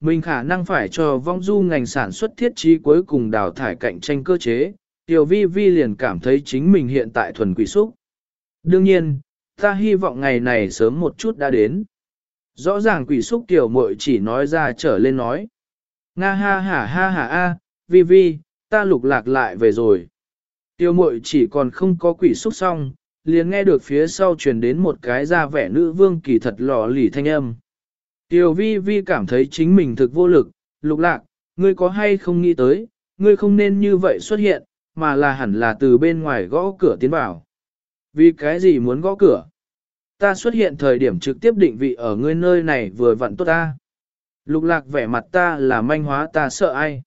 Mình khả năng phải cho vong du ngành sản xuất thiết trí cuối cùng đào thải cạnh tranh cơ chế, Tiểu Vi Vi liền cảm thấy chính mình hiện tại thuần quỷ xúc. Đương nhiên, ta hy vọng ngày này sớm một chút đã đến. Rõ ràng quỷ xúc tiểu muội chỉ nói ra trở lên nói. Nga ha ha ha ha a, Vi Vi, ta lục lạc lại về rồi. Tiểu muội chỉ còn không có quỷ xúc xong, liền nghe được phía sau truyền đến một cái ra vẻ nữ vương kỳ thật lò lì thanh âm. Tiêu vi vi cảm thấy chính mình thực vô lực, lục lạc, ngươi có hay không nghĩ tới, ngươi không nên như vậy xuất hiện, mà là hẳn là từ bên ngoài gõ cửa tiến vào. Vì cái gì muốn gõ cửa? Ta xuất hiện thời điểm trực tiếp định vị ở ngươi nơi này vừa vặn tốt ta. Lục lạc vẻ mặt ta là manh hóa ta sợ ai.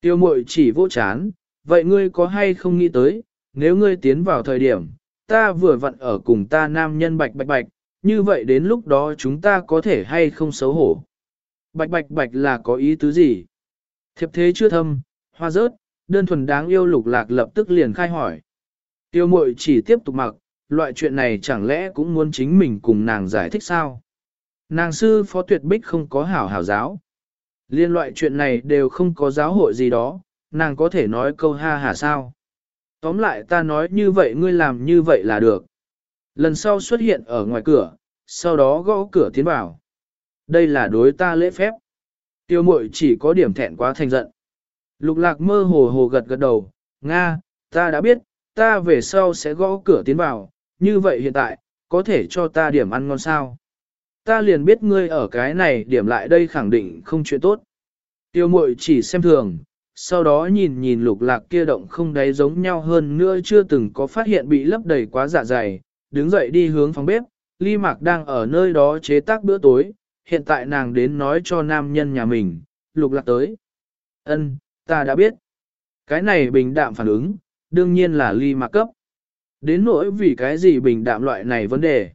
Tiêu mội chỉ vô chán, vậy ngươi có hay không nghĩ tới, nếu ngươi tiến vào thời điểm, ta vừa vặn ở cùng ta nam nhân bạch bạch bạch, như vậy đến lúc đó chúng ta có thể hay không xấu hổ. Bạch bạch bạch là có ý tứ gì? Thiệp thế chưa thâm, hoa rớt, đơn thuần đáng yêu lục lạc lập tức liền khai hỏi. Tiêu mội chỉ tiếp tục mặc, loại chuyện này chẳng lẽ cũng muốn chính mình cùng nàng giải thích sao? Nàng sư phó tuyệt bích không có hảo hảo giáo. Liên loại chuyện này đều không có giáo hội gì đó, nàng có thể nói câu ha hả sao? Tóm lại ta nói như vậy ngươi làm như vậy là được. Lần sau xuất hiện ở ngoài cửa, sau đó gõ cửa tiến vào. Đây là đối ta lễ phép. Tiêu mội chỉ có điểm thẹn quá thành giận. Lục lạc mơ hồ hồ gật gật đầu, Nga, ta đã biết, ta về sau sẽ gõ cửa tiến vào, như vậy hiện tại, có thể cho ta điểm ăn ngon sao. Ta liền biết ngươi ở cái này điểm lại đây khẳng định không chuyện tốt. Tiêu mội chỉ xem thường, sau đó nhìn nhìn lục lạc kia động không đáy giống nhau hơn nữa chưa từng có phát hiện bị lấp đầy quá dạ dày, đứng dậy đi hướng phòng bếp, ly mạc đang ở nơi đó chế tác bữa tối, hiện tại nàng đến nói cho nam nhân nhà mình, lục lạc tới. ân ta đã biết. Cái này bình đạm phản ứng, đương nhiên là ly mạc cấp. Đến nỗi vì cái gì bình đạm loại này vấn đề.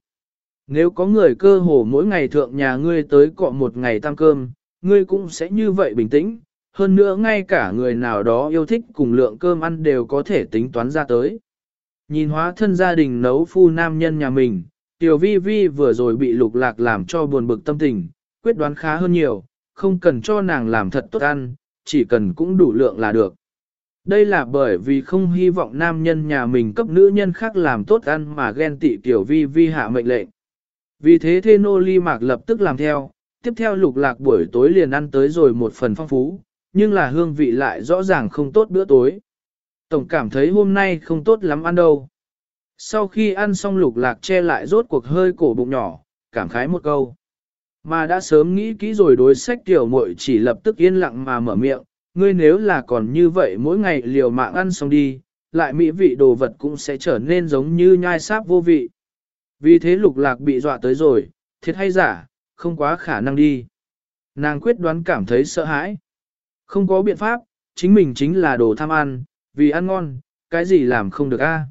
Nếu có người cơ hồ mỗi ngày thượng nhà ngươi tới cọ một ngày tăng cơm, ngươi cũng sẽ như vậy bình tĩnh, hơn nữa ngay cả người nào đó yêu thích cùng lượng cơm ăn đều có thể tính toán ra tới. Nhìn hóa thân gia đình nấu phu nam nhân nhà mình, Tiểu Vi Vi vừa rồi bị lục lạc làm cho buồn bực tâm tình, quyết đoán khá hơn nhiều, không cần cho nàng làm thật tốt ăn, chỉ cần cũng đủ lượng là được. Đây là bởi vì không hy vọng nam nhân nhà mình cấp nữ nhân khác làm tốt ăn mà ghen tị Tiểu Vi Vi hạ mệnh lệnh. Vì thế Thê Nô Ly Mạc lập tức làm theo, tiếp theo lục lạc buổi tối liền ăn tới rồi một phần phong phú, nhưng là hương vị lại rõ ràng không tốt bữa tối. Tổng cảm thấy hôm nay không tốt lắm ăn đâu. Sau khi ăn xong lục lạc che lại rốt cuộc hơi cổ bụng nhỏ, cảm khái một câu. Mà đã sớm nghĩ kỹ rồi đối sách tiểu muội chỉ lập tức yên lặng mà mở miệng, ngươi nếu là còn như vậy mỗi ngày liều mạng ăn xong đi, lại mỹ vị đồ vật cũng sẽ trở nên giống như nhai sáp vô vị. Vì thế lục lạc bị dọa tới rồi, thiệt hay giả, không quá khả năng đi. Nàng quyết đoán cảm thấy sợ hãi. Không có biện pháp, chính mình chính là đồ tham ăn, vì ăn ngon, cái gì làm không được a?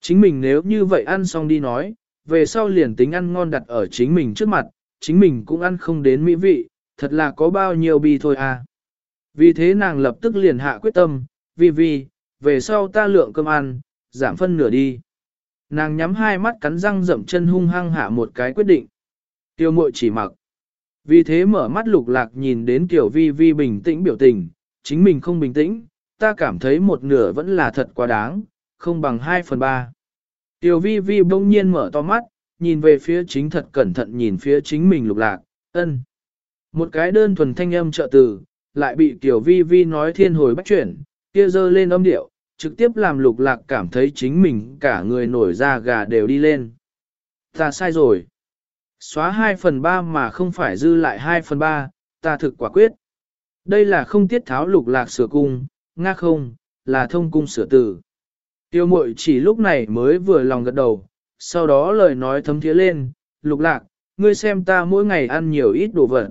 Chính mình nếu như vậy ăn xong đi nói, về sau liền tính ăn ngon đặt ở chính mình trước mặt, chính mình cũng ăn không đến mỹ vị, thật là có bao nhiêu bi thôi a. Vì thế nàng lập tức liền hạ quyết tâm, vì vì, về sau ta lượng cơm ăn, giảm phân nửa đi. Nàng nhắm hai mắt cắn răng rậm chân hung hăng hạ một cái quyết định. Tiêu mội chỉ mặc. Vì thế mở mắt lục lạc nhìn đến tiểu vi vi bình tĩnh biểu tình, chính mình không bình tĩnh, ta cảm thấy một nửa vẫn là thật quá đáng, không bằng hai phần ba. Tiểu vi vi bỗng nhiên mở to mắt, nhìn về phía chính thật cẩn thận nhìn phía chính mình lục lạc, ân. Một cái đơn thuần thanh âm trợ từ, lại bị tiểu vi vi nói thiên hồi bách chuyển, kia dơ lên âm điệu, trực tiếp làm lục lạc cảm thấy chính mình cả người nổi da gà đều đi lên. Ta sai rồi. Xóa 2 phần 3 mà không phải dư lại 2 phần 3, ta thực quả quyết. Đây là không tiết tháo lục lạc sửa cung, nga không, là thông cung sửa tử. Tiêu mội chỉ lúc này mới vừa lòng gật đầu, sau đó lời nói thấm thiế lên, lục lạc, ngươi xem ta mỗi ngày ăn nhiều ít đồ vật.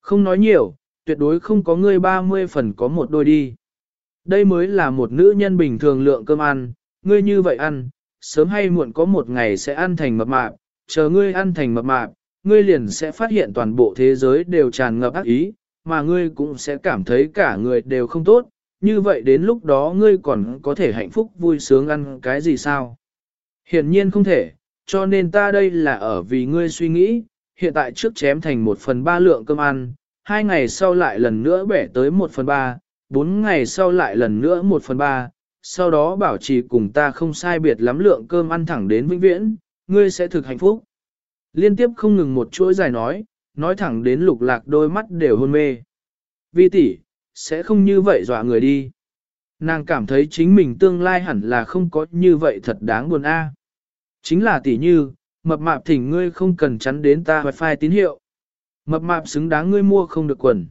Không nói nhiều, tuyệt đối không có ngươi 30 phần có một đôi đi. Đây mới là một nữ nhân bình thường lượng cơm ăn, ngươi như vậy ăn, sớm hay muộn có một ngày sẽ ăn thành mập mạp, chờ ngươi ăn thành mập mạp, ngươi liền sẽ phát hiện toàn bộ thế giới đều tràn ngập ác ý, mà ngươi cũng sẽ cảm thấy cả người đều không tốt, như vậy đến lúc đó ngươi còn có thể hạnh phúc vui sướng ăn cái gì sao? Hiển nhiên không thể, cho nên ta đây là ở vì ngươi suy nghĩ, hiện tại trước chém thành một phần ba lượng cơm ăn, hai ngày sau lại lần nữa bẻ tới một phần ba, bốn ngày sau lại lần nữa một phần ba, sau đó bảo trì cùng ta không sai biệt lắm lượng cơm ăn thẳng đến vĩnh viễn, ngươi sẽ thực hạnh phúc. Liên tiếp không ngừng một chuỗi dài nói, nói thẳng đến lục lạc đôi mắt đều hôn mê. Vi tỷ, sẽ không như vậy dọa người đi. Nàng cảm thấy chính mình tương lai hẳn là không có như vậy thật đáng buồn a. Chính là tỷ như, mập mạp thỉnh ngươi không cần chắn đến ta wifi tín hiệu. Mập mạp xứng đáng ngươi mua không được quần.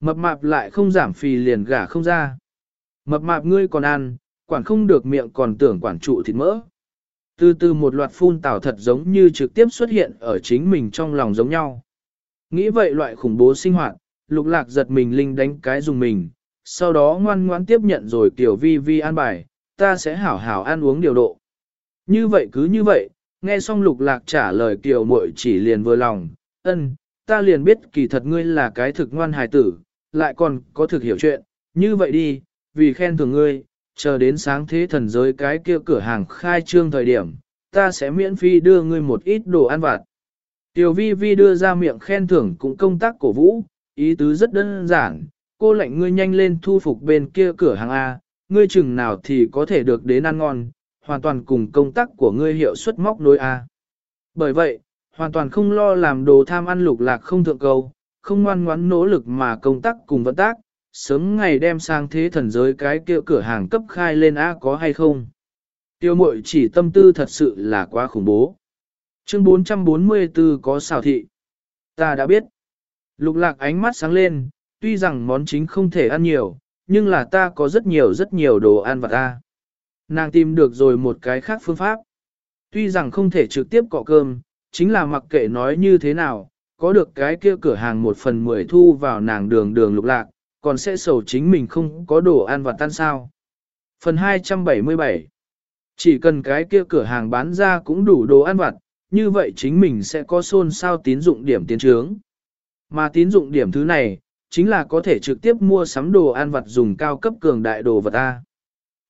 Mập mạp lại không giảm phì liền gả không ra. Mập mạp ngươi còn ăn, quản không được miệng còn tưởng quản trụ thịt mỡ. Từ từ một loạt phun tảo thật giống như trực tiếp xuất hiện ở chính mình trong lòng giống nhau. Nghĩ vậy loại khủng bố sinh hoạt, lục lạc giật mình linh đánh cái dùng mình, sau đó ngoan ngoãn tiếp nhận rồi Tiểu vi vi an bài, ta sẽ hảo hảo ăn uống điều độ. Như vậy cứ như vậy, nghe xong lục lạc trả lời Tiểu muội chỉ liền vừa lòng, ân, ta liền biết kỳ thật ngươi là cái thực ngoan hài tử, lại còn có thực hiểu chuyện, như vậy đi, vì khen thưởng ngươi, chờ đến sáng thế thần giới cái kia cửa hàng khai trương thời điểm, ta sẽ miễn phí đưa ngươi một ít đồ ăn vặt. Tiểu vi vi đưa ra miệng khen thưởng cũng công tác cổ vũ, ý tứ rất đơn giản, cô lệnh ngươi nhanh lên thu phục bên kia cửa hàng A, ngươi chừng nào thì có thể được đến ăn ngon, hoàn toàn cùng công tác của ngươi hiệu suất móc nối A. Bởi vậy, hoàn toàn không lo làm đồ tham ăn lục lạc không thượng cầu, không ngoan ngoãn nỗ lực mà công tác cùng vận tác, sớm ngày đem sang thế thần giới cái kia cửa hàng cấp khai lên A có hay không. Tiêu mội chỉ tâm tư thật sự là quá khủng bố. Chương 444 có xào thị. Ta đã biết. Lục lạc ánh mắt sáng lên, tuy rằng món chính không thể ăn nhiều, nhưng là ta có rất nhiều rất nhiều đồ ăn vặt ta. Nàng tìm được rồi một cái khác phương pháp. Tuy rằng không thể trực tiếp cọ cơm, chính là mặc kệ nói như thế nào, có được cái kia cửa hàng một phần mười thu vào nàng đường đường lục lạc, còn sẽ sầu chính mình không có đồ ăn vặt tan sao. Phần 277 Chỉ cần cái kia cửa hàng bán ra cũng đủ đồ ăn vặt, như vậy chính mình sẽ có xôn sao tín dụng điểm tiến trướng. Mà tín dụng điểm thứ này, chính là có thể trực tiếp mua sắm đồ ăn vặt dùng cao cấp cường đại đồ vật A.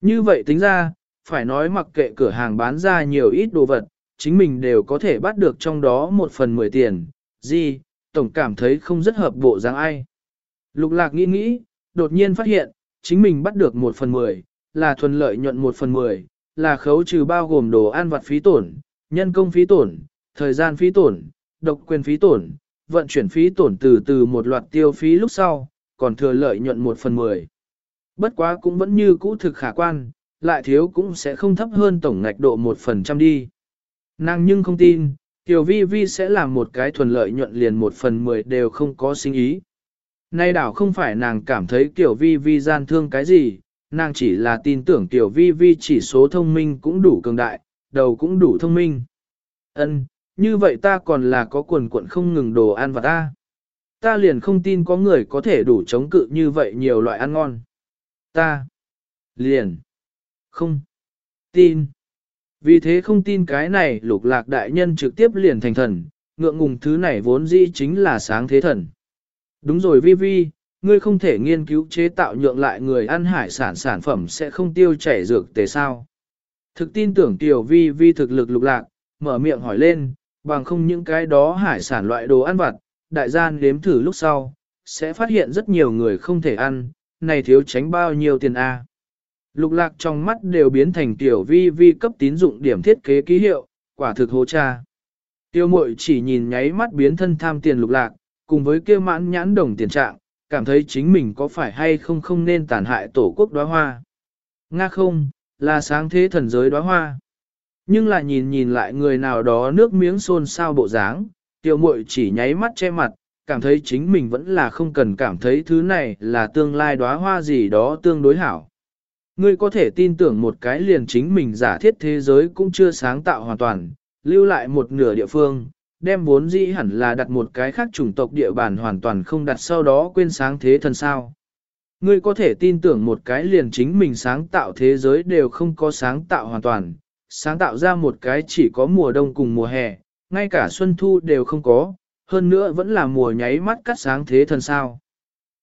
Như vậy tính ra, phải nói mặc kệ cửa hàng bán ra nhiều ít đồ vật, chính mình đều có thể bắt được trong đó một phần mười tiền, gì, tổng cảm thấy không rất hợp bộ dáng ai. Lục lạc nghĩ nghĩ, đột nhiên phát hiện, chính mình bắt được một phần mười, là thuần lợi nhuận một phần mười, là khấu trừ bao gồm đồ ăn vặt phí tổn, nhân công phí tổn, thời gian phí tổn, độc quyền phí tổn, vận chuyển phí tổn từ từ một loạt tiêu phí lúc sau, còn thừa lợi nhuận một phần mười. Bất quá cũng vẫn như cũ thực khả quan, lại thiếu cũng sẽ không thấp hơn tổng ngạch độ một phần trăm đi. Nàng nhưng không tin, Tiểu Vi Vi sẽ làm một cái thuần lợi nhuận liền một phần mười đều không có sinh ý. Nay đảo không phải nàng cảm thấy Tiểu Vi Vi gian thương cái gì, nàng chỉ là tin tưởng Tiểu Vi Vi chỉ số thông minh cũng đủ cường đại, đầu cũng đủ thông minh. Ân, như vậy ta còn là có quần cuộn không ngừng đồ ăn và ta. Ta liền không tin có người có thể đủ chống cự như vậy nhiều loại ăn ngon. Ta liền không tin. Vì thế không tin cái này lục lạc đại nhân trực tiếp liền thành thần, ngượng ngùng thứ này vốn dĩ chính là sáng thế thần. Đúng rồi vi vi, ngươi không thể nghiên cứu chế tạo nhượng lại người ăn hải sản sản phẩm sẽ không tiêu chảy dược tề sao. Thực tin tưởng tiểu vi vi thực lực lục lạc, mở miệng hỏi lên, bằng không những cái đó hải sản loại đồ ăn vặt, đại gian đếm thử lúc sau, sẽ phát hiện rất nhiều người không thể ăn, này thiếu tránh bao nhiêu tiền A. Lục lạc trong mắt đều biến thành tiểu vi vi cấp tín dụng điểm thiết kế ký hiệu, quả thực hô cha. Tiêu mội chỉ nhìn nháy mắt biến thân tham tiền lục lạc, cùng với kia mãn nhãn đồng tiền trạng, cảm thấy chính mình có phải hay không không nên tàn hại tổ quốc đóa hoa. Nga không, là sáng thế thần giới đóa hoa. Nhưng lại nhìn nhìn lại người nào đó nước miếng xôn xao bộ dáng, tiêu muội chỉ nháy mắt che mặt, cảm thấy chính mình vẫn là không cần cảm thấy thứ này là tương lai đóa hoa gì đó tương đối hảo. Ngươi có thể tin tưởng một cái liền chính mình giả thiết thế giới cũng chưa sáng tạo hoàn toàn, lưu lại một nửa địa phương, đem vốn dĩ hẳn là đặt một cái khác chủng tộc địa bàn hoàn toàn không đặt sau đó quên sáng thế thần sao. Ngươi có thể tin tưởng một cái liền chính mình sáng tạo thế giới đều không có sáng tạo hoàn toàn, sáng tạo ra một cái chỉ có mùa đông cùng mùa hè, ngay cả xuân thu đều không có, hơn nữa vẫn là mùa nháy mắt cắt sáng thế thần sao.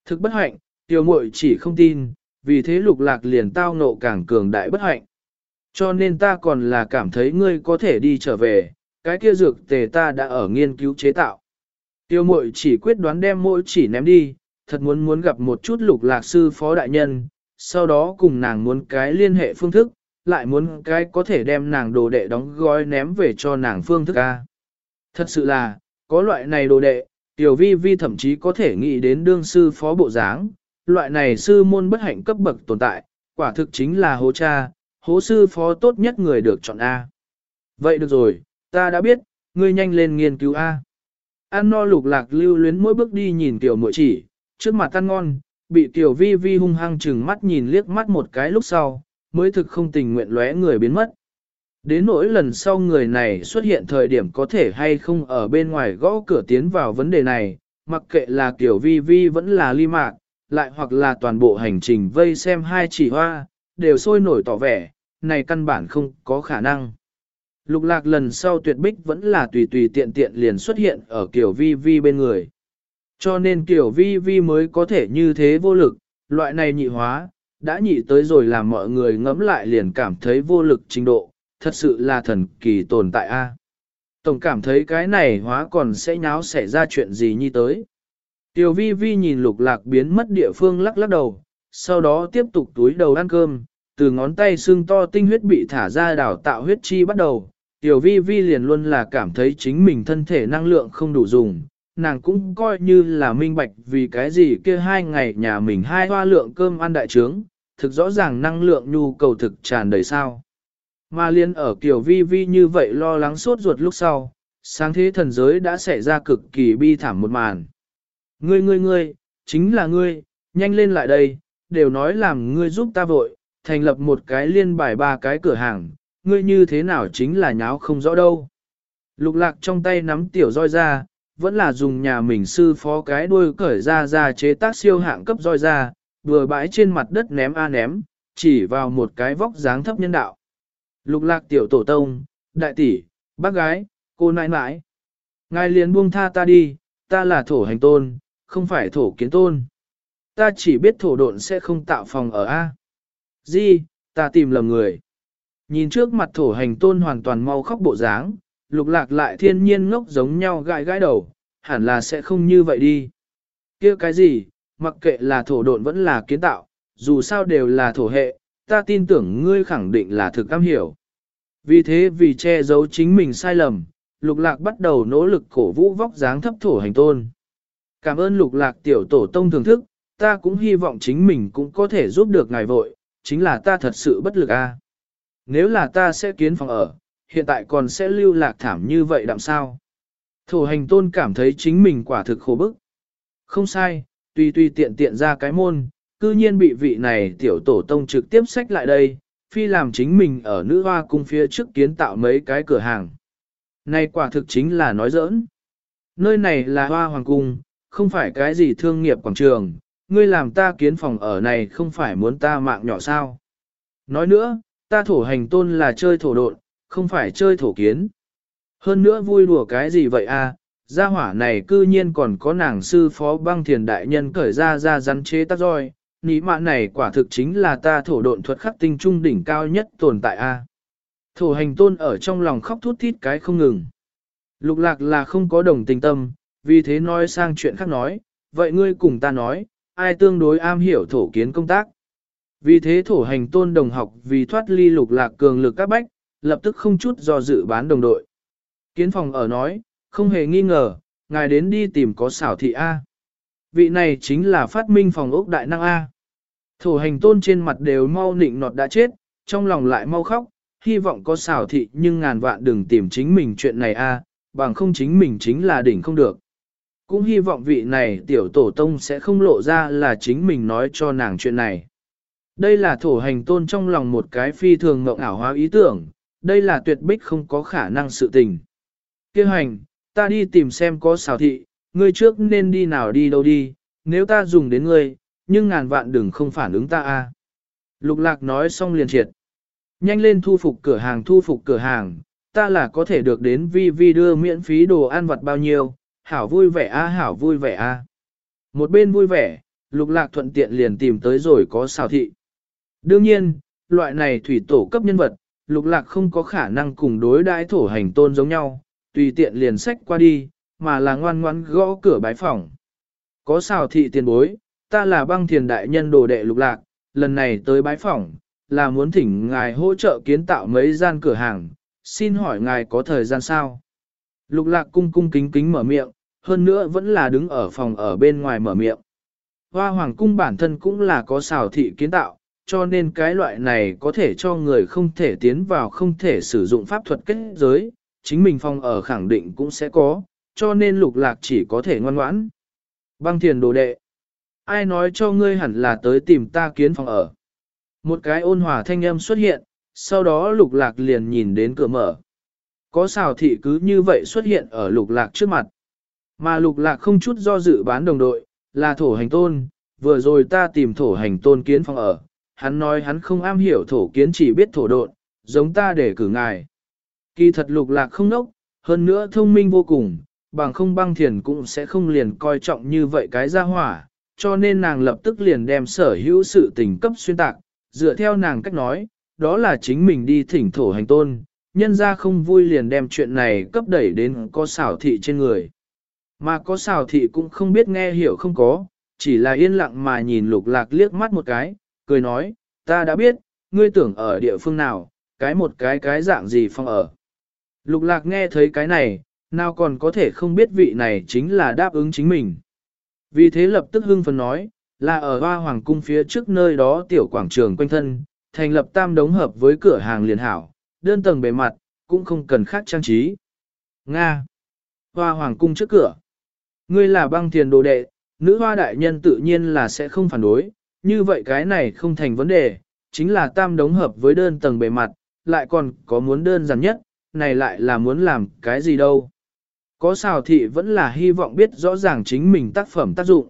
Thực bất hạnh, tiểu muội chỉ không tin, vì thế lục lạc liền tao nộ càng cường đại bất hạnh. Cho nên ta còn là cảm thấy ngươi có thể đi trở về, cái kia dược tề ta đã ở nghiên cứu chế tạo. Tiêu mội chỉ quyết đoán đem mỗi chỉ ném đi, thật muốn muốn gặp một chút lục lạc sư phó đại nhân, sau đó cùng nàng muốn cái liên hệ phương thức, lại muốn cái có thể đem nàng đồ đệ đóng gói ném về cho nàng phương thức ca. Thật sự là, có loại này đồ đệ, tiểu vi vi thậm chí có thể nghĩ đến đương sư phó bộ dáng, loại này sư môn bất hạnh cấp bậc tồn tại, quả thực chính là hố cha, hố sư phó tốt nhất người được chọn A. Vậy được rồi, ta đã biết, ngươi nhanh lên nghiên cứu A. An no lục lạc lưu luyến mỗi bước đi nhìn tiểu muội chỉ, trước mặt ăn ngon, bị tiểu vi vi hung hăng chừng mắt nhìn liếc mắt một cái lúc sau, mới thực không tình nguyện lóe người biến mất. Đến nỗi lần sau người này xuất hiện thời điểm có thể hay không ở bên ngoài gõ cửa tiến vào vấn đề này, mặc kệ là kiểu vi vi vẫn là ly mạc, lại hoặc là toàn bộ hành trình vây xem hai chỉ hoa, đều sôi nổi tỏ vẻ, này căn bản không có khả năng. Lục lạc lần sau tuyệt bích vẫn là tùy tùy tiện tiện liền xuất hiện ở kiểu vi vi bên người. Cho nên kiểu vi vi mới có thể như thế vô lực, loại này nhị hóa, đã nhị tới rồi làm mọi người ngẫm lại liền cảm thấy vô lực trình độ, thật sự là thần kỳ tồn tại a. Tổng cảm thấy cái này hóa còn sẽ nháo xảy ra chuyện gì như tới. Tiểu vi vi nhìn lục lạc biến mất địa phương lắc lắc đầu, sau đó tiếp tục túi đầu ăn cơm, từ ngón tay xương to tinh huyết bị thả ra đào tạo huyết chi bắt đầu. Tiểu vi vi liền luôn là cảm thấy chính mình thân thể năng lượng không đủ dùng, nàng cũng coi như là minh bạch vì cái gì kia hai ngày nhà mình hai hoa lượng cơm ăn đại trướng, thực rõ ràng năng lượng nhu cầu thực tràn đầy sao. Mà liên ở kiểu vi vi như vậy lo lắng suốt ruột lúc sau, sáng thế thần giới đã xảy ra cực kỳ bi thảm một màn. Ngươi ngươi ngươi, chính là ngươi, nhanh lên lại đây, đều nói làm ngươi giúp ta vội, thành lập một cái liên bài ba cái cửa hàng, ngươi như thế nào chính là nháo không rõ đâu. Lục lạc trong tay nắm tiểu roi ra, vẫn là dùng nhà mình sư phó cái đuôi cởi ra ra chế tác siêu hạng cấp roi ra, vừa bãi trên mặt đất ném a ném, chỉ vào một cái vóc dáng thấp nhân đạo. Lục lạc tiểu tổ tông, đại tỷ, bác gái, cô nãi nãi. Ngài liền buông tha ta đi, ta là thổ hành tôn, không phải thổ kiến tôn. Ta chỉ biết thổ độn sẽ không tạo phòng ở A. Di, ta tìm lầm người. Nhìn trước mặt thổ hành tôn hoàn toàn mau khóc bộ dáng, lục lạc lại thiên nhiên ngốc giống nhau gãi gãi đầu, hẳn là sẽ không như vậy đi. kia cái gì, mặc kệ là thổ độn vẫn là kiến tạo, dù sao đều là thổ hệ, ta tin tưởng ngươi khẳng định là thực am hiểu. Vì thế vì che giấu chính mình sai lầm, lục lạc bắt đầu nỗ lực cổ vũ vóc dáng thấp thổ hành tôn. Cảm ơn lục lạc tiểu tổ tông thưởng thức, ta cũng hy vọng chính mình cũng có thể giúp được ngài vội, chính là ta thật sự bất lực a. Nếu là ta sẽ kiến phòng ở, hiện tại còn sẽ lưu lạc thảm như vậy đạm sao. Thổ hành tôn cảm thấy chính mình quả thực khổ bức. Không sai, Tuy tuy tiện tiện ra cái môn, cư nhiên bị vị này tiểu tổ tông trực tiếp sách lại đây, phi làm chính mình ở nữ hoa cung phía trước kiến tạo mấy cái cửa hàng. Này quả thực chính là nói giỡn. Nơi này là hoa hoàng cung, không phải cái gì thương nghiệp quảng trường, ngươi làm ta kiến phòng ở này không phải muốn ta mạng nhỏ sao. Nói nữa, ta thổ hành tôn là chơi thổ độn, không phải chơi thổ kiến. Hơn nữa vui đùa cái gì vậy a? Gia hỏa này cư nhiên còn có nàng sư phó băng thiền đại nhân cởi ra ra rắn chế tác roi, nỉ mạ này quả thực chính là ta thổ độn thuật khắc tinh trung đỉnh cao nhất tồn tại a. Thổ hành tôn ở trong lòng khóc thút thít cái không ngừng. Lục lạc là không có đồng tình tâm, vì thế nói sang chuyện khác nói, vậy ngươi cùng ta nói, ai tương đối am hiểu thổ kiến công tác. Vì thế thổ hành tôn đồng học vì thoát ly lục lạc cường lực các bách, lập tức không chút do dự bán đồng đội. Kiến phòng ở nói, không hề nghi ngờ, ngài đến đi tìm có xảo thị A. Vị này chính là phát minh phòng ốc đại năng A. Thổ hành tôn trên mặt đều mau nịnh nọt đã chết, trong lòng lại mau khóc, hy vọng có xảo thị nhưng ngàn vạn đừng tìm chính mình chuyện này A, bằng không chính mình chính là đỉnh không được. Cũng hy vọng vị này tiểu tổ tông sẽ không lộ ra là chính mình nói cho nàng chuyện này. Đây là thổ hành tôn trong lòng một cái phi thường mộng ảo hóa ý tưởng, đây là tuyệt bích không có khả năng sự tình. Kêu hành, ta đi tìm xem có xào thị, ngươi trước nên đi nào đi đâu đi, nếu ta dùng đến ngươi, nhưng ngàn vạn đừng không phản ứng ta a. Lục lạc nói xong liền triệt. Nhanh lên thu phục cửa hàng thu phục cửa hàng, ta là có thể được đến vi vi đưa miễn phí đồ ăn vặt bao nhiêu, hảo vui vẻ a hảo vui vẻ a. Một bên vui vẻ, lục lạc thuận tiện liền tìm tới rồi có xào thị. Đương nhiên, loại này thủy tổ cấp nhân vật, lục lạc không có khả năng cùng đối đãi thổ hành tôn giống nhau, tùy tiện liền sách qua đi, mà là ngoan ngoãn gõ cửa bái phòng. Có xào thị tiền bối, ta là băng thiền đại nhân đồ đệ lục lạc, lần này tới bái phòng, là muốn thỉnh ngài hỗ trợ kiến tạo mấy gian cửa hàng, xin hỏi ngài có thời gian sao? Lục lạc cung cung kính kính mở miệng, hơn nữa vẫn là đứng ở phòng ở bên ngoài mở miệng. Hoa hoàng cung bản thân cũng là có xào thị kiến tạo, cho nên cái loại này có thể cho người không thể tiến vào không thể sử dụng pháp thuật kết giới, chính mình phòng ở khẳng định cũng sẽ có, cho nên lục lạc chỉ có thể ngoan ngoãn. Băng thiền đồ đệ. Ai nói cho ngươi hẳn là tới tìm ta kiến phòng ở. Một cái ôn hòa thanh âm xuất hiện, sau đó lục lạc liền nhìn đến cửa mở. Có xào thị cứ như vậy xuất hiện ở lục lạc trước mặt. Mà lục lạc không chút do dự bán đồng đội, là thổ hành tôn, vừa rồi ta tìm thổ hành tôn kiến phòng ở, hắn nói hắn không am hiểu thổ kiến chỉ biết thổ độn, giống ta để cử ngài. Kỳ thật lục lạc không nốc, hơn nữa thông minh vô cùng, bằng không băng thiền cũng sẽ không liền coi trọng như vậy cái gia hỏa, cho nên nàng lập tức liền đem sở hữu sự tình cấp xuyên tạc, dựa theo nàng cách nói, đó là chính mình đi thỉnh thổ hành tôn, nhân ra không vui liền đem chuyện này cấp đẩy đến có xảo thị trên người. Mà có xảo thị cũng không biết nghe hiểu không có, chỉ là yên lặng mà nhìn lục lạc liếc mắt một cái, cười nói, ta đã biết, ngươi tưởng ở địa phương nào, cái một cái cái dạng gì phong ở. Lục lạc nghe thấy cái này, nào còn có thể không biết vị này chính là đáp ứng chính mình. Vì thế lập tức hưng phấn nói, là ở hoa hoàng cung phía trước nơi đó tiểu quảng trường quanh thân, thành lập tam đống hợp với cửa hàng liền hảo, đơn tầng bề mặt, cũng không cần khác trang trí. Nga. Hoa hoàng cung trước cửa. Ngươi là băng thiền đồ đệ, nữ hoa đại nhân tự nhiên là sẽ không phản đối, như vậy cái này không thành vấn đề, chính là tam đống hợp với đơn tầng bề mặt, lại còn có muốn đơn giản nhất, này lại là muốn làm cái gì đâu. Có xào thị vẫn là hy vọng biết rõ ràng chính mình tác phẩm tác dụng.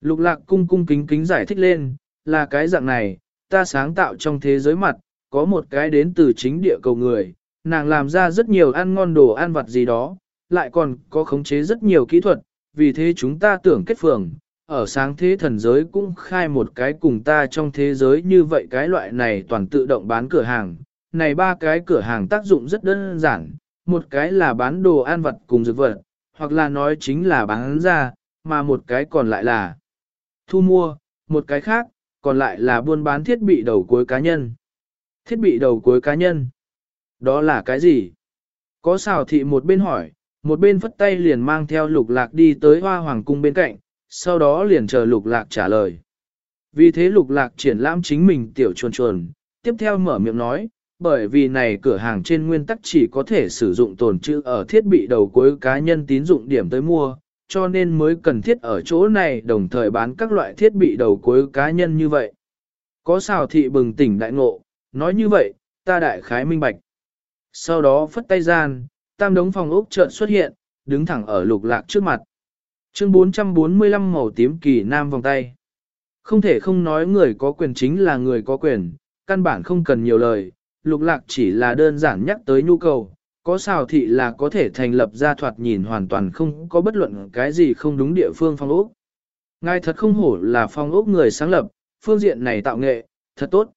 Lục lạc cung cung kính kính giải thích lên, là cái dạng này, ta sáng tạo trong thế giới mặt, có một cái đến từ chính địa cầu người, nàng làm ra rất nhiều ăn ngon đồ ăn vặt gì đó, lại còn có khống chế rất nhiều kỹ thuật, vì thế chúng ta tưởng kết phường, ở sáng thế thần giới cũng khai một cái cùng ta trong thế giới như vậy cái loại này toàn tự động bán cửa hàng. Này ba cái cửa hàng tác dụng rất đơn giản, một cái là bán đồ ăn vật cùng dược vật, hoặc là nói chính là bán ra, mà một cái còn lại là thu mua, một cái khác, còn lại là buôn bán thiết bị đầu cuối cá nhân. Thiết bị đầu cuối cá nhân. Đó là cái gì? Có xào thị một bên hỏi, một bên phất tay liền mang theo lục lạc đi tới hoa hoàng cung bên cạnh, sau đó liền chờ lục lạc trả lời. Vì thế lục lạc triển lãm chính mình tiểu chuồn chuồn, tiếp theo mở miệng nói, bởi vì này cửa hàng trên nguyên tắc chỉ có thể sử dụng tồn trữ ở thiết bị đầu cuối cá nhân tín dụng điểm tới mua, cho nên mới cần thiết ở chỗ này đồng thời bán các loại thiết bị đầu cuối cá nhân như vậy. Có xào thị bừng tỉnh đại ngộ, nói như vậy, ta đại khái minh bạch. Sau đó phất tay gian, tam đống phòng ốc chợt xuất hiện, đứng thẳng ở lục lạc trước mặt. Chương 445 màu tím kỳ nam vòng tay. Không thể không nói người có quyền chính là người có quyền, căn bản không cần nhiều lời, lục lạc chỉ là đơn giản nhắc tới nhu cầu, có xào thị là có thể thành lập ra thoạt nhìn hoàn toàn không có bất luận cái gì không đúng địa phương phong ốc. Ngài thật không hổ là phong ốc người sáng lập, phương diện này tạo nghệ, thật tốt.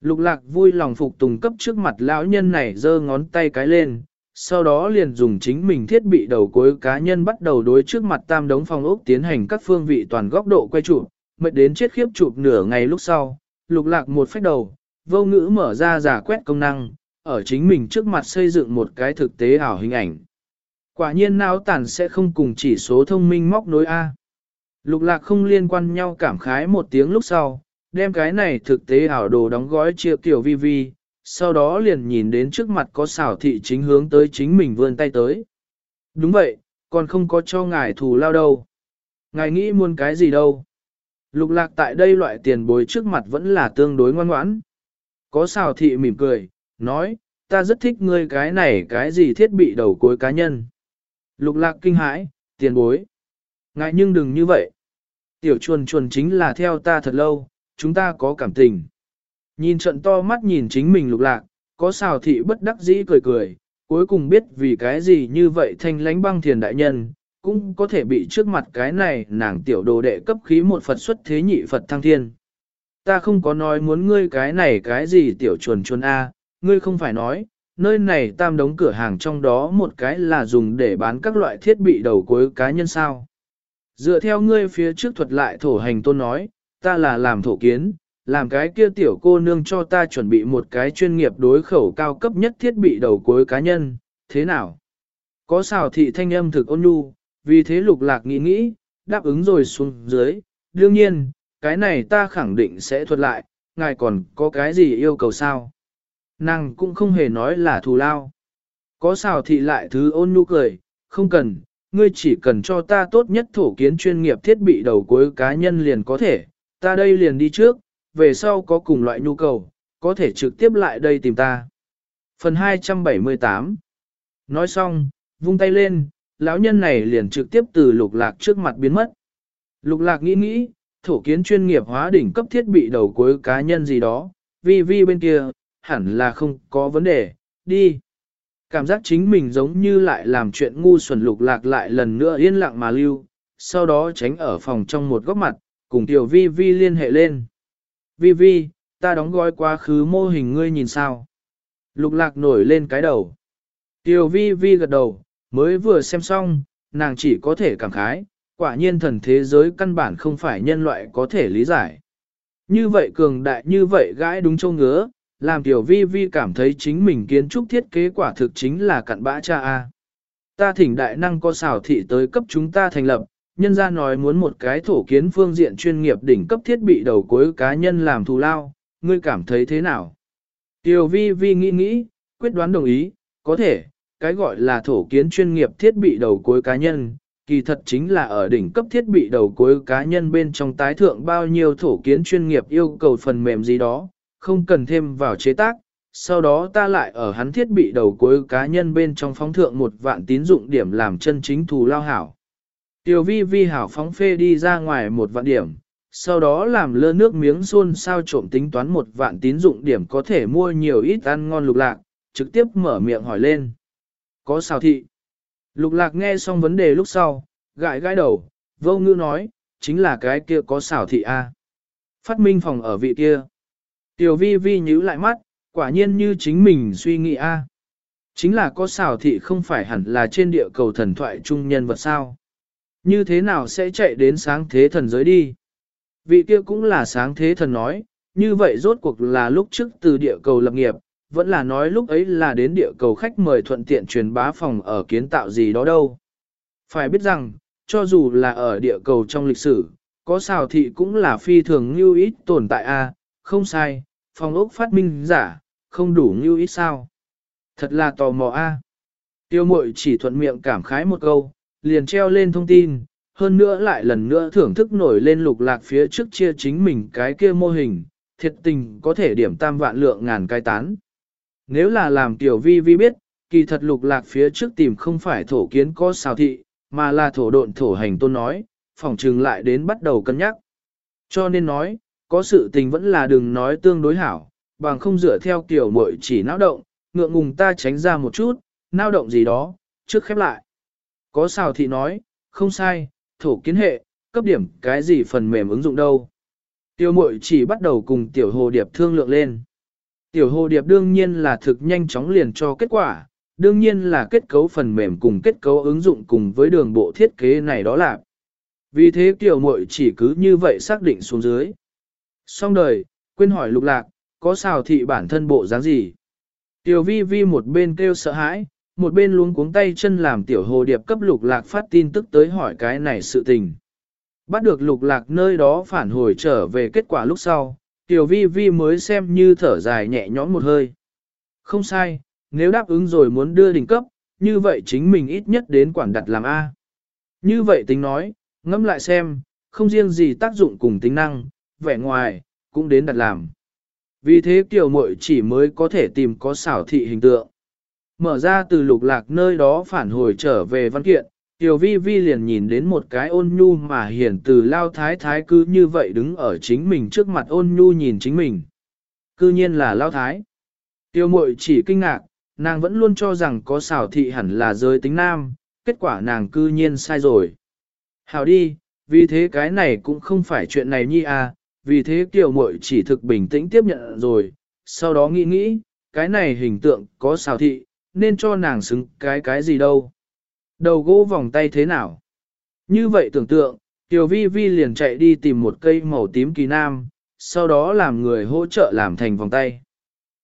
Lục lạc vui lòng phục tùng cấp trước mặt lão nhân này giơ ngón tay cái lên, sau đó liền dùng chính mình thiết bị đầu cuối cá nhân bắt đầu đối trước mặt tam đống phong ốc tiến hành các phương vị toàn góc độ quay chụp, mệt đến chết khiếp chụp nửa ngày lúc sau, lục lạc một phách đầu, vô ngữ mở ra giả quét công năng, ở chính mình trước mặt xây dựng một cái thực tế ảo hình ảnh. Quả nhiên não tản sẽ không cùng chỉ số thông minh móc nối A. Lục lạc không liên quan nhau cảm khái một tiếng lúc sau, đem cái này thực tế ảo đồ đóng gói chia kiểu vi vi, sau đó liền nhìn đến trước mặt có xảo thị chính hướng tới chính mình vươn tay tới. Đúng vậy, còn không có cho ngài thù lao đâu. Ngài nghĩ muốn cái gì đâu. Lục lạc tại đây loại tiền bối trước mặt vẫn là tương đối ngoan ngoãn. Có xào thị mỉm cười, nói, ta rất thích ngươi cái này cái gì thiết bị đầu cuối cá nhân. Lục lạc kinh hãi, tiền bối. Ngại nhưng đừng như vậy. Tiểu chuồn chuồn chính là theo ta thật lâu, chúng ta có cảm tình. Nhìn trận to mắt nhìn chính mình lục lạc, có xào thị bất đắc dĩ cười cười, cuối cùng biết vì cái gì như vậy thanh lánh băng thiền đại nhân, cũng có thể bị trước mặt cái này nàng tiểu đồ đệ cấp khí một Phật xuất thế nhị Phật thăng thiên. Ta không có nói muốn ngươi cái này cái gì tiểu chuồn chuồn A, ngươi không phải nói, nơi này tam đống cửa hàng trong đó một cái là dùng để bán các loại thiết bị đầu cuối cá nhân sao. Dựa theo ngươi phía trước thuật lại thổ hành tôn nói, ta là làm thổ kiến, làm cái kia tiểu cô nương cho ta chuẩn bị một cái chuyên nghiệp đối khẩu cao cấp nhất thiết bị đầu cuối cá nhân, thế nào? Có xào thị thanh âm thực ôn nhu, vì thế lục lạc nghĩ nghĩ, đáp ứng rồi xuống dưới, đương nhiên, cái này ta khẳng định sẽ thuật lại, ngài còn có cái gì yêu cầu sao? Nàng cũng không hề nói là thù lao. Có xào thị lại thứ ôn nhu cười, không cần, ngươi chỉ cần cho ta tốt nhất thổ kiến chuyên nghiệp thiết bị đầu cuối cá nhân liền có thể, ta đây liền đi trước, về sau có cùng loại nhu cầu, có thể trực tiếp lại đây tìm ta. Phần 278 Nói xong, vung tay lên, lão nhân này liền trực tiếp từ lục lạc trước mặt biến mất. Lục lạc nghĩ nghĩ, thổ kiến chuyên nghiệp hóa đỉnh cấp thiết bị đầu cuối cá nhân gì đó, vi vi bên kia, hẳn là không có vấn đề, đi. Cảm giác chính mình giống như lại làm chuyện ngu xuẩn lục lạc lại lần nữa yên lặng mà lưu, sau đó tránh ở phòng trong một góc mặt, cùng tiểu vi vi liên hệ lên. Vi vi, ta đóng gói quá khứ mô hình ngươi nhìn sao. Lục lạc nổi lên cái đầu. Tiểu vi vi gật đầu, mới vừa xem xong, nàng chỉ có thể cảm khái, quả nhiên thần thế giới căn bản không phải nhân loại có thể lý giải. Như vậy cường đại như vậy gãi đúng châu ngứa, làm tiểu vi vi cảm thấy chính mình kiến trúc thiết kế quả thực chính là cặn bã cha A. Ta thỉnh đại năng có xảo thị tới cấp chúng ta thành lập, nhân ra nói muốn một cái thổ kiến phương diện chuyên nghiệp đỉnh cấp thiết bị đầu cuối cá nhân làm thù lao, ngươi cảm thấy thế nào? Tiểu vi vi nghĩ nghĩ, quyết đoán đồng ý, có thể, cái gọi là thổ kiến chuyên nghiệp thiết bị đầu cuối cá nhân, kỳ thật chính là ở đỉnh cấp thiết bị đầu cuối cá nhân bên trong tái thượng bao nhiêu thổ kiến chuyên nghiệp yêu cầu phần mềm gì đó, không cần thêm vào chế tác, sau đó ta lại ở hắn thiết bị đầu cuối cá nhân bên trong phóng thượng một vạn tín dụng điểm làm chân chính thù lao hảo. Tiểu vi vi hảo phóng phê đi ra ngoài một vạn điểm, sau đó làm lơ nước miếng xôn sao trộm tính toán một vạn tín dụng điểm có thể mua nhiều ít ăn ngon lục lạc, trực tiếp mở miệng hỏi lên. Có sao thị? Lục lạc nghe xong vấn đề lúc sau, gãi gãi đầu, vô ngư nói, chính là cái kia có xảo thị A. Phát minh phòng ở vị kia. Tiểu vi vi nhíu lại mắt, quả nhiên như chính mình suy nghĩ A. Chính là có xảo thị không phải hẳn là trên địa cầu thần thoại trung nhân vật sao. Như thế nào sẽ chạy đến sáng thế thần giới đi? Vị kia cũng là sáng thế thần nói, như vậy rốt cuộc là lúc trước từ địa cầu lập nghiệp, vẫn là nói lúc ấy là đến địa cầu khách mời thuận tiện truyền bá phòng ở kiến tạo gì đó đâu. Phải biết rằng, cho dù là ở địa cầu trong lịch sử, có xào thị cũng là phi thường như ít tồn tại a không sai, phòng ốc phát minh giả, không đủ như ít sao. Thật là tò mò a Tiêu mội chỉ thuận miệng cảm khái một câu, liền treo lên thông tin, hơn nữa lại lần nữa thưởng thức nổi lên lục lạc phía trước chia chính mình cái kia mô hình, thiệt tình có thể điểm tam vạn lượng ngàn cái tán. Nếu là làm tiểu vi vi biết, kỳ thật lục lạc phía trước tìm không phải thổ kiến có xào thị, mà là thổ độn thổ hành tôn nói, phòng trừng lại đến bắt đầu cân nhắc. Cho nên nói, có sự tình vẫn là đừng nói tương đối hảo, bằng không dựa theo kiểu mội chỉ náo động, ngượng ngùng ta tránh ra một chút, náo động gì đó, trước khép lại. Có xào thị nói, không sai, thổ kiến hệ, cấp điểm cái gì phần mềm ứng dụng đâu. Tiêu mội chỉ bắt đầu cùng tiểu hồ điệp thương lượng lên. Tiểu hồ điệp đương nhiên là thực nhanh chóng liền cho kết quả, đương nhiên là kết cấu phần mềm cùng kết cấu ứng dụng cùng với đường bộ thiết kế này đó là. Vì thế tiểu muội chỉ cứ như vậy xác định xuống dưới. Xong đời, quên hỏi lục lạc, có xào thị bản thân bộ dáng gì? Tiểu vi vi một bên kêu sợ hãi, một bên luống cuống tay chân làm tiểu hồ điệp cấp lục lạc phát tin tức tới hỏi cái này sự tình. Bắt được lục lạc nơi đó phản hồi trở về kết quả lúc sau, tiểu vi vi mới xem như thở dài nhẹ nhõm một hơi. Không sai, nếu đáp ứng rồi muốn đưa đỉnh cấp, như vậy chính mình ít nhất đến quản đặt làm A. Như vậy tính nói, ngẫm lại xem, không riêng gì tác dụng cùng tính năng, vẻ ngoài, cũng đến đặt làm. Vì thế tiểu muội chỉ mới có thể tìm có xảo thị hình tượng. Mở ra từ lục lạc nơi đó phản hồi trở về văn kiện, tiểu vi vi liền nhìn đến một cái ôn nhu mà hiển từ lao thái thái cứ như vậy đứng ở chính mình trước mặt ôn nhu nhìn chính mình. Cư nhiên là lao thái. Tiểu mội chỉ kinh ngạc, nàng vẫn luôn cho rằng có xảo thị hẳn là giới tính nam, kết quả nàng cư nhiên sai rồi. Hào đi, vì thế cái này cũng không phải chuyện này nhi à, vì thế tiểu mội chỉ thực bình tĩnh tiếp nhận rồi, sau đó nghĩ nghĩ, cái này hình tượng có xảo thị, nên cho nàng xứng cái cái gì đâu. Đầu gỗ vòng tay thế nào? Như vậy tưởng tượng, Tiểu Vi Vi liền chạy đi tìm một cây màu tím kỳ nam, sau đó làm người hỗ trợ làm thành vòng tay.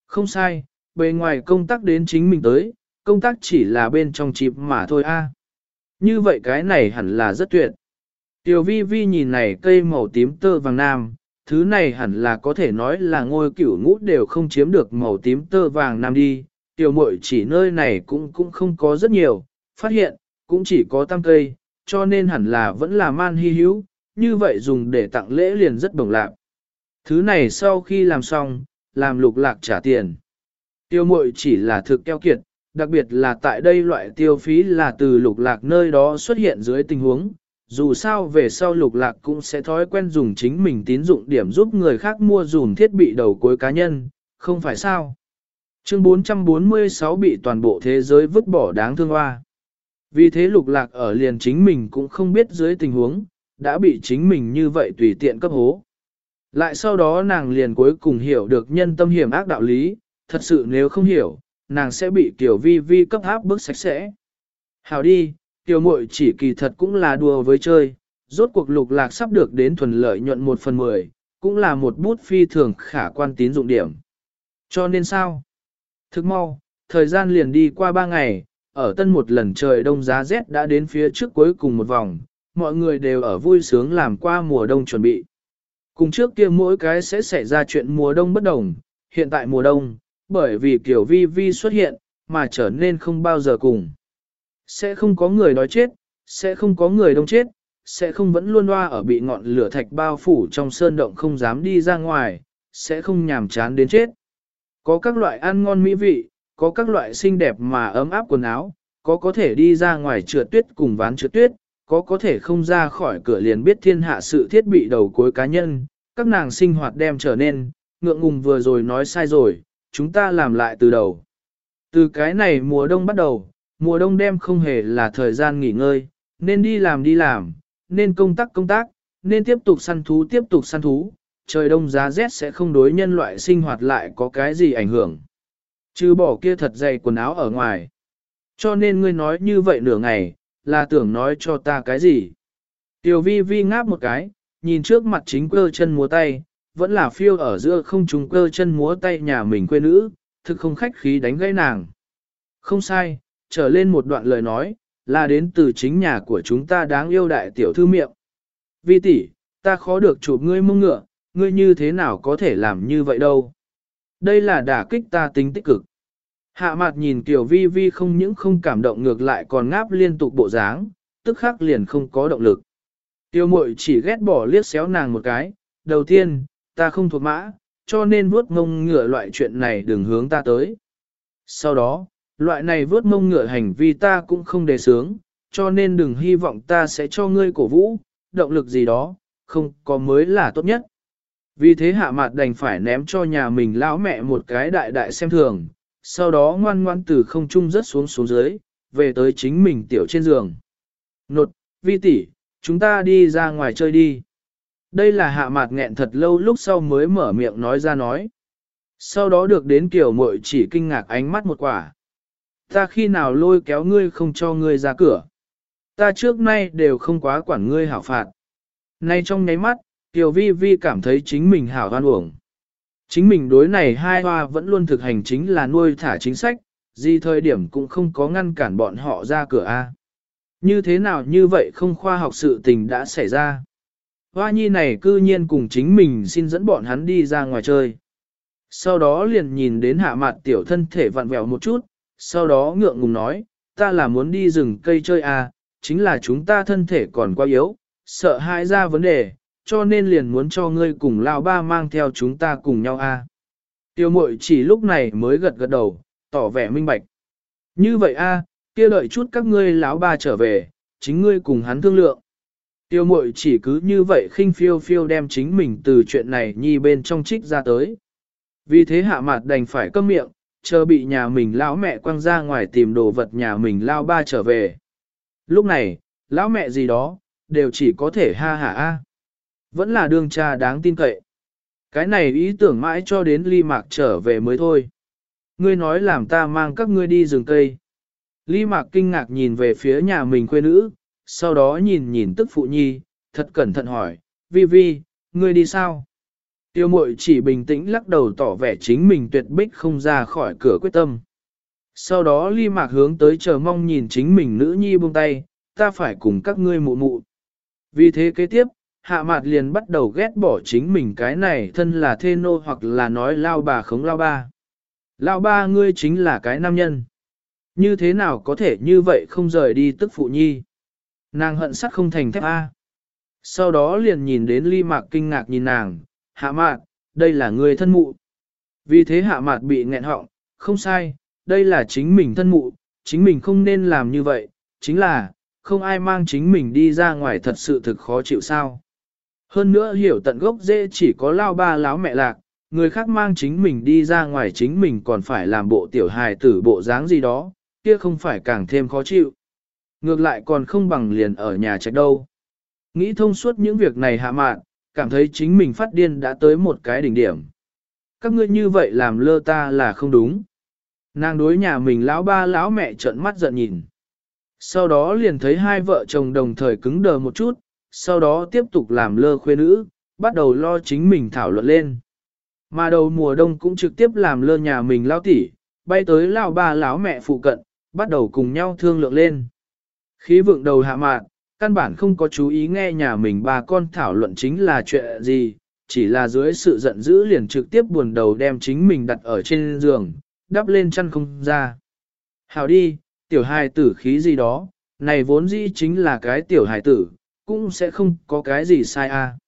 Không sai, bề ngoài công tác đến chính mình tới, công tác chỉ là bên trong chịp mà thôi a. Như vậy cái này hẳn là rất tuyệt. Tiểu vi vi nhìn này cây màu tím tơ vàng nam, thứ này hẳn là có thể nói là ngôi cửu ngũ đều không chiếm được màu tím tơ vàng nam đi. Tiểu mội chỉ nơi này cũng cũng không có rất nhiều, phát hiện, cũng chỉ có tam cây, cho nên hẳn là vẫn là man hy hữu, như vậy dùng để tặng lễ liền rất bổng lạc. Thứ này sau khi làm xong, làm lục lạc trả tiền. Tiêu mội chỉ là thực keo kiệt, đặc biệt là tại đây loại tiêu phí là từ lục lạc nơi đó xuất hiện dưới tình huống. Dù sao về sau lục lạc cũng sẽ thói quen dùng chính mình tín dụng điểm giúp người khác mua dùng thiết bị đầu cuối cá nhân, không phải sao. Chương 446 bị toàn bộ thế giới vứt bỏ đáng thương hoa. Vì thế lục lạc ở liền chính mình cũng không biết dưới tình huống, đã bị chính mình như vậy tùy tiện cấp hố. Lại sau đó nàng liền cuối cùng hiểu được nhân tâm hiểm ác đạo lý, thật sự nếu không hiểu, nàng sẽ bị tiểu vi vi cấp áp bức sạch sẽ. Hào đi, tiểu muội chỉ kỳ thật cũng là đùa với chơi, rốt cuộc lục lạc sắp được đến thuần lợi nhuận một phần mười, cũng là một bút phi thường khả quan tín dụng điểm. Cho nên sao? Thức mau, thời gian liền đi qua ba ngày, ở tân một lần trời đông giá rét đã đến phía trước cuối cùng một vòng, mọi người đều ở vui sướng làm qua mùa đông chuẩn bị. Cùng trước kia mỗi cái sẽ xảy ra chuyện mùa đông bất đồng, hiện tại mùa đông, bởi vì kiểu vi vi xuất hiện, mà trở nên không bao giờ cùng. Sẽ không có người đói chết, sẽ không có người đông chết, sẽ không vẫn luôn loa ở bị ngọn lửa thạch bao phủ trong sơn động không dám đi ra ngoài, sẽ không nhàm chán đến chết. Có các loại ăn ngon mỹ vị, có các loại xinh đẹp mà ấm áp quần áo, có có thể đi ra ngoài trượt tuyết cùng ván trượt tuyết, có có thể không ra khỏi cửa liền biết thiên hạ sự thiết bị đầu cuối cá nhân, các nàng sinh hoạt đem trở nên, ngượng ngùng vừa rồi nói sai rồi, chúng ta làm lại từ đầu. Từ cái này mùa đông bắt đầu, mùa đông đem không hề là thời gian nghỉ ngơi, nên đi làm đi làm, nên công tác công tác, nên tiếp tục săn thú tiếp tục săn thú, trời đông giá rét sẽ không đối nhân loại sinh hoạt lại có cái gì ảnh hưởng. Chứ bỏ kia thật dày quần áo ở ngoài. Cho nên ngươi nói như vậy nửa ngày, là tưởng nói cho ta cái gì. Tiểu vi vi ngáp một cái, nhìn trước mặt chính cơ chân múa tay, vẫn là phiêu ở giữa không trùng cơ chân múa tay nhà mình quê nữ, thực không khách khí đánh gãy nàng. Không sai, trở lên một đoạn lời nói, là đến từ chính nhà của chúng ta đáng yêu đại tiểu thư miệng. Vi tỷ, ta khó được chụp ngươi mông ngựa, ngươi như thế nào có thể làm như vậy đâu. Đây là đả kích ta tính tích cực. Hạ mặt nhìn Kiều Vi Vi không những không cảm động ngược lại còn ngáp liên tục bộ dáng, tức khắc liền không có động lực. Tiêu mội chỉ ghét bỏ liếc xéo nàng một cái, đầu tiên, ta không thuộc mã, cho nên vuốt ngông ngựa loại chuyện này đừng hướng ta tới. Sau đó, loại này vuốt ngông ngựa hành vi ta cũng không đề sướng, cho nên đừng hy vọng ta sẽ cho ngươi cổ vũ, động lực gì đó, không có mới là tốt nhất. Vì thế hạ mặt đành phải ném cho nhà mình lão mẹ một cái đại đại xem thường, sau đó ngoan ngoan từ không trung rớt xuống xuống dưới, về tới chính mình tiểu trên giường. Nột, vi tỷ, chúng ta đi ra ngoài chơi đi. Đây là hạ mạt nghẹn thật lâu lúc sau mới mở miệng nói ra nói. Sau đó được đến kiểu mội chỉ kinh ngạc ánh mắt một quả. Ta khi nào lôi kéo ngươi không cho ngươi ra cửa. Ta trước nay đều không quá quản ngươi hảo phạt. Nay trong nháy mắt, Tiểu Vi Vi cảm thấy chính mình hảo hoan uổng. Chính mình đối này hai hoa vẫn luôn thực hành chính là nuôi thả chính sách, gì thời điểm cũng không có ngăn cản bọn họ ra cửa A. Như thế nào như vậy không khoa học sự tình đã xảy ra. Hoa nhi này cư nhiên cùng chính mình xin dẫn bọn hắn đi ra ngoài chơi. Sau đó liền nhìn đến hạ mặt tiểu thân thể vặn vẹo một chút, sau đó ngượng ngùng nói, ta là muốn đi rừng cây chơi à, chính là chúng ta thân thể còn quá yếu, sợ hãi ra vấn đề, cho nên liền muốn cho ngươi cùng lao ba mang theo chúng ta cùng nhau a. À. Tiêu mội chỉ lúc này mới gật gật đầu, tỏ vẻ minh bạch. Như vậy a, à, kia đợi chút các ngươi lão ba trở về, chính ngươi cùng hắn thương lượng. Tiêu mội chỉ cứ như vậy khinh phiêu phiêu đem chính mình từ chuyện này nhi bên trong trích ra tới. Vì thế hạ mặt đành phải câm miệng, chờ bị nhà mình lão mẹ quăng ra ngoài tìm đồ vật nhà mình lao ba trở về. Lúc này, lão mẹ gì đó, đều chỉ có thể ha hả a. Vẫn là đương cha đáng tin cậy. Cái này ý tưởng mãi cho đến ly mạc trở về mới thôi. Ngươi nói làm ta mang các ngươi đi rừng cây. Ly Mạc kinh ngạc nhìn về phía nhà mình quê nữ, sau đó nhìn nhìn tức phụ nhi, thật cẩn thận hỏi, Vi Vi, ngươi đi sao? Tiêu mội chỉ bình tĩnh lắc đầu tỏ vẻ chính mình tuyệt bích không ra khỏi cửa quyết tâm. Sau đó ly mạc hướng tới chờ mong nhìn chính mình nữ nhi buông tay, ta phải cùng các ngươi mụ mụ. Vì thế kế tiếp, hạ mạt liền bắt đầu ghét bỏ chính mình cái này thân là thê nô hoặc là nói lao bà khống lao ba. Lao ba ngươi chính là cái nam nhân. Như thế nào có thể như vậy không rời đi tức phụ nhi. Nàng hận sắt không thành thép A. Sau đó liền nhìn đến ly mạc kinh ngạc nhìn nàng, hạ mạt, đây là người thân mụ. Vì thế hạ mạt bị nghẹn họng, không sai, đây là chính mình thân mụ, chính mình không nên làm như vậy, chính là, không ai mang chính mình đi ra ngoài thật sự thực khó chịu sao. Hơn nữa hiểu tận gốc dễ chỉ có lao ba láo mẹ lạc, người khác mang chính mình đi ra ngoài chính mình còn phải làm bộ tiểu hài tử bộ dáng gì đó, kia không phải càng thêm khó chịu. Ngược lại còn không bằng liền ở nhà trạch đâu. Nghĩ thông suốt những việc này hạ mạn, cảm thấy chính mình phát điên đã tới một cái đỉnh điểm. Các ngươi như vậy làm lơ ta là không đúng. Nàng đối nhà mình lão ba lão mẹ trợn mắt giận nhìn. Sau đó liền thấy hai vợ chồng đồng thời cứng đờ một chút, sau đó tiếp tục làm lơ khuê nữ, bắt đầu lo chính mình thảo luận lên. Mà đầu mùa đông cũng trực tiếp làm lơ nhà mình lao tỉ, bay tới lao ba lão mẹ phụ cận, bắt đầu cùng nhau thương lượng lên. Khí vượng đầu hạ mạn, căn bản không có chú ý nghe nhà mình bà con thảo luận chính là chuyện gì, chỉ là dưới sự giận dữ liền trực tiếp buồn đầu đem chính mình đặt ở trên giường, đắp lên chăn không ra. Hào đi, tiểu hài tử khí gì đó, này vốn dĩ chính là cái tiểu hài tử, cũng sẽ không có cái gì sai. À.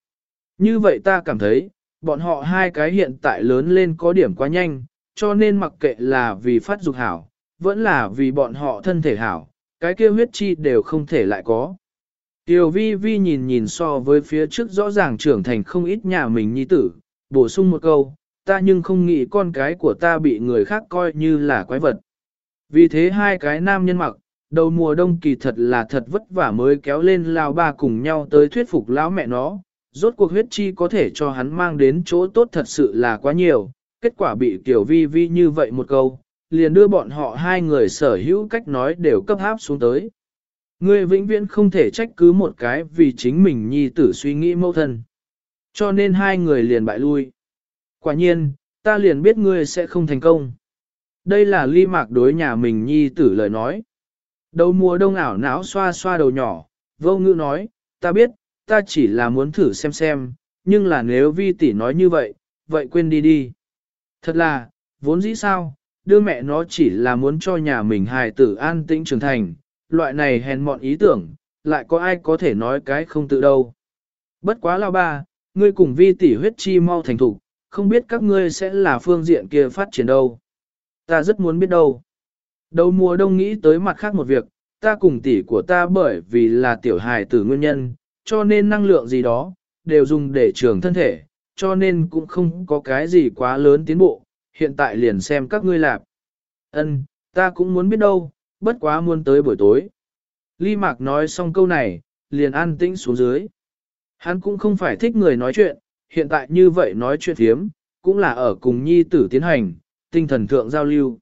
Như vậy ta cảm thấy, bọn họ hai cái hiện tại lớn lên có điểm quá nhanh, cho nên mặc kệ là vì phát dục hảo, vẫn là vì bọn họ thân thể hảo, cái kia huyết chi đều không thể lại có. Tiểu vi vi nhìn nhìn so với phía trước rõ ràng trưởng thành không ít nhà mình nhi tử, bổ sung một câu, ta nhưng không nghĩ con cái của ta bị người khác coi như là quái vật. Vì thế hai cái nam nhân mặc, đầu mùa đông kỳ thật là thật vất vả mới kéo lên lao ba cùng nhau tới thuyết phục lão mẹ nó, rốt cuộc huyết chi có thể cho hắn mang đến chỗ tốt thật sự là quá nhiều, kết quả bị tiểu vi vi như vậy một câu, liền đưa bọn họ hai người sở hữu cách nói đều cấp háp xuống tới. Ngươi vĩnh viễn không thể trách cứ một cái vì chính mình nhi tử suy nghĩ mâu thân. Cho nên hai người liền bại lui. Quả nhiên, ta liền biết ngươi sẽ không thành công. Đây là ly mạc đối nhà mình nhi tử lời nói. Đầu mùa đông ảo não xoa xoa đầu nhỏ, vô ngữ nói, ta biết, ta chỉ là muốn thử xem xem, nhưng là nếu vi tỷ nói như vậy, vậy quên đi đi. Thật là, vốn dĩ sao, đưa mẹ nó chỉ là muốn cho nhà mình hài tử an tĩnh trưởng thành, loại này hèn mọn ý tưởng, lại có ai có thể nói cái không tự đâu. Bất quá lao ba, ngươi cùng vi tỷ huyết chi mau thành thủ, không biết các ngươi sẽ là phương diện kia phát triển đâu. Ta rất muốn biết đâu. Đầu mùa đông nghĩ tới mặt khác một việc, ta cùng tỷ của ta bởi vì là tiểu hài tử nguyên nhân, cho nên năng lượng gì đó, đều dùng để trường thân thể, cho nên cũng không có cái gì quá lớn tiến bộ, hiện tại liền xem các ngươi lạp. Ân, ta cũng muốn biết đâu, bất quá muốn tới buổi tối. Ly Mạc nói xong câu này, liền an tĩnh xuống dưới. Hắn cũng không phải thích người nói chuyện, hiện tại như vậy nói chuyện thiếm, cũng là ở cùng nhi tử tiến hành, tinh thần thượng giao lưu.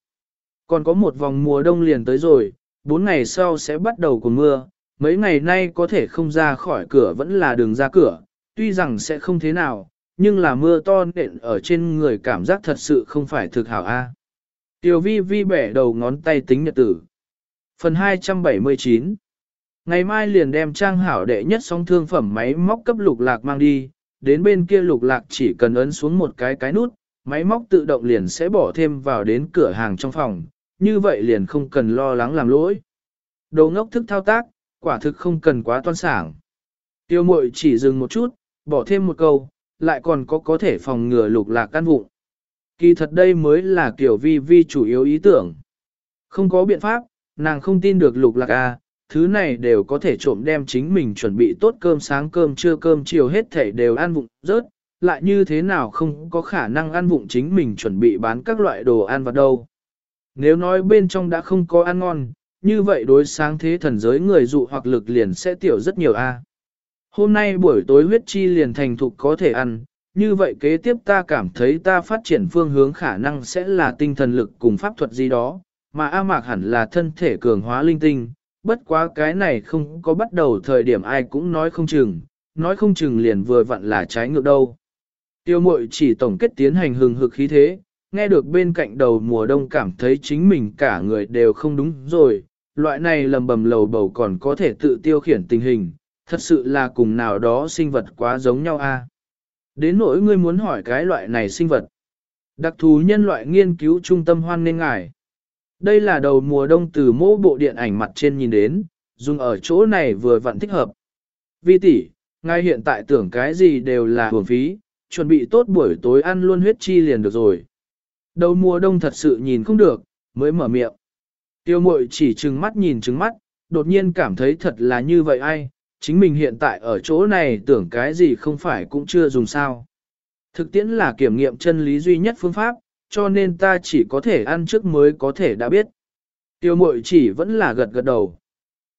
Còn có một vòng mùa đông liền tới rồi, bốn ngày sau sẽ bắt đầu của mưa, mấy ngày nay có thể không ra khỏi cửa vẫn là đường ra cửa, tuy rằng sẽ không thế nào, nhưng là mưa to nện ở trên người cảm giác thật sự không phải thực hảo a. Tiểu vi vi bẻ đầu ngón tay tính nhật tử. Phần 279 Ngày mai liền đem trang hảo đệ nhất song thương phẩm máy móc cấp lục lạc mang đi, đến bên kia lục lạc chỉ cần ấn xuống một cái cái nút, máy móc tự động liền sẽ bỏ thêm vào đến cửa hàng trong phòng, như vậy liền không cần lo lắng làm lỗi. Đồ ngốc thức thao tác, quả thực không cần quá toan sảng. Tiêu mội chỉ dừng một chút, bỏ thêm một câu, lại còn có có thể phòng ngừa lục lạc căn vụng. Kỳ thật đây mới là kiểu vi vi chủ yếu ý tưởng. Không có biện pháp, nàng không tin được lục lạc à thứ này đều có thể trộm đem chính mình chuẩn bị tốt cơm sáng cơm trưa cơm chiều hết thể đều ăn vụng rớt, lại như thế nào không có khả năng ăn vụng chính mình chuẩn bị bán các loại đồ ăn vào đâu. Nếu nói bên trong đã không có ăn ngon, như vậy đối sáng thế thần giới người dụ hoặc lực liền sẽ tiểu rất nhiều a. Hôm nay buổi tối huyết chi liền thành thục có thể ăn, như vậy kế tiếp ta cảm thấy ta phát triển phương hướng khả năng sẽ là tinh thần lực cùng pháp thuật gì đó, mà A Mạc hẳn là thân thể cường hóa linh tinh, bất quá cái này không có bắt đầu thời điểm ai cũng nói không chừng, nói không chừng liền vừa vặn là trái ngược đâu. Tiêu mội chỉ tổng kết tiến hành hừng hực khí thế, nghe được bên cạnh đầu mùa đông cảm thấy chính mình cả người đều không đúng rồi, loại này lầm bầm lầu bầu còn có thể tự tiêu khiển tình hình, thật sự là cùng nào đó sinh vật quá giống nhau a. À? Đến nỗi ngươi muốn hỏi cái loại này sinh vật. Đặc thù nhân loại nghiên cứu trung tâm hoan nên ngài. Đây là đầu mùa đông từ mô bộ điện ảnh mặt trên nhìn đến, dùng ở chỗ này vừa vặn thích hợp. Vi tỷ, ngài hiện tại tưởng cái gì đều là hưởng phí, chuẩn bị tốt buổi tối ăn luôn huyết chi liền được rồi. Đầu mùa đông thật sự nhìn không được, mới mở miệng. Tiêu mội chỉ trừng mắt nhìn trừng mắt, đột nhiên cảm thấy thật là như vậy ai, chính mình hiện tại ở chỗ này tưởng cái gì không phải cũng chưa dùng sao. Thực tiễn là kiểm nghiệm chân lý duy nhất phương pháp, cho nên ta chỉ có thể ăn trước mới có thể đã biết. Tiêu mội chỉ vẫn là gật gật đầu.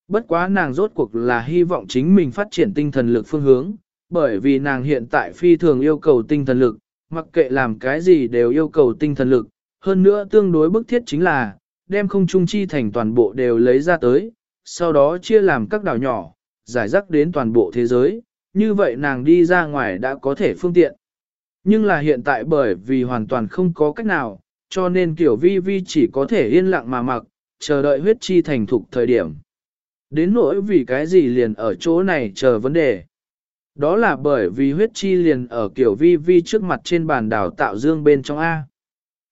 Bất quá nàng rốt cuộc là hy vọng chính mình phát triển tinh thần lực phương hướng, bởi vì nàng hiện tại phi thường yêu cầu tinh thần lực, mặc kệ làm cái gì đều yêu cầu tinh thần lực, hơn nữa tương đối bức thiết chính là, đem không trung chi thành toàn bộ đều lấy ra tới, sau đó chia làm các đảo nhỏ, giải rắc đến toàn bộ thế giới, như vậy nàng đi ra ngoài đã có thể phương tiện. Nhưng là hiện tại bởi vì hoàn toàn không có cách nào, cho nên kiểu vi vi chỉ có thể yên lặng mà mặc, chờ đợi huyết chi thành thục thời điểm. Đến nỗi vì cái gì liền ở chỗ này chờ vấn đề. Đó là bởi vì huyết chi liền ở kiểu vi vi trước mặt trên bàn đảo tạo dương bên trong A.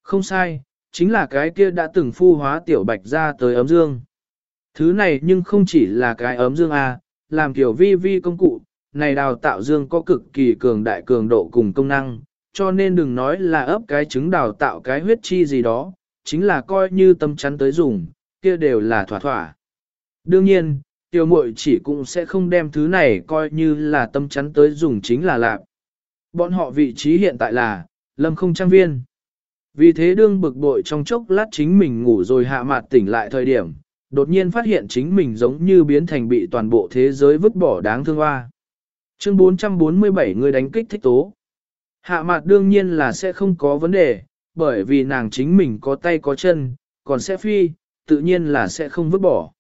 Không sai, chính là cái kia đã từng phu hóa tiểu bạch ra tới ấm dương. Thứ này nhưng không chỉ là cái ấm dương A, làm kiểu vi vi công cụ, này đào tạo dương có cực kỳ cường đại cường độ cùng công năng, cho nên đừng nói là ấp cái trứng đào tạo cái huyết chi gì đó, chính là coi như tâm chắn tới dùng, kia đều là thỏa thỏa. Đương nhiên, tiểu muội chỉ cũng sẽ không đem thứ này coi như là tâm chắn tới dùng chính là lạc. Bọn họ vị trí hiện tại là, lâm không trang viên. Vì thế đương bực bội trong chốc lát chính mình ngủ rồi hạ mạt tỉnh lại thời điểm, đột nhiên phát hiện chính mình giống như biến thành bị toàn bộ thế giới vứt bỏ đáng thương hoa. Chương 447 người đánh kích thích tố. Hạ mặt đương nhiên là sẽ không có vấn đề, bởi vì nàng chính mình có tay có chân, còn sẽ phi, tự nhiên là sẽ không vứt bỏ.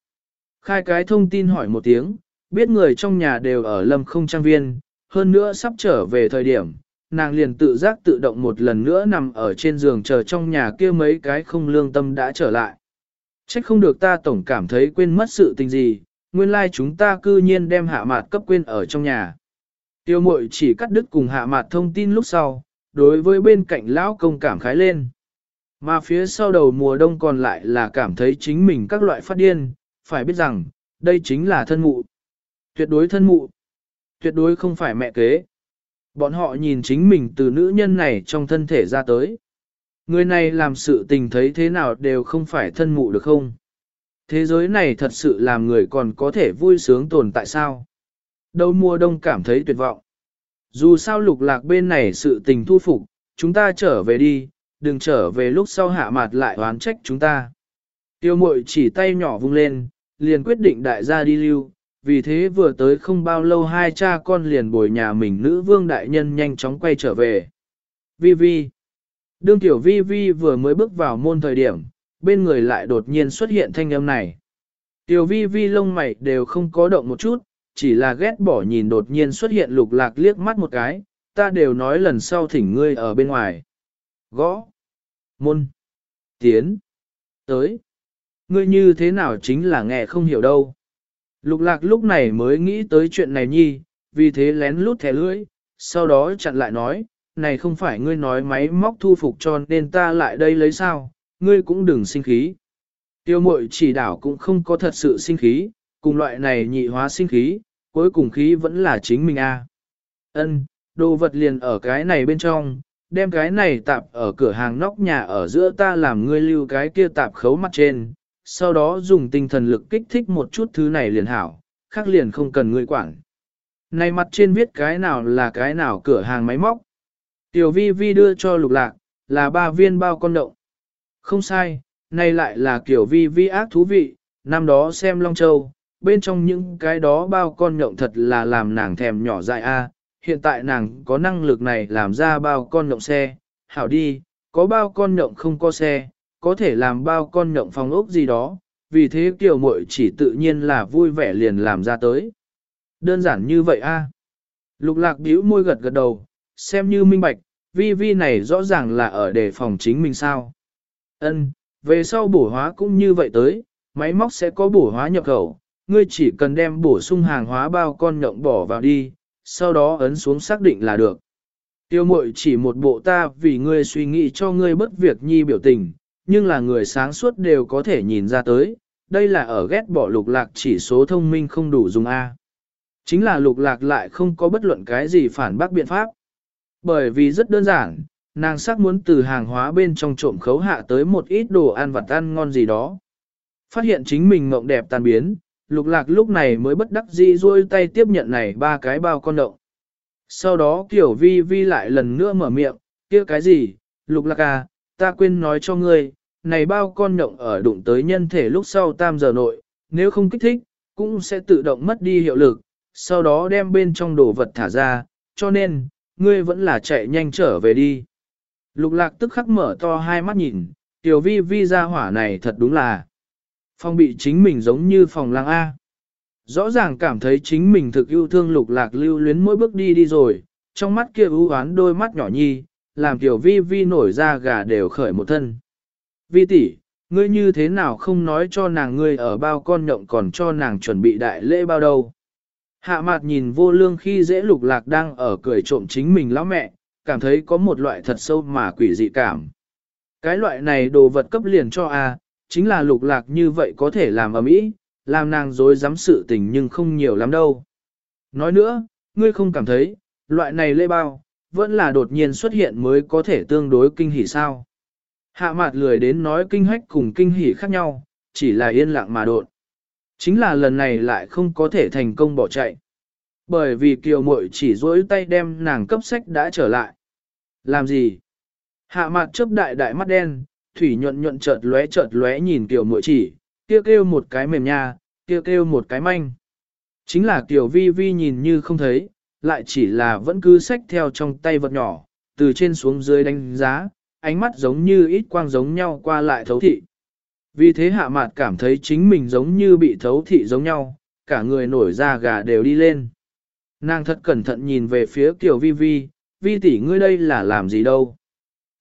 Khai cái thông tin hỏi một tiếng, biết người trong nhà đều ở lâm không trang viên, hơn nữa sắp trở về thời điểm, nàng liền tự giác tự động một lần nữa nằm ở trên giường chờ trong nhà kia mấy cái không lương tâm đã trở lại. Trách không được ta tổng cảm thấy quên mất sự tình gì, nguyên lai like chúng ta cư nhiên đem hạ mạt cấp quên ở trong nhà. Tiêu mội chỉ cắt đứt cùng hạ mạt thông tin lúc sau, đối với bên cạnh lão công cảm khái lên. Mà phía sau đầu mùa đông còn lại là cảm thấy chính mình các loại phát điên, phải biết rằng, đây chính là thân mụ. Tuyệt đối thân mụ. Tuyệt đối không phải mẹ kế. Bọn họ nhìn chính mình từ nữ nhân này trong thân thể ra tới. Người này làm sự tình thấy thế nào đều không phải thân mụ được không? Thế giới này thật sự làm người còn có thể vui sướng tồn tại sao? Đâu mùa đông cảm thấy tuyệt vọng. Dù sao lục lạc bên này sự tình thu phục, chúng ta trở về đi, đừng trở về lúc sau hạ mặt lại oán trách chúng ta. Tiêu mội chỉ tay nhỏ vung lên, liền quyết định đại gia đi lưu, vì thế vừa tới không bao lâu hai cha con liền bồi nhà mình nữ vương đại nhân nhanh chóng quay trở về. Vi Vi Đương tiểu Vi Vi vừa mới bước vào môn thời điểm, bên người lại đột nhiên xuất hiện thanh âm này. Tiểu Vi Vi lông mày đều không có động một chút, chỉ là ghét bỏ nhìn đột nhiên xuất hiện lục lạc liếc mắt một cái, ta đều nói lần sau thỉnh ngươi ở bên ngoài. Gõ. Môn. Tiến. Tới. Ngươi như thế nào chính là nghe không hiểu đâu. Lục lạc lúc này mới nghĩ tới chuyện này nhi, vì thế lén lút thẻ lưỡi, sau đó chặn lại nói, này không phải ngươi nói máy móc thu phục cho nên ta lại đây lấy sao, ngươi cũng đừng sinh khí. Tiêu mội chỉ đảo cũng không có thật sự sinh khí, cùng loại này nhị hóa sinh khí, cuối cùng khí vẫn là chính mình a. Ân, đồ vật liền ở cái này bên trong, đem cái này tạp ở cửa hàng nóc nhà ở giữa ta làm ngươi lưu cái kia tạp khấu mặt trên, sau đó dùng tinh thần lực kích thích một chút thứ này liền hảo, khác liền không cần ngươi quản. Này mặt trên viết cái nào là cái nào cửa hàng máy móc. Tiểu vi vi đưa cho lục lạc, là ba viên bao con động. Không sai, này lại là kiểu vi vi ác thú vị, năm đó xem Long Châu, bên trong những cái đó bao con nhộng thật là làm nàng thèm nhỏ dại a, hiện tại nàng có năng lực này làm ra bao con nhộng xe, hảo đi, có bao con nhộng không có xe, có thể làm bao con nhộng phòng ốc gì đó, vì thế kiểu muội chỉ tự nhiên là vui vẻ liền làm ra tới. Đơn giản như vậy a. Lục lạc bĩu môi gật gật đầu, xem như minh bạch, vi vi này rõ ràng là ở đề phòng chính mình sao. Ân, về sau bổ hóa cũng như vậy tới, máy móc sẽ có bổ hóa nhập khẩu, ngươi chỉ cần đem bổ sung hàng hóa bao con nhộng bỏ vào đi, sau đó ấn xuống xác định là được. Tiêu mội chỉ một bộ ta vì ngươi suy nghĩ cho ngươi bất việc nhi biểu tình, nhưng là người sáng suốt đều có thể nhìn ra tới, đây là ở ghét bỏ lục lạc chỉ số thông minh không đủ dùng A. Chính là lục lạc lại không có bất luận cái gì phản bác biện pháp. Bởi vì rất đơn giản, nàng sắc muốn từ hàng hóa bên trong trộm khấu hạ tới một ít đồ ăn vặt ăn ngon gì đó. Phát hiện chính mình mộng đẹp tan biến, lục lạc lúc này mới bất đắc dĩ duỗi tay tiếp nhận này ba cái bao con động. Sau đó kiểu vi vi lại lần nữa mở miệng, kia cái gì, lục lạc à, ta quên nói cho ngươi, này bao con nhộng ở đụng tới nhân thể lúc sau tam giờ nội, nếu không kích thích, cũng sẽ tự động mất đi hiệu lực, sau đó đem bên trong đồ vật thả ra, cho nên, ngươi vẫn là chạy nhanh trở về đi. Lục lạc tức khắc mở to hai mắt nhìn, tiểu vi vi ra hỏa này thật đúng là phong bị chính mình giống như phòng lang A. Rõ ràng cảm thấy chính mình thực yêu thương lục lạc lưu luyến mỗi bước đi đi rồi, trong mắt kia ưu oán đôi mắt nhỏ nhi, làm tiểu vi vi nổi ra gà đều khởi một thân. Vi tỷ, ngươi như thế nào không nói cho nàng ngươi ở bao con nhộng còn cho nàng chuẩn bị đại lễ bao đâu. Hạ mặt nhìn vô lương khi dễ lục lạc đang ở cười trộm chính mình lão mẹ, cảm thấy có một loại thật sâu mà quỷ dị cảm. Cái loại này đồ vật cấp liền cho a, chính là lục lạc như vậy có thể làm ở mỹ, làm nàng dối dám sự tình nhưng không nhiều lắm đâu. Nói nữa, ngươi không cảm thấy, loại này lễ bao, vẫn là đột nhiên xuất hiện mới có thể tương đối kinh hỉ sao. Hạ mặt lười đến nói kinh hách cùng kinh hỉ khác nhau, chỉ là yên lặng mà đột. Chính là lần này lại không có thể thành công bỏ chạy. Bởi vì kiều muội chỉ dối tay đem nàng cấp sách đã trở lại. Làm gì? Hạ mặt chớp đại đại mắt đen, thủy nhuận nhuận chợt lóe chợt lóe nhìn kiều muội chỉ, kia kêu, một cái mềm nha, kia kêu một cái manh. Chính là kiều vi vi nhìn như không thấy, lại chỉ là vẫn cứ sách theo trong tay vật nhỏ, từ trên xuống dưới đánh giá, ánh mắt giống như ít quang giống nhau qua lại thấu thị. Vì thế hạ mạt cảm thấy chính mình giống như bị thấu thị giống nhau, cả người nổi da gà đều đi lên. Nàng thật cẩn thận nhìn về phía Tiểu Vi Vi, Vi tỷ ngươi đây là làm gì đâu.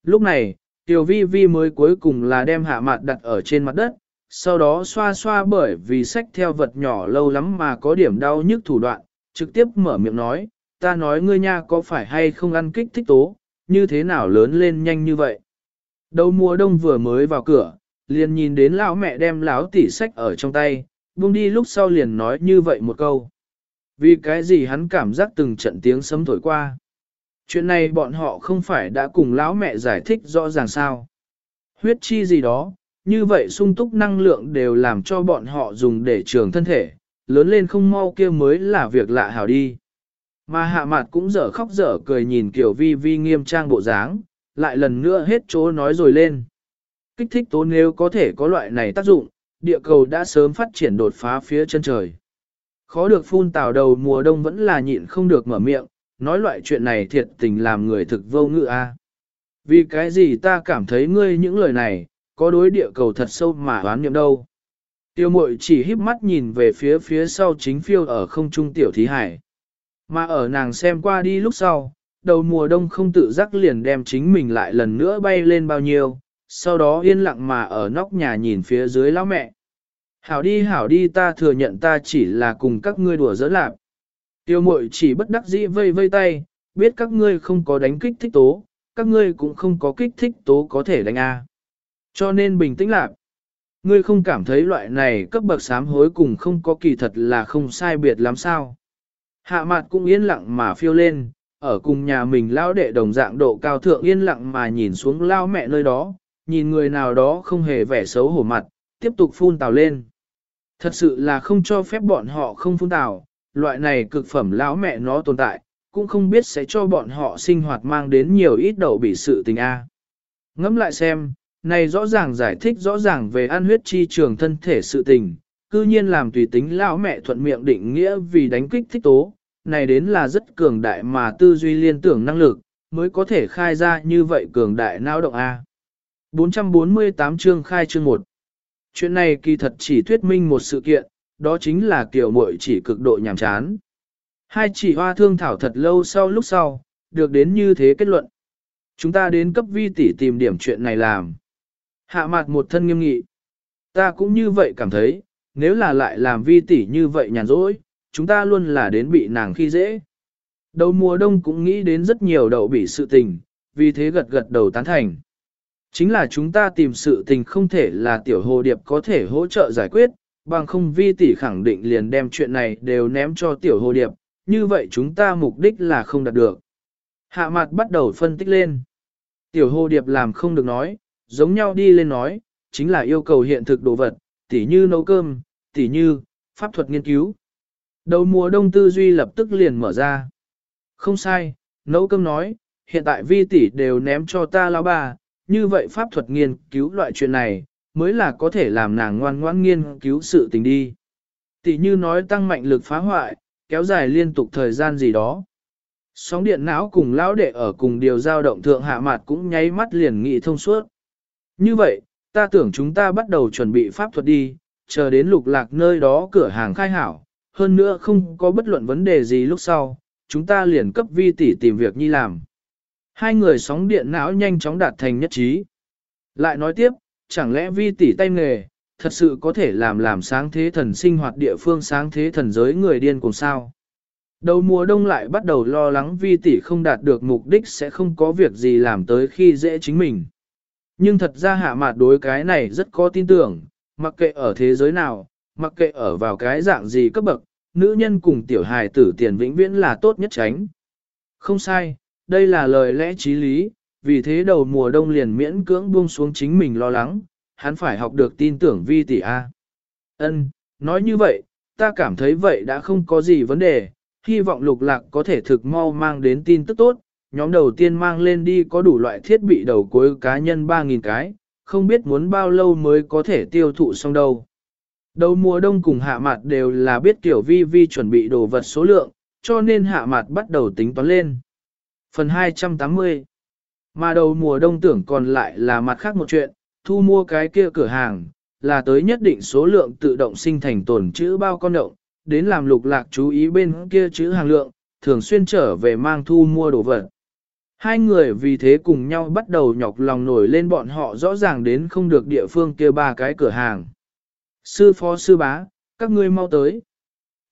Lúc này, Tiểu Vi Vi mới cuối cùng là đem hạ mạt đặt ở trên mặt đất, sau đó xoa xoa bởi vì sách theo vật nhỏ lâu lắm mà có điểm đau nhức thủ đoạn, trực tiếp mở miệng nói, ta nói ngươi nha có phải hay không ăn kích thích tố, như thế nào lớn lên nhanh như vậy. Đầu mùa đông vừa mới vào cửa, liền nhìn đến lão mẹ đem lão tỷ sách ở trong tay, buông đi lúc sau liền nói như vậy một câu. Vì cái gì hắn cảm giác từng trận tiếng sấm thổi qua. Chuyện này bọn họ không phải đã cùng lão mẹ giải thích rõ ràng sao. Huyết chi gì đó, như vậy sung túc năng lượng đều làm cho bọn họ dùng để trường thân thể, lớn lên không mau kia mới là việc lạ hảo đi. Mà hạ mặt cũng dở khóc dở cười nhìn kiểu vi vi nghiêm trang bộ dáng, lại lần nữa hết chỗ nói rồi lên. Kích thích tố nếu có thể có loại này tác dụng, địa cầu đã sớm phát triển đột phá phía chân trời. Khó được phun tào đầu mùa đông vẫn là nhịn không được mở miệng, nói loại chuyện này thiệt tình làm người thực vô ngữ a. Vì cái gì ta cảm thấy ngươi những lời này, có đối địa cầu thật sâu mà đoán niệm đâu. Tiêu mội chỉ híp mắt nhìn về phía phía sau chính phiêu ở không trung tiểu thí hải. Mà ở nàng xem qua đi lúc sau, đầu mùa đông không tự giác liền đem chính mình lại lần nữa bay lên bao nhiêu, sau đó yên lặng mà ở nóc nhà nhìn phía dưới lão mẹ. Hảo đi hảo đi ta thừa nhận ta chỉ là cùng các ngươi đùa giỡn lạc. Tiêu mội chỉ bất đắc dĩ vây vây tay, biết các ngươi không có đánh kích thích tố, các ngươi cũng không có kích thích tố có thể đánh A. Cho nên bình tĩnh lạc. Ngươi không cảm thấy loại này cấp bậc sám hối cùng không có kỳ thật là không sai biệt lắm sao. Hạ mặt cũng yên lặng mà phiêu lên, ở cùng nhà mình lao đệ đồng dạng độ cao thượng yên lặng mà nhìn xuống lao mẹ nơi đó, nhìn người nào đó không hề vẻ xấu hổ mặt, tiếp tục phun tào lên. Thật sự là không cho phép bọn họ không phun tào, loại này cực phẩm lão mẹ nó tồn tại, cũng không biết sẽ cho bọn họ sinh hoạt mang đến nhiều ít đầu bị sự tình a. Ngẫm lại xem, này rõ ràng giải thích rõ ràng về ăn huyết chi trường thân thể sự tình, cư nhiên làm tùy tính lão mẹ thuận miệng định nghĩa vì đánh kích thích tố, này đến là rất cường đại mà tư duy liên tưởng năng lực, mới có thể khai ra như vậy cường đại não động A. 448 chương khai chương 1 Chuyện này kỳ thật chỉ thuyết minh một sự kiện, đó chính là kiểu muội chỉ cực độ nhàm chán. Hai chỉ hoa thương thảo thật lâu sau lúc sau, được đến như thế kết luận. Chúng ta đến cấp vi tỷ tìm điểm chuyện này làm. Hạ mặt một thân nghiêm nghị. Ta cũng như vậy cảm thấy, nếu là lại làm vi tỷ như vậy nhàn rỗi, chúng ta luôn là đến bị nàng khi dễ. Đầu mùa đông cũng nghĩ đến rất nhiều đậu bị sự tình, vì thế gật gật đầu tán thành. Chính là chúng ta tìm sự tình không thể là tiểu hồ điệp có thể hỗ trợ giải quyết, bằng không vi tỷ khẳng định liền đem chuyện này đều ném cho tiểu hồ điệp, như vậy chúng ta mục đích là không đạt được. Hạ mặt bắt đầu phân tích lên. Tiểu hồ điệp làm không được nói, giống nhau đi lên nói, chính là yêu cầu hiện thực đồ vật, tỉ như nấu cơm, tỉ như, pháp thuật nghiên cứu. Đầu mùa đông tư duy lập tức liền mở ra. Không sai, nấu cơm nói, hiện tại vi tỷ đều ném cho ta lão bà, như vậy pháp thuật nghiên cứu loại chuyện này, mới là có thể làm nàng ngoan ngoãn nghiên cứu sự tình đi. Tỷ như nói tăng mạnh lực phá hoại, kéo dài liên tục thời gian gì đó. Sóng điện não cùng lão đệ ở cùng điều giao động thượng hạ mặt cũng nháy mắt liền nghị thông suốt. Như vậy, ta tưởng chúng ta bắt đầu chuẩn bị pháp thuật đi, chờ đến lục lạc nơi đó cửa hàng khai hảo, hơn nữa không có bất luận vấn đề gì lúc sau, chúng ta liền cấp vi tỷ tìm việc nhi làm. Hai người sóng điện não nhanh chóng đạt thành nhất trí. Lại nói tiếp, chẳng lẽ vi tỷ tay nghề, thật sự có thể làm làm sáng thế thần sinh hoạt địa phương sáng thế thần giới người điên cùng sao? Đầu mùa đông lại bắt đầu lo lắng vi tỷ không đạt được mục đích sẽ không có việc gì làm tới khi dễ chính mình. Nhưng thật ra hạ mạt đối cái này rất có tin tưởng, mặc kệ ở thế giới nào, mặc kệ ở vào cái dạng gì cấp bậc, nữ nhân cùng tiểu hài tử tiền vĩnh viễn là tốt nhất tránh. Không sai, đây là lời lẽ trí lý, vì thế đầu mùa đông liền miễn cưỡng buông xuống chính mình lo lắng, hắn phải học được tin tưởng vi tỷ A. Ân, nói như vậy, ta cảm thấy vậy đã không có gì vấn đề, hy vọng lục lạc có thể thực mau mang đến tin tức tốt, nhóm đầu tiên mang lên đi có đủ loại thiết bị đầu cuối cá nhân 3.000 cái, không biết muốn bao lâu mới có thể tiêu thụ xong đâu. Đầu mùa đông cùng hạ mặt đều là biết tiểu vi vi chuẩn bị đồ vật số lượng, cho nên hạ mặt bắt đầu tính toán lên. Phần 280 Mà đầu mùa đông tưởng còn lại là mặt khác một chuyện, thu mua cái kia cửa hàng, là tới nhất định số lượng tự động sinh thành tồn chữ bao con động, đến làm lục lạc chú ý bên kia chữ hàng lượng, thường xuyên trở về mang thu mua đồ vật. Hai người vì thế cùng nhau bắt đầu nhọc lòng nổi lên bọn họ rõ ràng đến không được địa phương kia ba cái cửa hàng. Sư phó sư bá, các ngươi mau tới.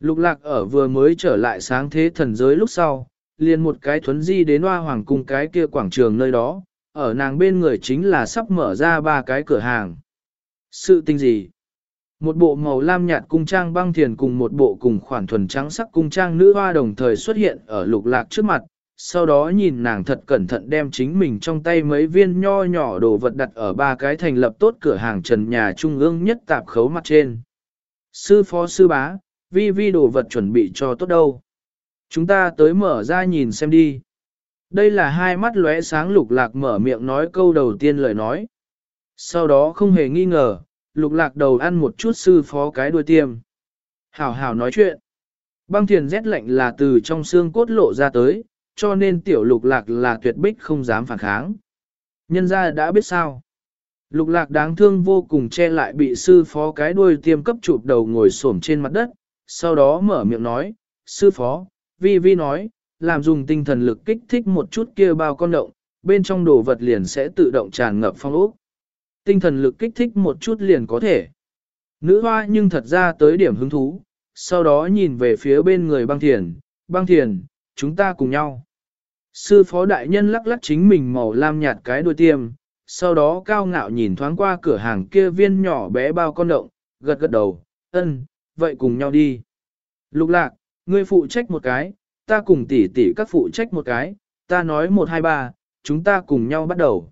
Lục lạc ở vừa mới trở lại sáng thế thần giới lúc sau, liền một cái thuấn di đến hoa hoàng cung cái kia quảng trường nơi đó, ở nàng bên người chính là sắp mở ra ba cái cửa hàng. Sự tình gì? Một bộ màu lam nhạt cung trang băng thiền cùng một bộ cùng khoản thuần trắng sắc cung trang nữ hoa đồng thời xuất hiện ở lục lạc trước mặt, sau đó nhìn nàng thật cẩn thận đem chính mình trong tay mấy viên nho nhỏ đồ vật đặt ở ba cái thành lập tốt cửa hàng trần nhà trung ương nhất tạp khấu mặt trên. Sư phó sư bá, vi vi đồ vật chuẩn bị cho tốt đâu. Chúng ta tới mở ra nhìn xem đi. Đây là hai mắt lóe sáng lục lạc mở miệng nói câu đầu tiên lời nói. Sau đó không hề nghi ngờ, lục lạc đầu ăn một chút sư phó cái đuôi tiêm. Hảo hảo nói chuyện. Băng thiền rét lạnh là từ trong xương cốt lộ ra tới, cho nên tiểu lục lạc là tuyệt bích không dám phản kháng. Nhân ra đã biết sao. Lục lạc đáng thương vô cùng che lại bị sư phó cái đuôi tiêm cấp chụp đầu ngồi xổm trên mặt đất, sau đó mở miệng nói, sư phó, vi vi nói, làm dùng tinh thần lực kích thích một chút kia bao con động, bên trong đồ vật liền sẽ tự động tràn ngập phong ốc. Tinh thần lực kích thích một chút liền có thể. Nữ hoa nhưng thật ra tới điểm hứng thú, sau đó nhìn về phía bên người băng thiền, băng thiền, chúng ta cùng nhau. Sư phó đại nhân lắc lắc chính mình màu lam nhạt cái đuôi tiêm, sau đó cao ngạo nhìn thoáng qua cửa hàng kia viên nhỏ bé bao con động, gật gật đầu, ân, vậy cùng nhau đi. Lục lạc, ngươi phụ trách một cái, ta cùng tỷ tỷ các phụ trách một cái, ta nói một hai ba, chúng ta cùng nhau bắt đầu.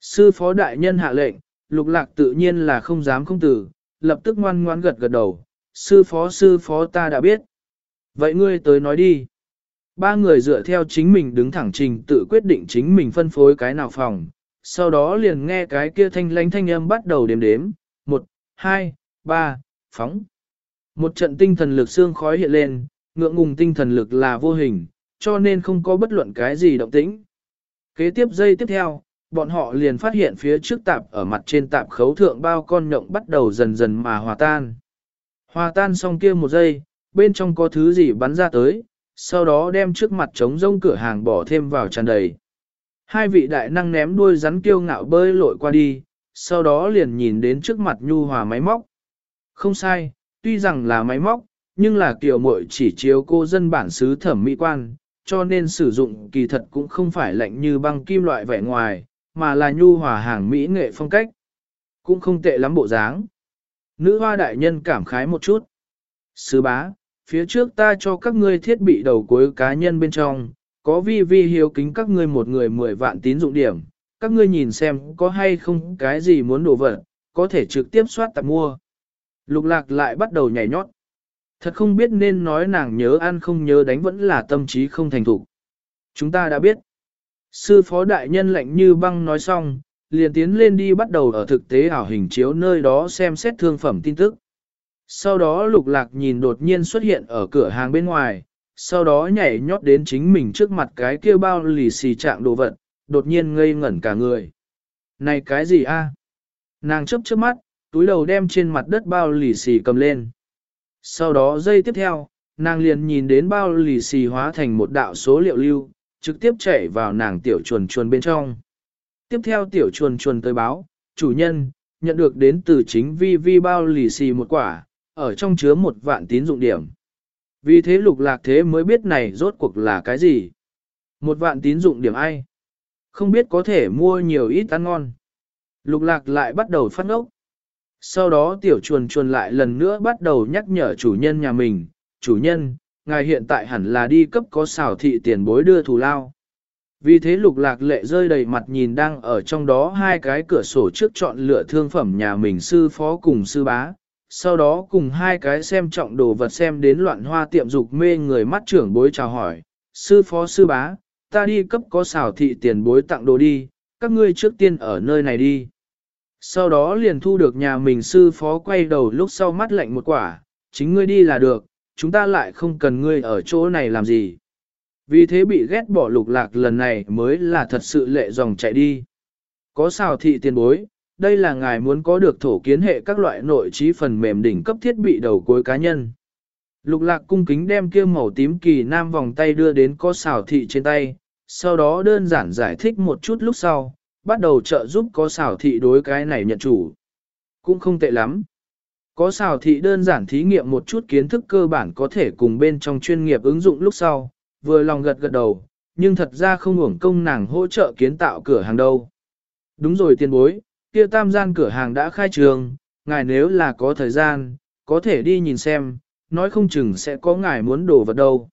Sư phó đại nhân hạ lệnh, lục lạc tự nhiên là không dám không từ, lập tức ngoan ngoan gật gật đầu, sư phó sư phó ta đã biết. Vậy ngươi tới nói đi. Ba người dựa theo chính mình đứng thẳng trình tự quyết định chính mình phân phối cái nào phòng, sau đó liền nghe cái kia thanh lánh thanh âm bắt đầu đếm đếm, một, hai, ba, phóng. Một trận tinh thần lực xương khói hiện lên, ngượng ngùng tinh thần lực là vô hình, cho nên không có bất luận cái gì động tĩnh. Kế tiếp giây tiếp theo, bọn họ liền phát hiện phía trước tạp ở mặt trên tạp khấu thượng bao con nhộng bắt đầu dần dần mà hòa tan. Hòa tan xong kia một giây, bên trong có thứ gì bắn ra tới, sau đó đem trước mặt trống rông cửa hàng bỏ thêm vào tràn đầy. Hai vị đại năng ném đuôi rắn kiêu ngạo bơi lội qua đi, sau đó liền nhìn đến trước mặt nhu hòa máy móc. Không sai, tuy rằng là máy móc, nhưng là kiểu mội chỉ chiếu cô dân bản xứ thẩm mỹ quan, cho nên sử dụng kỳ thật cũng không phải lạnh như băng kim loại vẻ ngoài, mà là nhu hòa hàng mỹ nghệ phong cách. Cũng không tệ lắm bộ dáng. Nữ hoa đại nhân cảm khái một chút. Sứ bá, phía trước ta cho các ngươi thiết bị đầu cuối cá nhân bên trong, có vi vi hiếu kính các ngươi một người 10 vạn tín dụng điểm, các ngươi nhìn xem có hay không cái gì muốn đổ vật, có thể trực tiếp soát tập mua. Lục lạc lại bắt đầu nhảy nhót. Thật không biết nên nói nàng nhớ ăn không nhớ đánh vẫn là tâm trí không thành thục. Chúng ta đã biết. Sư phó đại nhân lạnh như băng nói xong, liền tiến lên đi bắt đầu ở thực tế ảo hình chiếu nơi đó xem xét thương phẩm tin tức. Sau đó lục lạc nhìn đột nhiên xuất hiện ở cửa hàng bên ngoài, sau đó nhảy nhót đến chính mình trước mặt cái kia bao lì xì trạng đồ vật, đột nhiên ngây ngẩn cả người. Này cái gì a? Nàng chấp chớp mắt, túi đầu đem trên mặt đất bao lì xì cầm lên. Sau đó giây tiếp theo, nàng liền nhìn đến bao lì xì hóa thành một đạo số liệu lưu, trực tiếp chạy vào nàng tiểu chuồn chuồn bên trong. Tiếp theo tiểu chuồn chuồn tới báo, chủ nhân, nhận được đến từ chính vi vi bao lì xì một quả, ở trong chứa một vạn tín dụng điểm. Vì thế lục lạc thế mới biết này rốt cuộc là cái gì. Một vạn tín dụng điểm ai? Không biết có thể mua nhiều ít ăn ngon. Lục lạc lại bắt đầu phát ngốc. Sau đó tiểu chuồn chuồn lại lần nữa bắt đầu nhắc nhở chủ nhân nhà mình, chủ nhân, ngài hiện tại hẳn là đi cấp có xảo thị tiền bối đưa thù lao. Vì thế lục lạc lệ rơi đầy mặt nhìn đang ở trong đó hai cái cửa sổ trước chọn lựa thương phẩm nhà mình sư phó cùng sư bá, sau đó cùng hai cái xem trọng đồ vật xem đến loạn hoa tiệm dục mê người mắt trưởng bối chào hỏi, sư phó sư bá, ta đi cấp có xảo thị tiền bối tặng đồ đi, các ngươi trước tiên ở nơi này đi. Sau đó liền thu được nhà mình sư phó quay đầu lúc sau mắt lạnh một quả, chính ngươi đi là được, chúng ta lại không cần ngươi ở chỗ này làm gì. Vì thế bị ghét bỏ lục lạc lần này mới là thật sự lệ dòng chạy đi. Có xào thị tiền bối, đây là ngài muốn có được thổ kiến hệ các loại nội trí phần mềm đỉnh cấp thiết bị đầu cuối cá nhân. Lục lạc cung kính đem kia màu tím kỳ nam vòng tay đưa đến có xào thị trên tay, sau đó đơn giản giải thích một chút lúc sau, bắt đầu trợ giúp có xào thị đối cái này nhận chủ. Cũng không tệ lắm. Có xào thị đơn giản thí nghiệm một chút kiến thức cơ bản có thể cùng bên trong chuyên nghiệp ứng dụng lúc sau, vừa lòng gật gật đầu, nhưng thật ra không hưởng công nàng hỗ trợ kiến tạo cửa hàng đâu. Đúng rồi tiền bối, kia tam gian cửa hàng đã khai trường, ngài nếu là có thời gian, có thể đi nhìn xem, nói không chừng sẽ có ngài muốn đổ vật đâu.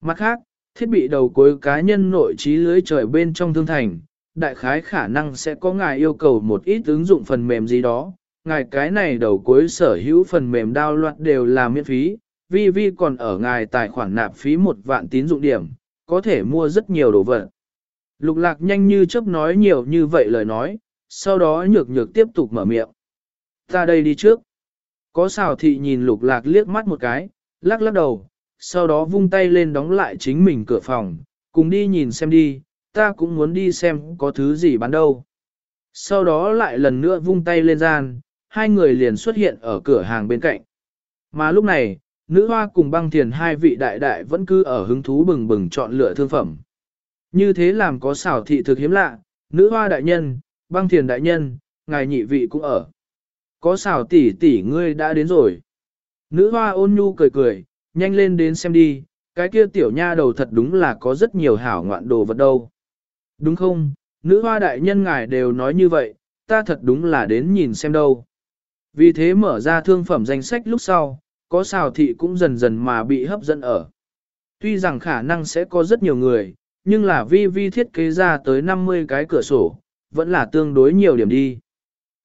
Mặt khác, thiết bị đầu cuối cá nhân nội trí lưới trời bên trong thương thành, đại khái khả năng sẽ có ngài yêu cầu một ít ứng dụng phần mềm gì đó. Ngài cái này đầu cuối sở hữu phần mềm đao loạt đều là miễn phí, vi vi còn ở ngài tài khoản nạp phí một vạn tín dụng điểm, có thể mua rất nhiều đồ vật. Lục lạc nhanh như chớp nói nhiều như vậy lời nói, sau đó nhược nhược tiếp tục mở miệng. Ta đây đi trước. Có xào thị nhìn lục lạc liếc mắt một cái, lắc lắc đầu, sau đó vung tay lên đóng lại chính mình cửa phòng, cùng đi nhìn xem đi, ta cũng muốn đi xem có thứ gì bán đâu. Sau đó lại lần nữa vung tay lên gian, hai người liền xuất hiện ở cửa hàng bên cạnh. Mà lúc này, nữ hoa cùng băng thiền hai vị đại đại vẫn cứ ở hứng thú bừng bừng chọn lựa thương phẩm. Như thế làm có xảo thị thực hiếm lạ, nữ hoa đại nhân, băng thiền đại nhân, ngài nhị vị cũng ở. Có xảo tỷ tỷ ngươi đã đến rồi. Nữ hoa ôn nhu cười cười, nhanh lên đến xem đi, cái kia tiểu nha đầu thật đúng là có rất nhiều hảo ngoạn đồ vật đâu. Đúng không, nữ hoa đại nhân ngài đều nói như vậy, ta thật đúng là đến nhìn xem đâu. Vì thế mở ra thương phẩm danh sách lúc sau, có xào thị cũng dần dần mà bị hấp dẫn ở. Tuy rằng khả năng sẽ có rất nhiều người, nhưng là vi vi thiết kế ra tới 50 cái cửa sổ, vẫn là tương đối nhiều điểm đi.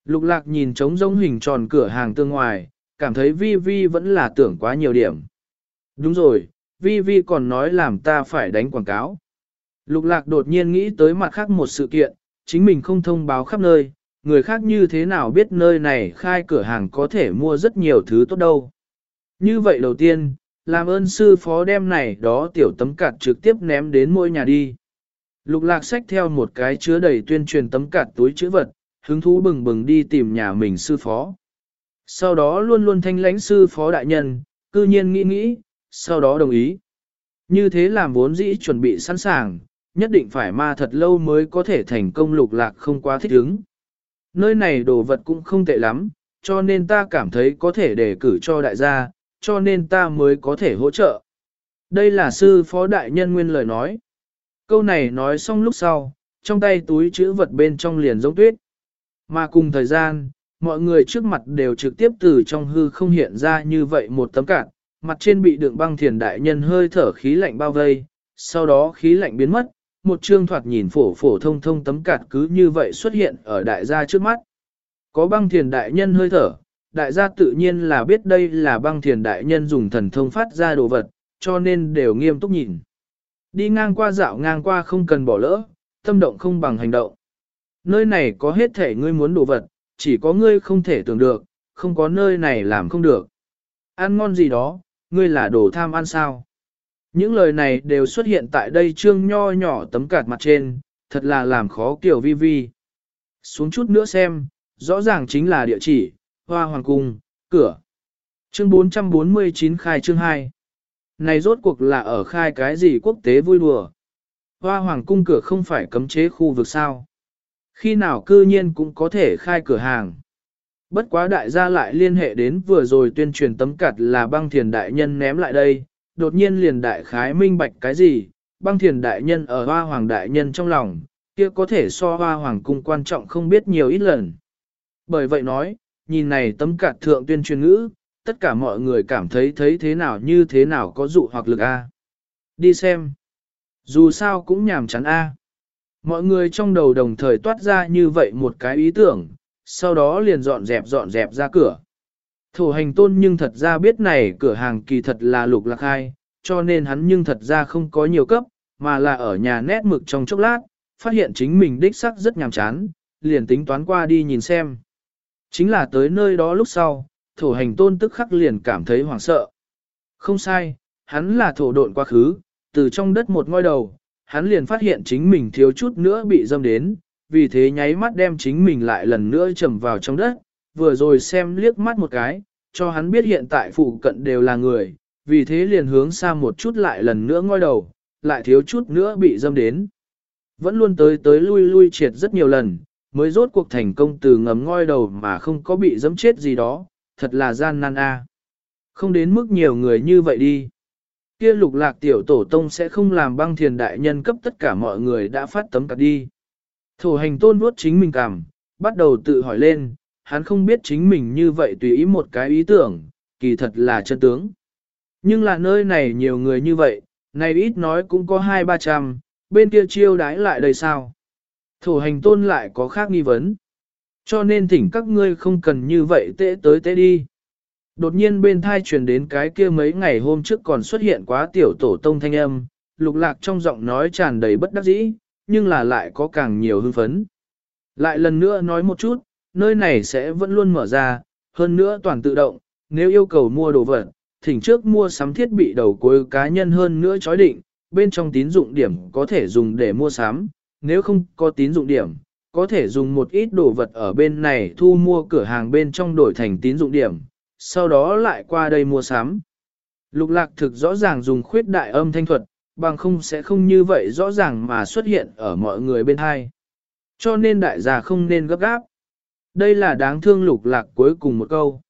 Lục lạc nhìn trống rỗng hình tròn cửa hàng tương ngoài, cảm thấy vi vi vẫn là tưởng quá nhiều điểm. Đúng rồi, vi vi còn nói làm ta phải đánh quảng cáo. Lục lạc đột nhiên nghĩ tới mặt khác một sự kiện, chính mình không thông báo khắp nơi, người khác như thế nào biết nơi này khai cửa hàng có thể mua rất nhiều thứ tốt đâu. Như vậy đầu tiên, làm ơn sư phó đem này đó tiểu tấm cạt trực tiếp ném đến mỗi nhà đi. Lục lạc sách theo một cái chứa đầy tuyên truyền tấm cạt túi chữ vật, hứng thú bừng bừng đi tìm nhà mình sư phó. Sau đó luôn luôn thanh lãnh sư phó đại nhân, cư nhiên nghĩ nghĩ, sau đó đồng ý. Như thế làm vốn dĩ chuẩn bị sẵn sàng, nhất định phải ma thật lâu mới có thể thành công lục lạc không quá thích ứng. Nơi này đồ vật cũng không tệ lắm, cho nên ta cảm thấy có thể đề cử cho đại gia, cho nên ta mới có thể hỗ trợ. Đây là sư phó đại nhân nguyên lời nói. Câu này nói xong lúc sau, trong tay túi chữ vật bên trong liền giống tuyết. Mà cùng thời gian, mọi người trước mặt đều trực tiếp từ trong hư không hiện ra như vậy một tấm cạn, mặt trên bị đựng băng thiền đại nhân hơi thở khí lạnh bao vây, sau đó khí lạnh biến mất, một trương thoạt nhìn phổ phổ thông thông tấm cạt cứ như vậy xuất hiện ở đại gia trước mắt. Có băng thiền đại nhân hơi thở, đại gia tự nhiên là biết đây là băng thiền đại nhân dùng thần thông phát ra đồ vật, cho nên đều nghiêm túc nhìn. Đi ngang qua dạo ngang qua không cần bỏ lỡ, tâm động không bằng hành động. Nơi này có hết thể ngươi muốn đồ vật, chỉ có ngươi không thể tưởng được, không có nơi này làm không được. Ăn ngon gì đó, ngươi là đồ tham ăn sao? Những lời này đều xuất hiện tại đây trương nho nhỏ tấm cạt mặt trên, thật là làm khó kiểu vi vi. Xuống chút nữa xem, rõ ràng chính là địa chỉ, hoa hoàng cung, cửa. Chương 449 khai chương 2. Này rốt cuộc là ở khai cái gì quốc tế vui đùa? Hoa hoàng cung cửa không phải cấm chế khu vực sao? Khi nào cư nhiên cũng có thể khai cửa hàng? Bất quá đại gia lại liên hệ đến vừa rồi tuyên truyền tấm cặt là băng thiền đại nhân ném lại đây, đột nhiên liền đại khái minh bạch cái gì, băng thiền đại nhân ở hoa hoàng đại nhân trong lòng, kia có thể so hoa hoàng cung quan trọng không biết nhiều ít lần. Bởi vậy nói, nhìn này tấm cạt thượng tuyên truyền ngữ, tất cả mọi người cảm thấy thấy thế nào như thế nào có dụ hoặc lực A. Đi xem. Dù sao cũng nhàm chán A. Mọi người trong đầu đồng thời toát ra như vậy một cái ý tưởng, sau đó liền dọn dẹp dọn dẹp ra cửa. Thổ hành tôn nhưng thật ra biết này cửa hàng kỳ thật là lục lạc hai, cho nên hắn nhưng thật ra không có nhiều cấp, mà là ở nhà nét mực trong chốc lát, phát hiện chính mình đích sắc rất nhàm chán, liền tính toán qua đi nhìn xem. Chính là tới nơi đó lúc sau, thổ hành tôn tức khắc liền cảm thấy hoảng sợ. Không sai, hắn là thổ độn quá khứ, từ trong đất một ngôi đầu, hắn liền phát hiện chính mình thiếu chút nữa bị dâm đến, vì thế nháy mắt đem chính mình lại lần nữa trầm vào trong đất, vừa rồi xem liếc mắt một cái, cho hắn biết hiện tại phụ cận đều là người, vì thế liền hướng xa một chút lại lần nữa ngoi đầu, lại thiếu chút nữa bị dâm đến. Vẫn luôn tới tới lui lui triệt rất nhiều lần, mới rốt cuộc thành công từ ngầm ngoi đầu mà không có bị dâm chết gì đó, thật là gian nan a. Không đến mức nhiều người như vậy đi. Kia lục lạc tiểu tổ tông sẽ không làm băng thiền đại nhân cấp tất cả mọi người đã phát tấm cặp đi. Thổ hành tôn vuốt chính mình cảm, bắt đầu tự hỏi lên, hắn không biết chính mình như vậy tùy ý một cái ý tưởng, kỳ thật là chân tướng. Nhưng là nơi này nhiều người như vậy, này ít nói cũng có hai ba trăm, bên kia chiêu đái lại đây sao? Thổ hành tôn lại có khác nghi vấn. Cho nên thỉnh các ngươi không cần như vậy tệ tới tệ đi. Đột nhiên bên thai truyền đến cái kia mấy ngày hôm trước còn xuất hiện quá tiểu tổ tông thanh âm, lục lạc trong giọng nói tràn đầy bất đắc dĩ, nhưng là lại có càng nhiều hưng phấn. Lại lần nữa nói một chút, nơi này sẽ vẫn luôn mở ra, hơn nữa toàn tự động, nếu yêu cầu mua đồ vật, thỉnh trước mua sắm thiết bị đầu cuối cá nhân hơn nữa chói định, bên trong tín dụng điểm có thể dùng để mua sắm, nếu không có tín dụng điểm, có thể dùng một ít đồ vật ở bên này thu mua cửa hàng bên trong đổi thành tín dụng điểm, sau đó lại qua đây mua sắm. Lục lạc thực rõ ràng dùng khuyết đại âm thanh thuật, bằng không sẽ không như vậy rõ ràng mà xuất hiện ở mọi người bên hai. Cho nên đại gia không nên gấp gáp. Đây là đáng thương lục lạc cuối cùng một câu.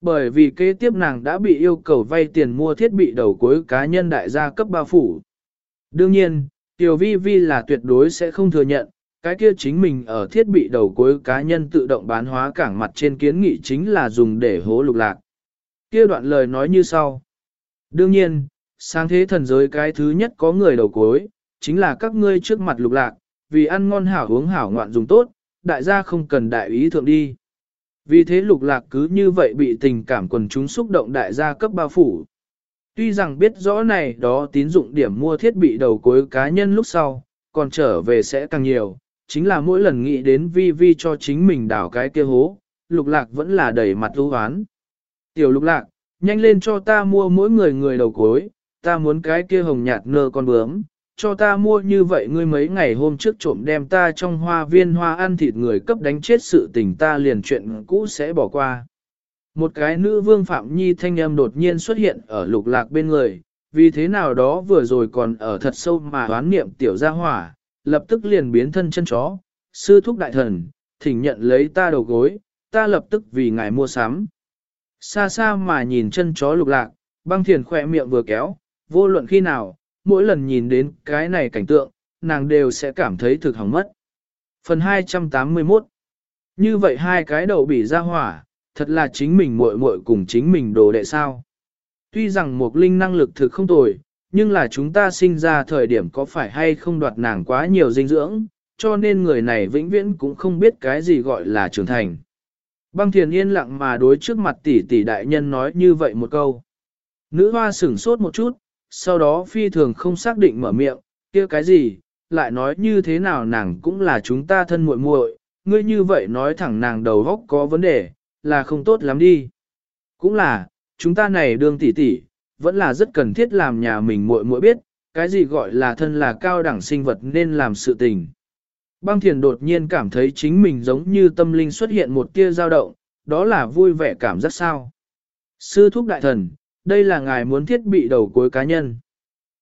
Bởi vì kế tiếp nàng đã bị yêu cầu vay tiền mua thiết bị đầu cuối cá nhân đại gia cấp bao phủ. Đương nhiên, Tiểu Vi Vi là tuyệt đối sẽ không thừa nhận, cái kia chính mình ở thiết bị đầu cuối cá nhân tự động bán hóa cảng mặt trên kiến nghị chính là dùng để hố lục lạc. Kia đoạn lời nói như sau. Đương nhiên, sáng thế thần giới cái thứ nhất có người đầu cuối, chính là các ngươi trước mặt lục lạc, vì ăn ngon hảo uống hảo ngoạn dùng tốt, đại gia không cần đại ý thượng đi. Vì thế lục lạc cứ như vậy bị tình cảm quần chúng xúc động đại gia cấp bao phủ. Tuy rằng biết rõ này đó tín dụng điểm mua thiết bị đầu cuối cá nhân lúc sau, còn trở về sẽ càng nhiều, chính là mỗi lần nghĩ đến vi vi cho chính mình đảo cái kia hố, lục lạc vẫn là đầy mặt ưu hoán. Tiểu lục lạc, nhanh lên cho ta mua mỗi người người đầu cối, ta muốn cái kia hồng nhạt nơ con bướm, cho ta mua như vậy ngươi mấy ngày hôm trước trộm đem ta trong hoa viên hoa ăn thịt người cấp đánh chết sự tình ta liền chuyện cũ sẽ bỏ qua. Một cái nữ vương Phạm Nhi thanh âm đột nhiên xuất hiện ở lục lạc bên người, vì thế nào đó vừa rồi còn ở thật sâu mà đoán niệm tiểu gia hỏa, lập tức liền biến thân chân chó, sư thúc đại thần, thỉnh nhận lấy ta đầu gối, ta lập tức vì ngài mua sắm. Xa xa mà nhìn chân chó lục lạc, băng thiền khỏe miệng vừa kéo, vô luận khi nào, mỗi lần nhìn đến cái này cảnh tượng, nàng đều sẽ cảm thấy thực hỏng mất. Phần 281 Như vậy hai cái đầu bị ra hỏa, thật là chính mình muội muội cùng chính mình đồ đệ sao. Tuy rằng một linh năng lực thực không tồi, nhưng là chúng ta sinh ra thời điểm có phải hay không đoạt nàng quá nhiều dinh dưỡng, cho nên người này vĩnh viễn cũng không biết cái gì gọi là trưởng thành. Băng thiền yên lặng mà đối trước mặt tỷ tỷ đại nhân nói như vậy một câu. Nữ hoa sửng sốt một chút, sau đó phi thường không xác định mở miệng, kia cái gì, lại nói như thế nào nàng cũng là chúng ta thân muội muội, ngươi như vậy nói thẳng nàng đầu góc có vấn đề, là không tốt lắm đi. Cũng là, chúng ta này đương tỷ tỷ, vẫn là rất cần thiết làm nhà mình muội muội biết, cái gì gọi là thân là cao đẳng sinh vật nên làm sự tình. Băng thiền đột nhiên cảm thấy chính mình giống như tâm linh xuất hiện một tia dao động, đó là vui vẻ cảm giác sao. Sư thúc đại thần, đây là ngài muốn thiết bị đầu cuối cá nhân.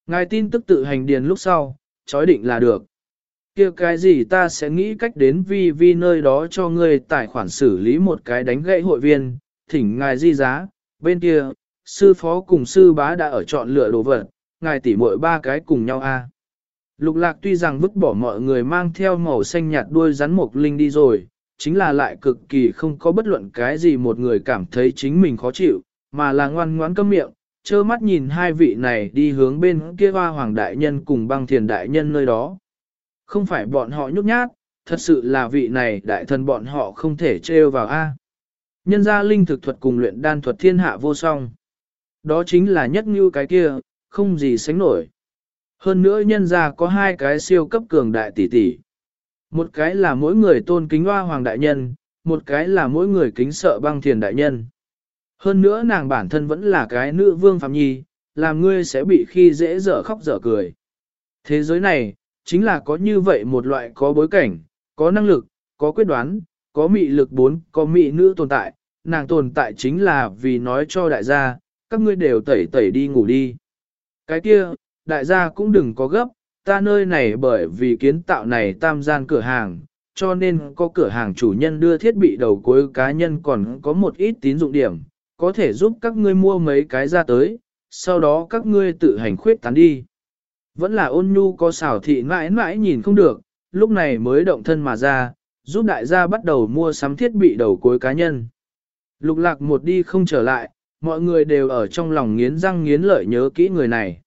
Ngài tin tức tự hành điền lúc sau, chói định là được. kia cái gì ta sẽ nghĩ cách đến vi vi nơi đó cho ngươi tài khoản xử lý một cái đánh gãy hội viên, thỉnh ngài di giá, bên kia, sư phó cùng sư bá đã ở chọn lựa đồ vật, ngài tỉ muội ba cái cùng nhau a. Lục lạc tuy rằng vứt bỏ mọi người mang theo màu xanh nhạt đuôi rắn mộc linh đi rồi, chính là lại cực kỳ không có bất luận cái gì một người cảm thấy chính mình khó chịu, mà là ngoan ngoãn câm miệng, trơ mắt nhìn hai vị này đi hướng bên kia hoa hoàng đại nhân cùng băng thiền đại nhân nơi đó. Không phải bọn họ nhút nhát, thật sự là vị này đại thần bọn họ không thể trêu vào A. Nhân gia linh thực thuật cùng luyện đan thuật thiên hạ vô song. Đó chính là nhất như cái kia, không gì sánh nổi. Hơn nữa nhân gia có hai cái siêu cấp cường đại tỷ tỷ. Một cái là mỗi người tôn kính hoa hoàng đại nhân, một cái là mỗi người kính sợ băng thiền đại nhân. Hơn nữa nàng bản thân vẫn là cái nữ vương phạm nhi, làm ngươi sẽ bị khi dễ dở khóc dở cười. Thế giới này, chính là có như vậy một loại có bối cảnh, có năng lực, có quyết đoán, có mị lực bốn, có mị nữ tồn tại, nàng tồn tại chính là vì nói cho đại gia, các ngươi đều tẩy tẩy đi ngủ đi. Cái kia, đại gia cũng đừng có gấp, ta nơi này bởi vì kiến tạo này tam gian cửa hàng, cho nên có cửa hàng chủ nhân đưa thiết bị đầu cuối cá nhân còn có một ít tín dụng điểm, có thể giúp các ngươi mua mấy cái ra tới, sau đó các ngươi tự hành khuyết tán đi. Vẫn là ôn nhu có xảo thị mãi mãi nhìn không được, lúc này mới động thân mà ra, giúp đại gia bắt đầu mua sắm thiết bị đầu cuối cá nhân. Lục lạc một đi không trở lại, mọi người đều ở trong lòng nghiến răng nghiến lợi nhớ kỹ người này.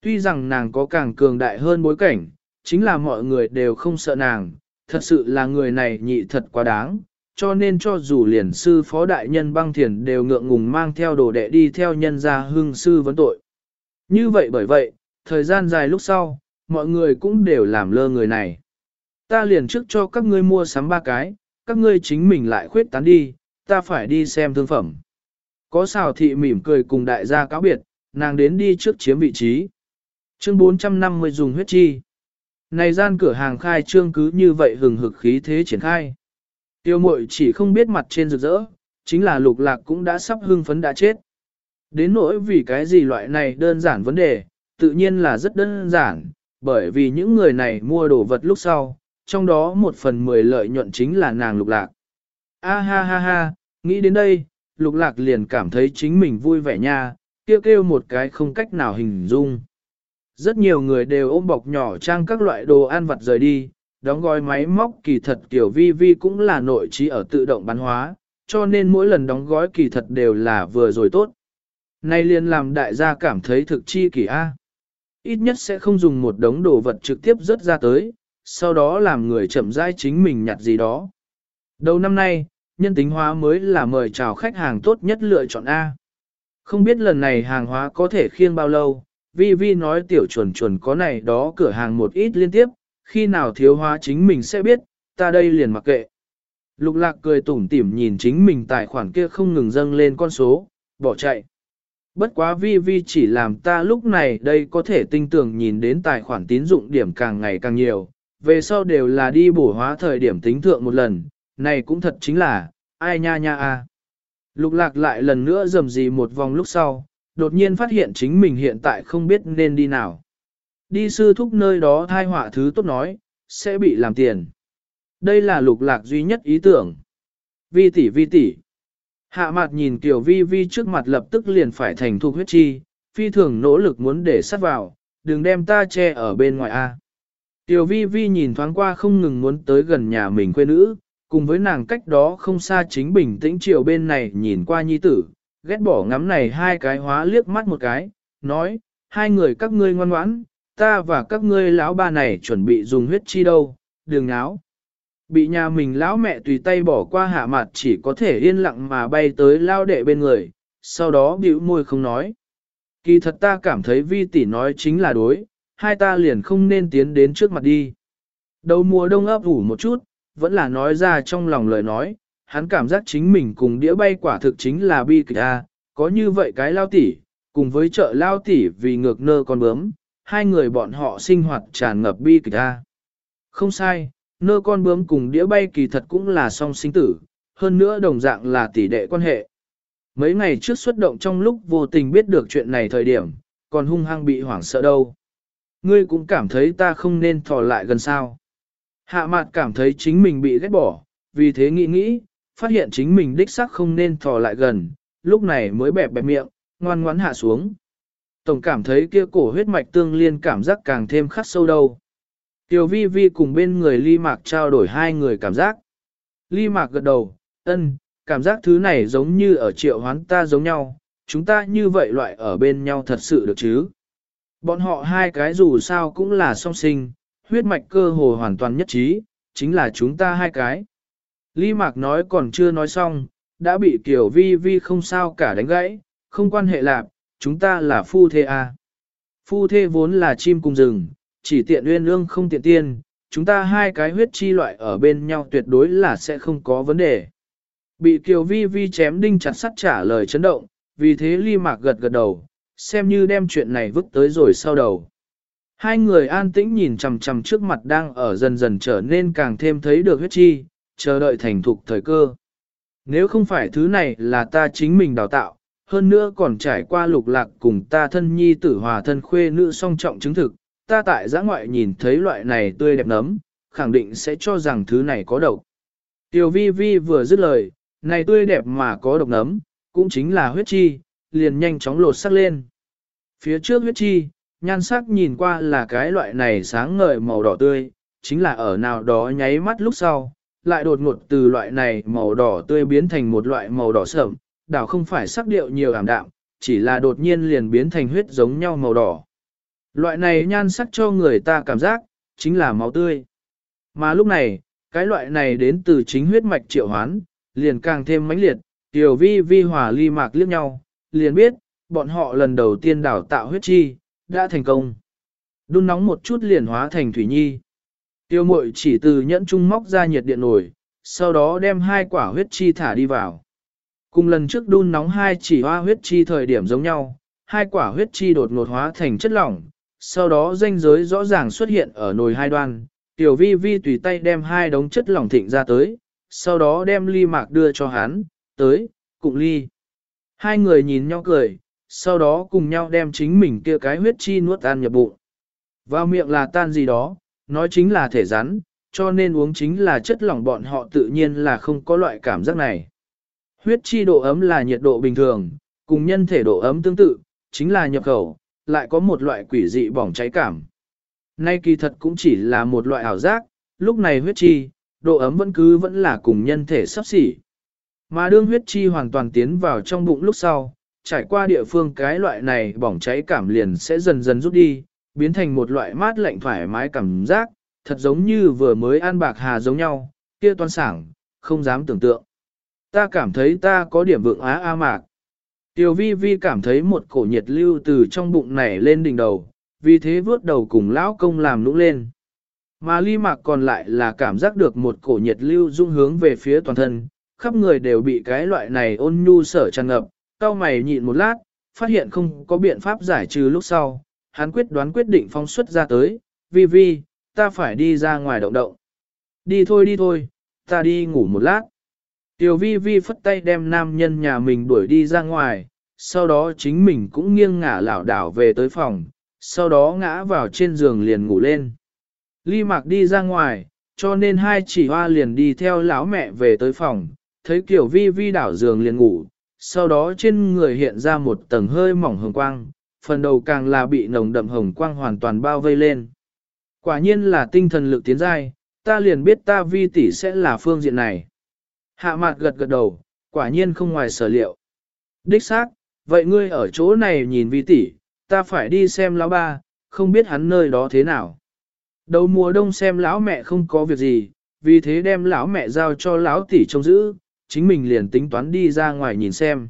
Tuy rằng nàng có càng cường đại hơn bối cảnh, chính là mọi người đều không sợ nàng, thật sự là người này nhị thật quá đáng, cho nên cho dù liền sư phó đại nhân băng thiền đều ngượng ngùng mang theo đồ đệ đi theo nhân gia hưng sư vấn tội. Như vậy bởi vậy, thời gian dài lúc sau, mọi người cũng đều làm lơ người này. Ta liền trước cho các ngươi mua sắm ba cái, các ngươi chính mình lại khuyết tán đi, ta phải đi xem thương phẩm. Có xào thị mỉm cười cùng đại gia cáo biệt, nàng đến đi trước chiếm vị trí. Chương 450 dùng huyết chi. Này gian cửa hàng khai trương cứ như vậy hừng hực khí thế triển khai. Tiêu mội chỉ không biết mặt trên rực rỡ, chính là lục lạc cũng đã sắp hưng phấn đã chết. Đến nỗi vì cái gì loại này đơn giản vấn đề, tự nhiên là rất đơn giản, bởi vì những người này mua đồ vật lúc sau, trong đó một phần mười lợi nhuận chính là nàng lục lạc. A ha ha ha, nghĩ đến đây, lục lạc liền cảm thấy chính mình vui vẻ nha, kêu kêu một cái không cách nào hình dung. Rất nhiều người đều ôm bọc nhỏ trang các loại đồ ăn vặt rời đi, đóng gói máy móc kỳ thật kiểu vi vi cũng là nội trí ở tự động bán hóa, cho nên mỗi lần đóng gói kỳ thật đều là vừa rồi tốt. Nay liền làm đại gia cảm thấy thực chi kỳ A. Ít nhất sẽ không dùng một đống đồ vật trực tiếp rớt ra tới, sau đó làm người chậm rãi chính mình nhặt gì đó. Đầu năm nay, nhân tính hóa mới là mời chào khách hàng tốt nhất lựa chọn A. Không biết lần này hàng hóa có thể khiêng bao lâu, Vi Vi nói tiểu chuẩn chuẩn có này đó cửa hàng một ít liên tiếp, khi nào thiếu hóa chính mình sẽ biết, ta đây liền mặc kệ. Lục lạc cười tủm tỉm nhìn chính mình tài khoản kia không ngừng dâng lên con số, bỏ chạy. Bất quá vi vi chỉ làm ta lúc này đây có thể tinh tưởng nhìn đến tài khoản tín dụng điểm càng ngày càng nhiều, về sau đều là đi bổ hóa thời điểm tính thượng một lần, này cũng thật chính là, ai nha nha a. Lục lạc lại lần nữa dầm gì một vòng lúc sau, đột nhiên phát hiện chính mình hiện tại không biết nên đi nào. Đi sư thúc nơi đó thai họa thứ tốt nói, sẽ bị làm tiền. Đây là lục lạc duy nhất ý tưởng. Vi tỷ vi tỷ. Hạ mặt nhìn tiểu Vi Vi trước mặt lập tức liền phải thành thuộc huyết chi, phi thường nỗ lực muốn để sát vào, đừng đem ta che ở bên ngoài a. Tiểu Vi Vi nhìn thoáng qua không ngừng muốn tới gần nhà mình quê nữ, cùng với nàng cách đó không xa chính bình tĩnh chiều bên này nhìn qua nhi tử, ghét bỏ ngắm này hai cái hóa liếc mắt một cái, nói, hai người các ngươi ngoan ngoãn, ta và các ngươi lão ba này chuẩn bị dùng huyết chi đâu, đường náo. Bị nhà mình lão mẹ tùy tay bỏ qua hạ mặt chỉ có thể yên lặng mà bay tới lao đệ bên người, sau đó bĩu môi không nói. Kỳ thật ta cảm thấy vi tỷ nói chính là đối, hai ta liền không nên tiến đến trước mặt đi. Đầu mùa đông ấp ủ một chút, vẫn là nói ra trong lòng lời nói, hắn cảm giác chính mình cùng đĩa bay quả thực chính là bi kịch a, có như vậy cái lao tỉ cùng với chợ lao tỉ vì ngược nơ con bướm, hai người bọn họ sinh hoạt tràn ngập bi kịch a. Không sai, nơ con bướm cùng đĩa bay kỳ thật cũng là song sinh tử, hơn nữa đồng dạng là tỷ đệ quan hệ. Mấy ngày trước xuất động trong lúc vô tình biết được chuyện này thời điểm, còn hung hăng bị hoảng sợ đâu. Ngươi cũng cảm thấy ta không nên thò lại gần sao. Hạ mặt cảm thấy chính mình bị ghét bỏ, vì thế nghĩ nghĩ, phát hiện chính mình đích xác không nên thò lại gần, lúc này mới bẹp bẹp miệng, ngoan ngoãn hạ xuống. Tổng cảm thấy kia cổ huyết mạch tương liên cảm giác càng thêm khắc sâu đâu. Tiểu vi vi cùng bên người ly mạc trao đổi hai người cảm giác. Ly mạc gật đầu, ân, cảm giác thứ này giống như ở triệu hoán ta giống nhau, chúng ta như vậy loại ở bên nhau thật sự được chứ. Bọn họ hai cái dù sao cũng là song sinh, huyết mạch cơ hồ hoàn toàn nhất trí, chính là chúng ta hai cái. Ly Mạc nói còn chưa nói xong, đã bị Kiều Vi Vi không sao cả đánh gãy, không quan hệ lạc, chúng ta là phu thê à. Phu thê vốn là chim cùng rừng, chỉ tiện uyên ương không tiện tiên, chúng ta hai cái huyết chi loại ở bên nhau tuyệt đối là sẽ không có vấn đề. Bị Kiều Vi Vi chém đinh chặt sắt trả lời chấn động, vì thế Ly Mạc gật gật đầu, xem như đem chuyện này vứt tới rồi sau đầu. Hai người an tĩnh nhìn chằm chằm trước mặt đang ở dần dần trở nên càng thêm thấy được huyết chi, chờ đợi thành thục thời cơ. Nếu không phải thứ này là ta chính mình đào tạo, hơn nữa còn trải qua lục lạc cùng ta thân nhi tử hòa thân khuê nữ song trọng chứng thực, ta tại giã ngoại nhìn thấy loại này tươi đẹp nấm, khẳng định sẽ cho rằng thứ này có độc. Tiểu vi vi vừa dứt lời, này tươi đẹp mà có độc nấm, cũng chính là huyết chi, liền nhanh chóng lột sắc lên. Phía trước huyết chi, nhan sắc nhìn qua là cái loại này sáng ngời màu đỏ tươi, chính là ở nào đó nháy mắt lúc sau, lại đột ngột từ loại này màu đỏ tươi biến thành một loại màu đỏ sẫm, đảo không phải sắc điệu nhiều ảm đạm, chỉ là đột nhiên liền biến thành huyết giống nhau màu đỏ. Loại này nhan sắc cho người ta cảm giác, chính là máu tươi. Mà lúc này, cái loại này đến từ chính huyết mạch triệu hoán, liền càng thêm mãnh liệt, tiểu vi vi hòa ly mạc liếc nhau, liền biết, bọn họ lần đầu tiên đào tạo huyết chi, đã thành công. Đun nóng một chút liền hóa thành thủy nhi. Tiêu mội chỉ từ nhẫn trung móc ra nhiệt điện nổi, sau đó đem hai quả huyết chi thả đi vào. Cùng lần trước đun nóng hai chỉ hoa huyết chi thời điểm giống nhau, hai quả huyết chi đột ngột hóa thành chất lỏng, sau đó danh giới rõ ràng xuất hiện ở nồi hai đoan. Tiểu vi vi tùy tay đem hai đống chất lỏng thịnh ra tới, sau đó đem ly mạc đưa cho hắn, tới, cụng ly. Hai người nhìn nhau cười, sau đó cùng nhau đem chính mình kia cái huyết chi nuốt tan nhập bụng. Vào miệng là tan gì đó, nói chính là thể rắn, cho nên uống chính là chất lỏng bọn họ tự nhiên là không có loại cảm giác này. Huyết chi độ ấm là nhiệt độ bình thường, cùng nhân thể độ ấm tương tự, chính là nhập khẩu, lại có một loại quỷ dị bỏng cháy cảm. Nay kỳ thật cũng chỉ là một loại ảo giác, lúc này huyết chi, độ ấm vẫn cứ vẫn là cùng nhân thể sắp xỉ. Mà đương huyết chi hoàn toàn tiến vào trong bụng lúc sau, trải qua địa phương cái loại này bỏng cháy cảm liền sẽ dần dần rút đi, biến thành một loại mát lạnh thoải mái cảm giác, thật giống như vừa mới ăn bạc hà giống nhau, kia toan sảng, không dám tưởng tượng. Ta cảm thấy ta có điểm vượng á a mạc. Tiểu vi vi cảm thấy một cổ nhiệt lưu từ trong bụng này lên đỉnh đầu, vì thế vướt đầu cùng lão công làm nũng lên. Mà ly mạc còn lại là cảm giác được một cổ nhiệt lưu dung hướng về phía toàn thân, khắp người đều bị cái loại này ôn nhu sở tràn ngập, cao mày nhịn một lát, phát hiện không có biện pháp giải trừ lúc sau, hắn quyết đoán quyết định phóng xuất ra tới, vi vi, ta phải đi ra ngoài động động. Đi thôi đi thôi, ta đi ngủ một lát. Tiểu vi vi phất tay đem nam nhân nhà mình đuổi đi ra ngoài, sau đó chính mình cũng nghiêng ngả lảo đảo về tới phòng, sau đó ngã vào trên giường liền ngủ lên. Ly Mạc đi ra ngoài, cho nên hai chỉ hoa liền đi theo lão mẹ về tới phòng, thấy kiểu vi vi đảo giường liền ngủ, sau đó trên người hiện ra một tầng hơi mỏng hồng quang, phần đầu càng là bị nồng đậm hồng quang hoàn toàn bao vây lên. Quả nhiên là tinh thần lực tiến giai, ta liền biết ta vi tỷ sẽ là phương diện này. Hạ mặt gật gật đầu, quả nhiên không ngoài sở liệu. Đích xác, vậy ngươi ở chỗ này nhìn vi tỷ, ta phải đi xem lão ba, không biết hắn nơi đó thế nào. Đầu mùa đông xem lão mẹ không có việc gì, vì thế đem lão mẹ giao cho lão tỷ trông giữ, chính mình liền tính toán đi ra ngoài nhìn xem.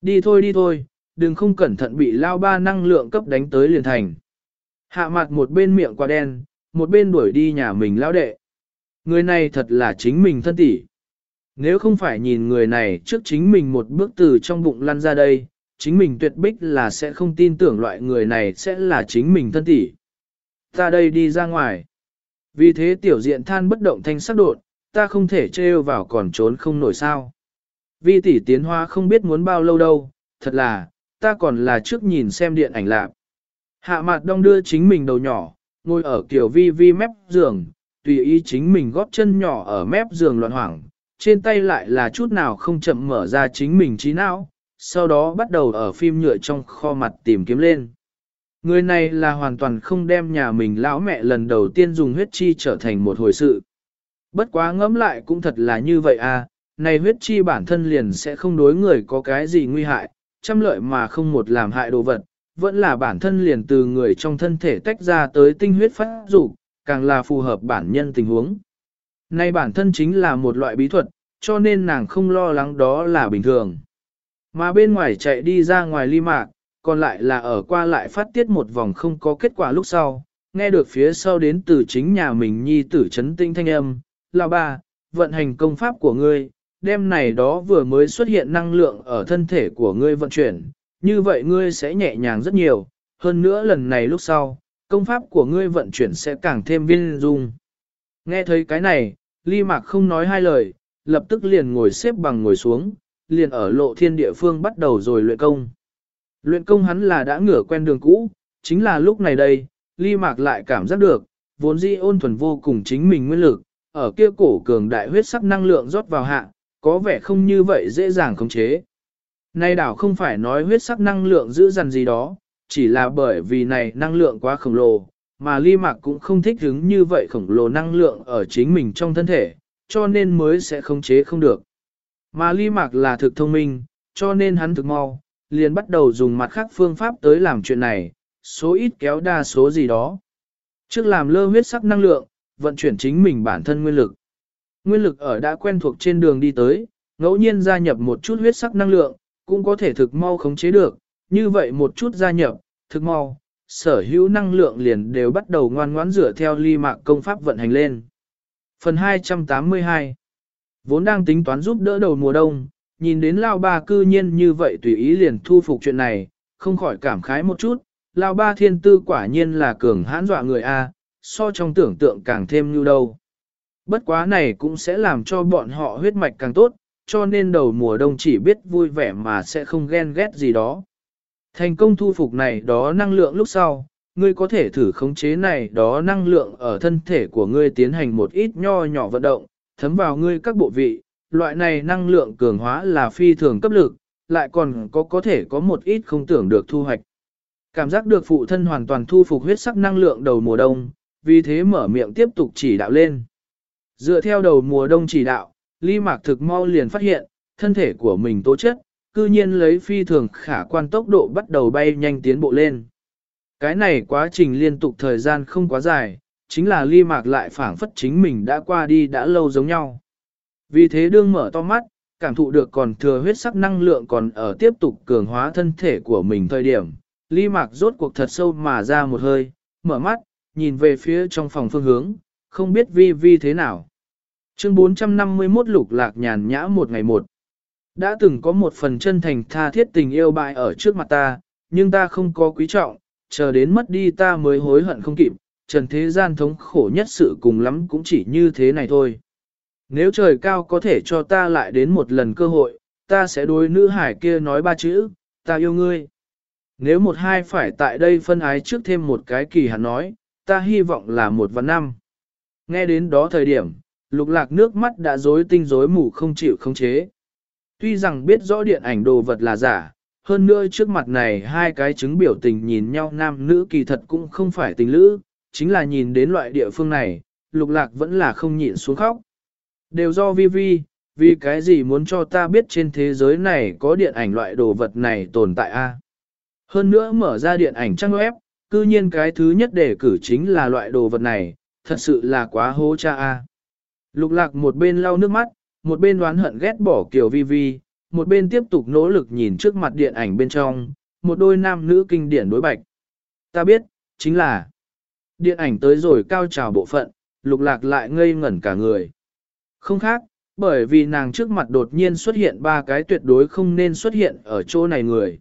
Đi thôi đi thôi, đừng không cẩn thận bị lao ba năng lượng cấp đánh tới liền thành. Hạ mặt một bên miệng qua đen, một bên đuổi đi nhà mình lão đệ. Người này thật là chính mình thân tỷ. Nếu không phải nhìn người này trước chính mình một bước từ trong bụng lăn ra đây, chính mình tuyệt bích là sẽ không tin tưởng loại người này sẽ là chính mình thân tỷ. Ta đây đi ra ngoài. Vì thế tiểu diện than bất động thanh sắc đột, ta không thể trêu vào còn trốn không nổi sao. Vi tỷ tiến hóa không biết muốn bao lâu đâu, thật là, ta còn là trước nhìn xem điện ảnh lạc. Hạ mặt đông đưa chính mình đầu nhỏ, ngồi ở kiểu vi vi mép giường, tùy ý chính mình góp chân nhỏ ở mép giường loạn hoảng, trên tay lại là chút nào không chậm mở ra chính mình trí não, sau đó bắt đầu ở phim nhựa trong kho mặt tìm kiếm lên. Người này là hoàn toàn không đem nhà mình lão mẹ lần đầu tiên dùng huyết chi trở thành một hồi sự. Bất quá ngẫm lại cũng thật là như vậy à, này huyết chi bản thân liền sẽ không đối người có cái gì nguy hại, trăm lợi mà không một làm hại đồ vật, vẫn là bản thân liền từ người trong thân thể tách ra tới tinh huyết phát dục càng là phù hợp bản nhân tình huống. Này bản thân chính là một loại bí thuật, cho nên nàng không lo lắng đó là bình thường. Mà bên ngoài chạy đi ra ngoài ly mạc, còn lại là ở qua lại phát tiết một vòng không có kết quả lúc sau, nghe được phía sau đến từ chính nhà mình nhi tử chấn tinh thanh âm, là bà vận hành công pháp của ngươi, đêm này đó vừa mới xuất hiện năng lượng ở thân thể của ngươi vận chuyển, như vậy ngươi sẽ nhẹ nhàng rất nhiều, hơn nữa lần này lúc sau, công pháp của ngươi vận chuyển sẽ càng thêm viên dung. Nghe thấy cái này, Ly Mạc không nói hai lời, lập tức liền ngồi xếp bằng ngồi xuống, liền ở lộ thiên địa phương bắt đầu rồi luyện công. Luyện công hắn là đã ngửa quen đường cũ, chính là lúc này đây, Ly Mạc lại cảm giác được, vốn dĩ ôn thuần vô cùng chính mình nguyên lực, ở kia cổ cường đại huyết sắc năng lượng rót vào hạ, có vẻ không như vậy dễ dàng khống chế. Nay đảo không phải nói huyết sắc năng lượng giữ dằn gì đó, chỉ là bởi vì này năng lượng quá khổng lồ, mà ly mạc cũng không thích hứng như vậy khổng lồ năng lượng ở chính mình trong thân thể, cho nên mới sẽ khống chế không được. Mà ly mạc là thực thông minh, cho nên hắn thực mau, liền bắt đầu dùng mặt khác phương pháp tới làm chuyện này, số ít kéo đa số gì đó. Trước làm lơ huyết sắc năng lượng, vận chuyển chính mình bản thân nguyên lực. Nguyên lực ở đã quen thuộc trên đường đi tới, ngẫu nhiên gia nhập một chút huyết sắc năng lượng, cũng có thể thực mau khống chế được, như vậy một chút gia nhập, thực mau, sở hữu năng lượng liền đều bắt đầu ngoan ngoãn dựa theo ly mạc công pháp vận hành lên. Phần 282 Vốn đang tính toán giúp đỡ đầu mùa đông, nhìn đến Lao Ba cư nhiên như vậy tùy ý liền thu phục chuyện này, không khỏi cảm khái một chút, Lao Ba thiên tư quả nhiên là cường hãn dọa người A, so trong tưởng tượng càng thêm như đâu. Bất quá này cũng sẽ làm cho bọn họ huyết mạch càng tốt, cho nên đầu mùa đông chỉ biết vui vẻ mà sẽ không ghen ghét gì đó. Thành công thu phục này đó năng lượng lúc sau, ngươi có thể thử khống chế này đó năng lượng ở thân thể của ngươi tiến hành một ít nho nhỏ vận động, thấm vào ngươi các bộ vị, loại này năng lượng cường hóa là phi thường cấp lực, lại còn có có thể có một ít không tưởng được thu hoạch. Cảm giác được phụ thân hoàn toàn thu phục huyết sắc năng lượng đầu mùa đông, vì thế mở miệng tiếp tục chỉ đạo lên. Dựa theo đầu mùa đông chỉ đạo, Ly Mạc thực mau liền phát hiện, thân thể của mình tố chất, cư nhiên lấy phi thường khả quan tốc độ bắt đầu bay nhanh tiến bộ lên. Cái này quá trình liên tục thời gian không quá dài, chính là Ly Mạc lại phản phất chính mình đã qua đi đã lâu giống nhau. Vì thế đương mở to mắt, cảm thụ được còn thừa huyết sắc năng lượng còn ở tiếp tục cường hóa thân thể của mình thời điểm. Ly Mạc rốt cuộc thật sâu mà ra một hơi, mở mắt, nhìn về phía trong phòng phương hướng, không biết vi vi thế nào. Chương 451 lục lạc nhàn nhã một ngày một. Đã từng có một phần chân thành tha thiết tình yêu bại ở trước mặt ta, nhưng ta không có quý trọng, chờ đến mất đi ta mới hối hận không kịp, trần thế gian thống khổ nhất sự cùng lắm cũng chỉ như thế này thôi. Nếu trời cao có thể cho ta lại đến một lần cơ hội, ta sẽ đối nữ hải kia nói ba chữ, ta yêu ngươi. Nếu một hai phải tại đây phân ái trước thêm một cái kỳ hạn nói, ta hy vọng là một và năm. Nghe đến đó thời điểm, lục lạc nước mắt đã rối tinh rối mù không chịu khống chế. Tuy rằng biết rõ điện ảnh đồ vật là giả, hơn nữa trước mặt này hai cái chứng biểu tình nhìn nhau nam nữ kỳ thật cũng không phải tình lữ, chính là nhìn đến loại địa phương này, lục lạc vẫn là không nhịn xuống khóc. Đều do vi vi, vì cái gì muốn cho ta biết trên thế giới này có điện ảnh loại đồ vật này tồn tại a? Hơn nữa mở ra điện ảnh trang web, cư nhiên cái thứ nhất để cử chính là loại đồ vật này, thật sự là quá hố cha a. Lục lạc một bên lau nước mắt, một bên đoán hận ghét bỏ kiểu vi vi, một bên tiếp tục nỗ lực nhìn trước mặt điện ảnh bên trong, một đôi nam nữ kinh điển đối bạch. Ta biết, chính là điện ảnh tới rồi cao trào bộ phận, lục lạc lại ngây ngẩn cả người. Không khác, bởi vì nàng trước mặt đột nhiên xuất hiện ba cái tuyệt đối không nên xuất hiện ở chỗ này người.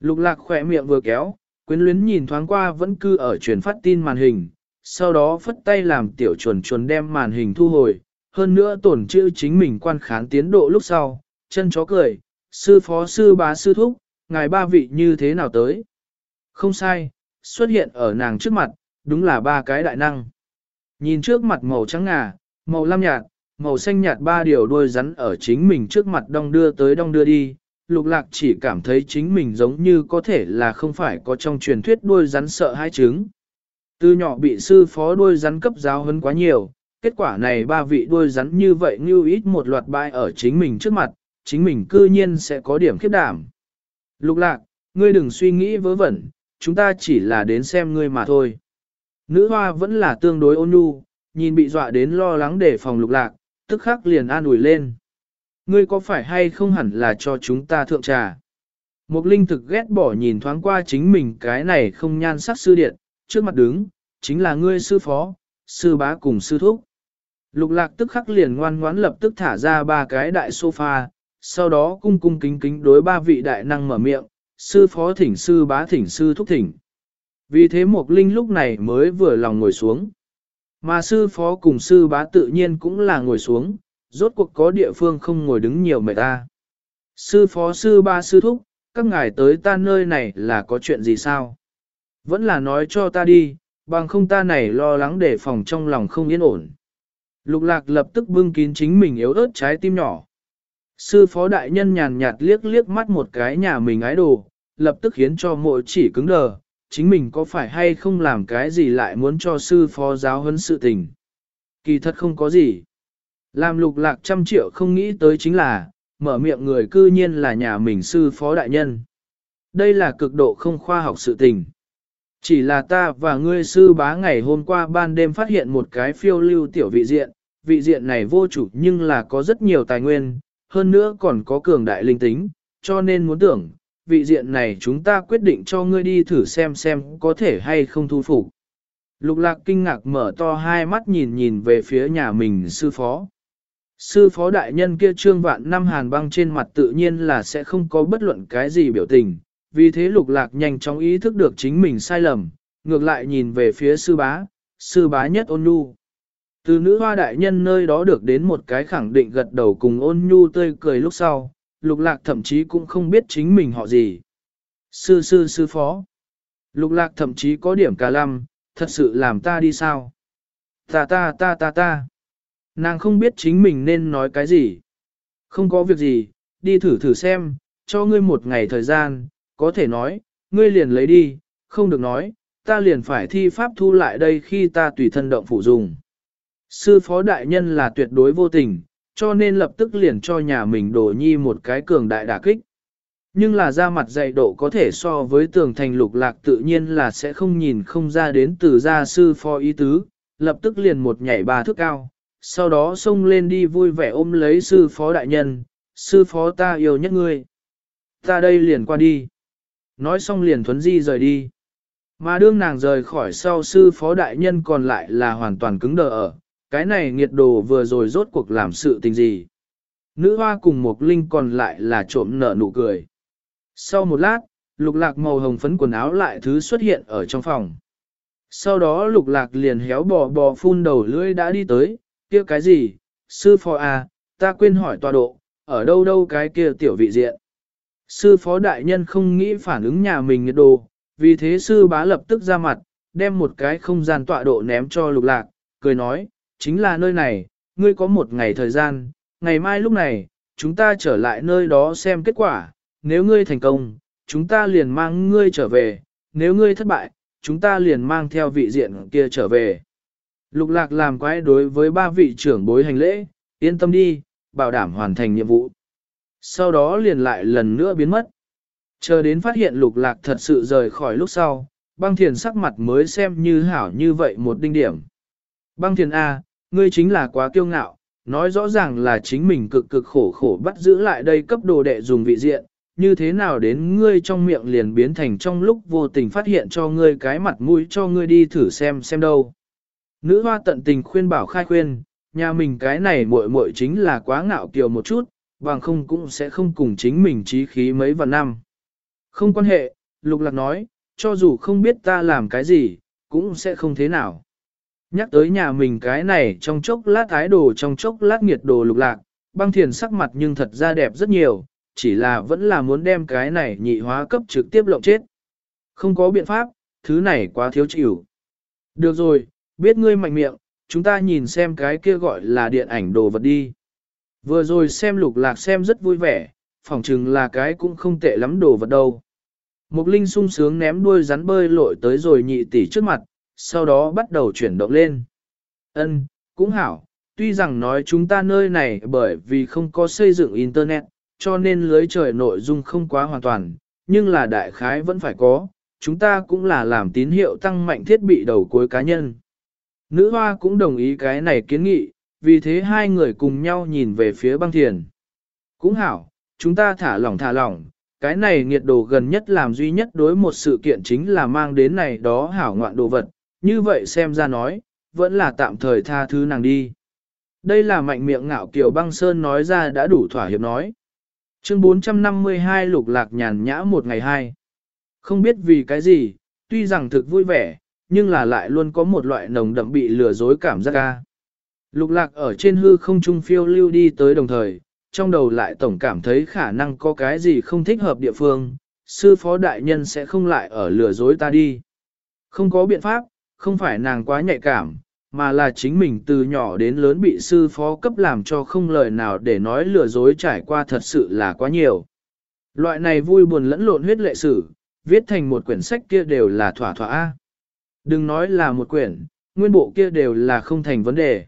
Lục lạc khỏe miệng vừa kéo, quyến luyến nhìn thoáng qua vẫn cư ở truyền phát tin màn hình, sau đó phất tay làm tiểu chuẩn chuẩn đem màn hình thu hồi, hơn nữa tổn chữ chính mình quan khán tiến độ lúc sau, chân chó cười, sư phó sư bá sư thúc, ngài ba vị như thế nào tới. Không sai, xuất hiện ở nàng trước mặt, đúng là ba cái đại năng. Nhìn trước mặt màu trắng ngà, màu lam nhạt, màu xanh nhạt ba điều đuôi rắn ở chính mình trước mặt đong đưa tới đong đưa đi, lục lạc chỉ cảm thấy chính mình giống như có thể là không phải có trong truyền thuyết đuôi rắn sợ hai trứng. Từ nhỏ bị sư phó đuôi rắn cấp giáo hơn quá nhiều, kết quả này ba vị đuôi rắn như vậy như ít một loạt bại ở chính mình trước mặt, chính mình cư nhiên sẽ có điểm khiếp đảm. Lục lạc, ngươi đừng suy nghĩ vớ vẩn, chúng ta chỉ là đến xem ngươi mà thôi. Nữ hoa vẫn là tương đối ôn nhu, nhìn bị dọa đến lo lắng để phòng lục lạc, tức khắc liền an ủi lên. Ngươi có phải hay không hẳn là cho chúng ta thượng trà? Mục linh thực ghét bỏ nhìn thoáng qua chính mình cái này không nhan sắc sư điện, trước mặt đứng, chính là ngươi sư phó, sư bá cùng sư thúc. Lục lạc tức khắc liền ngoan ngoãn lập tức thả ra ba cái đại sofa, sau đó cung cung kính kính đối ba vị đại năng mở miệng, sư phó thỉnh sư bá thỉnh sư thúc thỉnh. Vì thế Mộc linh lúc này mới vừa lòng ngồi xuống. Mà sư phó cùng sư bá tự nhiên cũng là ngồi xuống, rốt cuộc có địa phương không ngồi đứng nhiều mệt ta. Sư phó sư ba sư thúc, các ngài tới ta nơi này là có chuyện gì sao? Vẫn là nói cho ta đi, bằng không ta này lo lắng để phòng trong lòng không yên ổn. Lục lạc lập tức bưng kín chính mình yếu ớt trái tim nhỏ. Sư phó đại nhân nhàn nhạt liếc liếc mắt một cái nhà mình ái đồ, lập tức khiến cho mỗi chỉ cứng đờ, chính mình có phải hay không làm cái gì lại muốn cho sư phó giáo huấn sự tình. Kỳ thật không có gì. Làm lục lạc trăm triệu không nghĩ tới chính là, mở miệng người cư nhiên là nhà mình sư phó đại nhân. Đây là cực độ không khoa học sự tình. Chỉ là ta và ngươi sư bá ngày hôm qua ban đêm phát hiện một cái phiêu lưu tiểu vị diện, vị diện này vô chủ nhưng là có rất nhiều tài nguyên, hơn nữa còn có cường đại linh tính, cho nên muốn tưởng, vị diện này chúng ta quyết định cho ngươi đi thử xem xem có thể hay không thu phục. Lục lạc kinh ngạc mở to hai mắt nhìn nhìn về phía nhà mình sư phó. Sư phó đại nhân kia trương vạn năm hàn băng trên mặt tự nhiên là sẽ không có bất luận cái gì biểu tình, vì thế lục lạc nhanh chóng ý thức được chính mình sai lầm, ngược lại nhìn về phía sư bá, sư bá nhất ôn nhu. Từ nữ hoa đại nhân nơi đó được đến một cái khẳng định gật đầu cùng ôn nhu tươi cười lúc sau, lục lạc thậm chí cũng không biết chính mình họ gì. Sư sư sư phó. Lục lạc thậm chí có điểm cả lăm, thật sự làm ta đi sao? Ta ta ta ta ta. Nàng không biết chính mình nên nói cái gì. Không có việc gì, đi thử thử xem, cho ngươi một ngày thời gian, có thể nói, ngươi liền lấy đi, không được nói, ta liền phải thi pháp thu lại đây khi ta tùy thân động phủ dùng. Sư phó đại nhân là tuyệt đối vô tình, cho nên lập tức liền cho nhà mình đổ nhi một cái cường đại đả kích. Nhưng là ra mặt dạy độ có thể so với tường thành lục lạc tự nhiên là sẽ không nhìn không ra đến từ gia sư phó ý tứ, lập tức liền một nhảy ba thước cao, sau đó xông lên đi vui vẻ ôm lấy sư phó đại nhân, sư phó ta yêu nhất ngươi. Ta đây liền qua đi. Nói xong liền thuấn di rời đi. Mà đương nàng rời khỏi sau sư phó đại nhân còn lại là hoàn toàn cứng đờ ở, cái này nghiệt đồ vừa rồi rốt cuộc làm sự tình gì. nữ hoa cùng một linh còn lại là trộm nở nụ cười. Sau một lát, lục lạc màu hồng phấn quần áo lại thứ xuất hiện ở trong phòng. Sau đó lục lạc liền héo bò bò phun đầu lưỡi đã đi tới, kia cái gì, sư phó à, ta quên hỏi tọa độ, ở đâu đâu cái kia tiểu vị diện. Sư phó đại nhân không nghĩ phản ứng nhà mình nhiệt đồ, vì thế sư bá lập tức ra mặt, đem một cái không gian tọa độ ném cho lục lạc, cười nói, chính là nơi này, ngươi có một ngày thời gian, ngày mai lúc này, chúng ta trở lại nơi đó xem kết quả, nếu ngươi thành công, chúng ta liền mang ngươi trở về, nếu ngươi thất bại, chúng ta liền mang theo vị diện kia trở về. Lục lạc làm quái đối với ba vị trưởng bối hành lễ, yên tâm đi, bảo đảm hoàn thành nhiệm vụ. Sau đó liền lại lần nữa biến mất. Chờ đến phát hiện lục lạc thật sự rời khỏi lúc sau, băng thiền sắc mặt mới xem như hảo như vậy một đinh điểm. Băng thiền A, ngươi chính là quá kiêu ngạo, nói rõ ràng là chính mình cực cực khổ khổ bắt giữ lại đây cấp đồ đệ dùng vị diện, như thế nào đến ngươi trong miệng liền biến thành trong lúc vô tình phát hiện cho ngươi cái mặt mũi cho ngươi đi thử xem xem đâu. Nữ hoa tận tình khuyên bảo khai khuyên, nhà mình cái này muội muội chính là quá ngạo kiều một chút, bằng không cũng sẽ không cùng chính mình trí khí mấy vạn năm. Không quan hệ, lục lạc nói, cho dù không biết ta làm cái gì, cũng sẽ không thế nào. Nhắc tới nhà mình cái này trong chốc lát thái đồ trong chốc lát nghiệt đồ lục lạc, băng thiền sắc mặt nhưng thật ra đẹp rất nhiều, chỉ là vẫn là muốn đem cái này nhị hóa cấp trực tiếp lộng chết. Không có biện pháp, thứ này quá thiếu chịu. Được rồi, biết ngươi mạnh miệng, chúng ta nhìn xem cái kia gọi là điện ảnh đồ vật đi. Vừa rồi xem lục lạc xem rất vui vẻ, phỏng chừng là cái cũng không tệ lắm đồ vật đâu. Mục Linh sung sướng ném đuôi rắn bơi lội tới rồi nhị tỷ trước mặt, sau đó bắt đầu chuyển động lên. Ân, cũng hảo, tuy rằng nói chúng ta nơi này bởi vì không có xây dựng Internet, cho nên lưới trời nội dung không quá hoàn toàn, nhưng là đại khái vẫn phải có, chúng ta cũng là làm tín hiệu tăng mạnh thiết bị đầu cuối cá nhân. Nữ hoa cũng đồng ý cái này kiến nghị, vì thế hai người cùng nhau nhìn về phía băng thiền. Cũng hảo, chúng ta thả lỏng thả lỏng, cái này nghiệt đồ gần nhất làm duy nhất đối một sự kiện chính là mang đến này đó hảo ngoạn đồ vật, như vậy xem ra nói, vẫn là tạm thời tha thứ nàng đi. Đây là mạnh miệng ngạo kiểu băng sơn nói ra đã đủ thỏa hiệp nói. Chương 452 lục lạc nhàn nhã một ngày hai. Không biết vì cái gì, tuy rằng thực vui vẻ, nhưng là lại luôn có một loại nồng đậm bị lừa dối cảm giác ca. Lục lạc ở trên hư không trung phiêu lưu đi tới đồng thời, trong đầu lại tổng cảm thấy khả năng có cái gì không thích hợp địa phương, sư phó đại nhân sẽ không lại ở lừa dối ta đi. Không có biện pháp, không phải nàng quá nhạy cảm, mà là chính mình từ nhỏ đến lớn bị sư phó cấp làm cho không lời nào để nói lừa dối trải qua thật sự là quá nhiều. Loại này vui buồn lẫn lộn huyết lệ sử, viết thành một quyển sách kia đều là thỏa thỏa. Đừng nói là một quyển, nguyên bộ kia đều là không thành vấn đề.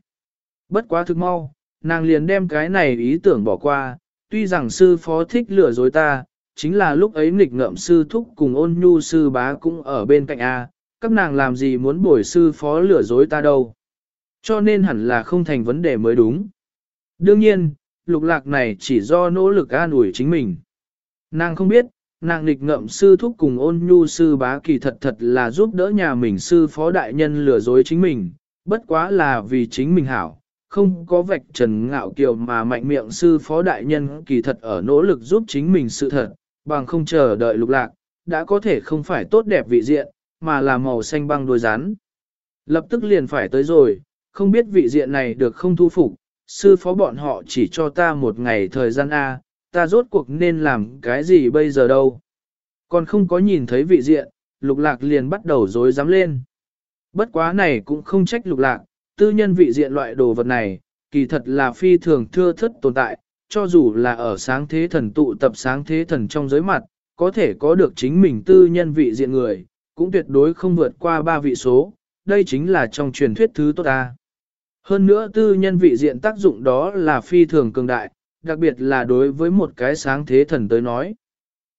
Bất quá thực mau, nàng liền đem cái này ý tưởng bỏ qua, tuy rằng sư phó thích lừa dối ta, chính là lúc ấy nghịch ngợm sư thúc cùng ôn nhu sư bá cũng ở bên cạnh A, các nàng làm gì muốn bổi sư phó lừa dối ta đâu. Cho nên hẳn là không thành vấn đề mới đúng. Đương nhiên, lục lạc này chỉ do nỗ lực an ủi chính mình. Nàng không biết, nàng nghịch ngậm sư thúc cùng ôn nhu sư bá kỳ thật thật là giúp đỡ nhà mình sư phó đại nhân lừa dối chính mình, bất quá là vì chính mình hảo, không có vạch trần ngạo kiều mà mạnh miệng sư phó đại nhân kỳ thật ở nỗ lực giúp chính mình sự thật, bằng không chờ đợi lục lạc, đã có thể không phải tốt đẹp vị diện, mà là màu xanh băng đôi rắn. Lập tức liền phải tới rồi, không biết vị diện này được không thu phục, sư phó bọn họ chỉ cho ta một ngày thời gian A, ta rốt cuộc nên làm cái gì bây giờ đâu. Còn không có nhìn thấy vị diện, lục lạc liền bắt đầu dối dám lên. Bất quá này cũng không trách lục lạc, tư nhân vị diện loại đồ vật này, kỳ thật là phi thường thưa thất tồn tại, cho dù là ở sáng thế thần tụ tập sáng thế thần trong giới mặt, có thể có được chính mình tư nhân vị diện người, cũng tuyệt đối không vượt qua ba vị số, đây chính là trong truyền thuyết thứ tốt ta. Hơn nữa tư nhân vị diện tác dụng đó là phi thường cường đại, đặc biệt là đối với một cái sáng thế thần tới nói.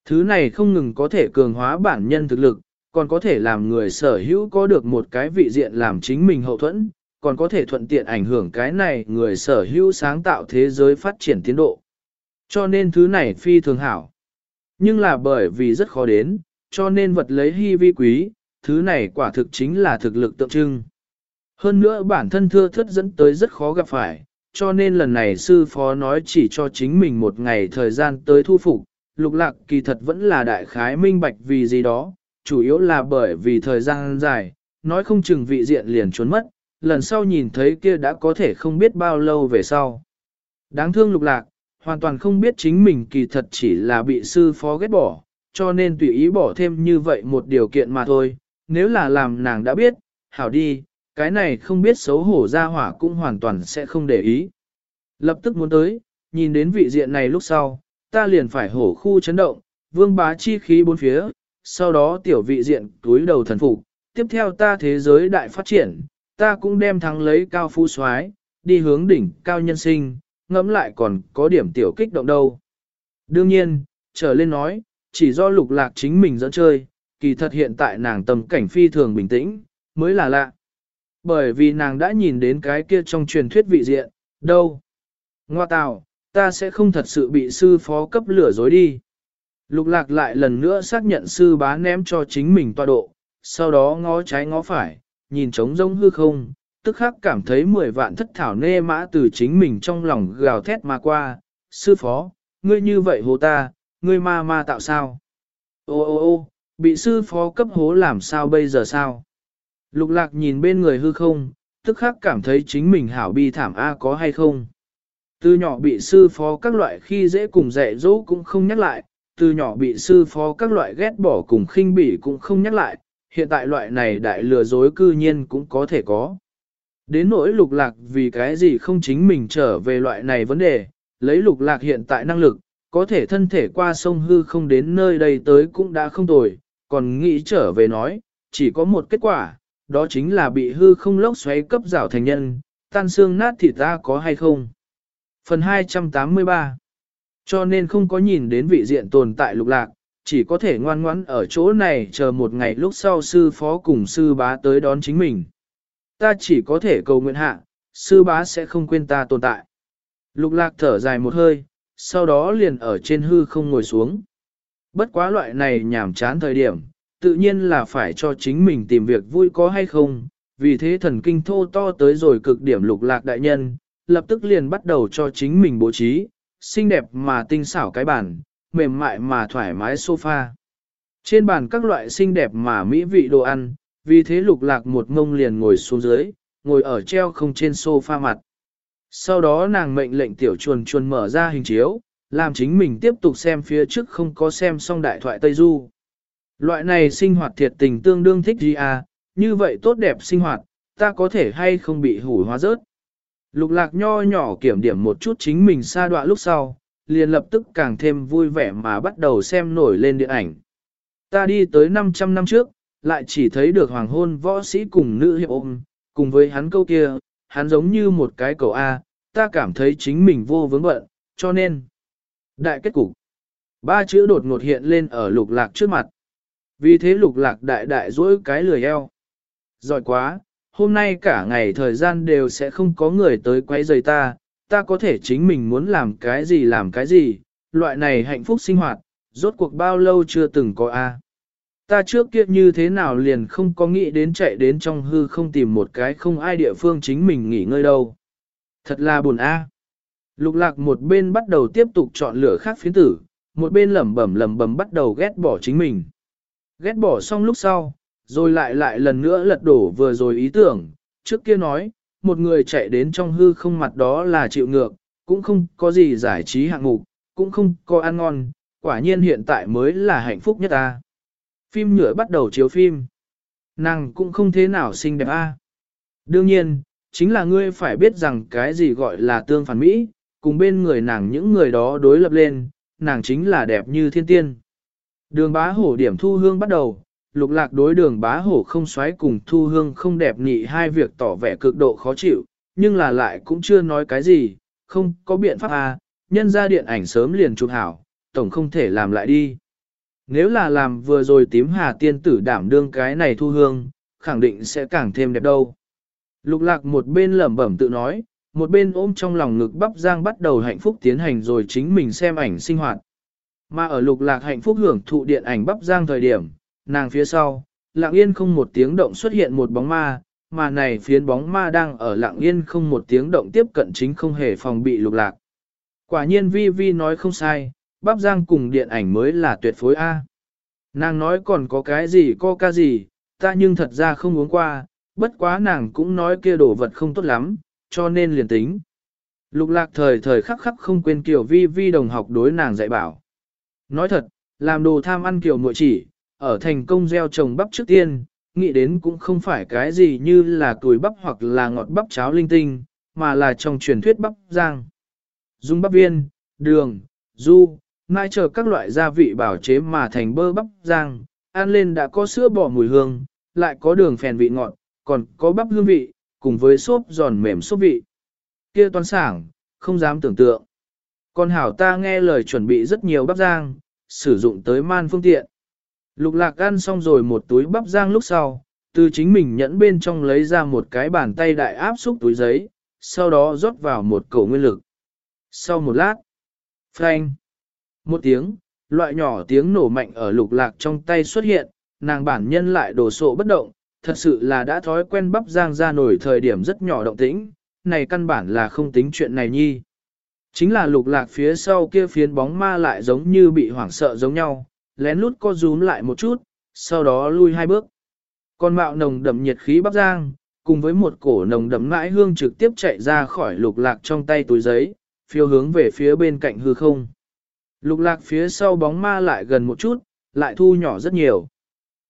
Thứ này không ngừng có thể cường hóa bản nhân thực lực, còn có thể làm người sở hữu có được một cái vị diện làm chính mình hậu thuẫn, còn có thể thuận tiện ảnh hưởng cái này người sở hữu sáng tạo thế giới phát triển tiến độ. Cho nên thứ này phi thường hảo. Nhưng là bởi vì rất khó đến, cho nên vật lấy hy vi quý, thứ này quả thực chính là thực lực tượng trưng. Hơn nữa bản thân thưa thất dẫn tới rất khó gặp phải, cho nên lần này sư phó nói chỉ cho chính mình một ngày thời gian tới thu phục, lục lạc kỳ thật vẫn là đại khái minh bạch vì gì đó, chủ yếu là bởi vì thời gian dài, nói không chừng vị diện liền trốn mất, lần sau nhìn thấy kia đã có thể không biết bao lâu về sau. Đáng thương lục lạc, hoàn toàn không biết chính mình kỳ thật chỉ là bị sư phó ghét bỏ, cho nên tùy ý bỏ thêm như vậy một điều kiện mà thôi, nếu là làm nàng đã biết, hảo đi, cái này không biết xấu hổ ra hỏa cũng hoàn toàn sẽ không để ý. Lập tức muốn tới, nhìn đến vị diện này lúc sau, ta liền phải hổ khu chấn động, vương bá chi khí bốn phía, sau đó tiểu vị diện túi đầu thần phục, tiếp theo ta thế giới đại phát triển, ta cũng đem thắng lấy cao phu soái đi hướng đỉnh cao nhân sinh, ngẫm lại còn có điểm tiểu kích động đâu. Đương nhiên, trở lên nói, chỉ do lục lạc chính mình dẫn chơi, kỳ thật hiện tại nàng tầm cảnh phi thường bình tĩnh, mới là lạ. Bởi vì nàng đã nhìn đến cái kia trong truyền thuyết vị diện, đâu. Ngoa tào, ta sẽ không thật sự bị sư phó cấp lửa dối đi. Lục lạc lại lần nữa xác nhận sư bá ném cho chính mình tọa độ, sau đó ngó trái ngó phải, nhìn trống rông hư không, tức khắc cảm thấy mười vạn thất thảo nê mã từ chính mình trong lòng gào thét mà qua, sư phó, ngươi như vậy hồ ta, ngươi ma ma tạo sao? Ô ô ô, bị sư phó cấp hố làm sao bây giờ sao? Lục lạc nhìn bên người hư không, tức khắc cảm thấy chính mình hảo bi thảm A có hay không? Từ nhỏ bị sư phó các loại khi dễ cùng dạy dỗ cũng không nhắc lại, từ nhỏ bị sư phó các loại ghét bỏ cùng khinh bỉ cũng không nhắc lại, hiện tại loại này đại lừa dối cư nhiên cũng có thể có. Đến nỗi lục lạc vì cái gì không chính mình trở về loại này vấn đề, lấy lục lạc hiện tại năng lực, có thể thân thể qua sông hư không đến nơi đây tới cũng đã không tồi, còn nghĩ trở về nói, chỉ có một kết quả, đó chính là bị hư không lốc xoáy cấp rảo thành nhân, tan xương nát thịt ta có hay không. Phần 283 Cho nên không có nhìn đến vị diện tồn tại lục lạc, chỉ có thể ngoan ngoãn ở chỗ này chờ một ngày lúc sau sư phó cùng sư bá tới đón chính mình. Ta chỉ có thể cầu nguyện hạ, sư bá sẽ không quên ta tồn tại. Lục lạc thở dài một hơi, sau đó liền ở trên hư không ngồi xuống. Bất quá loại này nhảm chán thời điểm, tự nhiên là phải cho chính mình tìm việc vui có hay không, vì thế thần kinh thô to tới rồi cực điểm lục lạc đại nhân, lập tức liền bắt đầu cho chính mình bố trí, xinh đẹp mà tinh xảo cái bàn, mềm mại mà thoải mái sofa. Trên bàn các loại xinh đẹp mà mỹ vị đồ ăn, vì thế lục lạc một ngông liền ngồi xuống dưới, ngồi ở treo không trên sofa mặt. Sau đó nàng mệnh lệnh tiểu chuồn chuồn mở ra hình chiếu, làm chính mình tiếp tục xem phía trước không có xem xong đại thoại Tây Du. Loại này sinh hoạt thiệt tình tương đương thích gì à, như vậy tốt đẹp sinh hoạt, ta có thể hay không bị hủy hóa rớt. Lục lạc nho nhỏ kiểm điểm một chút chính mình xa đoạn lúc sau, liền lập tức càng thêm vui vẻ mà bắt đầu xem nổi lên điện ảnh. Ta đi tới 500 năm trước, lại chỉ thấy được hoàng hôn võ sĩ cùng nữ hiệp ôm, cùng với hắn câu kia, hắn giống như một cái cầu A, ta cảm thấy chính mình vô vướng bận, cho nên. Đại kết cục. Ba chữ đột ngột hiện lên ở lục lạc trước mặt. Vì thế lục lạc đại đại dỗi cái lười eo. Giỏi quá, hôm nay cả ngày thời gian đều sẽ không có người tới quấy rầy ta, ta có thể chính mình muốn làm cái gì làm cái gì, loại này hạnh phúc sinh hoạt, rốt cuộc bao lâu chưa từng có a. Ta trước kia như thế nào liền không có nghĩ đến chạy đến trong hư không tìm một cái không ai địa phương chính mình nghỉ ngơi đâu. Thật là buồn a. Lục lạc một bên bắt đầu tiếp tục chọn lựa khác phiến tử, một bên lẩm bẩm lẩm bẩm bắt đầu ghét bỏ chính mình. Ghét bỏ xong lúc sau, rồi lại lại lần nữa lật đổ vừa rồi ý tưởng, trước kia nói, một người chạy đến trong hư không mặt đó là chịu ngược, cũng không có gì giải trí hạng mục, cũng không có ăn ngon, quả nhiên hiện tại mới là hạnh phúc nhất ta. Phim nhựa bắt đầu chiếu phim. Nàng cũng không thế nào xinh đẹp a. Đương nhiên, chính là ngươi phải biết rằng cái gì gọi là tương phản mỹ, cùng bên người nàng những người đó đối lập lên, nàng chính là đẹp như thiên tiên. Đường bá hổ điểm thu hương bắt đầu, lục lạc đối đường bá hổ không xoáy cùng thu hương không đẹp nhị hai việc tỏ vẻ cực độ khó chịu, nhưng là lại cũng chưa nói cái gì, không có biện pháp à, nhân ra điện ảnh sớm liền chụp hảo, tổng không thể làm lại đi. Nếu là làm vừa rồi tím hà tiên tử đảm đương cái này thu hương, khẳng định sẽ càng thêm đẹp đâu. Lục lạc một bên lẩm bẩm tự nói, một bên ôm trong lòng ngực bắp giang bắt đầu hạnh phúc tiến hành rồi chính mình xem ảnh sinh hoạt. Mà ở lục lạc hạnh phúc hưởng thụ điện ảnh bắp giang thời điểm, nàng phía sau, lặng yên không một tiếng động xuất hiện một bóng ma, mà này phiến bóng ma đang ở lặng yên không một tiếng động tiếp cận chính không hề phòng bị lục lạc. Quả nhiên Vi Vi nói không sai, bắp giang cùng điện ảnh mới là tuyệt phối A. Nàng nói còn có cái gì có ca gì, ta nhưng thật ra không uống qua, bất quá nàng cũng nói kia đồ vật không tốt lắm, cho nên liền tính. Lục lạc thời thời khắc khắc không quên kiểu vi vi đồng học đối nàng dạy bảo. Nói thật, làm đồ tham ăn kiểu muội chỉ, ở thành công gieo trồng bắp trước tiên, nghĩ đến cũng không phải cái gì như là tuổi bắp hoặc là ngọt bắp cháo linh tinh, mà là trong truyền thuyết bắp giang. Dùng bắp viên, đường, du, mai chờ các loại gia vị bảo chế mà thành bơ bắp giang, ăn lên đã có sữa bỏ mùi hương, lại có đường phèn vị ngọt, còn có bắp hương vị, cùng với xốp giòn mềm xốp vị. Kia toán sảng, không dám tưởng tượng. Còn hảo ta nghe lời chuẩn bị rất nhiều bắp giang, sử dụng tới man phương tiện. Lục lạc ăn xong rồi một túi bắp giang lúc sau, từ chính mình nhẫn bên trong lấy ra một cái bàn tay đại áp xúc túi giấy, sau đó rót vào một cổ nguyên lực. Sau một lát, phanh, một tiếng, loại nhỏ tiếng nổ mạnh ở lục lạc trong tay xuất hiện, nàng bản nhân lại đổ sộ bất động, thật sự là đã thói quen bắp giang ra nổi thời điểm rất nhỏ động tĩnh, này căn bản là không tính chuyện này nhi. Chính là lục lạc phía sau kia phiến bóng ma lại giống như bị hoảng sợ giống nhau, lén lút co rúm lại một chút, sau đó lui hai bước. Con mạo nồng đậm nhiệt khí bắp giang, cùng với một cổ nồng đậm mãi hương trực tiếp chạy ra khỏi lục lạc trong tay túi giấy, phiêu hướng về phía bên cạnh hư không. Lục lạc phía sau bóng ma lại gần một chút, lại thu nhỏ rất nhiều.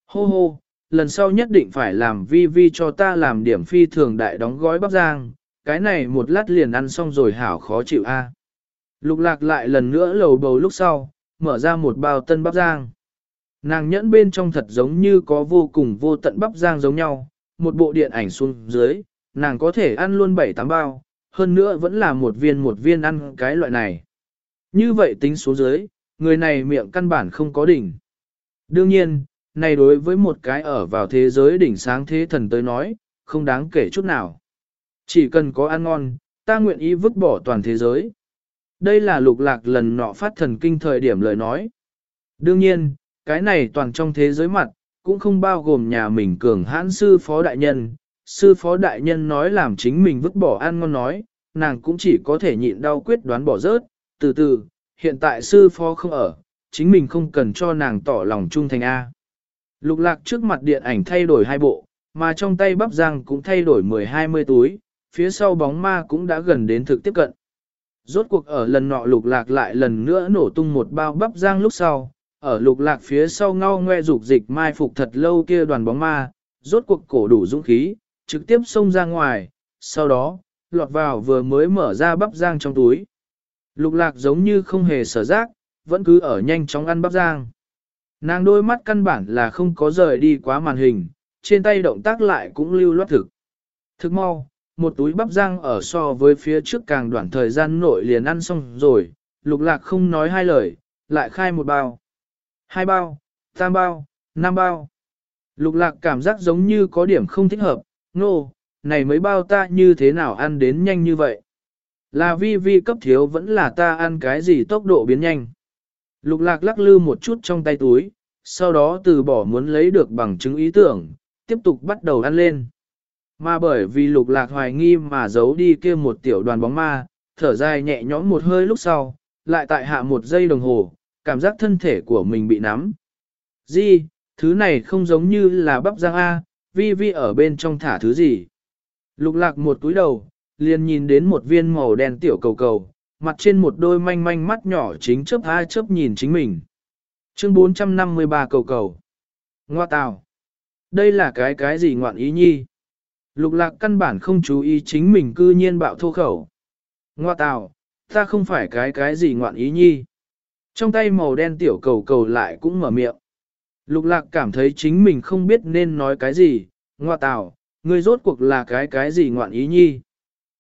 Hô hô, lần sau nhất định phải làm vi vi cho ta làm điểm phi thường đại đóng gói bắp giang, cái này một lát liền ăn xong rồi hảo khó chịu a. Lục lạc lại lần nữa lầu bầu lúc sau, mở ra một bao tân bắp rang Nàng nhẫn bên trong thật giống như có vô cùng vô tận bắp rang giống nhau, một bộ điện ảnh xuống dưới, nàng có thể ăn luôn 7-8 bao, hơn nữa vẫn là một viên một viên ăn cái loại này. Như vậy tính xuống dưới, người này miệng căn bản không có đỉnh. Đương nhiên, này đối với một cái ở vào thế giới đỉnh sáng thế thần tới nói, không đáng kể chút nào. Chỉ cần có ăn ngon, ta nguyện ý vứt bỏ toàn thế giới. Đây là lục lạc lần nọ phát thần kinh thời điểm lời nói. Đương nhiên, cái này toàn trong thế giới mặt, cũng không bao gồm nhà mình cường hãn sư phó đại nhân. Sư phó đại nhân nói làm chính mình vứt bỏ ăn ngon nói, nàng cũng chỉ có thể nhịn đau quyết đoán bỏ rớt, từ từ, hiện tại sư phó không ở, chính mình không cần cho nàng tỏ lòng trung thành A. Lục lạc trước mặt điện ảnh thay đổi hai bộ, mà trong tay bắp răng cũng thay đổi 10-20 túi, phía sau bóng ma cũng đã gần đến thực tiếp cận. Rốt cuộc ở lần nọ lục lạc lại lần nữa nổ tung một bao bắp giang lúc sau, ở lục lạc phía sau ngao ngoe dục dịch mai phục thật lâu kia đoàn bóng ma, rốt cuộc cổ đủ dũng khí, trực tiếp xông ra ngoài, sau đó, lọt vào vừa mới mở ra bắp giang trong túi. Lục lạc giống như không hề sở giác, vẫn cứ ở nhanh chóng ăn bắp giang. Nàng đôi mắt căn bản là không có rời đi quá màn hình, trên tay động tác lại cũng lưu loát thực. Thực mau, một túi bắp rang ở so với phía trước càng đoạn thời gian nội liền ăn xong rồi, lục lạc không nói hai lời, lại khai một bao. Hai bao, tam bao, năm bao. Lục lạc cảm giác giống như có điểm không thích hợp, nô, no, này mấy bao ta như thế nào ăn đến nhanh như vậy? Là vi vi cấp thiếu vẫn là ta ăn cái gì tốc độ biến nhanh. Lục lạc lắc lư một chút trong tay túi, sau đó từ bỏ muốn lấy được bằng chứng ý tưởng, tiếp tục bắt đầu ăn lên. Mà bởi vì lục lạc hoài nghi mà giấu đi kia một tiểu đoàn bóng ma, thở dài nhẹ nhõm một hơi lúc sau, lại tại hạ một giây đồng hồ, cảm giác thân thể của mình bị nắm. Di, thứ này không giống như là bắp giang A, vi vi ở bên trong thả thứ gì. Lục lạc một túi đầu, liền nhìn đến một viên màu đen tiểu cầu cầu, mặt trên một đôi manh manh mắt nhỏ chính chớp hai chớp nhìn chính mình. Chương 453 cầu cầu. Ngoa tào. Đây là cái cái gì ngoạn ý nhi? Lục lạc căn bản không chú ý chính mình cư nhiên bạo thô khẩu. Ngoa tào, ta không phải cái cái gì ngoạn ý nhi. Trong tay màu đen tiểu cầu cầu lại cũng mở miệng. Lục lạc cảm thấy chính mình không biết nên nói cái gì. Ngoa tào, ngươi rốt cuộc là cái cái gì ngoạn ý nhi.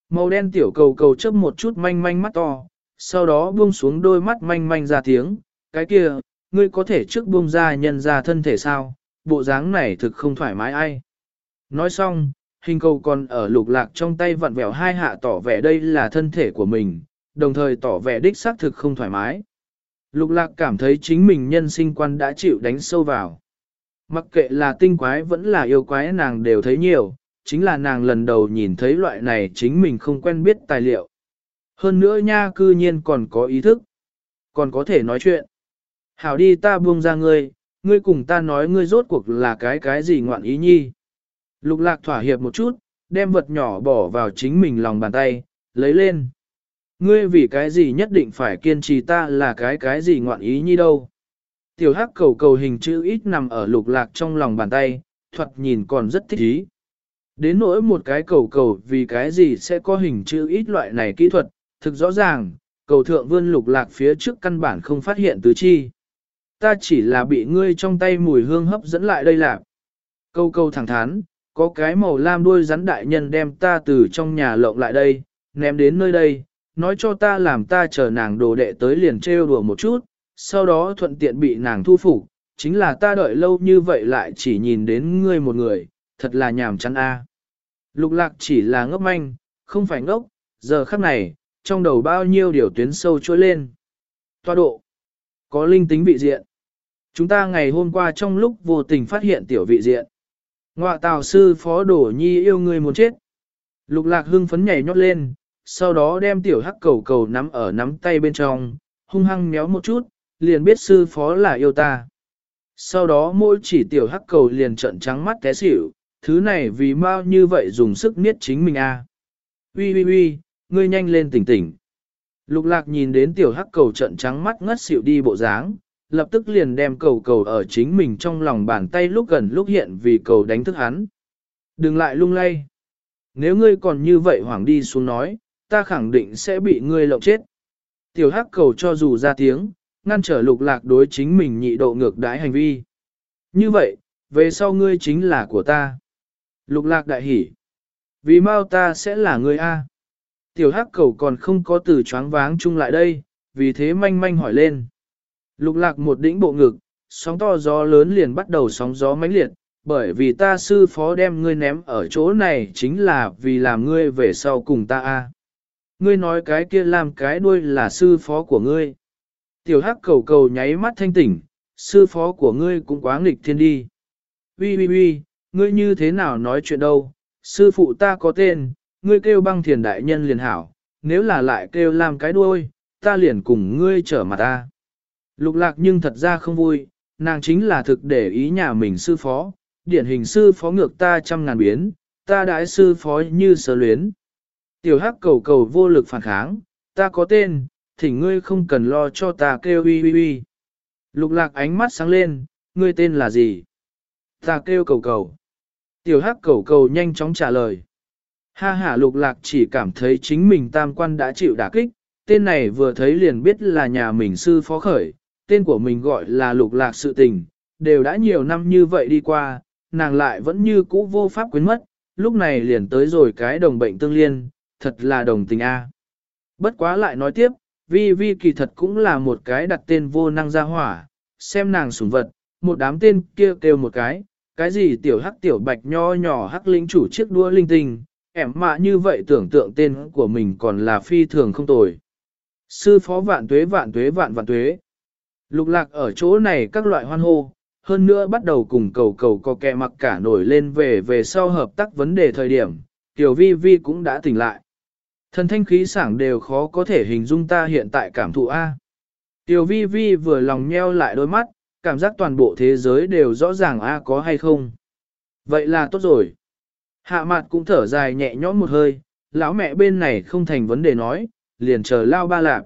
Màu đen tiểu cầu cầu chớp một chút manh manh mắt to, sau đó buông xuống đôi mắt manh manh ra tiếng. Cái kia, ngươi có thể trước buông ra nhân ra thân thể sao, bộ dáng này thực không thoải mái ai. Nói xong, hình cầu còn ở lục lạc trong tay vặn vẹo hai hạ tỏ vẻ đây là thân thể của mình, đồng thời tỏ vẻ đích xác thực không thoải mái. Lục lạc cảm thấy chính mình nhân sinh quan đã chịu đánh sâu vào. Mặc kệ là tinh quái vẫn là yêu quái nàng đều thấy nhiều, chính là nàng lần đầu nhìn thấy loại này chính mình không quen biết tài liệu. Hơn nữa nha cư nhiên còn có ý thức, còn có thể nói chuyện. Hảo đi ta buông ra ngươi, ngươi cùng ta nói ngươi rốt cuộc là cái cái gì ngoạn ý nhi. Lục lạc thỏa hiệp một chút, đem vật nhỏ bỏ vào chính mình lòng bàn tay, lấy lên. Ngươi vì cái gì nhất định phải kiên trì ta là cái cái gì ngoạn ý như đâu. Tiểu hắc cầu cầu hình chữ ít nằm ở lục lạc trong lòng bàn tay, thuật nhìn còn rất thích ý. Đến nỗi một cái cầu cầu vì cái gì sẽ có hình chữ ít loại này kỹ thuật, thực rõ ràng, cầu thượng vươn lục lạc phía trước căn bản không phát hiện tứ chi. Ta chỉ là bị ngươi trong tay mùi hương hấp dẫn lại đây lạc. Câu câu thẳng thắn, có cái màu lam đuôi rắn đại nhân đem ta từ trong nhà lộng lại đây, ném đến nơi đây, nói cho ta làm ta chờ nàng đồ đệ tới liền trêu đùa một chút, sau đó thuận tiện bị nàng thu phục, chính là ta đợi lâu như vậy lại chỉ nhìn đến ngươi một người, thật là nhàm chán a. Lục lạc chỉ là ngốc manh, không phải ngốc, giờ khắc này, trong đầu bao nhiêu điều tuyến sâu trôi lên. Toa độ, có linh tính vị diện. Chúng ta ngày hôm qua trong lúc vô tình phát hiện tiểu vị diện. Ngoạ tào sư phó đổ nhi yêu người muốn chết. Lục lạc hưng phấn nhảy nhót lên, sau đó đem tiểu hắc cầu cầu nắm ở nắm tay bên trong, hung hăng méo một chút, liền biết sư phó là yêu ta. Sau đó mỗi chỉ tiểu hắc cầu liền trợn trắng mắt té xỉu, thứ này vì mau như vậy dùng sức niết chính mình a. À. Ui ui ui, ngươi nhanh lên tỉnh tỉnh. Lục lạc nhìn đến tiểu hắc cầu trận trắng mắt ngất xỉu đi bộ dáng, lập tức liền đem cầu cầu ở chính mình trong lòng bàn tay lúc gần lúc hiện vì cầu đánh thức hắn. Đừng lại lung lay. Nếu ngươi còn như vậy hoảng đi xuống nói, ta khẳng định sẽ bị ngươi lộng chết. Tiểu hắc cầu cho dù ra tiếng, ngăn trở lục lạc đối chính mình nhị độ ngược đái hành vi. Như vậy, về sau ngươi chính là của ta. Lục lạc đại hỉ. Vì mau ta sẽ là ngươi A. Tiểu hắc cầu còn không có từ choáng váng chung lại đây, vì thế manh manh hỏi lên. Lục lạc một đỉnh bộ ngực, sóng to gió lớn liền bắt đầu sóng gió mãnh liệt, bởi vì ta sư phó đem ngươi ném ở chỗ này chính là vì làm ngươi về sau cùng ta a. Ngươi nói cái kia làm cái đuôi là sư phó của ngươi. Tiểu hắc cầu cầu nháy mắt thanh tỉnh, sư phó của ngươi cũng quá nghịch thiên đi. Ui ui ui, ngươi như thế nào nói chuyện đâu, sư phụ ta có tên, ngươi kêu băng thiền đại nhân liền hảo, nếu là lại kêu làm cái đuôi, ta liền cùng ngươi trở mặt ta. Lục lạc nhưng thật ra không vui, nàng chính là thực để ý nhà mình sư phó, điển hình sư phó ngược ta trăm ngàn biến, ta đãi sư phó như sơ luyến. Tiểu hắc cầu cầu vô lực phản kháng, ta có tên, thỉnh ngươi không cần lo cho ta kêu uy uy uy. Lục lạc ánh mắt sáng lên, ngươi tên là gì? Ta kêu cầu cầu. Tiểu hắc cầu cầu nhanh chóng trả lời. Ha ha lục lạc chỉ cảm thấy chính mình tam quan đã chịu đả kích, tên này vừa thấy liền biết là nhà mình sư phó khởi, tên của mình gọi là lục lạc sự tình, đều đã nhiều năm như vậy đi qua, nàng lại vẫn như cũ vô pháp quyến mất, lúc này liền tới rồi cái đồng bệnh tương liên, thật là đồng tình a. Bất quá lại nói tiếp, vi vi kỳ thật cũng là một cái đặt tên vô năng gia hỏa, xem nàng sủng vật, một đám tên kia kêu một cái, cái gì tiểu hắc tiểu bạch nho nhỏ hắc linh chủ chiếc đua linh tinh, ẻm mạ như vậy tưởng tượng tên của mình còn là phi thường không tồi. Sư phó vạn tuế vạn tuế vạn vạn tuế. Lục lạc ở chỗ này các loại hoan hô, hơn nữa bắt đầu cùng cầu cầu có kẹ mặc cả nổi lên về về sau hợp tác vấn đề thời điểm, tiểu vi vi cũng đã tỉnh lại. Thần thanh khí sảng đều khó có thể hình dung ta hiện tại cảm thụ A. Tiểu vi vi vừa lòng nheo lại đôi mắt, cảm giác toàn bộ thế giới đều rõ ràng A có hay không. Vậy là tốt rồi. Hạ mặt cũng thở dài nhẹ nhõm một hơi, lão mẹ bên này không thành vấn đề nói, liền chờ lao ba lạp.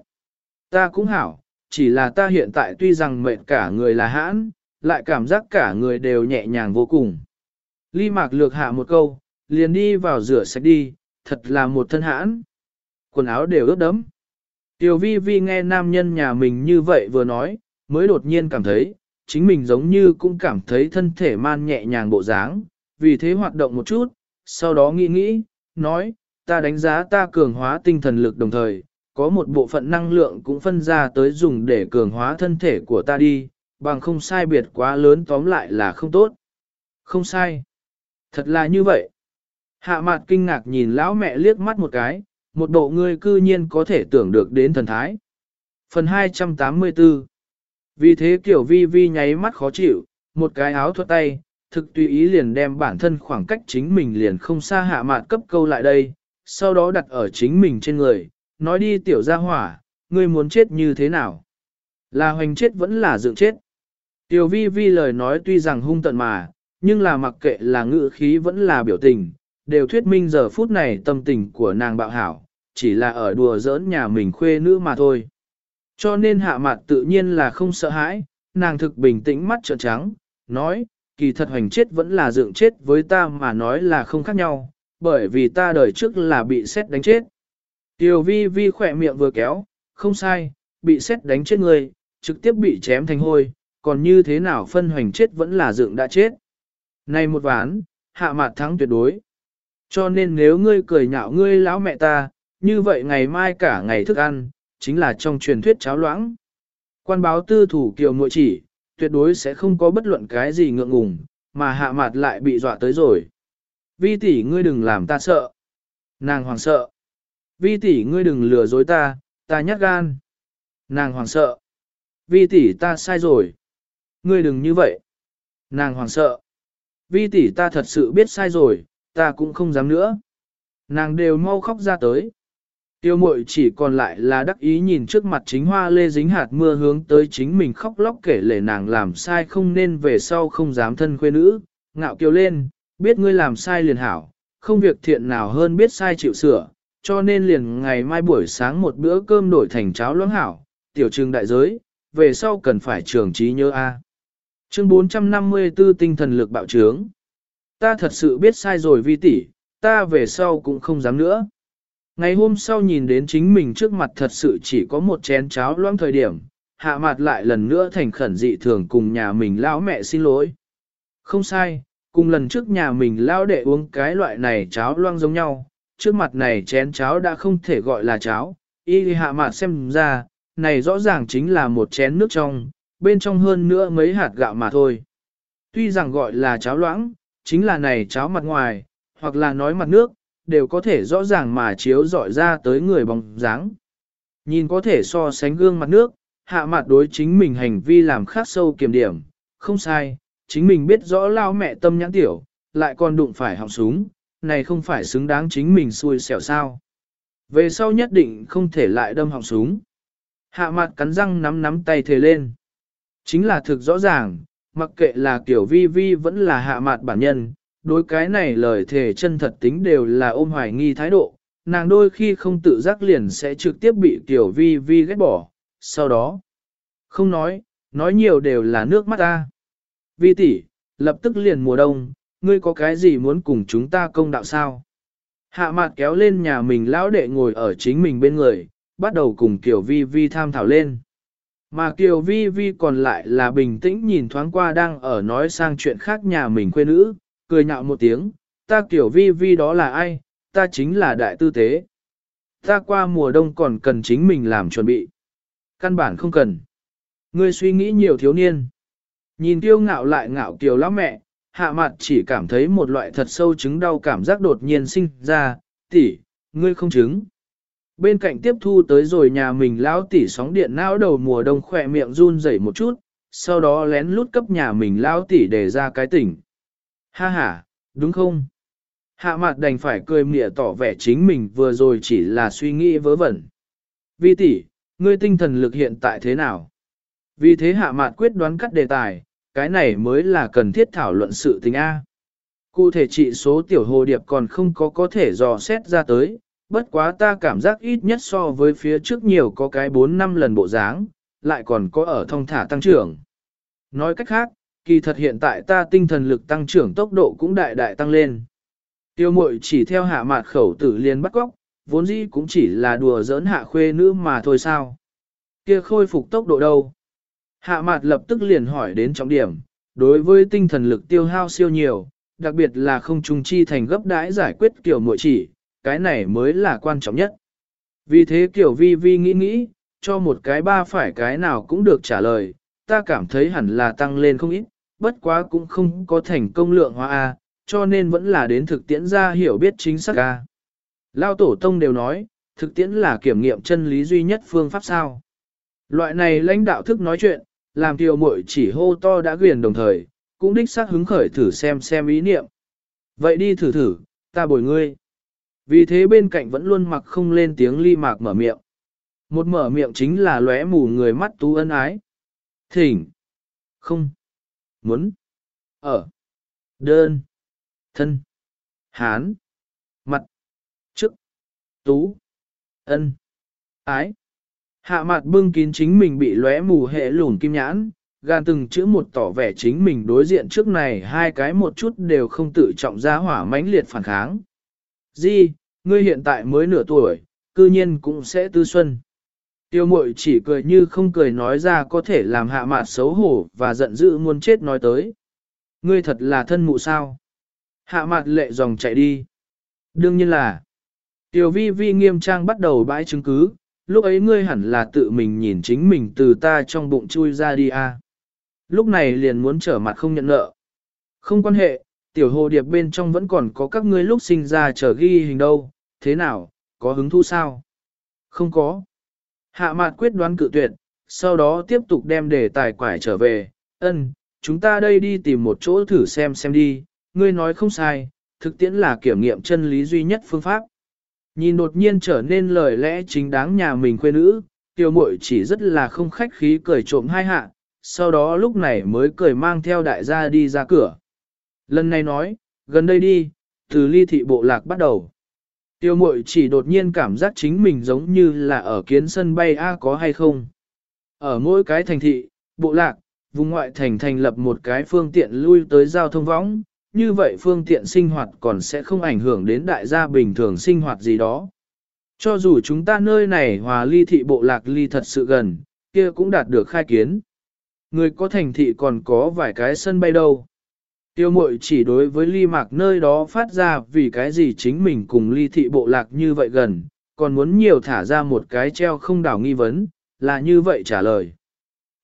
Ta cũng hảo, chỉ là ta hiện tại tuy rằng mệt cả người là hãn, lại cảm giác cả người đều nhẹ nhàng vô cùng. Ly mạc lược hạ một câu, liền đi vào rửa sạch đi, thật là một thân hãn. Quần áo đều ướt đẫm. Tiểu vi vi nghe nam nhân nhà mình như vậy vừa nói, mới đột nhiên cảm thấy, chính mình giống như cũng cảm thấy thân thể man nhẹ nhàng bộ dáng, vì thế hoạt động một chút, sau đó nghĩ nghĩ, nói, ta đánh giá ta cường hóa tinh thần lực đồng thời, có một bộ phận năng lượng cũng phân ra tới dùng để cường hóa thân thể của ta đi, bằng không sai biệt quá lớn tóm lại là không tốt. Không sai. Thật là như vậy. Hạ mặt kinh ngạc nhìn lão mẹ liếc mắt một cái, một bộ ngươi cư nhiên có thể tưởng được đến thần thái. Phần 284 Vì thế kiểu vi vi nháy mắt khó chịu, một cái áo thuật tay, thực tùy ý liền đem bản thân khoảng cách chính mình liền không xa hạ mạt cấp câu lại đây, sau đó đặt ở chính mình trên người, nói đi tiểu gia hỏa, ngươi muốn chết như thế nào? Là hoành chết vẫn là dựng chết. Tiểu vi vi lời nói tuy rằng hung tận mà, nhưng là mặc kệ là ngữ khí vẫn là biểu tình, đều thuyết minh giờ phút này tâm tình của nàng bạo hảo, chỉ là ở đùa giỡn nhà mình khuê nữ mà thôi. Cho nên hạ mặt tự nhiên là không sợ hãi, nàng thực bình tĩnh mắt trợn trắng, nói, kỳ thật hoành chết vẫn là dựng chết với ta mà nói là không khác nhau, bởi vì ta đời trước là bị xét đánh chết. Tiểu vi vi khỏe miệng vừa kéo, không sai, bị xét đánh chết người, trực tiếp bị chém thành hôi, còn như thế nào phân hoành chết vẫn là dựng đã chết. Này một ván, hạ mặt thắng tuyệt đối. Cho nên nếu ngươi cười nhạo ngươi lão mẹ ta, như vậy ngày mai cả ngày thức ăn, chính là trong truyền thuyết cháo loãng. Quan báo tư thủ kiều nội chỉ, tuyệt đối sẽ không có bất luận cái gì ngượng ngùng, mà hạ mặt lại bị dọa tới rồi. Vi tỷ ngươi đừng làm ta sợ. Nàng hoàng sợ. Vi tỷ ngươi đừng lừa dối ta, ta nhát gan. Nàng hoàng sợ. Vi tỷ ta sai rồi. Ngươi đừng như vậy. Nàng hoàng sợ. Vi tỷ ta thật sự biết sai rồi, ta cũng không dám nữa. Nàng đều mau khóc ra tới. Tiêu mội chỉ còn lại là đắc ý nhìn trước mặt chính hoa lê dính hạt mưa hướng tới chính mình khóc lóc kể lể nàng làm sai không nên về sau không dám thân khuê nữ, ngạo kiều lên, biết ngươi làm sai liền hảo, không việc thiện nào hơn biết sai chịu sửa, cho nên liền ngày mai buổi sáng một bữa cơm đổi thành cháo loãng hảo, tiểu trường đại giới, về sau cần phải trường trí nhớ A. Chương 454 tinh thần lực bạo trướng. Ta thật sự biết sai rồi vi tỷ, ta về sau cũng không dám nữa. Ngày hôm sau nhìn đến chính mình trước mặt thật sự chỉ có một chén cháo loãng thời điểm, hạ mặt lại lần nữa thành khẩn dị thường cùng nhà mình lão mẹ xin lỗi. Không sai, cùng lần trước nhà mình lão đệ uống cái loại này cháo loãng giống nhau, trước mặt này chén cháo đã không thể gọi là cháo, y hạ mặt xem ra, này rõ ràng chính là một chén nước trong, bên trong hơn nữa mấy hạt gạo mà thôi. Tuy rằng gọi là cháo loãng, chính là này cháo mặt ngoài, hoặc là nói mặt nước, đều có thể rõ ràng mà chiếu dọi ra tới người bóng dáng. Nhìn có thể so sánh gương mặt nước, hạ mặt đối chính mình hành vi làm khác sâu kiểm điểm, không sai, chính mình biết rõ lao mẹ tâm nhãn tiểu, lại còn đụng phải họng súng, này không phải xứng đáng chính mình xui xẻo sao. Về sau nhất định không thể lại đâm họng súng. Hạ mặt cắn răng nắm nắm tay thề lên. Chính là thực rõ ràng, mặc kệ là kiểu vi vi vẫn là hạ mặt bản nhân, đối cái này lời thề chân thật tính đều là ôm hoài nghi thái độ, nàng đôi khi không tự giác liền sẽ trực tiếp bị tiểu vi vi ghét bỏ, sau đó, không nói, nói nhiều đều là nước mắt ta. Vi tỷ, lập tức liền mùa đông, ngươi có cái gì muốn cùng chúng ta công đạo sao? Hạ mặt kéo lên nhà mình lão đệ ngồi ở chính mình bên người, bắt đầu cùng Kiều Vi Vi tham thảo lên. Mà Kiều Vi Vi còn lại là bình tĩnh nhìn thoáng qua đang ở nói sang chuyện khác nhà mình quê nữ, cười nhạo một tiếng, ta Kiều Vi Vi đó là ai, ta chính là đại tư tế. Ta qua mùa đông còn cần chính mình làm chuẩn bị. Căn bản không cần. Ngươi suy nghĩ nhiều thiếu niên. Nhìn tiêu ngạo lại ngạo kiều lão mẹ, hạ mặt chỉ cảm thấy một loại thật sâu chứng đau cảm giác đột nhiên sinh ra, tỷ, ngươi không chứng. Bên cạnh tiếp thu tới rồi nhà mình lão tỷ sóng điện não đầu mùa đông khỏe miệng run rẩy một chút, sau đó lén lút cấp nhà mình lão tỷ để ra cái tỉnh. Ha ha, đúng không? Hạ mặt đành phải cười mỉa tỏ vẻ chính mình vừa rồi chỉ là suy nghĩ vớ vẩn. Vi tỷ, ngươi tinh thần lực hiện tại thế nào? Vì thế hạ mạt quyết đoán cắt đề tài, cái này mới là cần thiết thảo luận sự tình A. Cụ thể trị số tiểu hồ điệp còn không có có thể dò xét ra tới, bất quá ta cảm giác ít nhất so với phía trước nhiều có cái 4-5 lần bộ dáng, lại còn có ở thông thả tăng trưởng. Nói cách khác, kỳ thật hiện tại ta tinh thần lực tăng trưởng tốc độ cũng đại đại tăng lên. Tiêu mội chỉ theo hạ mạt khẩu tử liền bắt góc, vốn dĩ cũng chỉ là đùa giỡn hạ khuê nữ mà thôi sao. Kia khôi phục tốc độ đâu? Hạ mạt lập tức liền hỏi đến trọng điểm, đối với tinh thần lực tiêu hao siêu nhiều, đặc biệt là không trung chi thành gấp đãi giải quyết kiểu mội chỉ, cái này mới là quan trọng nhất. Vì thế kiểu vi vi nghĩ nghĩ, cho một cái ba phải cái nào cũng được trả lời, ta cảm thấy hẳn là tăng lên không ít, bất quá cũng không có thành công lượng hóa A, cho nên vẫn là đến thực tiễn ra hiểu biết chính xác A. Lao tổ tông đều nói, thực tiễn là kiểm nghiệm chân lý duy nhất phương pháp sao. Loại này lãnh đạo thức nói chuyện, làm tiểu muội chỉ hô to đã quyền đồng thời, cũng đích xác hứng khởi thử xem xem ý niệm. Vậy đi thử thử, ta bồi ngươi. Vì thế bên cạnh vẫn luôn mặc không lên tiếng ly mạc mở miệng. Một mở miệng chính là lóe mù người mắt tú ân ái. Thỉnh. Không. Muốn. Ở. Đơn. Thân. Hán. Mặt. Chức. Tú. Ân. Ái. Hạ mặt bưng kín chính mình bị lóe mù hệ lùn kim nhãn, gan từng chữ một tỏ vẻ chính mình đối diện trước này hai cái một chút đều không tự trọng ra hỏa mãnh liệt phản kháng. Di, ngươi hiện tại mới nửa tuổi, cư nhiên cũng sẽ tư xuân. Tiêu mội chỉ cười như không cười nói ra có thể làm hạ mạt xấu hổ và giận dữ muốn chết nói tới. Ngươi thật là thân mụ sao. Hạ mạt lệ dòng chạy đi. Đương nhiên là. Tiêu vi vi nghiêm trang bắt đầu bãi chứng cứ, lúc ấy ngươi hẳn là tự mình nhìn chính mình từ ta trong bụng chui ra đi à. Lúc này liền muốn trở mặt không nhận nợ. Không quan hệ, tiểu hồ điệp bên trong vẫn còn có các ngươi lúc sinh ra trở ghi hình đâu, thế nào, có hứng thú sao? Không có. Hạ mạt quyết đoán cự tuyệt, sau đó tiếp tục đem đề tài quải trở về, ân, chúng ta đây đi tìm một chỗ thử xem xem đi, ngươi nói không sai, thực tiễn là kiểm nghiệm chân lý duy nhất phương pháp. Nhìn đột nhiên trở nên lời lẽ chính đáng nhà mình quê nữ, tiêu muội chỉ rất là không khách khí cười trộm hai hạ, sau đó lúc này mới cười mang theo đại gia đi ra cửa. Lần này nói, gần đây đi, từ ly thị bộ lạc bắt đầu. Tiêu mội chỉ đột nhiên cảm giác chính mình giống như là ở kiến sân bay A có hay không. Ở mỗi cái thành thị, bộ lạc, vùng ngoại thành thành lập một cái phương tiện lui tới giao thông võng, như vậy phương tiện sinh hoạt còn sẽ không ảnh hưởng đến đại gia bình thường sinh hoạt gì đó. Cho dù chúng ta nơi này hòa ly thị bộ lạc ly thật sự gần, kia cũng đạt được khai kiến. Người có thành thị còn có vài cái sân bay đâu. Tiêu mội chỉ đối với ly mạc nơi đó phát ra vì cái gì chính mình cùng ly thị bộ lạc như vậy gần, còn muốn nhiều thả ra một cái treo không đảo nghi vấn, là như vậy trả lời.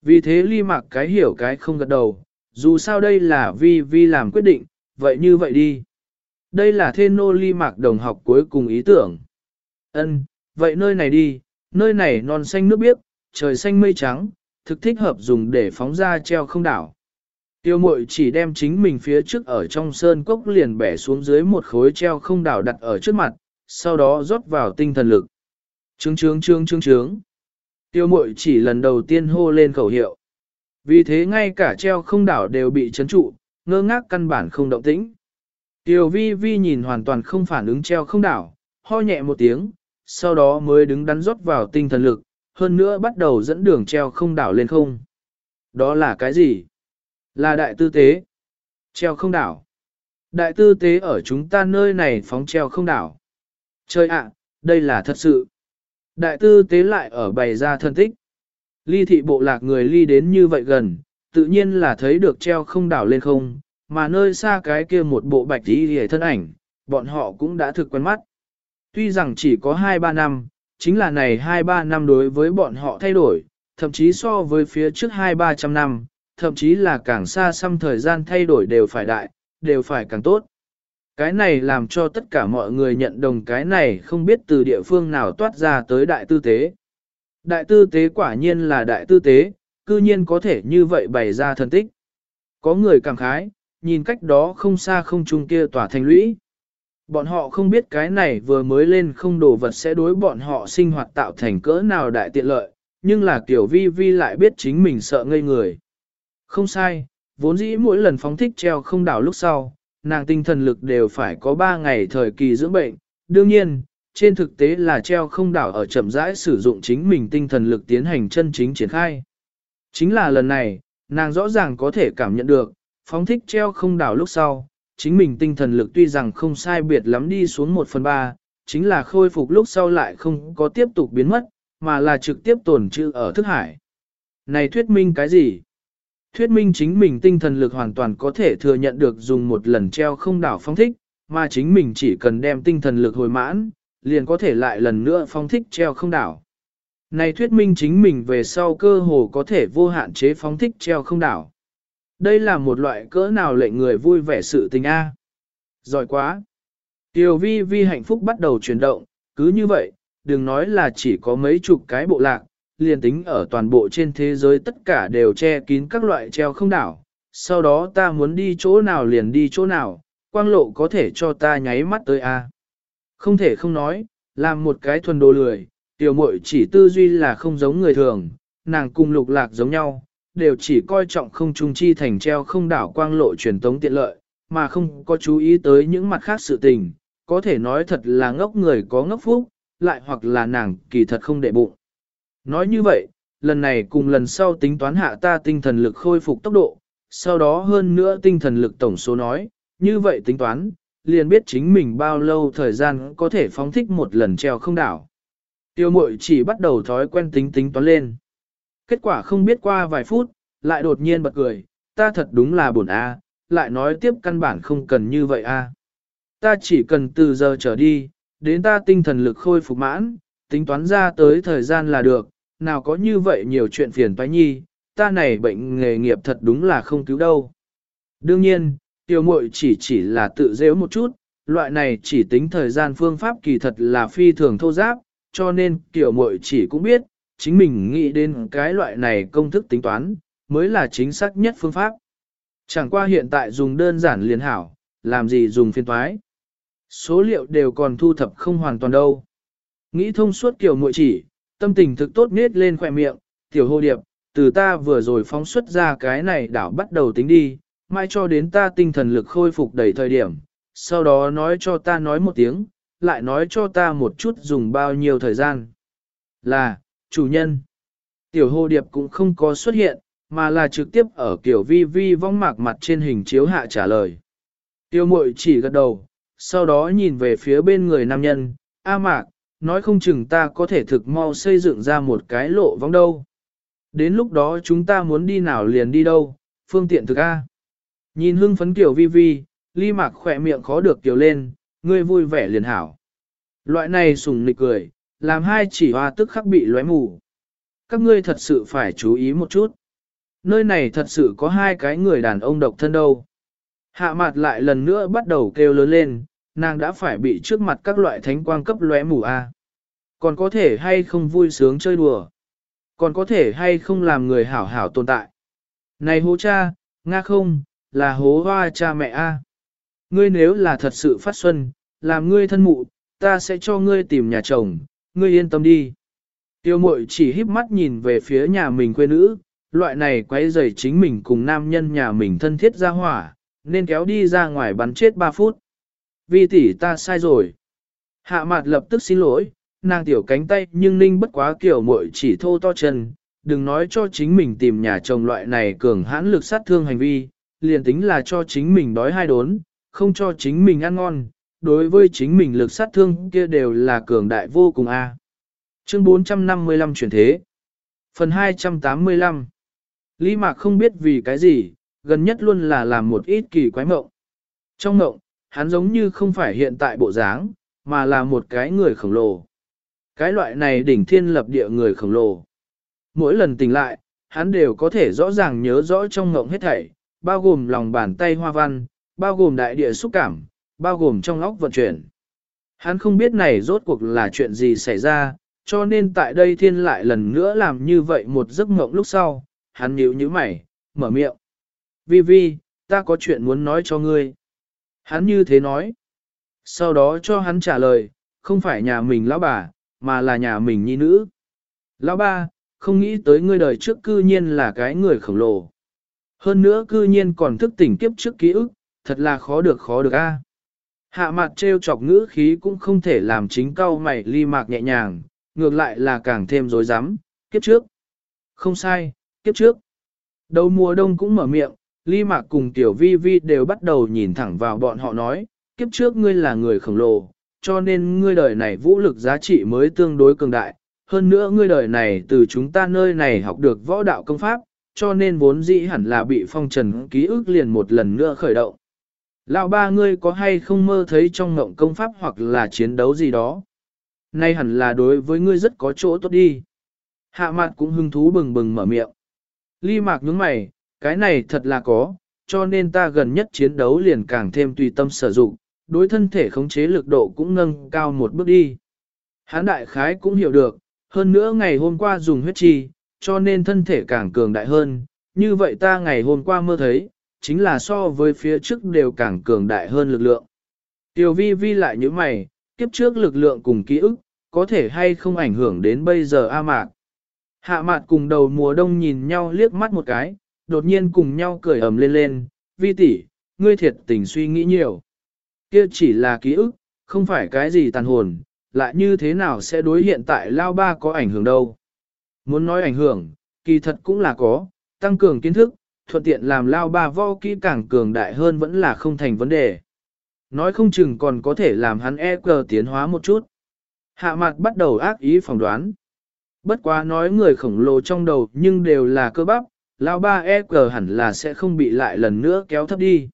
Vì thế ly mạc cái hiểu cái không gật đầu, dù sao đây là vi vi làm quyết định, vậy như vậy đi. Đây là thê nô ly mạc đồng học cuối cùng ý tưởng. Ân, vậy nơi này đi, nơi này non xanh nước biếc, trời xanh mây trắng, thực thích hợp dùng để phóng ra treo không đảo. Tiêu mội chỉ đem chính mình phía trước ở trong sơn cốc liền bẻ xuống dưới một khối treo không đảo đặt ở trước mặt, sau đó rót vào tinh thần lực. Trướng trướng trướng trướng trướng. Tiêu mội chỉ lần đầu tiên hô lên khẩu hiệu. Vì thế ngay cả treo không đảo đều bị chấn trụ, ngơ ngác căn bản không động tĩnh. Tiêu vi vi nhìn hoàn toàn không phản ứng treo không đảo, ho nhẹ một tiếng, sau đó mới đứng đắn rót vào tinh thần lực, hơn nữa bắt đầu dẫn đường treo không đảo lên không. Đó là cái gì? Là đại tư tế. Treo không đảo. Đại tư tế ở chúng ta nơi này phóng treo không đảo. Trời ạ, đây là thật sự. Đại tư tế lại ở bày ra thân tích. Ly thị bộ lạc người ly đến như vậy gần, tự nhiên là thấy được treo không đảo lên không, mà nơi xa cái kia một bộ bạch y hề thân ảnh, bọn họ cũng đã thực quen mắt. Tuy rằng chỉ có 2-3 năm, chính là này 2-3 năm đối với bọn họ thay đổi, thậm chí so với phía trước 2-300 năm, thậm chí là càng xa xăm thời gian thay đổi đều phải đại, đều phải càng tốt. Cái này làm cho tất cả mọi người nhận đồng cái này không biết từ địa phương nào toát ra tới đại tư tế. Đại tư tế quả nhiên là đại tư tế, cư nhiên có thể như vậy bày ra thần tích. Có người cảm khái, nhìn cách đó không xa không trung kia tỏa thành lũy. Bọn họ không biết cái này vừa mới lên không đồ vật sẽ đối bọn họ sinh hoạt tạo thành cỡ nào đại tiện lợi, nhưng là kiểu vi vi lại biết chính mình sợ ngây người. Không sai, vốn dĩ mỗi lần phóng thích treo không đảo lúc sau, nàng tinh thần lực đều phải có 3 ngày thời kỳ dưỡng bệnh. Đương nhiên, trên thực tế là treo không đảo ở chậm rãi sử dụng chính mình tinh thần lực tiến hành chân chính triển khai. Chính là lần này, nàng rõ ràng có thể cảm nhận được, phóng thích treo không đảo lúc sau, chính mình tinh thần lực tuy rằng không sai biệt lắm đi xuống 1 phần 3, chính là khôi phục lúc sau lại không có tiếp tục biến mất, mà là trực tiếp tồn trữ ở thức hải. Này thuyết minh cái gì? Thuyết minh chính mình tinh thần lực hoàn toàn có thể thừa nhận được dùng một lần treo không đảo phóng thích, mà chính mình chỉ cần đem tinh thần lực hồi mãn, liền có thể lại lần nữa phóng thích treo không đảo. Này thuyết minh chính mình về sau cơ hồ có thể vô hạn chế phóng thích treo không đảo. Đây là một loại cỡ nào lệnh người vui vẻ sự tình A. Giỏi quá. Tiểu vi vi hạnh phúc bắt đầu chuyển động, cứ như vậy, đừng nói là chỉ có mấy chục cái bộ lạc, liền tính ở toàn bộ trên thế giới tất cả đều che kín các loại treo không đảo, sau đó ta muốn đi chỗ nào liền đi chỗ nào, quang lộ có thể cho ta nháy mắt tới a. Không thể không nói, làm một cái thuần đồ lười, tiểu muội chỉ tư duy là không giống người thường, nàng cùng lục lạc giống nhau, đều chỉ coi trọng không trung chi thành treo không đảo quang lộ truyền tống tiện lợi, mà không có chú ý tới những mặt khác sự tình, có thể nói thật là ngốc người có ngốc phúc, lại hoặc là nàng kỳ thật không để bụng. Nói như vậy, lần này cùng lần sau tính toán hạ ta tinh thần lực khôi phục tốc độ, sau đó hơn nữa tinh thần lực tổng số nói, như vậy tính toán, liền biết chính mình bao lâu thời gian có thể phóng thích một lần treo không đảo. Tiêu mội chỉ bắt đầu thói quen tính tính toán lên. Kết quả không biết qua vài phút, lại đột nhiên bật cười, ta thật đúng là buồn a, lại nói tiếp căn bản không cần như vậy a. Ta chỉ cần từ giờ trở đi, đến ta tinh thần lực khôi phục mãn, tính toán ra tới thời gian là được, nào có như vậy nhiều chuyện phiền toái nhi, ta này bệnh nghề nghiệp thật đúng là không cứu đâu. Đương nhiên, tiêu mội chỉ chỉ là tự dễ một chút, loại này chỉ tính thời gian phương pháp kỳ thật là phi thường thô giáp, cho nên tiểu mội chỉ cũng biết, chính mình nghĩ đến cái loại này công thức tính toán, mới là chính xác nhất phương pháp. Chẳng qua hiện tại dùng đơn giản liền hảo, làm gì dùng phiên toái. Số liệu đều còn thu thập không hoàn toàn đâu. Nghĩ thông suốt kiểu muội chỉ, tâm tình thực tốt nết lên khỏe miệng, tiểu hô điệp, từ ta vừa rồi phóng xuất ra cái này đảo bắt đầu tính đi, mai cho đến ta tinh thần lực khôi phục đầy thời điểm, sau đó nói cho ta nói một tiếng, lại nói cho ta một chút dùng bao nhiêu thời gian. Là, chủ nhân. Tiểu hồ điệp cũng không có xuất hiện, mà là trực tiếp ở kiểu vi vi vong mạc mặt trên hình chiếu hạ trả lời. Tiêu mội chỉ gật đầu, sau đó nhìn về phía bên người nam nhân, A mạc, nói không chừng ta có thể thực mau xây dựng ra một cái lộ vong đâu. Đến lúc đó chúng ta muốn đi nào liền đi đâu, phương tiện thực A. Nhìn hưng phấn kiểu vi vi, ly mạc khỏe miệng khó được kiểu lên, ngươi vui vẻ liền hảo. Loại này sùng nịch cười, làm hai chỉ hoa tức khắc bị lóe mù. Các ngươi thật sự phải chú ý một chút. Nơi này thật sự có hai cái người đàn ông độc thân đâu. Hạ mặt lại lần nữa bắt đầu kêu lớn lên, nàng đã phải bị trước mặt các loại thánh quang cấp lóe mù a. Còn có thể hay không vui sướng chơi đùa. Còn có thể hay không làm người hảo hảo tồn tại. Này hố cha, Nga không, là hố hoa cha mẹ a. Ngươi nếu là thật sự phát xuân, làm ngươi thân mụ, ta sẽ cho ngươi tìm nhà chồng, ngươi yên tâm đi. Tiêu mội chỉ híp mắt nhìn về phía nhà mình quê nữ, loại này quấy rầy chính mình cùng nam nhân nhà mình thân thiết ra hỏa, nên kéo đi ra ngoài bắn chết 3 phút. Vi tỷ ta sai rồi. Hạ mặt lập tức xin lỗi, nàng tiểu cánh tay nhưng ninh bất quá kiểu mội chỉ thô to chân, đừng nói cho chính mình tìm nhà chồng loại này cường hãn lực sát thương hành vi, liền tính là cho chính mình đói hai đốn, không cho chính mình ăn ngon, đối với chính mình lực sát thương kia đều là cường đại vô cùng a. Chương 455 chuyển thế Phần 285 Lý Mạc không biết vì cái gì, gần nhất luôn là làm một ít kỳ quái mộng. Trong mộng, hắn giống như không phải hiện tại bộ dáng, mà là một cái người khổng lồ. Cái loại này đỉnh thiên lập địa người khổng lồ. Mỗi lần tỉnh lại, hắn đều có thể rõ ràng nhớ rõ trong mộng hết thảy, bao gồm lòng bàn tay hoa văn, bao gồm đại địa xúc cảm, bao gồm trong óc vận chuyển. Hắn không biết này rốt cuộc là chuyện gì xảy ra, cho nên tại đây thiên lại lần nữa làm như vậy một giấc mộng lúc sau, hắn nhíu nhíu mày, mở miệng. Vi Vi, ta có chuyện muốn nói cho ngươi. Hắn như thế nói. Sau đó cho hắn trả lời, không phải nhà mình lão bà, mà là nhà mình nhi nữ. Lão ba, không nghĩ tới ngươi đời trước cư nhiên là cái người khổng lồ. Hơn nữa cư nhiên còn thức tỉnh kiếp trước ký ức, thật là khó được khó được a. À. Hạ mặt trêu chọc ngữ khí cũng không thể làm chính cao mày ly mạc nhẹ nhàng, ngược lại là càng thêm rối rắm, kiếp trước. Không sai, kiếp trước. Đầu mùa đông cũng mở miệng, ly mạc cùng tiểu vi vi đều bắt đầu nhìn thẳng vào bọn họ nói, kiếp trước ngươi là người khổng lồ, cho nên ngươi đời này vũ lực giá trị mới tương đối cường đại. Hơn nữa ngươi đời này từ chúng ta nơi này học được võ đạo công pháp, cho nên vốn dĩ hẳn là bị phong trần ký ức liền một lần nữa khởi động. Lão ba ngươi có hay không mơ thấy trong ngộng công pháp hoặc là chiến đấu gì đó? Nay hẳn là đối với ngươi rất có chỗ tốt đi. Hạ mặt cũng hưng thú bừng bừng mở miệng. Ly mạc nhướng mày, cái này thật là có, cho nên ta gần nhất chiến đấu liền càng thêm tùy tâm sử dụng, đối thân thể khống chế lực độ cũng nâng cao một bước đi. Hán đại khái cũng hiểu được, hơn nữa ngày hôm qua dùng huyết chi, cho nên thân thể càng cường đại hơn, như vậy ta ngày hôm qua mơ thấy, chính là so với phía trước đều càng cường đại hơn lực lượng. Tiểu vi vi lại như mày, kiếp trước lực lượng cùng ký ức, có thể hay không ảnh hưởng đến bây giờ A Mạc. Hạ Mạc cùng đầu mùa đông nhìn nhau liếc mắt một cái, đột nhiên cùng nhau cười ầm lên lên, vi tỷ, ngươi thiệt tình suy nghĩ nhiều. Kia chỉ là ký ức, không phải cái gì tàn hồn, lại như thế nào sẽ đối hiện tại lao ba có ảnh hưởng đâu. Muốn nói ảnh hưởng, kỳ thật cũng là có, tăng cường kiến thức, thuận tiện làm lao ba vo kỹ càng cường đại hơn vẫn là không thành vấn đề. Nói không chừng còn có thể làm hắn e cờ tiến hóa một chút. Hạ mặt bắt đầu ác ý phỏng đoán. Bất quá nói người khổng lồ trong đầu nhưng đều là cơ bắp, lao ba e cờ hẳn là sẽ không bị lại lần nữa kéo thấp đi.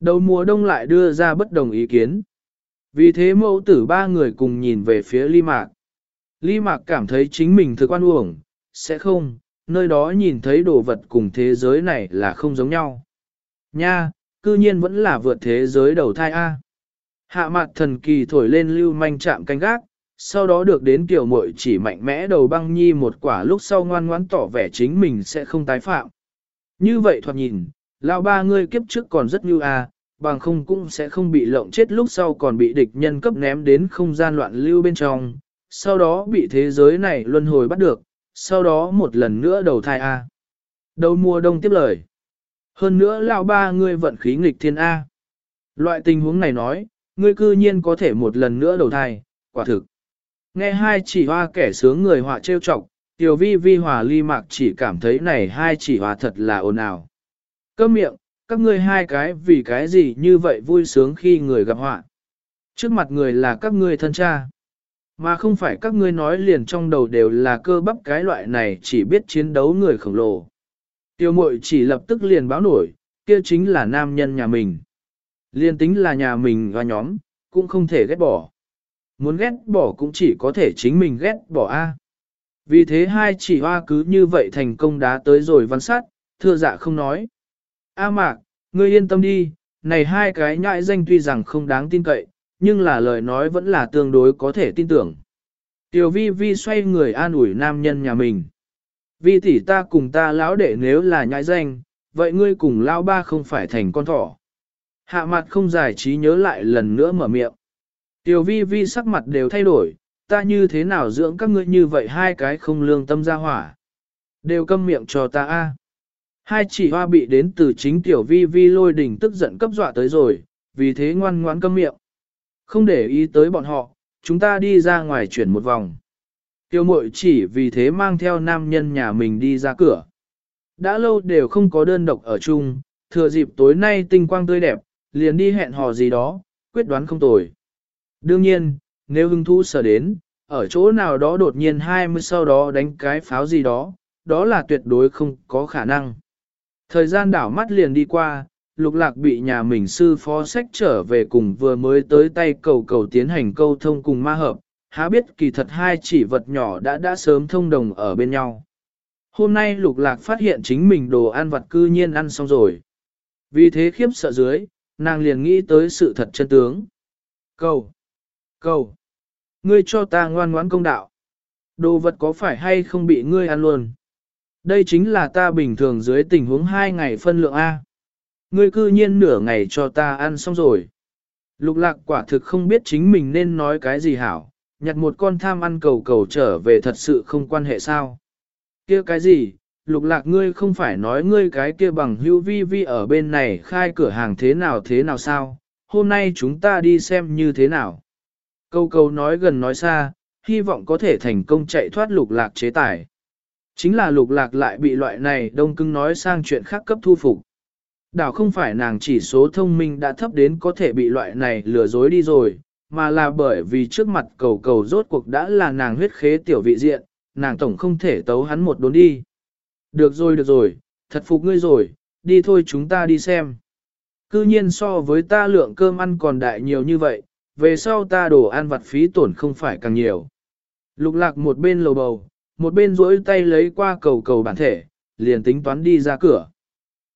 Đầu mùa đông lại đưa ra bất đồng ý kiến. Vì thế mẫu tử ba người cùng nhìn về phía ly mạc. Ly mạc cảm thấy chính mình thực quan uổng, sẽ không, nơi đó nhìn thấy đồ vật cùng thế giới này là không giống nhau. Nha, cư nhiên vẫn là vượt thế giới đầu thai A. Hạ mặt thần kỳ thổi lên lưu manh chạm canh gác, sau đó được đến tiểu muội chỉ mạnh mẽ đầu băng nhi một quả lúc sau ngoan ngoãn tỏ vẻ chính mình sẽ không tái phạm. Như vậy thoạt nhìn, lão ba ngươi kiếp trước còn rất như a, bằng không cũng sẽ không bị lộng chết lúc sau còn bị địch nhân cấp ném đến không gian loạn lưu bên trong, sau đó bị thế giới này luân hồi bắt được, sau đó một lần nữa đầu thai A. Đầu mùa đông tiếp lời. Hơn nữa lão ba ngươi vận khí nghịch thiên A. Loại tình huống này nói, ngươi cư nhiên có thể một lần nữa đầu thai, quả thực. Nghe hai chỉ hoa kẻ sướng người họa trêu chọc, tiểu vi vi hòa ly mạc chỉ cảm thấy này hai chỉ hòa thật là ồn ào. Câm miệng, các ngươi hai cái vì cái gì như vậy vui sướng khi người gặp họa. Trước mặt người là các ngươi thân cha. Mà không phải các ngươi nói liền trong đầu đều là cơ bắp cái loại này chỉ biết chiến đấu người khổng lồ. Tiêu mội chỉ lập tức liền báo nổi, kia chính là nam nhân nhà mình. Liên tính là nhà mình và nhóm, cũng không thể ghét bỏ. Muốn ghét bỏ cũng chỉ có thể chính mình ghét bỏ A. Vì thế hai chỉ hoa cứ như vậy thành công đá tới rồi văn sát, thưa dạ không nói. A mạc, ngươi yên tâm đi, này hai cái nhãi danh tuy rằng không đáng tin cậy, nhưng là lời nói vẫn là tương đối có thể tin tưởng. Tiểu vi vi xoay người an ủi nam nhân nhà mình. Vi tỷ ta cùng ta lão đệ nếu là nhãi danh, vậy ngươi cùng lão ba không phải thành con thỏ. Hạ mặt không giải trí nhớ lại lần nữa mở miệng. Tiểu vi vi sắc mặt đều thay đổi, ta như thế nào dưỡng các ngươi như vậy hai cái không lương tâm ra hỏa. Đều câm miệng cho ta a. Hai chỉ hoa bị đến từ chính tiểu vi vi lôi đỉnh tức giận cấp dọa tới rồi, vì thế ngoan ngoãn câm miệng. Không để ý tới bọn họ, chúng ta đi ra ngoài chuyển một vòng. Tiêu mội chỉ vì thế mang theo nam nhân nhà mình đi ra cửa. Đã lâu đều không có đơn độc ở chung, thừa dịp tối nay tinh quang tươi đẹp, liền đi hẹn hò gì đó, quyết đoán không tồi. Đương nhiên, nếu hưng thu sở đến, ở chỗ nào đó đột nhiên 20 sau đó đánh cái pháo gì đó, đó là tuyệt đối không có khả năng. Thời gian đảo mắt liền đi qua, lục lạc bị nhà mình sư phó sách trở về cùng vừa mới tới tay cầu cầu tiến hành câu thông cùng ma hợp, há biết kỳ thật hai chỉ vật nhỏ đã đã sớm thông đồng ở bên nhau. Hôm nay lục lạc phát hiện chính mình đồ ăn vật cư nhiên ăn xong rồi. Vì thế khiếp sợ dưới, nàng liền nghĩ tới sự thật chân tướng. Cầu! Cầu! Ngươi cho ta ngoan ngoãn công đạo. Đồ vật có phải hay không bị ngươi ăn luôn? Đây chính là ta bình thường dưới tình huống hai ngày phân lượng A. Ngươi cư nhiên nửa ngày cho ta ăn xong rồi. Lục lạc quả thực không biết chính mình nên nói cái gì hảo, nhặt một con tham ăn cầu cầu trở về thật sự không quan hệ sao. kia cái gì, lục lạc ngươi không phải nói ngươi cái kia bằng hữu vi vi ở bên này khai cửa hàng thế nào thế nào sao, hôm nay chúng ta đi xem như thế nào. Câu câu nói gần nói xa, hy vọng có thể thành công chạy thoát lục lạc chế tài. Chính là lục lạc lại bị loại này đông cưng nói sang chuyện khác cấp thu phục. Đảo không phải nàng chỉ số thông minh đã thấp đến có thể bị loại này lừa dối đi rồi, mà là bởi vì trước mặt cầu cầu rốt cuộc đã là nàng huyết khế tiểu vị diện, nàng tổng không thể tấu hắn một đốn đi. Được rồi được rồi, thật phục ngươi rồi, đi thôi chúng ta đi xem. Cư nhiên so với ta lượng cơm ăn còn đại nhiều như vậy, về sau ta đồ ăn vặt phí tổn không phải càng nhiều. Lục lạc một bên lầu bầu, một bên duỗi tay lấy qua cầu cầu bản thể, liền tính toán đi ra cửa.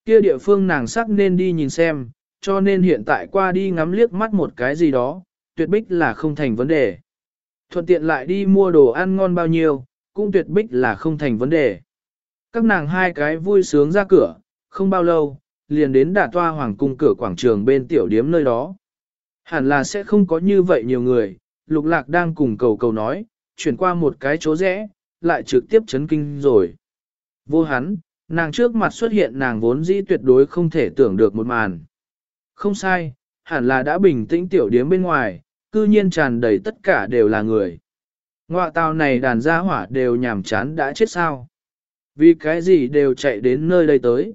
Kia địa phương nàng sắc nên đi nhìn xem, cho nên hiện tại qua đi ngắm liếc mắt một cái gì đó, tuyệt bích là không thành vấn đề. Thuận tiện lại đi mua đồ ăn ngon bao nhiêu, cũng tuyệt bích là không thành vấn đề. Các nàng hai cái vui sướng ra cửa, không bao lâu, liền đến đà toa hoàng cung cửa quảng trường bên tiểu điếm nơi đó. Hẳn là sẽ không có như vậy nhiều người, lục lạc đang cùng cầu cầu nói, chuyển qua một cái chỗ rẽ, lại trực tiếp chấn kinh rồi. Vô hắn, nàng trước mặt xuất hiện nàng vốn dĩ tuyệt đối không thể tưởng được một màn. Không sai, hẳn là đã bình tĩnh tiểu điếm bên ngoài, cư nhiên tràn đầy tất cả đều là người. Ngoạ tàu này đàn gia hỏa đều nhảm chán đã chết sao. Vì cái gì đều chạy đến nơi đây tới.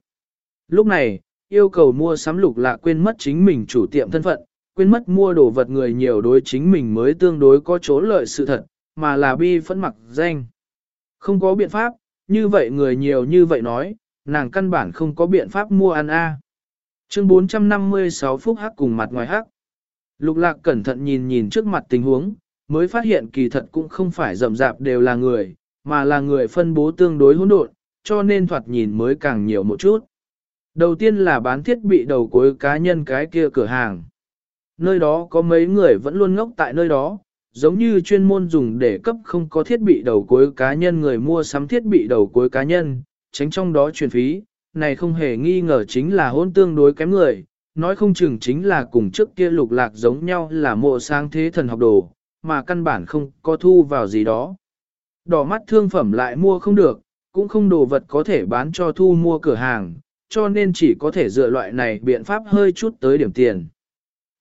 Lúc này, yêu cầu mua sắm lục lạ quên mất chính mình chủ tiệm thân phận, quên mất mua đồ vật người nhiều đối chính mình mới tương đối có chỗ lợi sự thật, mà là bi phẫn mặc danh. Không có biện pháp, như vậy người nhiều như vậy nói, nàng căn bản không có biện pháp mua ăn a. Chương 456 Phúc hắc cùng mặt ngoài hắc. Lục lạc cẩn thận nhìn nhìn trước mặt tình huống, mới phát hiện kỳ thật cũng không phải rậm rạp đều là người, mà là người phân bố tương đối hỗn độn, cho nên thoạt nhìn mới càng nhiều một chút. Đầu tiên là bán thiết bị đầu cuối cá nhân cái kia cửa hàng. Nơi đó có mấy người vẫn luôn ngốc tại nơi đó, giống như chuyên môn dùng để cấp không có thiết bị đầu cuối cá nhân người mua sắm thiết bị đầu cuối cá nhân, tránh trong đó chuyển phí, này không hề nghi ngờ chính là hôn tương đối kém người, nói không chừng chính là cùng trước kia lục lạc giống nhau là mộ sang thế thần học đồ, mà căn bản không có thu vào gì đó. Đỏ mắt thương phẩm lại mua không được, cũng không đồ vật có thể bán cho thu mua cửa hàng, cho nên chỉ có thể dựa loại này biện pháp hơi chút tới điểm tiền.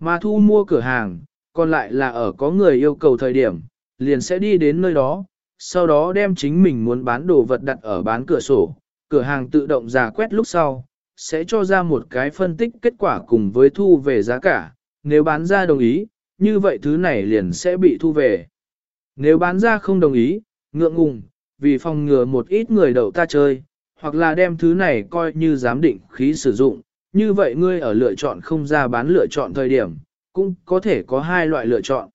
Mà thu mua cửa hàng, còn lại là ở có người yêu cầu thời điểm, liền sẽ đi đến nơi đó, sau đó đem chính mình muốn bán đồ vật đặt ở bán cửa sổ, cửa hàng tự động giả quét lúc sau, sẽ cho ra một cái phân tích kết quả cùng với thu về giá cả, nếu bán ra đồng ý, như vậy thứ này liền sẽ bị thu về. Nếu bán ra không đồng ý, ngượng ngùng, vì phòng ngừa một ít người đậu ta chơi, hoặc là đem thứ này coi như giám định khí sử dụng, như vậy ngươi ở lựa chọn không ra bán lựa chọn thời điểm, cũng có thể có hai loại lựa chọn.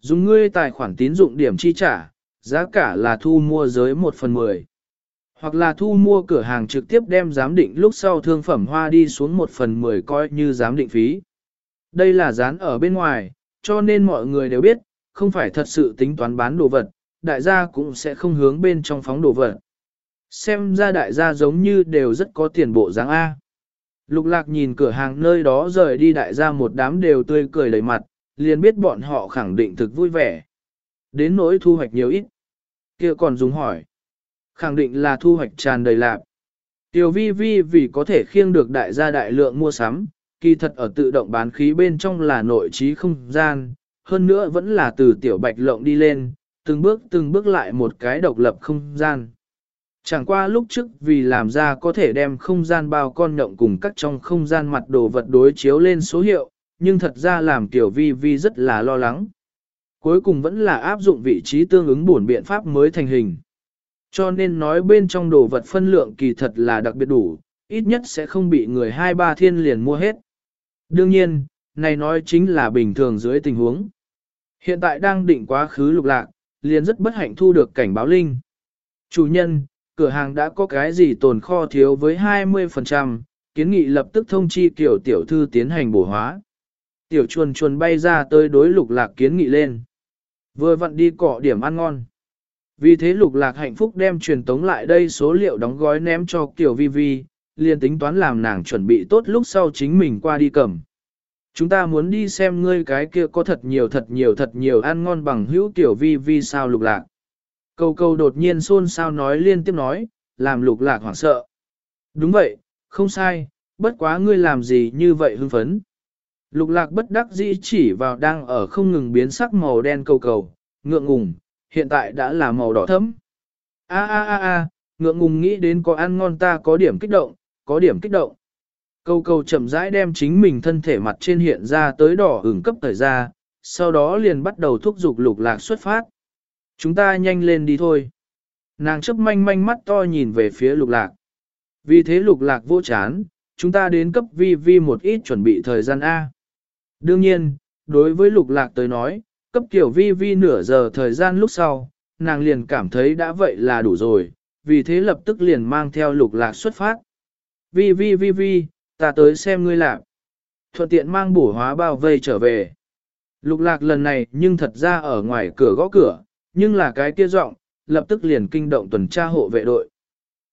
Dùng ngươi tài khoản tín dụng điểm chi trả, giá cả là thu mua giới 1 phần 10. Hoặc là thu mua cửa hàng trực tiếp đem giám định lúc sau thương phẩm hoa đi xuống 1 phần 10 coi như giám định phí. Đây là dán ở bên ngoài, cho nên mọi người đều biết, không phải thật sự tính toán bán đồ vật, đại gia cũng sẽ không hướng bên trong phóng đồ vật. Xem ra đại gia giống như đều rất có tiền bộ dáng A. Lục lạc nhìn cửa hàng nơi đó rời đi đại gia một đám đều tươi cười đầy mặt, liền biết bọn họ khẳng định thực vui vẻ. Đến nỗi thu hoạch nhiều ít. kia còn dùng hỏi. Khẳng định là thu hoạch tràn đầy lạc. Tiểu vi vi vì có thể khiêng được đại gia đại lượng mua sắm, kỳ thật ở tự động bán khí bên trong là nội trí không gian, hơn nữa vẫn là từ tiểu bạch lộng đi lên, từng bước từng bước lại một cái độc lập không gian. Chẳng qua lúc trước vì làm ra có thể đem không gian bao con nhộng cùng các trong không gian mặt đồ vật đối chiếu lên số hiệu, nhưng thật ra làm tiểu vi vi rất là lo lắng. Cuối cùng vẫn là áp dụng vị trí tương ứng bổn biện pháp mới thành hình. Cho nên nói bên trong đồ vật phân lượng kỳ thật là đặc biệt đủ, ít nhất sẽ không bị người hai ba thiên liền mua hết. Đương nhiên, này nói chính là bình thường dưới tình huống. Hiện tại đang định quá khứ lục lạc, liền rất bất hạnh thu được cảnh báo linh. Chủ nhân, cửa hàng đã có cái gì tồn kho thiếu với 20%, kiến nghị lập tức thông chi kiểu tiểu thư tiến hành bổ hóa. Tiểu chuồn chuồn bay ra tới đối lục lạc kiến nghị lên. Vừa vặn đi cọ điểm ăn ngon. Vì thế lục lạc hạnh phúc đem truyền tống lại đây số liệu đóng gói ném cho kiểu vi vi, liền tính toán làm nàng chuẩn bị tốt lúc sau chính mình qua đi cầm. Chúng ta muốn đi xem ngươi cái kia có thật nhiều thật nhiều thật nhiều ăn ngon bằng hữu tiểu vi vi sao lục lạc. Câu câu đột nhiên xôn xao nói liên tiếp nói, làm lục lạc hoảng sợ. Đúng vậy, không sai, bất quá ngươi làm gì như vậy hưng phấn. Lục lạc bất đắc dĩ chỉ vào đang ở không ngừng biến sắc màu đen cầu cầu, ngượng ngùng, hiện tại đã là màu đỏ thẫm. A a a a, ngượng ngùng nghĩ đến có ăn ngon ta có điểm kích động, có điểm kích động. Câu cầu chậm rãi đem chính mình thân thể mặt trên hiện ra tới đỏ ửng cấp thời ra, sau đó liền bắt đầu thúc giục lục lạc xuất phát. Chúng ta nhanh lên đi thôi. Nàng chấp manh manh mắt to nhìn về phía lục lạc. Vì thế lục lạc vô chán, chúng ta đến cấp vi vi một ít chuẩn bị thời gian A. Đương nhiên, đối với lục lạc tới nói, cấp tiểu vi vi nửa giờ thời gian lúc sau, nàng liền cảm thấy đã vậy là đủ rồi, vì thế lập tức liền mang theo lục lạc xuất phát. Vi vi vi vi, ta tới xem ngươi lạc. Thuận tiện mang bổ hóa bao vây trở về. Lục lạc lần này nhưng thật ra ở ngoài cửa gõ cửa, nhưng là cái kia giọng, lập tức liền kinh động tuần tra hộ vệ đội.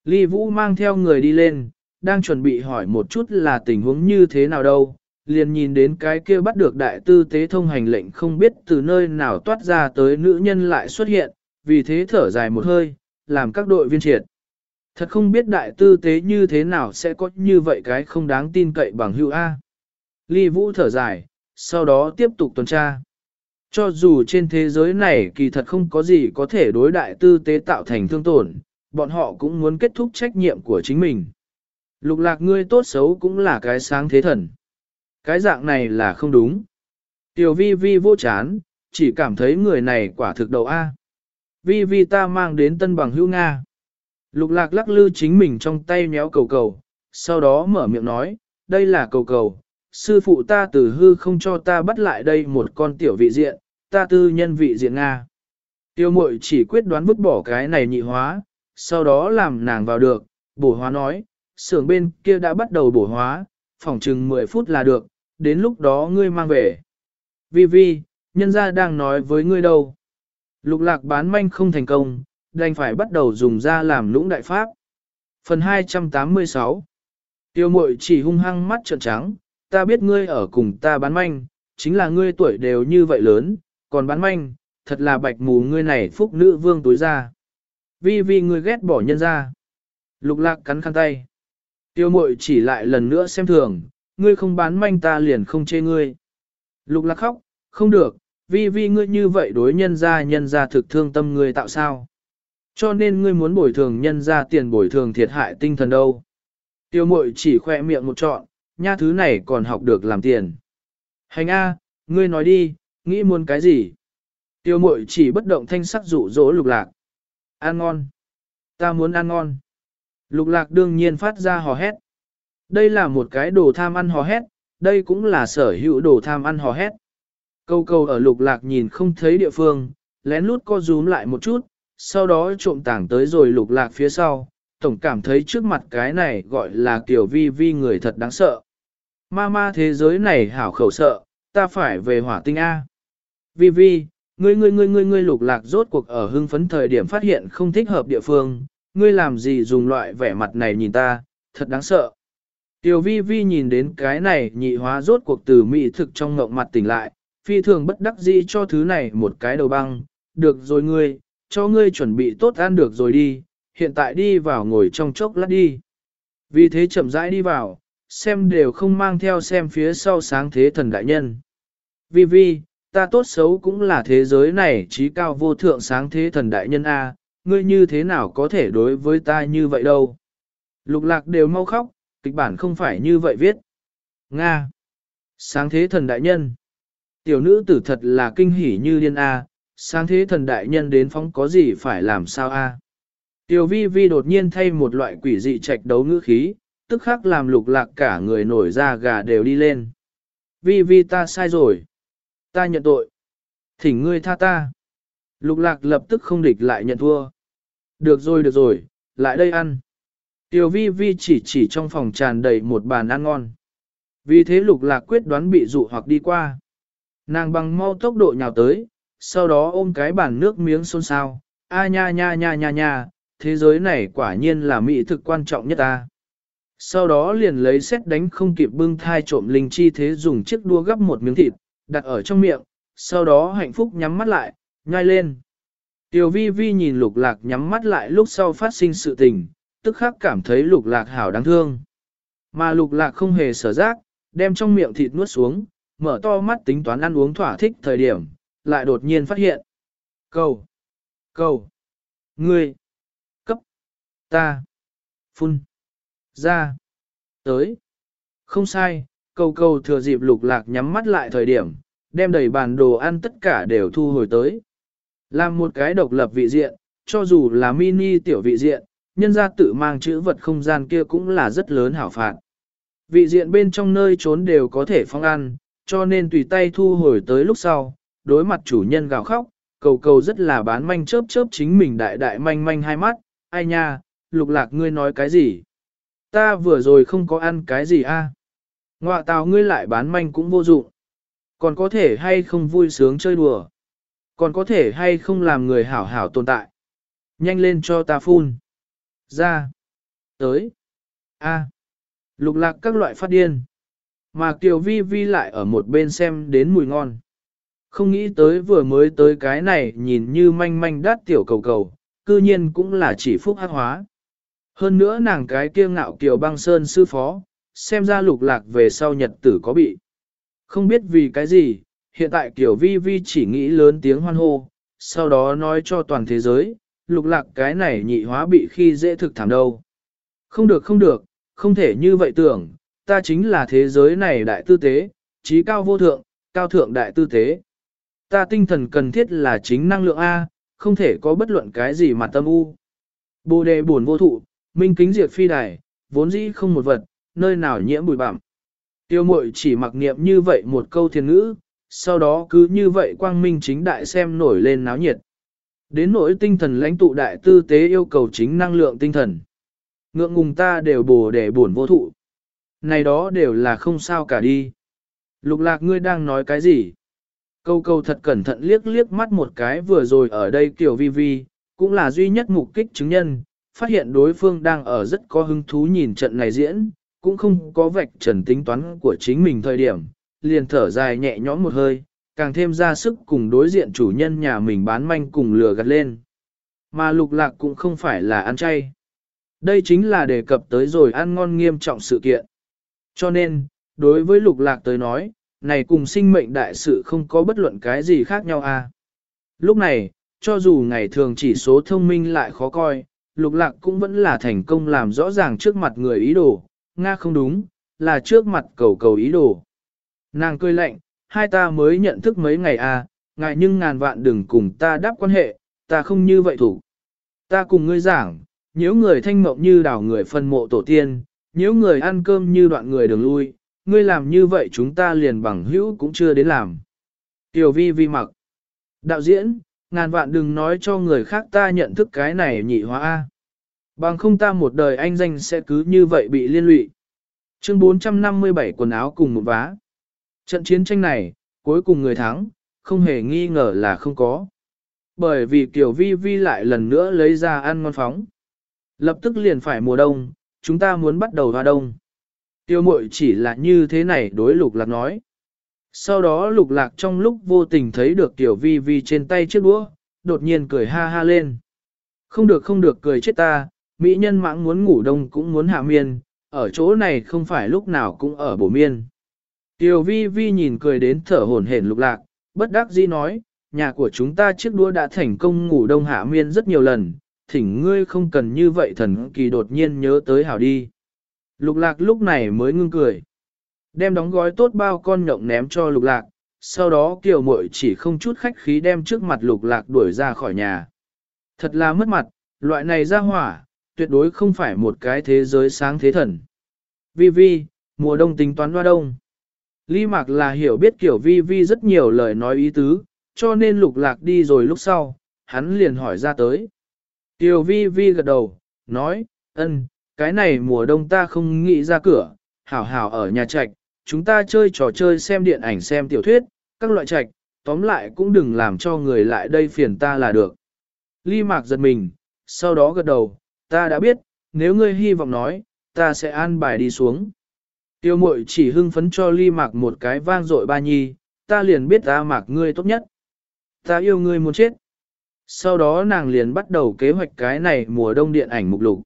Ly Vũ mang theo người đi lên, đang chuẩn bị hỏi một chút là tình huống như thế nào đâu, liền nhìn đến cái kia bắt được đại tư tế thông hành lệnh không biết từ nơi nào toát ra tới nữ nhân lại xuất hiện, vì thế thở dài một hơi, làm các đội viên triệt. Thật không biết đại tư tế như thế nào sẽ có như vậy cái không đáng tin cậy bằng hữu A. Ly Vũ thở dài, sau đó tiếp tục tuần tra. Cho dù trên thế giới này kỳ thật không có gì có thể đối đại tư tế tạo thành thương tổn, bọn họ cũng muốn kết thúc trách nhiệm của chính mình. Lục lạc ngươi tốt xấu cũng là cái sáng thế thần. Cái dạng này là không đúng. Tiểu vi vi vô chán, chỉ cảm thấy người này quả thực đầu A. Vi vi ta mang đến tân bằng hữu Nga. Lục lạc lắc lư chính mình trong tay méo cầu cầu, sau đó mở miệng nói, đây là cầu cầu, sư phụ ta từ hư không cho ta bắt lại đây một con tiểu vị diện, ta tư nhân vị diện Nga. Tiêu mội chỉ quyết đoán vứt bỏ cái này nhị hóa, sau đó làm nàng vào được, bổ hóa nói, xưởng bên kia đã bắt đầu bổ hóa, phỏng chừng 10 phút là được, đến lúc đó ngươi mang về. Vi Vi, nhân gia đang nói với ngươi đâu. Lục lạc bán manh không thành công, đành phải bắt đầu dùng ra làm lũng đại pháp. Phần 286 Tiêu mội chỉ hung hăng mắt trợn trắng, ta biết ngươi ở cùng ta bán manh, chính là ngươi tuổi đều như vậy lớn, còn bán manh, thật là bạch mù ngươi này phúc nữ vương tối ra. Vi vi ngươi ghét bỏ nhân ra. Lục lạc cắn khăn tay. Tiêu mội chỉ lại lần nữa xem thường, ngươi không bán manh ta liền không chê ngươi. Lục lạc khóc, không được, vi vi ngươi như vậy đối nhân ra nhân ra thực thương tâm ngươi tạo sao. Cho nên ngươi muốn bồi thường nhân ra tiền bồi thường thiệt hại tinh thần đâu. Tiêu mội chỉ khoe miệng một trọn, nha thứ này còn học được làm tiền. Hành A, ngươi nói đi, nghĩ muốn cái gì? Tiêu mội chỉ bất động thanh sắc dụ dỗ lục lạc. Ăn ngon. Ta muốn ăn ngon. Lục lạc đương nhiên phát ra hò hét. Đây là một cái đồ tham ăn hò hét, đây cũng là sở hữu đồ tham ăn hò hét. Câu câu ở lục lạc nhìn không thấy địa phương, lén lút co rúm lại một chút, sau đó trộm tảng tới rồi lục lạc phía sau, tổng cảm thấy trước mặt cái này gọi là kiểu vi vi người thật đáng sợ. Ma ma thế giới này hảo khẩu sợ, ta phải về hỏa tinh A. Vi vi, ngươi ngươi ngươi ngươi ngươi lục lạc rốt cuộc ở hưng phấn thời điểm phát hiện không thích hợp địa phương, ngươi làm gì dùng loại vẻ mặt này nhìn ta, thật đáng sợ. Tiểu vi vi nhìn đến cái này nhị hóa rốt cuộc từ mỹ thực trong ngộng mặt tỉnh lại, phi thường bất đắc dĩ cho thứ này một cái đầu băng, được rồi ngươi, cho ngươi chuẩn bị tốt ăn được rồi đi, hiện tại đi vào ngồi trong chốc lát đi. Vì thế chậm rãi đi vào, xem đều không mang theo xem phía sau sáng thế thần đại nhân. Vi vi, ta tốt xấu cũng là thế giới này trí cao vô thượng sáng thế thần đại nhân A, ngươi như thế nào có thể đối với ta như vậy đâu. Lục lạc đều mau khóc, kịch bản không phải như vậy viết. Nga. Sáng thế thần đại nhân. Tiểu nữ tử thật là kinh hỉ như điên A, sáng thế thần đại nhân đến phóng có gì phải làm sao A. Tiểu vi vi đột nhiên thay một loại quỷ dị trạch đấu ngữ khí, tức khắc làm lục lạc cả người nổi ra gà đều đi lên. Vi vi ta sai rồi. Ta nhận tội. Thỉnh ngươi tha ta. Lục lạc lập tức không địch lại nhận thua. Được rồi được rồi, lại đây ăn. Tiểu vi vi chỉ chỉ trong phòng tràn đầy một bàn ăn ngon. Vì thế lục lạc quyết đoán bị dụ hoặc đi qua. Nàng bằng mau tốc độ nhào tới, sau đó ôm cái bàn nước miếng xôn xao. A nha nha nha nha nha, thế giới này quả nhiên là mỹ thực quan trọng nhất ta. Sau đó liền lấy xét đánh không kịp bưng thai trộm linh chi thế dùng chiếc đua gấp một miếng thịt, đặt ở trong miệng, sau đó hạnh phúc nhắm mắt lại, nhai lên. Tiểu vi vi nhìn lục lạc nhắm mắt lại lúc sau phát sinh sự tình, tức khắc cảm thấy lục lạc hảo đáng thương. Mà lục lạc không hề sở giác, đem trong miệng thịt nuốt xuống, mở to mắt tính toán ăn uống thỏa thích thời điểm, lại đột nhiên phát hiện. Cầu! Cầu! Ngươi! Cấp! Ta! Phun! Ra! Tới! Không sai, cầu cầu thừa dịp lục lạc nhắm mắt lại thời điểm, đem đầy bàn đồ ăn tất cả đều thu hồi tới. Làm một cái độc lập vị diện, cho dù là mini tiểu vị diện, nhân ra tự mang chữ vật không gian kia cũng là rất lớn hảo phạt. Vị diện bên trong nơi trốn đều có thể phong ăn, cho nên tùy tay thu hồi tới lúc sau, đối mặt chủ nhân gào khóc, cầu cầu rất là bán manh chớp chớp chính mình đại đại manh manh hai mắt, ai nha, lục lạc ngươi nói cái gì? Ta vừa rồi không có ăn cái gì a? À? Ngoạ tào ngươi lại bán manh cũng vô dụng. Còn có thể hay không vui sướng chơi đùa. Còn có thể hay không làm người hảo hảo tồn tại. Nhanh lên cho ta phun. Ra. Tới. A. Lục lạc các loại phát điên. Mà Kiều Vi Vi lại ở một bên xem đến mùi ngon. Không nghĩ tới vừa mới tới cái này nhìn như manh manh đắt tiểu cầu cầu, cư nhiên cũng là chỉ phúc hát hóa. Hơn nữa nàng cái kia ngạo kiều băng sơn sư phó, xem ra lục lạc về sau nhật tử có bị. Không biết vì cái gì, hiện tại kiểu vi vi chỉ nghĩ lớn tiếng hoan hô, sau đó nói cho toàn thế giới, lục lạc cái này nhị hóa bị khi dễ thực thảm đâu. Không được không được, không thể như vậy tưởng, ta chính là thế giới này đại tư tế, trí cao vô thượng, cao thượng đại tư tế. Ta tinh thần cần thiết là chính năng lượng A, không thể có bất luận cái gì mà tâm u. Bồ đề buồn vô thụ, minh kính diệt phi đài, vốn dĩ không một vật, nơi nào nhiễm bụi bặm. Tiêu mội chỉ mặc niệm như vậy một câu thiền ngữ, sau đó cứ như vậy quang minh chính đại xem nổi lên náo nhiệt. Đến nỗi tinh thần lãnh tụ đại tư tế yêu cầu chính năng lượng tinh thần. Ngượng ngùng ta đều bồ để buồn vô thụ. Này đó đều là không sao cả đi. Lục lạc ngươi đang nói cái gì? Câu câu thật cẩn thận liếc liếc mắt một cái vừa rồi ở đây kiểu vi vi, cũng là duy nhất mục kích chứng nhân, phát hiện đối phương đang ở rất có hứng thú nhìn trận này diễn, cũng không có vạch trần tính toán của chính mình thời điểm, liền thở dài nhẹ nhõm một hơi, càng thêm ra sức cùng đối diện chủ nhân nhà mình bán manh cùng lừa gạt lên. Mà lục lạc cũng không phải là ăn chay. Đây chính là đề cập tới rồi ăn ngon nghiêm trọng sự kiện. Cho nên, đối với lục lạc tới nói, này cùng sinh mệnh đại sự không có bất luận cái gì khác nhau à. Lúc này, cho dù ngày thường chỉ số thông minh lại khó coi, lục lạc cũng vẫn là thành công làm rõ ràng trước mặt người ý đồ, Nga không đúng, là trước mặt cầu cầu ý đồ. Nàng cười lạnh, hai ta mới nhận thức mấy ngày à, ngại nhưng ngàn vạn đừng cùng ta đáp quan hệ, ta không như vậy thủ. Ta cùng ngươi giảng, nếu người thanh mộng như đảo người phân mộ tổ tiên, nếu người ăn cơm như đoạn người đường lui, ngươi làm như vậy chúng ta liền bằng hữu cũng chưa đến làm. Tiểu vi vi mặc. Đạo diễn, ngàn vạn đừng nói cho người khác ta nhận thức cái này nhị hóa A. Bằng không ta một đời anh danh sẽ cứ như vậy bị liên lụy. Chương 457 quần áo cùng một vá. Trận chiến tranh này, cuối cùng người thắng, không hề nghi ngờ là không có. Bởi vì Kiều Vi Vi lại lần nữa lấy ra ăn ngon phóng. Lập tức liền phải mùa đông, chúng ta muốn bắt đầu hoa đông. Tiêu mội chỉ là như thế này đối lục lạc nói. Sau đó lục lạc trong lúc vô tình thấy được tiểu vi vi trên tay chiếc đũa, đột nhiên cười ha ha lên. Không được không được cười chết ta, mỹ nhân mãng muốn ngủ đông cũng muốn hạ miên, ở chỗ này không phải lúc nào cũng ở bổ miên. Tiểu vi vi nhìn cười đến thở hổn hển lục lạc, bất đắc dĩ nói, nhà của chúng ta chiếc đũa đã thành công ngủ đông hạ miên rất nhiều lần, thỉnh ngươi không cần như vậy thần kỳ đột nhiên nhớ tới hảo đi. Lục lạc lúc này mới ngưng cười. Đem đóng gói tốt bao con nhộng ném cho lục lạc, sau đó kiều muội chỉ không chút khách khí đem trước mặt lục lạc đuổi ra khỏi nhà. Thật là mất mặt, loại này ra hỏa, tuyệt đối không phải một cái thế giới sáng thế thần. Vi Vi, mùa đông tính toán hoa đông. Ly Mạc là hiểu biết kiểu Vi Vi rất nhiều lời nói ý tứ, cho nên lục lạc đi rồi lúc sau, hắn liền hỏi ra tới. Tiểu Vi Vi gật đầu, nói, ân, cái này mùa đông ta không nghĩ ra cửa, hảo hảo ở nhà trạch, chúng ta chơi trò chơi xem điện ảnh xem tiểu thuyết, các loại trạch, tóm lại cũng đừng làm cho người lại đây phiền ta là được. Ly Mạc giật mình, sau đó gật đầu, ta đã biết, nếu ngươi hy vọng nói, ta sẽ an bài đi xuống. Tiêu mội chỉ hưng phấn cho Ly Mạc một cái vang dội ba nhi, ta liền biết ta mạc ngươi tốt nhất. Ta yêu ngươi muốn chết. Sau đó nàng liền bắt đầu kế hoạch cái này mùa đông điện ảnh mục lục.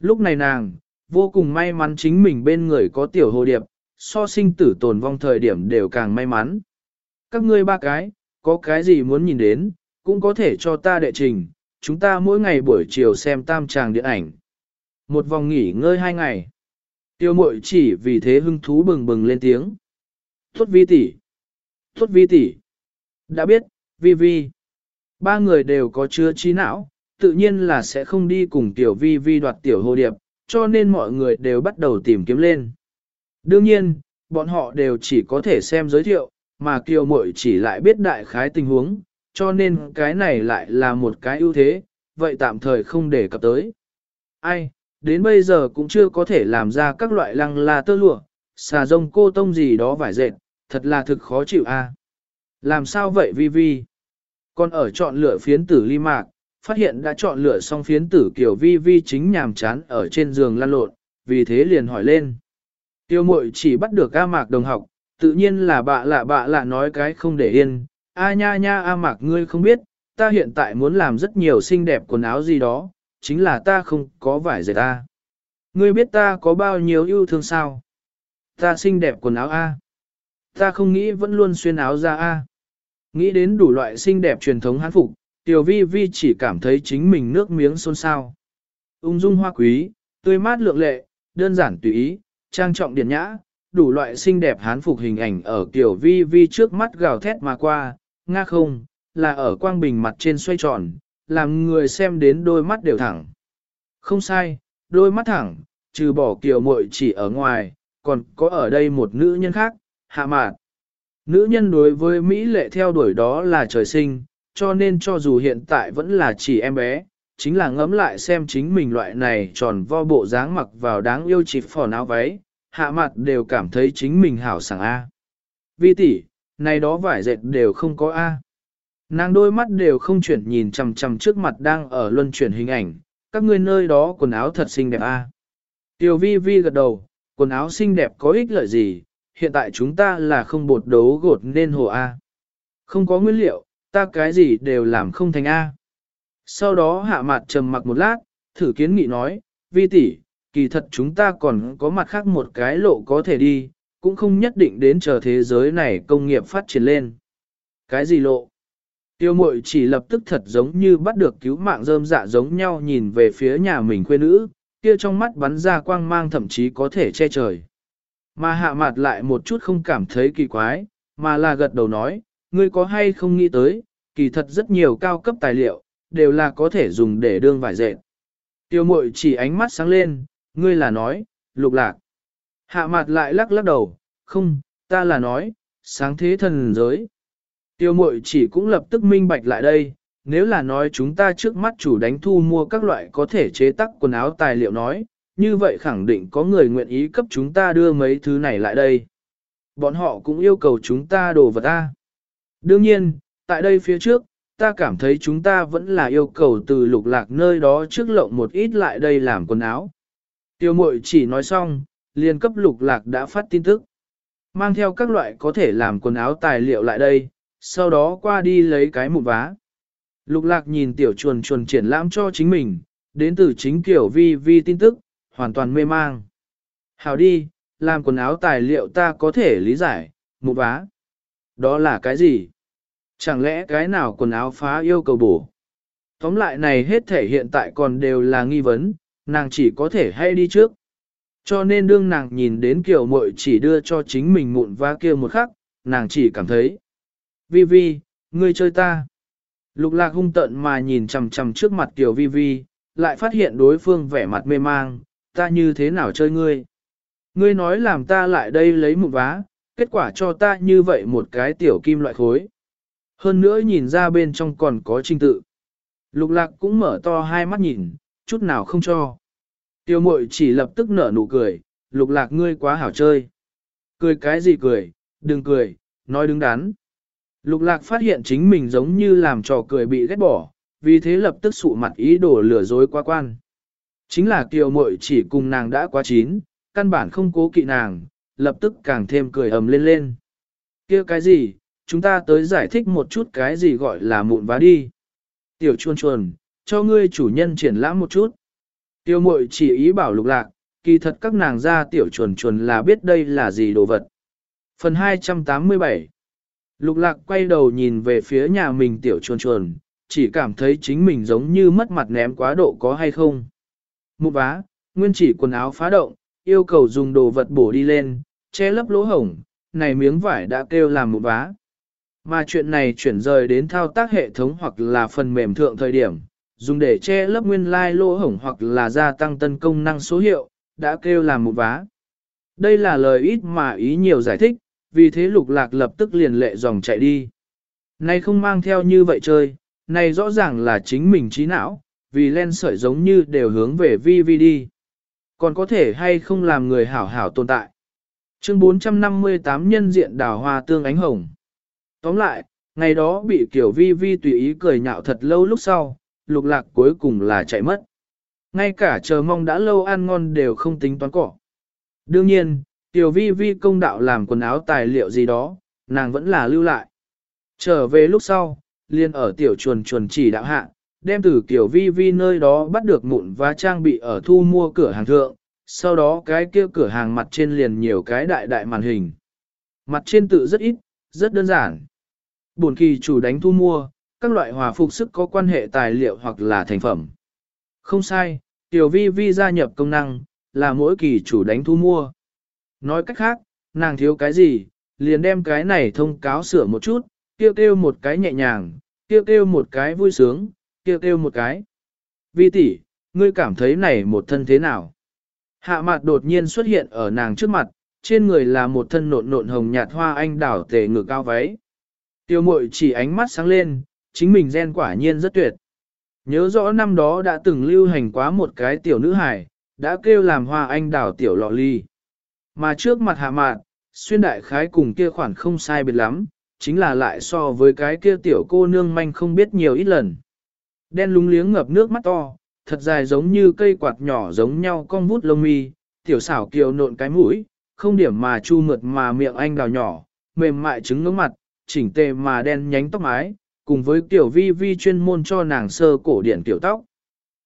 Lúc này nàng, vô cùng may mắn chính mình bên người có tiểu hồ điệp, so sinh tử tồn vong thời điểm đều càng may mắn. Các ngươi ba cái, có cái gì muốn nhìn đến, cũng có thể cho ta đệ trình, chúng ta mỗi ngày buổi chiều xem tam tràng điện ảnh. Một vòng nghỉ ngơi hai ngày. Tiêu mội chỉ vì thế hưng thú bừng bừng lên tiếng. Tốt vi tỷ, Tốt vi tỷ, Đã biết, vi vi. Ba người đều có chứa trí não, tự nhiên là sẽ không đi cùng tiểu vi vi đoạt tiểu hồ điệp, cho nên mọi người đều bắt đầu tìm kiếm lên. Đương nhiên, bọn họ đều chỉ có thể xem giới thiệu, mà kiều muội chỉ lại biết đại khái tình huống, cho nên cái này lại là một cái ưu thế, vậy tạm thời không để cập tới. Ai, đến bây giờ cũng chưa có thể làm ra các loại lăng la tơ lụa, xà rông cô tông gì đó vải dệt, thật là thực khó chịu a. Làm sao vậy vi vi? Còn ở chọn lựa phiến tử ly mạc, phát hiện đã chọn lựa xong phiến tử kiểu vi vi chính nhàm chán ở trên giường lăn lộn, vì thế liền hỏi lên. Tiêu mội chỉ bắt được A Mạc đồng học, tự nhiên là bạ lạ bạ lạ nói cái không để yên. A nha nha A Mạc ngươi không biết, ta hiện tại muốn làm rất nhiều xinh đẹp quần áo gì đó, chính là ta không có vải dệt ta. Ngươi biết ta có bao nhiêu yêu thương sao? Ta xinh đẹp quần áo A. Ta không nghĩ vẫn luôn xuyên áo ra A. Nghĩ đến đủ loại xinh đẹp truyền thống hán phục, Tiểu Vi Vi chỉ cảm thấy chính mình nước miếng xôn xao. Ung dung hoa quý, tươi mát lượng lệ, đơn giản tùy ý, trang trọng điển nhã, đủ loại xinh đẹp hán phục hình ảnh ở Tiểu Vi Vi trước mắt gào thét mà qua, nga không, là ở quang bình mặt trên xoay tròn, làm người xem đến đôi mắt đều thẳng. Không sai, đôi mắt thẳng, trừ bỏ kiểu muội chỉ ở ngoài, còn có ở đây một nữ nhân khác, hạ mạn. Nữ nhân đối với Mỹ lệ theo đuổi đó là trời sinh, cho nên cho dù hiện tại vẫn là chỉ em bé, chính là ngẫm lại xem chính mình loại này tròn vo bộ dáng mặc vào đáng yêu chỉ phò áo váy, hạ mặt đều cảm thấy chính mình hảo sảng A. Vi tỷ, này đó vải dệt đều không có A. Nàng đôi mắt đều không chuyển nhìn chằm chằm trước mặt đang ở luân chuyển hình ảnh, các ngươi nơi đó quần áo thật xinh đẹp A. Tiểu vi vi gật đầu, quần áo xinh đẹp có ích lợi gì, hiện tại chúng ta là không bột đấu gột nên hồ A. Không có nguyên liệu, ta cái gì đều làm không thành A. Sau đó hạ mặt trầm mặc một lát, thử kiến nghị nói, vi tỷ, kỳ thật chúng ta còn có mặt khác một cái lộ có thể đi, cũng không nhất định đến chờ thế giới này công nghiệp phát triển lên. Cái gì lộ? Tiêu mội chỉ lập tức thật giống như bắt được cứu mạng rơm dạ giống nhau nhìn về phía nhà mình quê nữ, kia trong mắt bắn ra quang mang thậm chí có thể che trời. Mà hạ mặt lại một chút không cảm thấy kỳ quái, mà là gật đầu nói, ngươi có hay không nghĩ tới, kỳ thật rất nhiều cao cấp tài liệu, đều là có thể dùng để đương vải dệt. Tiêu mội chỉ ánh mắt sáng lên, ngươi là nói, lục lạc. Hạ mặt lại lắc lắc đầu, không, ta là nói, sáng thế thần giới. Tiêu mội chỉ cũng lập tức minh bạch lại đây, nếu là nói chúng ta trước mắt chủ đánh thu mua các loại có thể chế tác quần áo tài liệu nói, như vậy khẳng định có người nguyện ý cấp chúng ta đưa mấy thứ này lại đây. Bọn họ cũng yêu cầu chúng ta đồ vật ta. Đương nhiên, tại đây phía trước, ta cảm thấy chúng ta vẫn là yêu cầu từ lục lạc nơi đó trước lộng một ít lại đây làm quần áo. Tiêu mội chỉ nói xong, liền cấp lục lạc đã phát tin tức. Mang theo các loại có thể làm quần áo tài liệu lại đây, sau đó qua đi lấy cái mụn vá. Lục lạc nhìn tiểu chuồn chuồn triển lãm cho chính mình, đến từ chính kiểu vi vi tin tức, hoàn toàn mê mang. Hào đi, làm quần áo tài liệu ta có thể lý giải, mụn vá. Đó là cái gì? Chẳng lẽ cái nào quần áo phá yêu cầu bổ? Tóm lại này hết thể hiện tại còn đều là nghi vấn, nàng chỉ có thể hay đi trước. Cho nên đương nàng nhìn đến kiểu mội chỉ đưa cho chính mình mụn va kia một khắc, nàng chỉ cảm thấy. Vi Vi, ngươi chơi ta. Lục lạc hung tận mà nhìn chằm chằm trước mặt tiểu Vi Vi, lại phát hiện đối phương vẻ mặt mê mang, ta như thế nào chơi ngươi. Ngươi nói làm ta lại đây lấy một vá, kết quả cho ta như vậy một cái tiểu kim loại khối. Hơn nữa nhìn ra bên trong còn có trinh tự. Lục lạc cũng mở to hai mắt nhìn, chút nào không cho. Tiêu mội chỉ lập tức nở nụ cười, lục lạc ngươi quá hảo chơi. Cười cái gì cười, đừng cười, nói đứng đắn. Lục lạc phát hiện chính mình giống như làm trò cười bị ghét bỏ, vì thế lập tức sụ mặt ý đồ lừa dối quá quan. Chính là kiều mội chỉ cùng nàng đã quá chín, căn bản không cố kỵ nàng, lập tức càng thêm cười ầm lên lên. kia cái gì, chúng ta tới giải thích một chút cái gì gọi là mụn vá đi. Tiểu chuồn chuồn, cho ngươi chủ nhân triển lãm một chút. Tiêu mội chỉ ý bảo lục lạc, kỳ thật các nàng ra tiểu chuồn chuồn là biết đây là gì đồ vật. Phần 287 Lục lạc quay đầu nhìn về phía nhà mình tiểu chuồn chuồn, chỉ cảm thấy chính mình giống như mất mặt ném quá độ có hay không. mụn vá, nguyên chỉ quần áo phá động, yêu cầu dùng đồ vật bổ đi lên, che lấp lỗ hổng, này miếng vải đã kêu làm mụn vá. Mà chuyện này chuyển rời đến thao tác hệ thống hoặc là phần mềm thượng thời điểm, dùng để che lấp nguyên lai like lỗ hổng hoặc là gia tăng tân công năng số hiệu, đã kêu làm một vá. Đây là lời ít mà ý nhiều giải thích, vì thế lục lạc lập tức liền lệ dòng chạy đi. Này không mang theo như vậy chơi, này rõ ràng là chính mình trí não, vì len sợi giống như đều hướng về vi vi đi. Còn có thể hay không làm người hảo hảo tồn tại. Chương 458 nhân diện đào hoa tương ánh hồng. Tóm lại, ngày đó bị Kiều vi vi tùy ý cười nhạo thật lâu lúc sau, lục lạc cuối cùng là chạy mất. Ngay cả chờ mong đã lâu ăn ngon đều không tính toán cỏ. Đương nhiên, Tiểu vi vi công đạo làm quần áo tài liệu gì đó, nàng vẫn là lưu lại. Trở về lúc sau, liền ở tiểu chuồn chuồn chỉ đạo hạ, đem từ Kiều vi vi nơi đó bắt được mụn và trang bị ở thu mua cửa hàng thượng, sau đó cái kia cửa hàng mặt trên liền nhiều cái đại đại màn hình. Mặt trên tự rất ít, rất đơn giản. Buồn kỳ chủ đánh thu mua, các loại hòa phục sức có quan hệ tài liệu hoặc là thành phẩm. Không sai, tiểu vi vi gia nhập công năng, là mỗi kỳ chủ đánh thu mua. Nói cách khác, nàng thiếu cái gì, liền đem cái này thông cáo sửa một chút, kêu kêu một cái nhẹ nhàng, kêu kêu một cái vui sướng, kêu kêu một cái. Vi tỷ, ngươi cảm thấy này một thân thế nào? Hạ mặt đột nhiên xuất hiện ở nàng trước mặt, trên người là một thân nộn nộn hồng nhạt hoa anh đảo tề ngực cao váy. Tiêu mội chỉ ánh mắt sáng lên, chính mình gen quả nhiên rất tuyệt. Nhớ rõ năm đó đã từng lưu hành quá một cái tiểu nữ hải, đã kêu làm hoa anh đảo tiểu lọ ly. Mà trước mặt hạ mạn, xuyên đại khái cùng kia khoản không sai biệt lắm, chính là lại so với cái kia tiểu cô nương manh không biết nhiều ít lần. Đen lúng liếng ngập nước mắt to, thật dài giống như cây quạt nhỏ giống nhau cong vút lông mi, tiểu xảo kiều nộn cái mũi, không điểm mà chu mượt mà miệng anh đào nhỏ, mềm mại trứng ngưỡng mặt, chỉnh tề mà đen nhánh tóc mái, cùng với tiểu vi vi chuyên môn cho nàng sơ cổ điển tiểu tóc.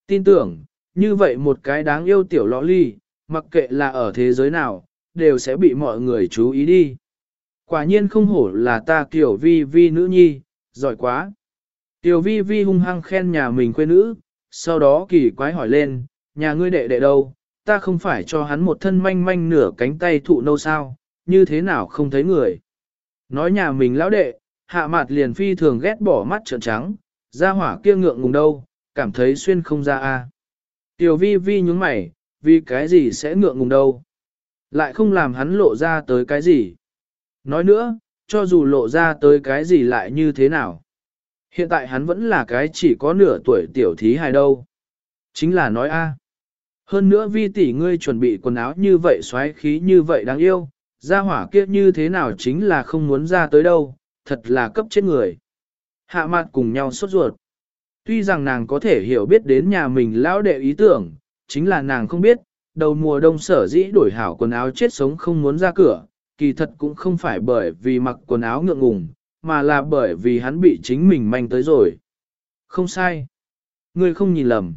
Tin tưởng, như vậy một cái đáng yêu tiểu lọ ly, mặc kệ là ở thế giới nào, đều sẽ bị mọi người chú ý đi. Quả nhiên không hổ là ta tiểu vi vi nữ nhi, giỏi quá. Tiểu vi vi hung hăng khen nhà mình quê nữ, sau đó kỳ quái hỏi lên, nhà ngươi đệ đệ đâu, ta không phải cho hắn một thân manh manh nửa cánh tay thụ nâu sao, như thế nào không thấy người. Nói nhà mình lão đệ, hạ mặt liền phi thường ghét bỏ mắt trợn trắng, ra hỏa kia ngượng ngùng đâu, cảm thấy xuyên không ra a. Tiểu vi vi nhúng mày, vì cái gì sẽ ngượng ngùng đâu. Lại không làm hắn lộ ra tới cái gì. Nói nữa, cho dù lộ ra tới cái gì lại như thế nào. Hiện tại hắn vẫn là cái chỉ có nửa tuổi tiểu thí hài đâu. Chính là nói a. Hơn nữa vi tỷ ngươi chuẩn bị quần áo như vậy xoáy khí như vậy đáng yêu, ra hỏa kiếp như thế nào chính là không muốn ra tới đâu, thật là cấp chết người. Hạ mặt cùng nhau sốt ruột. Tuy rằng nàng có thể hiểu biết đến nhà mình lão đệ ý tưởng, chính là nàng không biết, đầu mùa đông sở dĩ đổi hảo quần áo chết sống không muốn ra cửa, kỳ thật cũng không phải bởi vì mặc quần áo ngượng ngùng, mà là bởi vì hắn bị chính mình manh tới rồi. Không sai. Ngươi không nhìn lầm.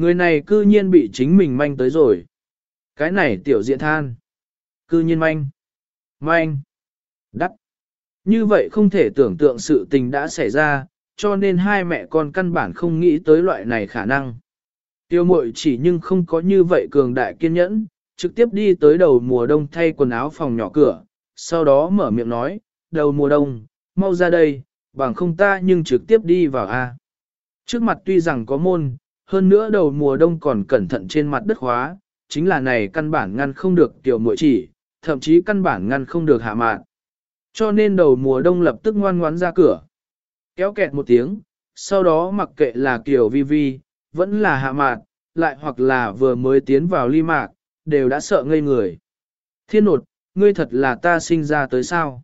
Người này cư nhiên bị chính mình manh tới rồi. Cái này tiểu diện than. Cư nhiên manh. Manh. Đắc. Như vậy không thể tưởng tượng sự tình đã xảy ra, cho nên hai mẹ con căn bản không nghĩ tới loại này khả năng. Tiêu mội chỉ nhưng không có như vậy cường đại kiên nhẫn, trực tiếp đi tới đầu mùa đông thay quần áo phòng nhỏ cửa, sau đó mở miệng nói, đầu mùa đông, mau ra đây, bằng không ta nhưng trực tiếp đi vào A. Trước mặt tuy rằng có môn, hơn nữa đầu mùa đông còn cẩn thận trên mặt đất hóa chính là này căn bản ngăn không được tiểu muội chỉ, thậm chí căn bản ngăn không được hạ mạn. Cho nên đầu mùa đông lập tức ngoan ngoãn ra cửa. Kéo kẹt một tiếng, sau đó mặc kệ là kiểu vi vi, vẫn là hạ mạn, lại hoặc là vừa mới tiến vào ly mạc, đều đã sợ ngây người. Thiên nột, ngươi thật là ta sinh ra tới sao?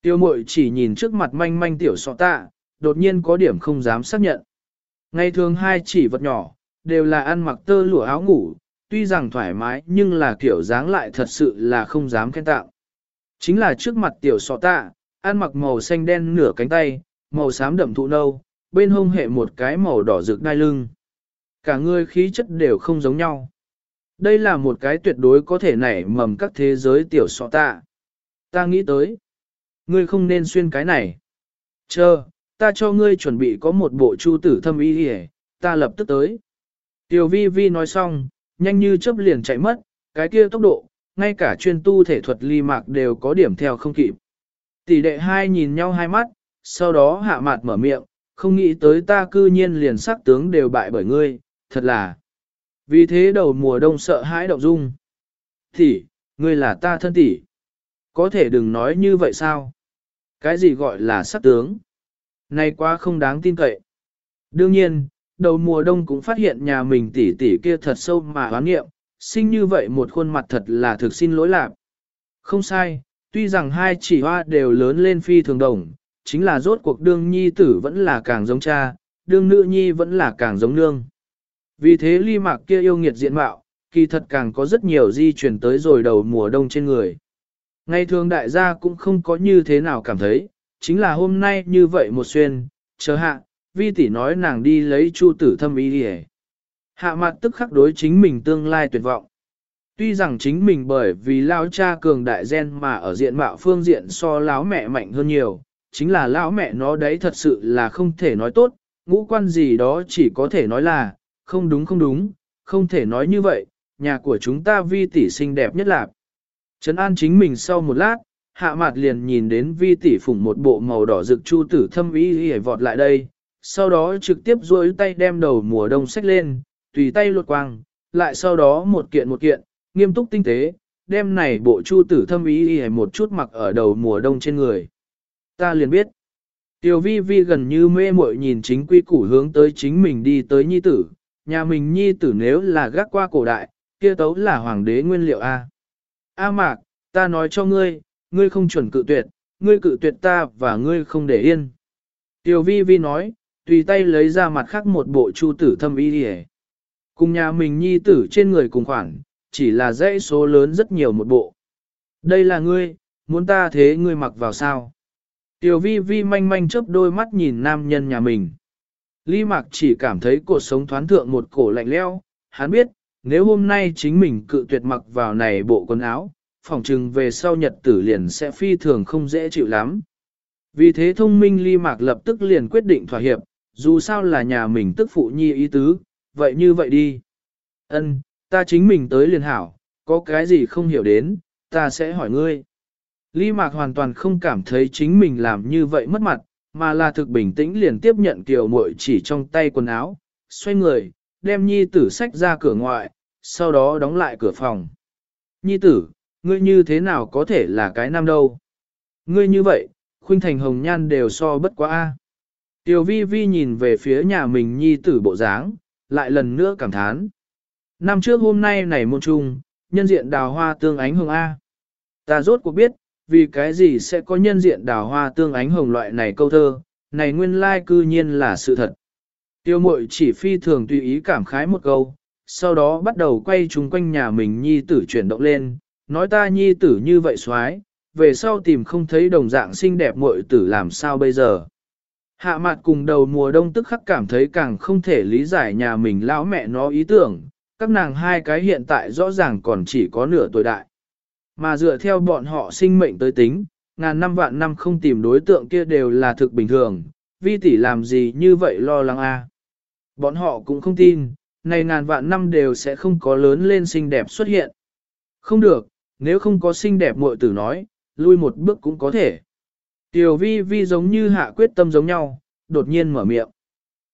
Tiêu mội chỉ nhìn trước mặt manh manh tiểu sọ tạ, đột nhiên có điểm không dám xác nhận. Ngày thường hai chỉ vật nhỏ, đều là ăn mặc tơ lụa áo ngủ, tuy rằng thoải mái nhưng là kiểu dáng lại thật sự là không dám khen tạo. Chính là trước mặt tiểu sọ tạ, ăn mặc màu xanh đen nửa cánh tay, màu xám đậm thụ nâu, bên hông hệ một cái màu đỏ rực đai lưng. Cả người khí chất đều không giống nhau. Đây là một cái tuyệt đối có thể nảy mầm các thế giới tiểu sọ tạ. Ta nghĩ tới, ngươi không nên xuyên cái này. Chờ, ta cho ngươi chuẩn bị có một bộ chu tử thâm y hề, ta lập tức tới. Tiểu vi vi nói xong, nhanh như chớp liền chạy mất, cái kia tốc độ, ngay cả chuyên tu thể thuật ly mạc đều có điểm theo không kịp. Tỷ đệ hai nhìn nhau hai mắt, sau đó hạ mặt mở miệng, không nghĩ tới ta cư nhiên liền sắc tướng đều bại bởi ngươi, thật là. Vì thế đầu mùa đông sợ hãi động dung. Tỷ, ngươi là ta thân tỷ. Có thể đừng nói như vậy sao? Cái gì gọi là sắc tướng? Này quá không đáng tin cậy. Đương nhiên, đầu mùa đông cũng phát hiện nhà mình tỷ tỷ kia thật sâu mà hoán nghiệm, sinh như vậy một khuôn mặt thật là thực xin lỗi lạc. Không sai, tuy rằng hai chỉ hoa đều lớn lên phi thường đồng, chính là rốt cuộc đương nhi tử vẫn là càng giống cha, đương nữ nhi vẫn là càng giống nương. Vì thế ly mạc kia yêu nghiệt diện mạo, kỳ thật càng có rất nhiều di chuyển tới rồi đầu mùa đông trên người. Ngày thường đại gia cũng không có như thế nào cảm thấy, chính là hôm nay như vậy một xuyên, chờ hạ, vi tỷ nói nàng đi lấy chu tử thâm ý đi Hạ mặt tức khắc đối chính mình tương lai tuyệt vọng. Tuy rằng chính mình bởi vì lão cha cường đại gen mà ở diện mạo phương diện so lão mẹ mạnh hơn nhiều, chính là lão mẹ nó đấy thật sự là không thể nói tốt, ngũ quan gì đó chỉ có thể nói là, không đúng không đúng, không thể nói như vậy, nhà của chúng ta vi tỷ xinh đẹp nhất là. Trấn an chính mình sau một lát, hạ mặt liền nhìn đến vi tỷ phủng một bộ màu đỏ rực chu tử thâm ý hề vọt lại đây, sau đó trực tiếp duỗi tay đem đầu mùa đông xách lên, tùy tay lột quang, lại sau đó một kiện một kiện, nghiêm túc tinh tế, đem này bộ chu tử thâm ý hề một chút mặc ở đầu mùa đông trên người. Ta liền biết, Tiểu vi vi gần như mê muội nhìn chính quy củ hướng tới chính mình đi tới nhi tử, nhà mình nhi tử nếu là gác qua cổ đại, kia tấu là hoàng đế nguyên liệu A. A mạc, ta nói cho ngươi, ngươi không chuẩn cự tuyệt, ngươi cự tuyệt ta và ngươi không để yên. Tiểu vi vi nói, tùy tay lấy ra mặt khác một bộ chu tử thâm y đi Cùng nhà mình nhi tử trên người cùng khoản, chỉ là dãy số lớn rất nhiều một bộ. Đây là ngươi, muốn ta thế ngươi mặc vào sao? Tiểu vi vi manh manh chớp đôi mắt nhìn nam nhân nhà mình. Lý Mạc chỉ cảm thấy cuộc sống thoáng thượng một cổ lạnh leo, hắn biết, nếu hôm nay chính mình cự tuyệt mặc vào này bộ quần áo, phỏng chừng về sau nhật tử liền sẽ phi thường không dễ chịu lắm. Vì thế thông minh ly Mạc lập tức liền quyết định thỏa hiệp, dù sao là nhà mình tức phụ nhi ý tứ, vậy như vậy đi. Ân, ta chính mình tới liền hảo, có cái gì không hiểu đến, ta sẽ hỏi ngươi. Ly Mạc hoàn toàn không cảm thấy chính mình làm như vậy mất mặt, mà là thực bình tĩnh liền tiếp nhận tiểu muội chỉ trong tay quần áo, xoay người, đem nhi tử sách ra cửa ngoại, sau đó đóng lại cửa phòng. Nhi tử, ngươi như thế nào có thể là cái nam đâu? Ngươi như vậy, khuynh thành hồng nhan đều so bất quá a. Tiểu vi vi nhìn về phía nhà mình nhi tử bộ dáng, lại lần nữa cảm thán. Năm trước hôm nay này môn trung, nhân diện đào hoa tương ánh hồng A. Ta rốt cuộc biết, vì cái gì sẽ có nhân diện đào hoa tương ánh hồng loại này câu thơ, này nguyên lai cư nhiên là sự thật. Tiêu mội chỉ phi thường tùy ý cảm khái một câu, sau đó bắt đầu quay chung quanh nhà mình nhi tử chuyển động lên, nói ta nhi tử như vậy xoái, về sau tìm không thấy đồng dạng xinh đẹp muội tử làm sao bây giờ. Hạ mặt cùng đầu mùa đông tức khắc cảm thấy càng không thể lý giải nhà mình lão mẹ nó ý tưởng, các nàng hai cái hiện tại rõ ràng còn chỉ có nửa tuổi đại. Mà dựa theo bọn họ sinh mệnh tới tính, ngàn năm vạn năm không tìm đối tượng kia đều là thực bình thường, vi tỷ làm gì như vậy lo lắng a? Bọn họ cũng không tin, này ngàn vạn năm đều sẽ không có lớn lên xinh đẹp xuất hiện. Không được, nếu không có xinh đẹp muội tử nói, lui một bước cũng có thể. Tiểu vi vi giống như hạ quyết tâm giống nhau, đột nhiên mở miệng.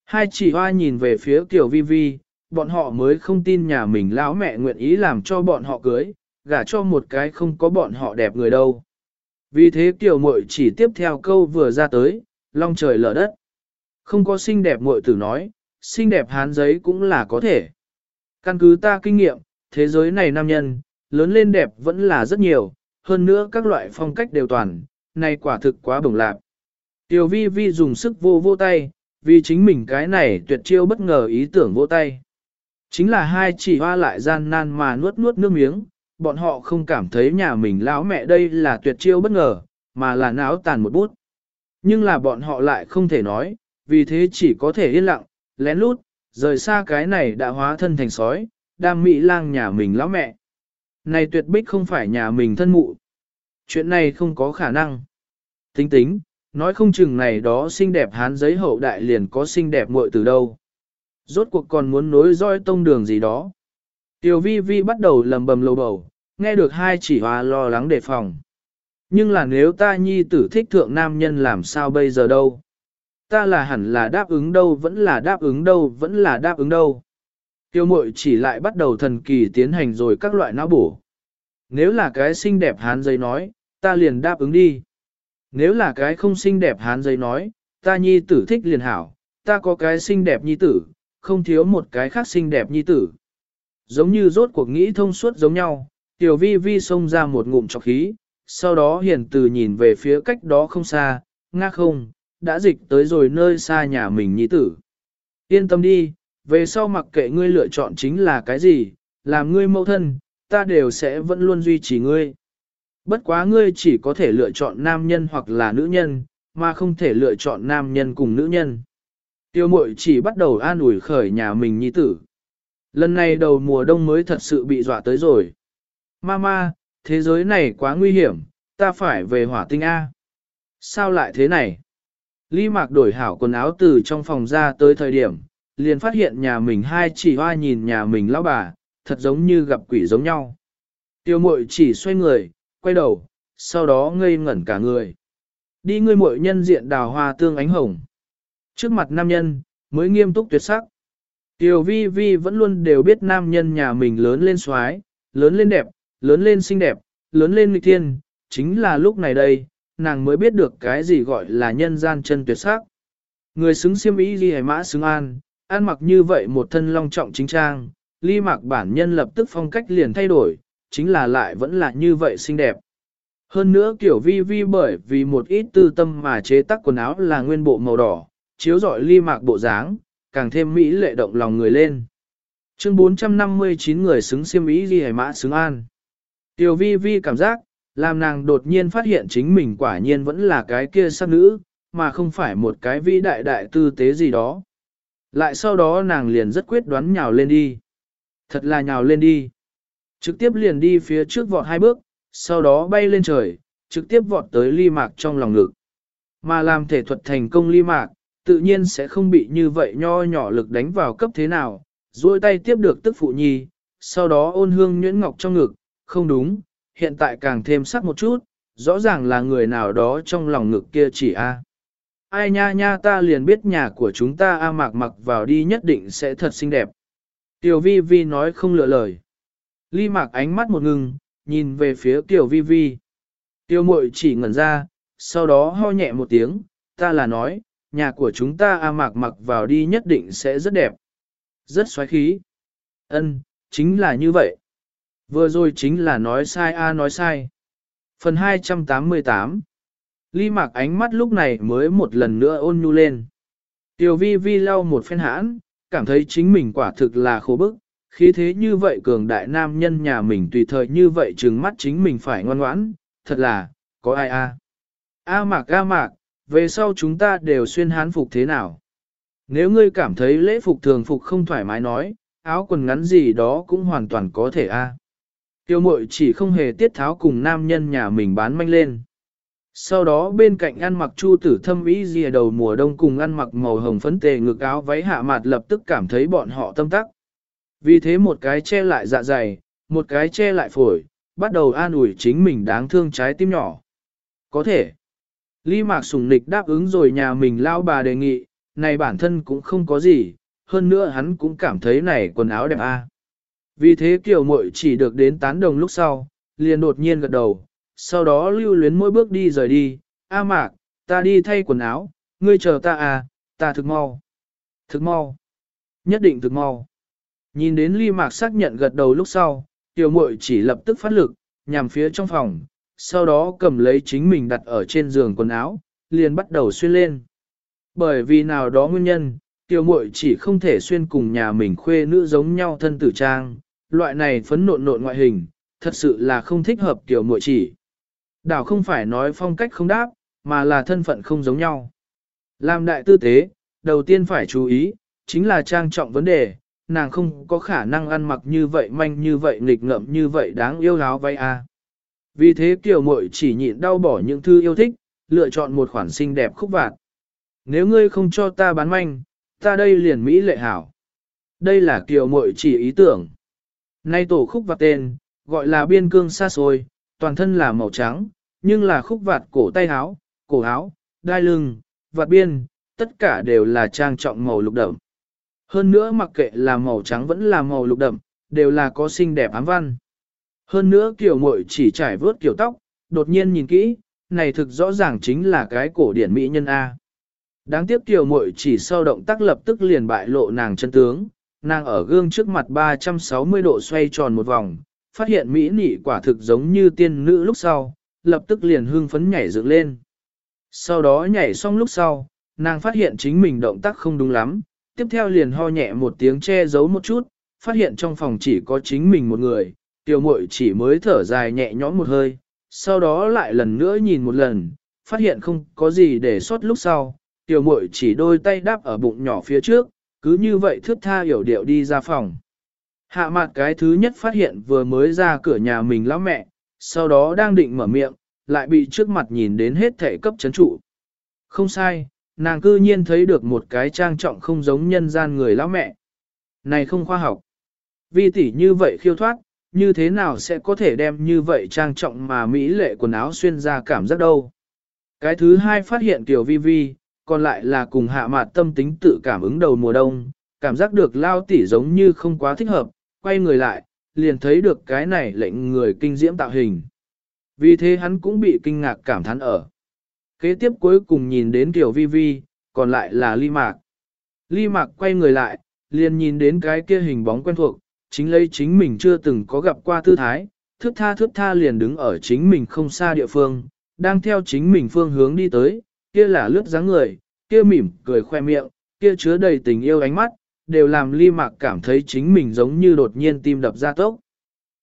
Hai chỉ hoa nhìn về phía tiểu vi vi, bọn họ mới không tin nhà mình lão mẹ nguyện ý làm cho bọn họ cưới, gả cho một cái không có bọn họ đẹp người đâu. Vì thế tiểu muội chỉ tiếp theo câu vừa ra tới, long trời lở đất. Không có xinh đẹp muội tử nói, xinh đẹp hán giấy cũng là có thể. Căn cứ ta kinh nghiệm, thế giới này nam nhân, lớn lên đẹp vẫn là rất nhiều, hơn nữa các loại phong cách đều toàn, này quả thực quá bổng lạc. Tiểu vi vi dùng sức vô vô tay, vì chính mình cái này tuyệt chiêu bất ngờ ý tưởng vô tay. Chính là hai chỉ hoa lại gian nan mà nuốt nuốt nước miếng, bọn họ không cảm thấy nhà mình lão mẹ đây là tuyệt chiêu bất ngờ, mà là náo tàn một bút. Nhưng là bọn họ lại không thể nói, vì thế chỉ có thể yên lặng, lén lút, rời xa cái này đã hóa thân thành sói, đam mỹ lang nhà mình lão mẹ. Này tuyệt bích không phải nhà mình thân mụ. Chuyện này không có khả năng. Tính tính, nói không chừng này đó xinh đẹp hán giấy hậu đại liền có xinh đẹp muội từ đâu. Rốt cuộc còn muốn nối roi tông đường gì đó. Tiểu vi vi bắt đầu lầm bầm lầu bầu, nghe được hai chỉ hòa lo lắng đề phòng. Nhưng là nếu ta nhi tử thích thượng nam nhân làm sao bây giờ đâu? Ta là hẳn là đáp ứng đâu vẫn là đáp ứng đâu vẫn là đáp ứng đâu. Tiêu mội chỉ lại bắt đầu thần kỳ tiến hành rồi các loại não bổ. Nếu là cái xinh đẹp hán giấy nói, ta liền đáp ứng đi. Nếu là cái không xinh đẹp hán giấy nói, ta nhi tử thích liền hảo, ta có cái xinh đẹp nhi tử, không thiếu một cái khác xinh đẹp nhi tử. Giống như rốt cuộc nghĩ thông suốt giống nhau, tiểu vi vi xông ra một ngụm trọc khí, sau đó hiền từ nhìn về phía cách đó không xa, ngác không, đã dịch tới rồi nơi xa nhà mình nhi tử. Yên tâm đi, về sau mặc kệ ngươi lựa chọn chính là cái gì, làm ngươi mẫu thân, ta đều sẽ vẫn luôn duy trì ngươi. Bất quá ngươi chỉ có thể lựa chọn nam nhân hoặc là nữ nhân, mà không thể lựa chọn nam nhân cùng nữ nhân. Tiêu mội chỉ bắt đầu an ủi khởi nhà mình nhi tử. Lần này đầu mùa đông mới thật sự bị dọa tới rồi. Mama, thế giới này quá nguy hiểm, ta phải về hỏa tinh A. Sao lại thế này? Ly Mạc đổi hảo quần áo từ trong phòng ra tới thời điểm, liền phát hiện nhà mình hai chỉ hoa nhìn nhà mình lão bà, thật giống như gặp quỷ giống nhau. Tiêu mội chỉ xoay người, quay đầu, sau đó ngây ngẩn cả người. Đi ngươi muội nhân diện đào hoa tương ánh hồng. Trước mặt nam nhân, mới nghiêm túc tuyệt sắc. tiêu vi vi vẫn luôn đều biết nam nhân nhà mình lớn lên xoái, lớn lên đẹp, lớn lên xinh đẹp, lớn lên nghịch thiên, chính là lúc này đây, nàng mới biết được cái gì gọi là nhân gian chân tuyệt sắc. Người xứng siêm ý ghi hề mã xứng an, ăn mặc như vậy một thân long trọng chính trang, ly mặc bản nhân lập tức phong cách liền thay đổi, chính là lại vẫn là như vậy xinh đẹp. Hơn nữa kiểu vi vi bởi vì một ít tư tâm mà chế tác quần áo là nguyên bộ màu đỏ, chiếu rọi ly mạc bộ dáng, càng thêm mỹ lệ động lòng người lên. Chương 459 người xứng siêm ý ghi hải mã xứng an. Tiểu vi vi cảm giác, làm nàng đột nhiên phát hiện chính mình quả nhiên vẫn là cái kia sắc nữ, mà không phải một cái vĩ đại đại tư tế gì đó. Lại sau đó nàng liền rất quyết đoán nhào lên đi. Thật là nhào lên đi. Trực tiếp liền đi phía trước vọt hai bước, sau đó bay lên trời, trực tiếp vọt tới ly mạc trong lòng ngực. Mà làm thể thuật thành công ly mạc, tự nhiên sẽ không bị như vậy nho nhỏ lực đánh vào cấp thế nào, duỗi tay tiếp được tức phụ nhi, sau đó ôn hương nhuyễn ngọc trong ngực, không đúng, hiện tại càng thêm sắc một chút, rõ ràng là người nào đó trong lòng ngực kia chỉ a. Ai nha nha ta liền biết nhà của chúng ta a mạc mặc vào đi nhất định sẽ thật xinh đẹp. Tiểu vi vi nói không lựa lời. Ly mạc ánh mắt một ngừng, nhìn về phía Tiểu vi vi. Tiểu mội chỉ ngẩn ra, sau đó ho nhẹ một tiếng, ta là nói, nhà của chúng ta a mạc mặc vào đi nhất định sẽ rất đẹp. Rất xoáy khí. Ân, chính là như vậy. Vừa rồi chính là nói sai a nói sai. Phần 288 Ly mạc ánh mắt lúc này mới một lần nữa ôn nhu lên. Tiểu vi vi lau một phen hãn, cảm thấy chính mình quả thực là khổ bức, khí thế như vậy cường đại nam nhân nhà mình tùy thời như vậy trừng mắt chính mình phải ngoan ngoãn, thật là, có ai a? A mạc a mạc, về sau chúng ta đều xuyên hán phục thế nào? Nếu ngươi cảm thấy lễ phục thường phục không thoải mái nói, áo quần ngắn gì đó cũng hoàn toàn có thể a. Tiêu mội chỉ không hề tiết tháo cùng nam nhân nhà mình bán manh lên. Sau đó bên cạnh ăn mặc chu tử thâm ý dìa đầu mùa đông cùng ăn mặc màu hồng phấn tề ngực áo váy hạ mặt lập tức cảm thấy bọn họ tâm tắc. Vì thế một cái che lại dạ dày, một cái che lại phổi, bắt đầu an ủi chính mình đáng thương trái tim nhỏ. Có thể. Ly Mạc Sùng Nịch đáp ứng rồi nhà mình lao bà đề nghị, này bản thân cũng không có gì, hơn nữa hắn cũng cảm thấy này quần áo đẹp a. Vì thế kiểu muội chỉ được đến tán đồng lúc sau, liền đột nhiên gật đầu, sau đó lưu luyến mỗi bước đi rời đi, A Mạc, ta đi thay quần áo, ngươi chờ ta à, ta thực mau. Thực mau. Nhất định thực mau. Nhìn đến ly mạc xác nhận gật đầu lúc sau, tiểu muội chỉ lập tức phát lực, nhằm phía trong phòng, sau đó cầm lấy chính mình đặt ở trên giường quần áo, liền bắt đầu xuyên lên. Bởi vì nào đó nguyên nhân, tiểu muội chỉ không thể xuyên cùng nhà mình khuê nữ giống nhau thân tử trang, loại này phấn nộn nộn ngoại hình, thật sự là không thích hợp tiểu muội chỉ. Đảo không phải nói phong cách không đáp, mà là thân phận không giống nhau. Làm đại tư tế, đầu tiên phải chú ý, chính là trang trọng vấn đề, nàng không có khả năng ăn mặc như vậy manh như vậy nghịch ngợm như vậy đáng yêu láo vay a. À. Vì thế kiểu muội chỉ nhịn đau bỏ những thư yêu thích, lựa chọn một khoản xinh đẹp khúc vạt. Nếu ngươi không cho ta bán manh, ta đây liền Mỹ lệ hảo. Đây là kiểu muội chỉ ý tưởng. Nay tổ khúc vạt tên, gọi là biên cương xa xôi, toàn thân là màu trắng, nhưng là khúc vạt cổ tay áo, cổ áo, đai lưng, vạt biên, tất cả đều là trang trọng màu lục đậm. Hơn nữa mặc kệ là màu trắng vẫn là màu lục đậm, đều là có xinh đẹp ám văn. Hơn nữa kiểu muội chỉ trải vớt kiểu tóc, đột nhiên nhìn kỹ, này thực rõ ràng chính là cái cổ điển mỹ nhân A. Đáng tiếc tiểu muội chỉ sau động tác lập tức liền bại lộ nàng chân tướng, nàng ở gương trước mặt 360 độ xoay tròn một vòng, phát hiện mỹ nị quả thực giống như tiên nữ lúc sau, lập tức liền hưng phấn nhảy dựng lên. Sau đó nhảy xong lúc sau, nàng phát hiện chính mình động tác không đúng lắm, tiếp theo liền ho nhẹ một tiếng che giấu một chút, phát hiện trong phòng chỉ có chính mình một người, tiểu muội chỉ mới thở dài nhẹ nhõm một hơi, sau đó lại lần nữa nhìn một lần, phát hiện không có gì để sót lúc sau, tiểu muội chỉ đôi tay đáp ở bụng nhỏ phía trước, cứ như vậy thước tha hiểu điệu đi ra phòng. Hạ mặt cái thứ nhất phát hiện vừa mới ra cửa nhà mình lão mẹ, sau đó đang định mở miệng, lại bị trước mặt nhìn đến hết thể cấp chấn trụ. Không sai, nàng cư nhiên thấy được một cái trang trọng không giống nhân gian người lão mẹ. Này không khoa học. Vi tỷ như vậy khiêu thoát, như thế nào sẽ có thể đem như vậy trang trọng mà mỹ lệ quần áo xuyên ra cảm giác đâu. Cái thứ hai phát hiện tiểu vi vi, còn lại là cùng hạ mạt tâm tính tự cảm ứng đầu mùa đông, cảm giác được lao tỷ giống như không quá thích hợp, quay người lại, liền thấy được cái này lệnh người kinh diễm tạo hình. Vì thế hắn cũng bị kinh ngạc cảm thán ở. Kế tiếp cuối cùng nhìn đến tiểu Vi Vi, còn lại là Ly Mạc. Ly Mạc quay người lại, liền nhìn đến cái kia hình bóng quen thuộc, chính lấy chính mình chưa từng có gặp qua tư thái, thước tha thước tha liền đứng ở chính mình không xa địa phương, đang theo chính mình phương hướng đi tới, kia là lướt dáng người, kia mỉm cười khoe miệng, kia chứa đầy tình yêu ánh mắt, đều làm ly mạc cảm thấy chính mình giống như đột nhiên tim đập ra tốc.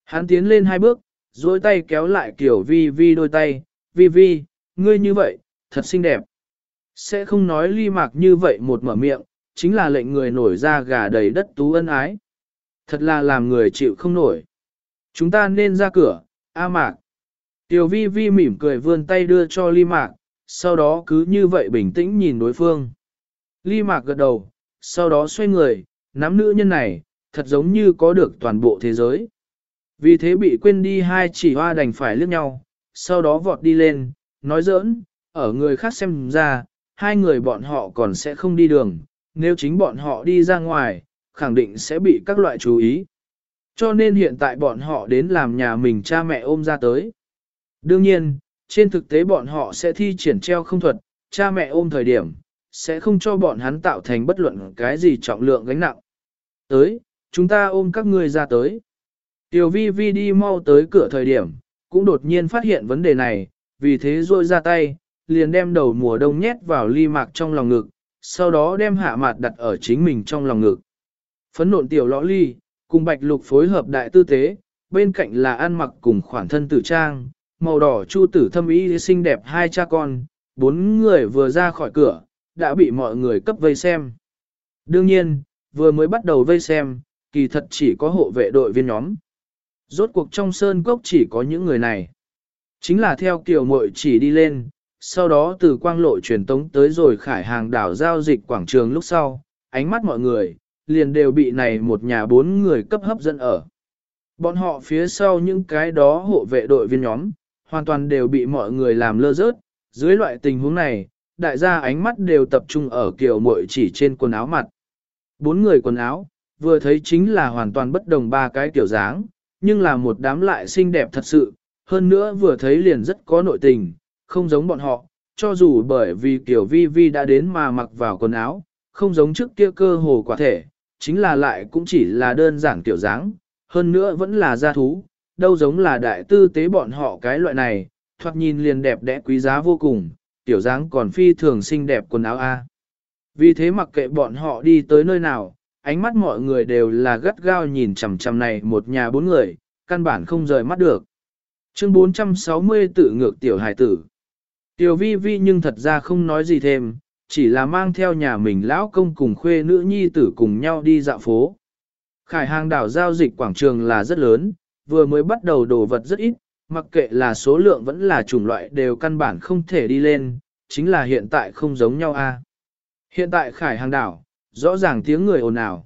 Hắn tiến lên hai bước, duỗi tay kéo lại kiểu vi vi đôi tay, vi vi, ngươi như vậy, thật xinh đẹp. Sẽ không nói ly mạc như vậy một mở miệng, chính là lệnh người nổi ra gà đầy đất tú ân ái. Thật là làm người chịu không nổi. Chúng ta nên ra cửa, A mạc. Tiểu vi vi mỉm cười vươn tay đưa cho ly mạc, sau đó cứ như vậy bình tĩnh nhìn đối phương. Ly mạc gật đầu, sau đó xoay người, nắm nữ nhân này, thật giống như có được toàn bộ thế giới. Vì thế bị quên đi hai chỉ hoa đành phải liếc nhau, sau đó vọt đi lên, nói giỡn, ở người khác xem ra, hai người bọn họ còn sẽ không đi đường, nếu chính bọn họ đi ra ngoài, khẳng định sẽ bị các loại chú ý. Cho nên hiện tại bọn họ đến làm nhà mình cha mẹ ôm ra tới. Đương nhiên, trên thực tế bọn họ sẽ thi triển treo không thuật, cha mẹ ôm thời điểm, sẽ không cho bọn hắn tạo thành bất luận cái gì trọng lượng gánh nặng. Tới, chúng ta ôm các ngươi ra tới. Tiểu vi vi đi mau tới cửa thời điểm, cũng đột nhiên phát hiện vấn đề này, vì thế rôi ra tay, liền đem đầu mùa đông nhét vào ly mạc trong lòng ngực, sau đó đem hạ mạt đặt ở chính mình trong lòng ngực. Phấn nộn tiểu lõ ly, cùng bạch lục phối hợp đại tư tế, bên cạnh là ăn mặc cùng khoản thân tử trang, màu đỏ chu tử thâm ý xinh đẹp hai cha con, bốn người vừa ra khỏi cửa, đã bị mọi người cấp vây xem. Đương nhiên, vừa mới bắt đầu vây xem, kỳ thật chỉ có hộ vệ đội viên nhóm. Rốt cuộc trong sơn cốc chỉ có những người này. Chính là theo kiểu mội chỉ đi lên, sau đó từ quang lộ truyền tống tới rồi khải hàng đảo giao dịch quảng trường lúc sau, ánh mắt mọi người, liền đều bị này một nhà bốn người cấp hấp dẫn ở. Bọn họ phía sau những cái đó hộ vệ đội viên nhóm, hoàn toàn đều bị mọi người làm lơ rớt, dưới loại tình huống này, đại gia ánh mắt đều tập trung ở kiểu muội chỉ trên quần áo mặt. Bốn người quần áo, vừa thấy chính là hoàn toàn bất đồng ba cái kiểu dáng, nhưng là một đám lại xinh đẹp thật sự, hơn nữa vừa thấy liền rất có nội tình, không giống bọn họ, cho dù bởi vì kiểu vi vi đã đến mà mặc vào quần áo, không giống trước kia cơ hồ quả thể, chính là lại cũng chỉ là đơn giản kiểu dáng, hơn nữa vẫn là gia thú, đâu giống là đại tư tế bọn họ cái loại này, thoạt nhìn liền đẹp đẽ quý giá vô cùng, tiểu dáng còn phi thường xinh đẹp quần áo A. Vì thế mặc kệ bọn họ đi tới nơi nào, ánh mắt mọi người đều là gắt gao nhìn chằm chằm này một nhà bốn người, căn bản không rời mắt được. Chương 460 tự ngược tiểu hải tử. Tiểu vi vi nhưng thật ra không nói gì thêm, chỉ là mang theo nhà mình lão công cùng khuê nữ nhi tử cùng nhau đi dạo phố. Khải hàng đảo giao dịch quảng trường là rất lớn, vừa mới bắt đầu đồ vật rất ít, mặc kệ là số lượng vẫn là chủng loại đều căn bản không thể đi lên, chính là hiện tại không giống nhau a. À. Hiện tại khải hàng đảo, rõ ràng tiếng người ồn ào.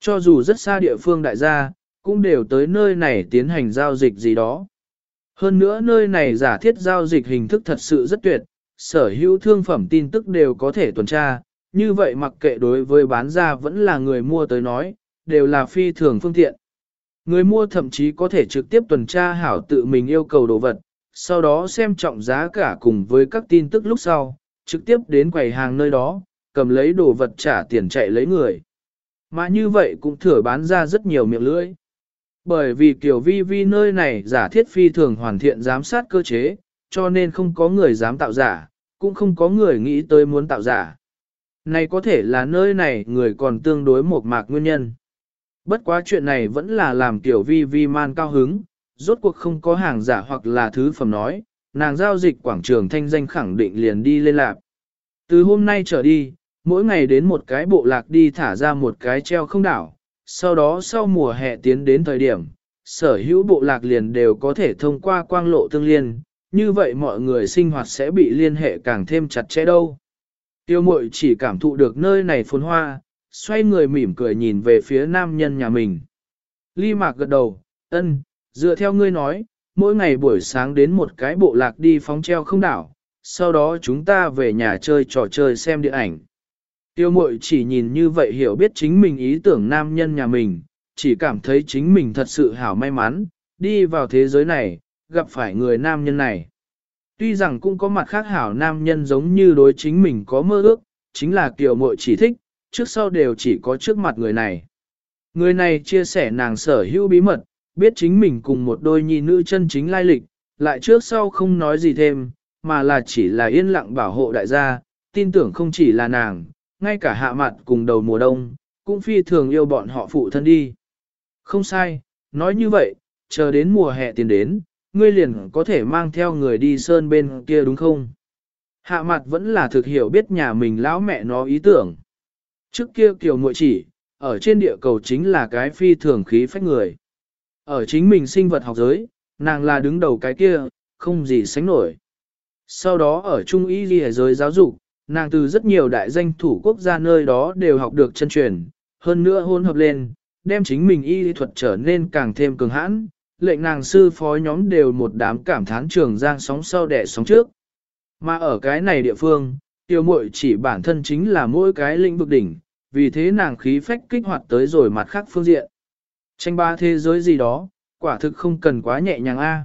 Cho dù rất xa địa phương đại gia, cũng đều tới nơi này tiến hành giao dịch gì đó. Hơn nữa nơi này giả thiết giao dịch hình thức thật sự rất tuyệt, sở hữu thương phẩm tin tức đều có thể tuần tra, như vậy mặc kệ đối với bán ra vẫn là người mua tới nói, đều là phi thường phương tiện. Người mua thậm chí có thể trực tiếp tuần tra hảo tự mình yêu cầu đồ vật, sau đó xem trọng giá cả cùng với các tin tức lúc sau, trực tiếp đến quầy hàng nơi đó, cầm lấy đồ vật trả tiền chạy lấy người. Mà như vậy cũng thừa bán ra rất nhiều miệng lưỡi. Bởi vì kiểu vi vi nơi này giả thiết phi thường hoàn thiện giám sát cơ chế, cho nên không có người dám tạo giả, cũng không có người nghĩ tới muốn tạo giả. Này có thể là nơi này người còn tương đối một mạc nguyên nhân. Bất quá chuyện này vẫn là làm tiểu vi vi man cao hứng, rốt cuộc không có hàng giả hoặc là thứ phẩm nói, nàng giao dịch quảng trường thanh danh khẳng định liền đi lên lạc. Từ hôm nay trở đi, mỗi ngày đến một cái bộ lạc đi thả ra một cái treo không đảo, sau đó sau mùa hè tiến đến thời điểm, sở hữu bộ lạc liền đều có thể thông qua quang lộ tương liên, như vậy mọi người sinh hoạt sẽ bị liên hệ càng thêm chặt chẽ đâu. Tiêu mội chỉ cảm thụ được nơi này phồn hoa, xoay người mỉm cười nhìn về phía nam nhân nhà mình. Ly mạc gật đầu, ân, dựa theo ngươi nói, mỗi ngày buổi sáng đến một cái bộ lạc đi phóng treo không đảo, sau đó chúng ta về nhà chơi trò chơi xem điện ảnh. Tiêu mội chỉ nhìn như vậy hiểu biết chính mình ý tưởng nam nhân nhà mình, chỉ cảm thấy chính mình thật sự hảo may mắn, đi vào thế giới này, gặp phải người nam nhân này. Tuy rằng cũng có mặt khác hảo nam nhân giống như đối chính mình có mơ ước, chính là kiểu mội chỉ thích, trước sau đều chỉ có trước mặt người này. Người này chia sẻ nàng sở hữu bí mật, biết chính mình cùng một đôi nhi nữ chân chính lai lịch, lại trước sau không nói gì thêm, mà là chỉ là yên lặng bảo hộ đại gia, tin tưởng không chỉ là nàng, ngay cả hạ mặt cùng đầu mùa đông, cũng phi thường yêu bọn họ phụ thân đi. Không sai, nói như vậy, chờ đến mùa hè tiền đến, ngươi liền có thể mang theo người đi sơn bên kia đúng không? Hạ mặt vẫn là thực hiểu biết nhà mình lão mẹ nó ý tưởng. Trước kia kiều muội chỉ, ở trên địa cầu chính là cái phi thường khí phách người. Ở chính mình sinh vật học giới, nàng là đứng đầu cái kia, không gì sánh nổi. Sau đó ở Trung Y Ghi giới giáo dục, nàng từ rất nhiều đại danh thủ quốc gia nơi đó đều học được chân truyền, hơn nữa hôn hợp lên, đem chính mình y lý thuật trở nên càng thêm cường hãn, lệnh nàng sư phó nhóm đều một đám cảm thán trường giang sóng sau đẻ sóng trước. Mà ở cái này địa phương, tiêu muội chỉ bản thân chính là mỗi cái lĩnh vực đỉnh, vì thế nàng khí phách kích hoạt tới rồi mặt khác phương diện. Tranh ba thế giới gì đó, quả thực không cần quá nhẹ nhàng a.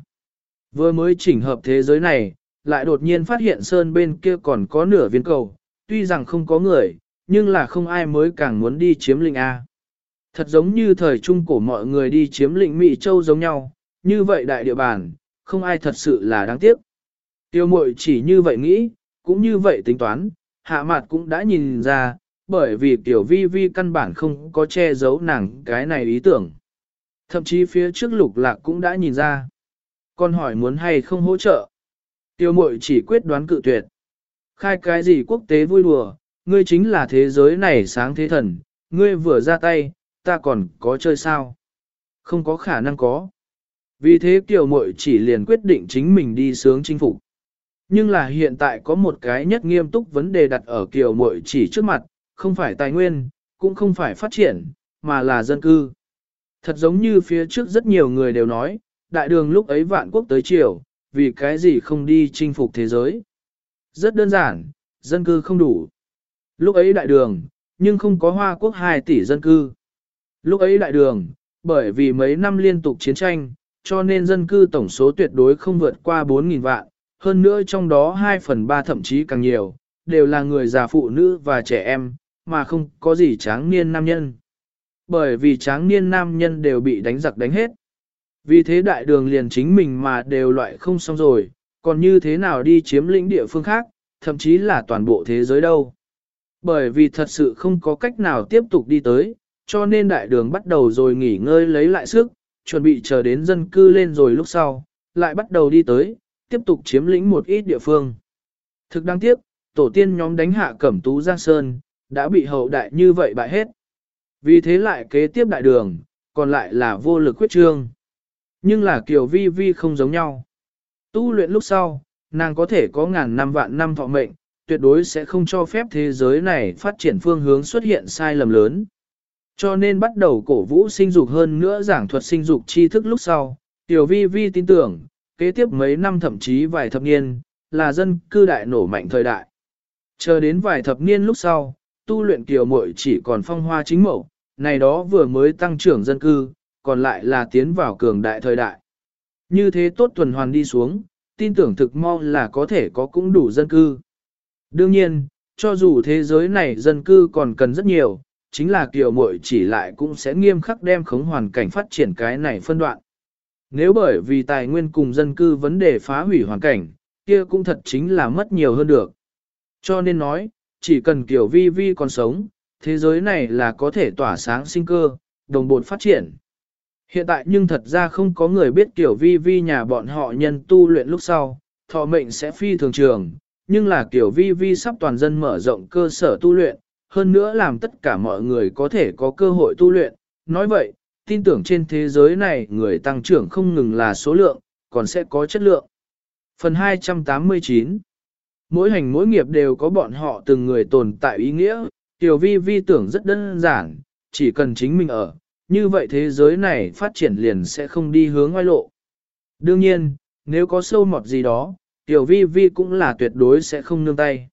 Vừa mới chỉnh hợp thế giới này, lại đột nhiên phát hiện sơn bên kia còn có nửa viên cầu, tuy rằng không có người, nhưng là không ai mới càng muốn đi chiếm lĩnh A. Thật giống như thời trung cổ mọi người đi chiếm lĩnh Mỹ Châu giống nhau, như vậy đại địa bàn, không ai thật sự là đáng tiếc. Tiêu mội chỉ như vậy nghĩ, cũng như vậy tính toán, hạ mặt cũng đã nhìn ra, bởi vì tiểu vi vi căn bản không có che giấu nàng cái này ý tưởng. Thậm chí phía trước lục lạc cũng đã nhìn ra. Con hỏi muốn hay không hỗ trợ. Tiêu mội chỉ quyết đoán cự tuyệt. Khai cái gì quốc tế vui đùa, ngươi chính là thế giới này sáng thế thần, ngươi vừa ra tay, ta còn có chơi sao? Không có khả năng có. Vì thế tiểu Mội chỉ liền quyết định chính mình đi sướng chinh phục. Nhưng là hiện tại có một cái nhất nghiêm túc vấn đề đặt ở Kiều muội chỉ trước mặt, không phải tài nguyên, cũng không phải phát triển, mà là dân cư. Thật giống như phía trước rất nhiều người đều nói, đại đường lúc ấy vạn quốc tới triều, vì cái gì không đi chinh phục thế giới. Rất đơn giản, dân cư không đủ. Lúc ấy đại đường, nhưng không có hoa quốc 2 tỷ dân cư. Lúc ấy đại đường, bởi vì mấy năm liên tục chiến tranh, cho nên dân cư tổng số tuyệt đối không vượt qua 4.000 vạn, hơn nữa trong đó 2 phần 3 thậm chí càng nhiều, đều là người già phụ nữ và trẻ em, mà không có gì tráng niên nam nhân. Bởi vì tráng niên nam nhân đều bị đánh giặc đánh hết. Vì thế đại đường liền chính mình mà đều loại không xong rồi, còn như thế nào đi chiếm lĩnh địa phương khác, thậm chí là toàn bộ thế giới đâu. Bởi vì thật sự không có cách nào tiếp tục đi tới, cho nên đại đường bắt đầu rồi nghỉ ngơi lấy lại sức, chuẩn bị chờ đến dân cư lên rồi lúc sau, lại bắt đầu đi tới, tiếp tục chiếm lĩnh một ít địa phương. Thực đáng tiếc, tổ tiên nhóm đánh hạ cẩm tú Giang Sơn, đã bị hậu đại như vậy bại hết. Vì thế lại kế tiếp đại đường, còn lại là vô lực quyết trương. Nhưng là kiểu vi vi không giống nhau. Tu luyện lúc sau, nàng có thể có ngàn năm vạn năm thọ mệnh, tuyệt đối sẽ không cho phép thế giới này phát triển phương hướng xuất hiện sai lầm lớn. Cho nên bắt đầu cổ vũ sinh dục hơn nữa giảng thuật sinh dục tri thức lúc sau, Tiểu Vi Vi tin tưởng, kế tiếp mấy năm thậm chí vài thập niên, là dân cư đại nổ mạnh thời đại. Chờ đến vài thập niên lúc sau, tu luyện kiều muội chỉ còn phong hoa chính mẫu, này đó vừa mới tăng trưởng dân cư, còn lại là tiến vào cường đại thời đại. Như thế tốt tuần hoàn đi xuống, tin tưởng thực mau là có thể có cũng đủ dân cư. Đương nhiên, cho dù thế giới này dân cư còn cần rất nhiều, chính là kiều muội chỉ lại cũng sẽ nghiêm khắc đem khống hoàn cảnh phát triển cái này phân đoạn. Nếu bởi vì tài nguyên cùng dân cư vấn đề phá hủy hoàn cảnh, kia cũng thật chính là mất nhiều hơn được. Cho nên nói, chỉ cần kiểu vi vi còn sống, thế giới này là có thể tỏa sáng sinh cơ, đồng bột phát triển. Hiện tại nhưng thật ra không có người biết kiểu vi vi nhà bọn họ nhân tu luyện lúc sau, thọ mệnh sẽ phi thường trường, nhưng là kiểu vi vi sắp toàn dân mở rộng cơ sở tu luyện, hơn nữa làm tất cả mọi người có thể có cơ hội tu luyện. Nói vậy, tin tưởng trên thế giới này người tăng trưởng không ngừng là số lượng, còn sẽ có chất lượng. Phần 289 Mỗi hành mỗi nghiệp đều có bọn họ từng người tồn tại ý nghĩa, tiểu vi vi tưởng rất đơn giản, chỉ cần chính mình ở, như vậy thế giới này phát triển liền sẽ không đi hướng ngoài lộ. Đương nhiên, nếu có sâu mọt gì đó, tiểu vi vi cũng là tuyệt đối sẽ không nương tay.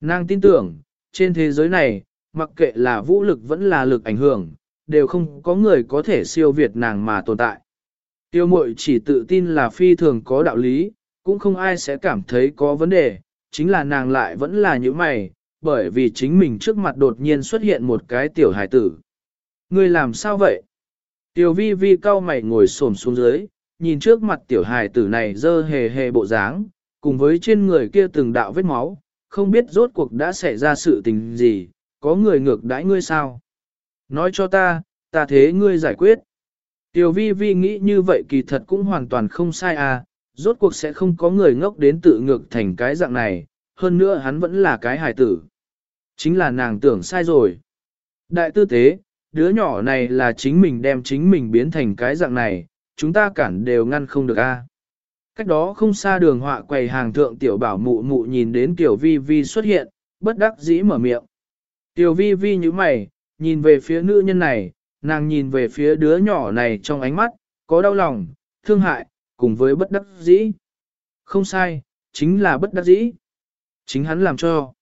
Nàng tin tưởng, trên thế giới này, mặc kệ là vũ lực vẫn là lực ảnh hưởng, đều không có người có thể siêu việt nàng mà tồn tại. Tiêu mội chỉ tự tin là phi thường có đạo lý, cũng không ai sẽ cảm thấy có vấn đề, chính là nàng lại vẫn là như mày, bởi vì chính mình trước mặt đột nhiên xuất hiện một cái tiểu hải tử. Người làm sao vậy? Tiểu vi vi cau mày ngồi xổm xuống dưới, nhìn trước mặt tiểu hài tử này dơ hề hề bộ dáng, cùng với trên người kia từng đạo vết máu, không biết rốt cuộc đã xảy ra sự tình gì, có người ngược đãi ngươi sao? Nói cho ta, ta thế ngươi giải quyết. Tiểu vi vi nghĩ như vậy kỳ thật cũng hoàn toàn không sai à, rốt cuộc sẽ không có người ngốc đến tự ngược thành cái dạng này, hơn nữa hắn vẫn là cái hài tử. Chính là nàng tưởng sai rồi. Đại tư tế, đứa nhỏ này là chính mình đem chính mình biến thành cái dạng này, chúng ta cản đều ngăn không được a. Cách đó không xa đường họa quầy hàng thượng tiểu bảo mụ mụ nhìn đến tiểu vi vi xuất hiện, bất đắc dĩ mở miệng. Tiểu vi vi như mày, nhìn về phía nữ nhân này, nàng nhìn về phía đứa nhỏ này trong ánh mắt, có đau lòng, thương hại, cùng với bất đắc dĩ. Không sai, chính là bất đắc dĩ. Chính hắn làm cho.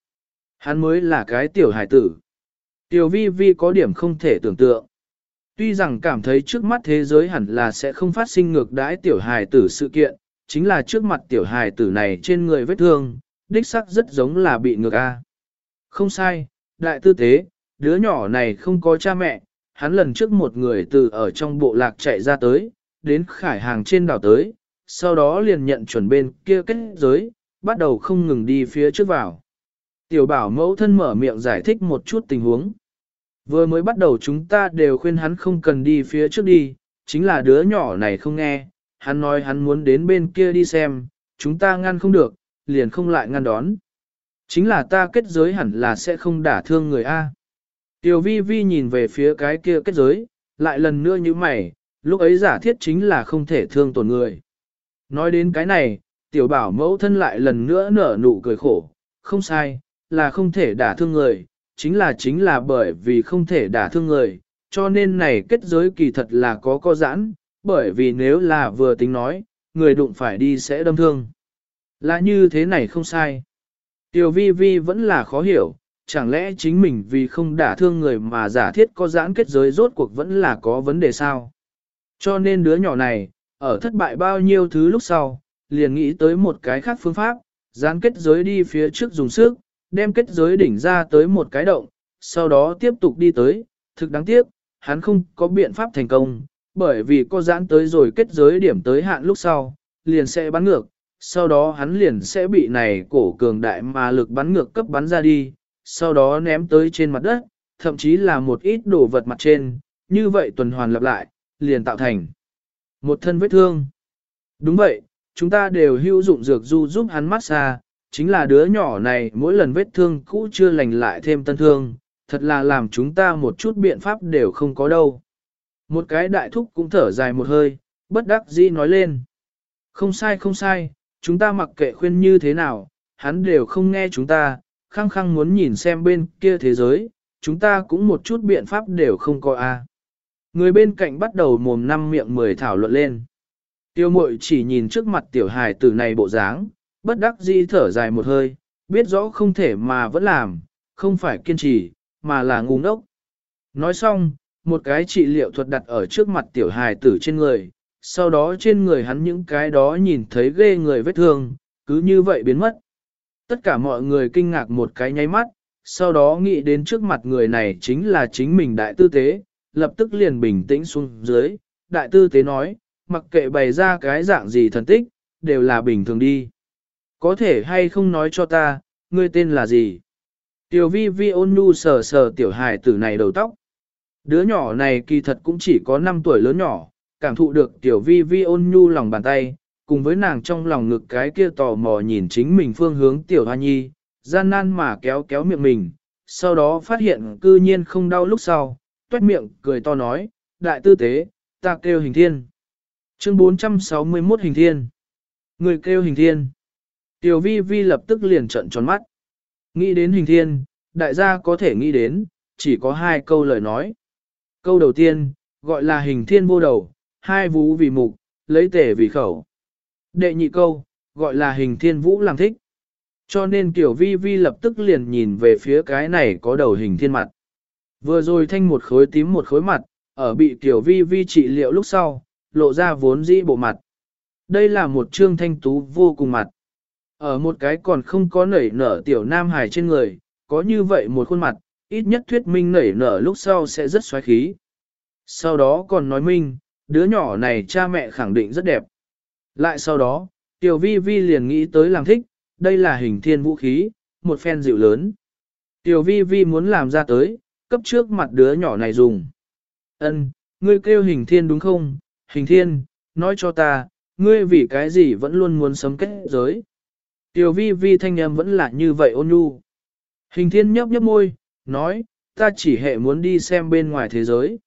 Hắn mới là cái tiểu hải tử. Tiểu vi vi có điểm không thể tưởng tượng. Tuy rằng cảm thấy trước mắt thế giới hẳn là sẽ không phát sinh ngược đãi tiểu hài tử sự kiện, chính là trước mặt tiểu hài tử này trên người vết thương, đích sắc rất giống là bị ngược A. Không sai, đại tư tế, đứa nhỏ này không có cha mẹ, hắn lần trước một người từ ở trong bộ lạc chạy ra tới, đến khải hàng trên đảo tới, sau đó liền nhận chuẩn bên kia kết giới, bắt đầu không ngừng đi phía trước vào. Tiểu bảo mẫu thân mở miệng giải thích một chút tình huống. Vừa mới bắt đầu chúng ta đều khuyên hắn không cần đi phía trước đi, chính là đứa nhỏ này không nghe, hắn nói hắn muốn đến bên kia đi xem, chúng ta ngăn không được, liền không lại ngăn đón. Chính là ta kết giới hẳn là sẽ không đả thương người A. Tiểu vi vi nhìn về phía cái kia kết giới, lại lần nữa như mày, lúc ấy giả thiết chính là không thể thương tổn người. Nói đến cái này, tiểu bảo mẫu thân lại lần nữa nở nụ cười khổ, không sai, là không thể đả thương người, chính là chính là bởi vì không thể đả thương người, cho nên này kết giới kỳ thật là có co giãn, bởi vì nếu là vừa tính nói, người đụng phải đi sẽ đâm thương. Là như thế này không sai. Tiểu vi vi vẫn là khó hiểu, chẳng lẽ chính mình vì không đả thương người mà giả thiết có giãn kết giới rốt cuộc vẫn là có vấn đề sao? Cho nên đứa nhỏ này, ở thất bại bao nhiêu thứ lúc sau, liền nghĩ tới một cái khác phương pháp, giãn kết giới đi phía trước dùng sức, đem kết giới đỉnh ra tới một cái động, sau đó tiếp tục đi tới, thực đáng tiếc, hắn không có biện pháp thành công, bởi vì có giãn tới rồi kết giới điểm tới hạn lúc sau, liền sẽ bắn ngược, sau đó hắn liền sẽ bị này cổ cường đại mà lực bắn ngược cấp bắn ra đi, sau đó ném tới trên mặt đất, thậm chí là một ít đồ vật mặt trên, như vậy tuần hoàn lặp lại, liền tạo thành một thân vết thương. Đúng vậy, chúng ta đều hữu dụng dược du giúp hắn massage, chính là đứa nhỏ này mỗi lần vết thương cũ chưa lành lại thêm tân thương, thật là làm chúng ta một chút biện pháp đều không có đâu. Một cái đại thúc cũng thở dài một hơi, bất đắc dĩ nói lên. Không sai không sai, chúng ta mặc kệ khuyên như thế nào, hắn đều không nghe chúng ta, khăng khăng muốn nhìn xem bên kia thế giới, chúng ta cũng một chút biện pháp đều không có a. Người bên cạnh bắt đầu mồm năm miệng mười thảo luận lên. Tiêu mội chỉ nhìn trước mặt tiểu hài tử này bộ dáng, bất đắc dĩ thở dài một hơi, biết rõ không thể mà vẫn làm, không phải kiên trì, mà là ngu ngốc. Nói xong, một cái trị liệu thuật đặt ở trước mặt tiểu hài tử trên người, sau đó trên người hắn những cái đó nhìn thấy ghê người vết thương, cứ như vậy biến mất. Tất cả mọi người kinh ngạc một cái nháy mắt, sau đó nghĩ đến trước mặt người này chính là chính mình đại tư tế, lập tức liền bình tĩnh xuống dưới. Đại tư tế nói, mặc kệ bày ra cái dạng gì thần tích, đều là bình thường đi. Có thể hay không nói cho ta, ngươi tên là gì? Tiểu vi vi ôn nhu sờ sờ tiểu hài tử này đầu tóc. Đứa nhỏ này kỳ thật cũng chỉ có 5 tuổi lớn nhỏ, cảm thụ được tiểu vi vi ôn nhu lòng bàn tay, cùng với nàng trong lòng ngực cái kia tò mò nhìn chính mình phương hướng tiểu hoa nhi, gian nan mà kéo kéo miệng mình, sau đó phát hiện cư nhiên không đau lúc sau, tuét miệng cười to nói, đại tư tế, ta kêu hình thiên. Chương 461 hình thiên. Người kêu hình thiên. Tiểu vi vi lập tức liền trận tròn mắt. Nghĩ đến hình thiên, đại gia có thể nghĩ đến, chỉ có hai câu lời nói. Câu đầu tiên, gọi là hình thiên vô đầu, hai vú vì mục, lấy tể vì khẩu. Đệ nhị câu, gọi là hình thiên vũ làm thích. Cho nên tiểu vi vi lập tức liền nhìn về phía cái này có đầu hình thiên mặt. Vừa rồi thanh một khối tím một khối mặt, ở bị tiểu vi vi trị liệu lúc sau, lộ ra vốn dĩ bộ mặt. Đây là một trương thanh tú vô cùng mặt. Ở một cái còn không có nảy nở tiểu nam hài trên người, có như vậy một khuôn mặt, ít nhất thuyết minh nảy nở lúc sau sẽ rất xoáy khí. Sau đó còn nói minh, đứa nhỏ này cha mẹ khẳng định rất đẹp. Lại sau đó, tiểu vi vi liền nghĩ tới làm thích, đây là hình thiên vũ khí, một phen dịu lớn. Tiểu vi vi muốn làm ra tới, cấp trước mặt đứa nhỏ này dùng. Ân, ngươi kêu hình thiên đúng không? Hình thiên, nói cho ta, ngươi vì cái gì vẫn luôn muốn sấm kết giới. Tiểu vi vi thanh âm vẫn là như vậy ôn nhu. Hình thiên nhấp nhấp môi, nói, ta chỉ hệ muốn đi xem bên ngoài thế giới.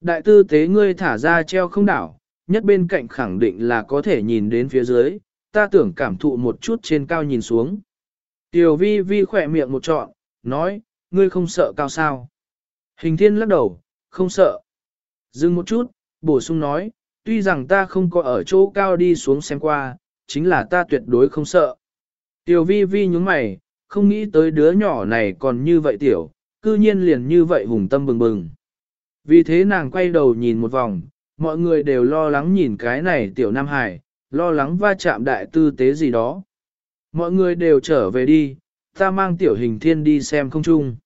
Đại tư tế ngươi thả ra treo không đảo, nhất bên cạnh khẳng định là có thể nhìn đến phía dưới, ta tưởng cảm thụ một chút trên cao nhìn xuống. Tiểu vi vi khỏe miệng một trọn, nói, ngươi không sợ cao sao. Hình thiên lắc đầu, không sợ. Dừng một chút, bổ sung nói, tuy rằng ta không có ở chỗ cao đi xuống xem qua, chính là ta tuyệt đối không sợ. Tiểu vi vi nhúng mày, không nghĩ tới đứa nhỏ này còn như vậy tiểu, cư nhiên liền như vậy hùng tâm bừng bừng. Vì thế nàng quay đầu nhìn một vòng, mọi người đều lo lắng nhìn cái này tiểu Nam Hải, lo lắng va chạm đại tư tế gì đó. Mọi người đều trở về đi, ta mang tiểu hình thiên đi xem không chung.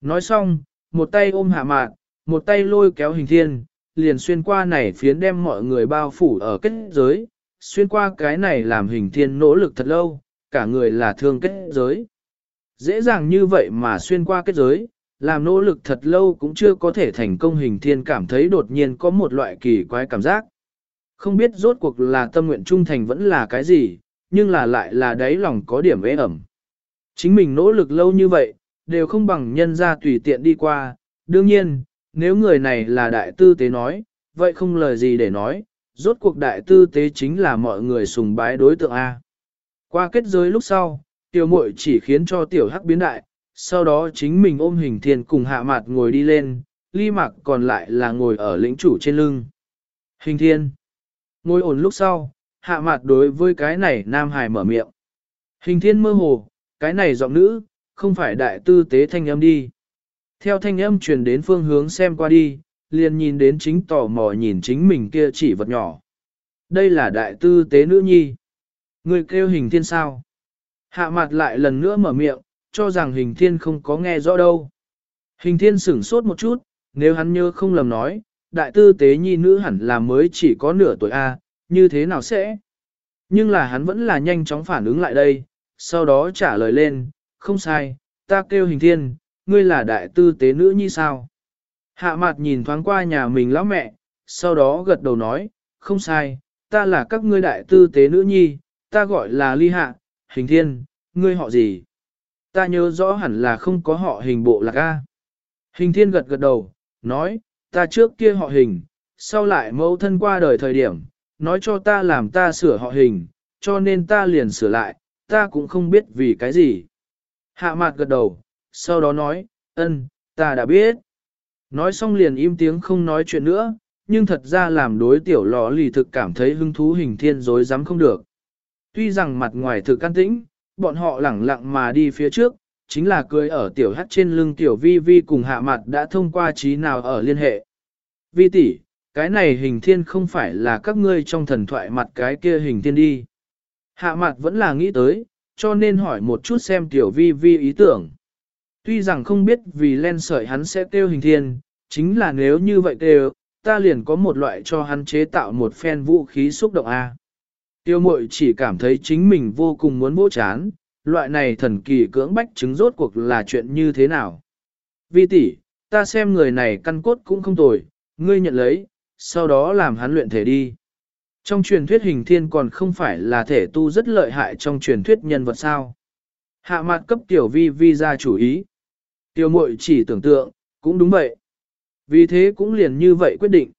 Nói xong, một tay ôm hạ mạn, một tay lôi kéo hình thiên, liền xuyên qua này phiến đem mọi người bao phủ ở kết giới, xuyên qua cái này làm hình thiên nỗ lực thật lâu, cả người là thương kết giới. Dễ dàng như vậy mà xuyên qua kết giới, làm nỗ lực thật lâu cũng chưa có thể thành công hình thiên cảm thấy đột nhiên có một loại kỳ quái cảm giác. Không biết rốt cuộc là tâm nguyện trung thành vẫn là cái gì, nhưng là lại là đáy lòng có điểm ế ẩm. Chính mình nỗ lực lâu như vậy, đều không bằng nhân ra tùy tiện đi qua. Đương nhiên, nếu người này là đại tư tế nói, vậy không lời gì để nói, rốt cuộc đại tư tế chính là mọi người sùng bái đối tượng A. Qua kết giới lúc sau, tiểu muội chỉ khiến cho tiểu hắc biến đại, sau đó chính mình ôm hình thiên cùng hạ mặt ngồi đi lên, ly mặc còn lại là ngồi ở lĩnh chủ trên lưng. Hình thiên. Ngồi ổn lúc sau, hạ mặt đối với cái này nam hài mở miệng. Hình thiên mơ hồ, cái này giọng nữ, không phải đại tư tế thanh âm đi. Theo thanh âm truyền đến phương hướng xem qua đi, liền nhìn đến chính tò mò nhìn chính mình kia chỉ vật nhỏ. Đây là đại tư tế nữ nhi. Người kêu hình thiên sao? Hạ mặt lại lần nữa mở miệng, cho rằng hình thiên không có nghe rõ đâu. Hình thiên sửng sốt một chút, nếu hắn nhớ không lầm nói, đại tư tế nhi nữ hẳn là mới chỉ có nửa tuổi A, như thế nào sẽ? Nhưng là hắn vẫn là nhanh chóng phản ứng lại đây, sau đó trả lời lên, không sai, ta kêu hình thiên, ngươi là đại tư tế nữ nhi sao? Hạ mặt nhìn thoáng qua nhà mình lão mẹ, sau đó gật đầu nói, không sai, ta là các ngươi đại tư tế nữ nhi, ta gọi là ly hạ, hình thiên, ngươi họ gì? Ta nhớ rõ hẳn là không có họ hình bộ lạc A. Hình thiên gật gật đầu, nói, ta trước kia họ hình, sau lại mẫu thân qua đời thời điểm, nói cho ta làm ta sửa họ hình, cho nên ta liền sửa lại, ta cũng không biết vì cái gì. Hạ mặt gật đầu, sau đó nói, ân, ta đã biết. Nói xong liền im tiếng không nói chuyện nữa, nhưng thật ra làm đối tiểu lò lì thực cảm thấy hứng thú hình thiên dối dám không được. Tuy rằng mặt ngoài thực can tĩnh, bọn họ lẳng lặng mà đi phía trước, chính là cưới ở tiểu hắt trên lưng tiểu vi vi cùng hạ mặt đã thông qua trí nào ở liên hệ. Vi tỷ, cái này hình thiên không phải là các ngươi trong thần thoại mặt cái kia hình thiên đi. Hạ mặt vẫn là nghĩ tới, cho nên hỏi một chút xem tiểu vi vi ý tưởng. Tuy rằng không biết vì len sợi hắn sẽ tiêu hình thiên, chính là nếu như vậy tiêu, ta liền có một loại cho hắn chế tạo một phen vũ khí xúc động A. Tiêu mội chỉ cảm thấy chính mình vô cùng muốn vỗ chán, loại này thần kỳ cưỡng bách chứng rốt cuộc là chuyện như thế nào. Vi tỷ, ta xem người này căn cốt cũng không tồi, ngươi nhận lấy, sau đó làm hắn luyện thể đi. Trong truyền thuyết hình thiên còn không phải là thể tu rất lợi hại trong truyền thuyết nhân vật sao. Hạ mặt cấp tiểu vi vi ra chủ ý. Tiểu mội chỉ tưởng tượng, cũng đúng vậy. Vì thế cũng liền như vậy quyết định.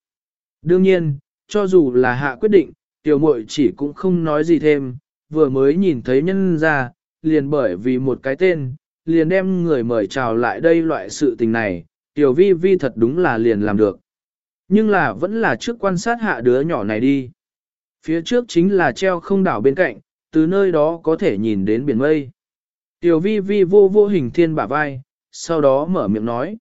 Đương nhiên, cho dù là hạ quyết định, tiểu muội chỉ cũng không nói gì thêm, vừa mới nhìn thấy nhân ra, liền bởi vì một cái tên, liền đem người mời chào lại đây loại sự tình này, tiểu vi vi thật đúng là liền làm được. Nhưng là vẫn là trước quan sát hạ đứa nhỏ này đi. Phía trước chính là treo không đảo bên cạnh, từ nơi đó có thể nhìn đến biển mây. Tiểu vi vi vô vô hình thiên bả vai, sau đó mở miệng nói.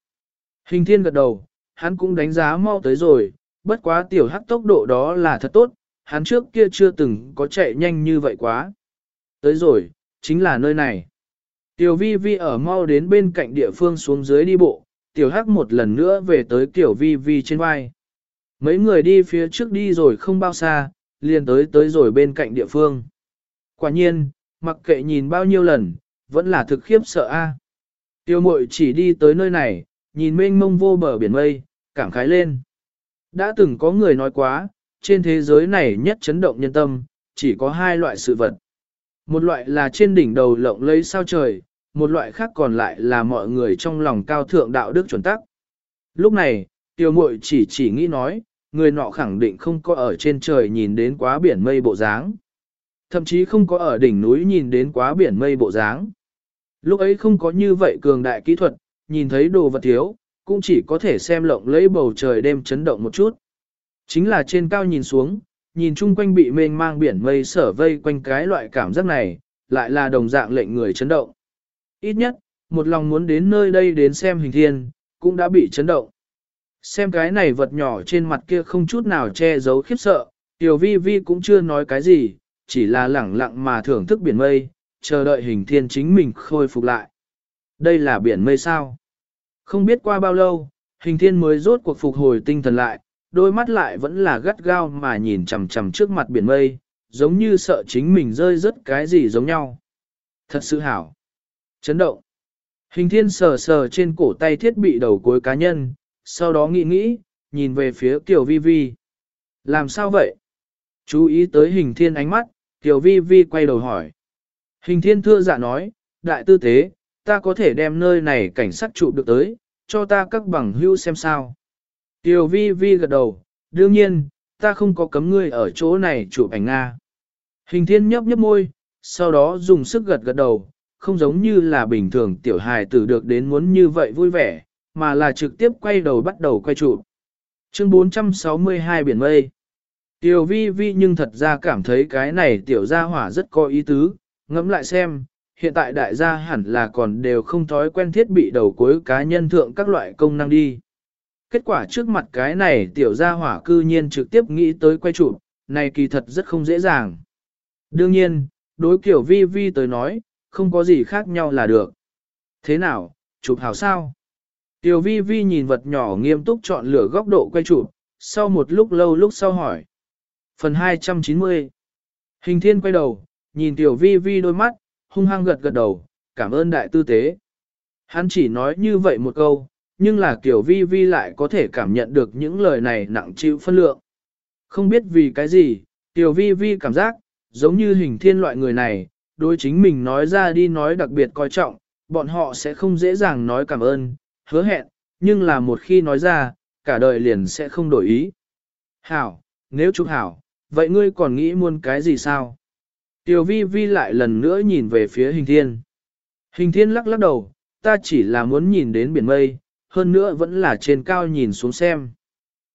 Hình thiên gật đầu, hắn cũng đánh giá mau tới rồi, bất quá tiểu hắc tốc độ đó là thật tốt, hắn trước kia chưa từng có chạy nhanh như vậy quá. Tới rồi, chính là nơi này. Tiểu vi vi ở mau đến bên cạnh địa phương xuống dưới đi bộ, tiểu hắc một lần nữa về tới tiểu vi vi trên vai. Mấy người đi phía trước đi rồi không bao xa, liền tới tới rồi bên cạnh địa phương. Quả nhiên, mặc kệ nhìn bao nhiêu lần, vẫn là thực khiếp sợ a. Tiêu mội chỉ đi tới nơi này, nhìn mênh mông vô bờ biển mây, cảm khái lên. Đã từng có người nói quá, trên thế giới này nhất chấn động nhân tâm, chỉ có hai loại sự vật. Một loại là trên đỉnh đầu lộng lấy sao trời, một loại khác còn lại là mọi người trong lòng cao thượng đạo đức chuẩn tắc. Lúc này, tiêu muội chỉ chỉ nghĩ nói, người nọ khẳng định không có ở trên trời nhìn đến quá biển mây bộ dáng. Thậm chí không có ở đỉnh núi nhìn đến quá biển mây bộ dáng. Lúc ấy không có như vậy cường đại kỹ thuật, nhìn thấy đồ vật thiếu, cũng chỉ có thể xem lộng lấy bầu trời đêm chấn động một chút. Chính là trên cao nhìn xuống, nhìn chung quanh bị mênh mang biển mây sở vây quanh cái loại cảm giác này, lại là đồng dạng lệnh người chấn động. Ít nhất, một lòng muốn đến nơi đây đến xem hình thiên, cũng đã bị chấn động. Xem cái này vật nhỏ trên mặt kia không chút nào che giấu khiếp sợ, tiểu vi vi cũng chưa nói cái gì, chỉ là lẳng lặng mà thưởng thức biển mây, chờ đợi hình thiên chính mình khôi phục lại. Đây là biển mây sao? Không biết qua bao lâu, hình thiên mới rốt cuộc phục hồi tinh thần lại, đôi mắt lại vẫn là gắt gao mà nhìn chằm chằm trước mặt biển mây, giống như sợ chính mình rơi rớt cái gì giống nhau. Thật sự hảo. Chấn động. Hình thiên sờ sờ trên cổ tay thiết bị đầu cuối cá nhân, sau đó nghĩ nghĩ, nhìn về phía Kiều Vi Vi. Làm sao vậy? Chú ý tới hình thiên ánh mắt, Kiều Vi Vi quay đầu hỏi. Hình thiên thưa dạ nói, đại tư tế, ta có thể đem nơi này cảnh sát trụ được tới, cho ta các bằng hữu xem sao. Tiểu Vi Vi gật đầu, đương nhiên, ta không có cấm ngươi ở chỗ này chụp ảnh Nga. Hình thiên nhấp nhấp môi, sau đó dùng sức gật gật đầu, không giống như là bình thường tiểu hài tử được đến muốn như vậy vui vẻ, mà là trực tiếp quay đầu bắt đầu quay chụp. Chương 462 biển mây. Tiểu vi vi nhưng thật ra cảm thấy cái này tiểu gia hỏa rất có ý tứ, ngẫm lại xem, hiện tại đại gia hẳn là còn đều không thói quen thiết bị đầu cuối cá nhân thượng các loại công năng đi. Kết quả trước mặt cái này tiểu gia hỏa cư nhiên trực tiếp nghĩ tới quay chụp, này kỳ thật rất không dễ dàng. Đương nhiên, đối kiểu vi vi tới nói, không có gì khác nhau là được. Thế nào, chụp hảo sao? Tiểu vi vi nhìn vật nhỏ nghiêm túc chọn lựa góc độ quay chụp, sau một lúc lâu lúc sau hỏi. Phần 290 Hình thiên quay đầu, nhìn tiểu vi vi đôi mắt, hung hăng gật gật đầu, cảm ơn đại tư tế. Hắn chỉ nói như vậy một câu, nhưng là kiểu vi vi lại có thể cảm nhận được những lời này nặng chịu phân lượng. Không biết vì cái gì, tiểu vi vi cảm giác, giống như hình thiên loại người này, đối chính mình nói ra đi nói đặc biệt coi trọng, bọn họ sẽ không dễ dàng nói cảm ơn, hứa hẹn, nhưng là một khi nói ra, cả đời liền sẽ không đổi ý. Hảo, nếu chúc hảo, vậy ngươi còn nghĩ muốn cái gì sao? Tiểu vi vi lại lần nữa nhìn về phía hình thiên. Hình thiên lắc lắc đầu, ta chỉ là muốn nhìn đến biển mây, hơn nữa vẫn là trên cao nhìn xuống xem.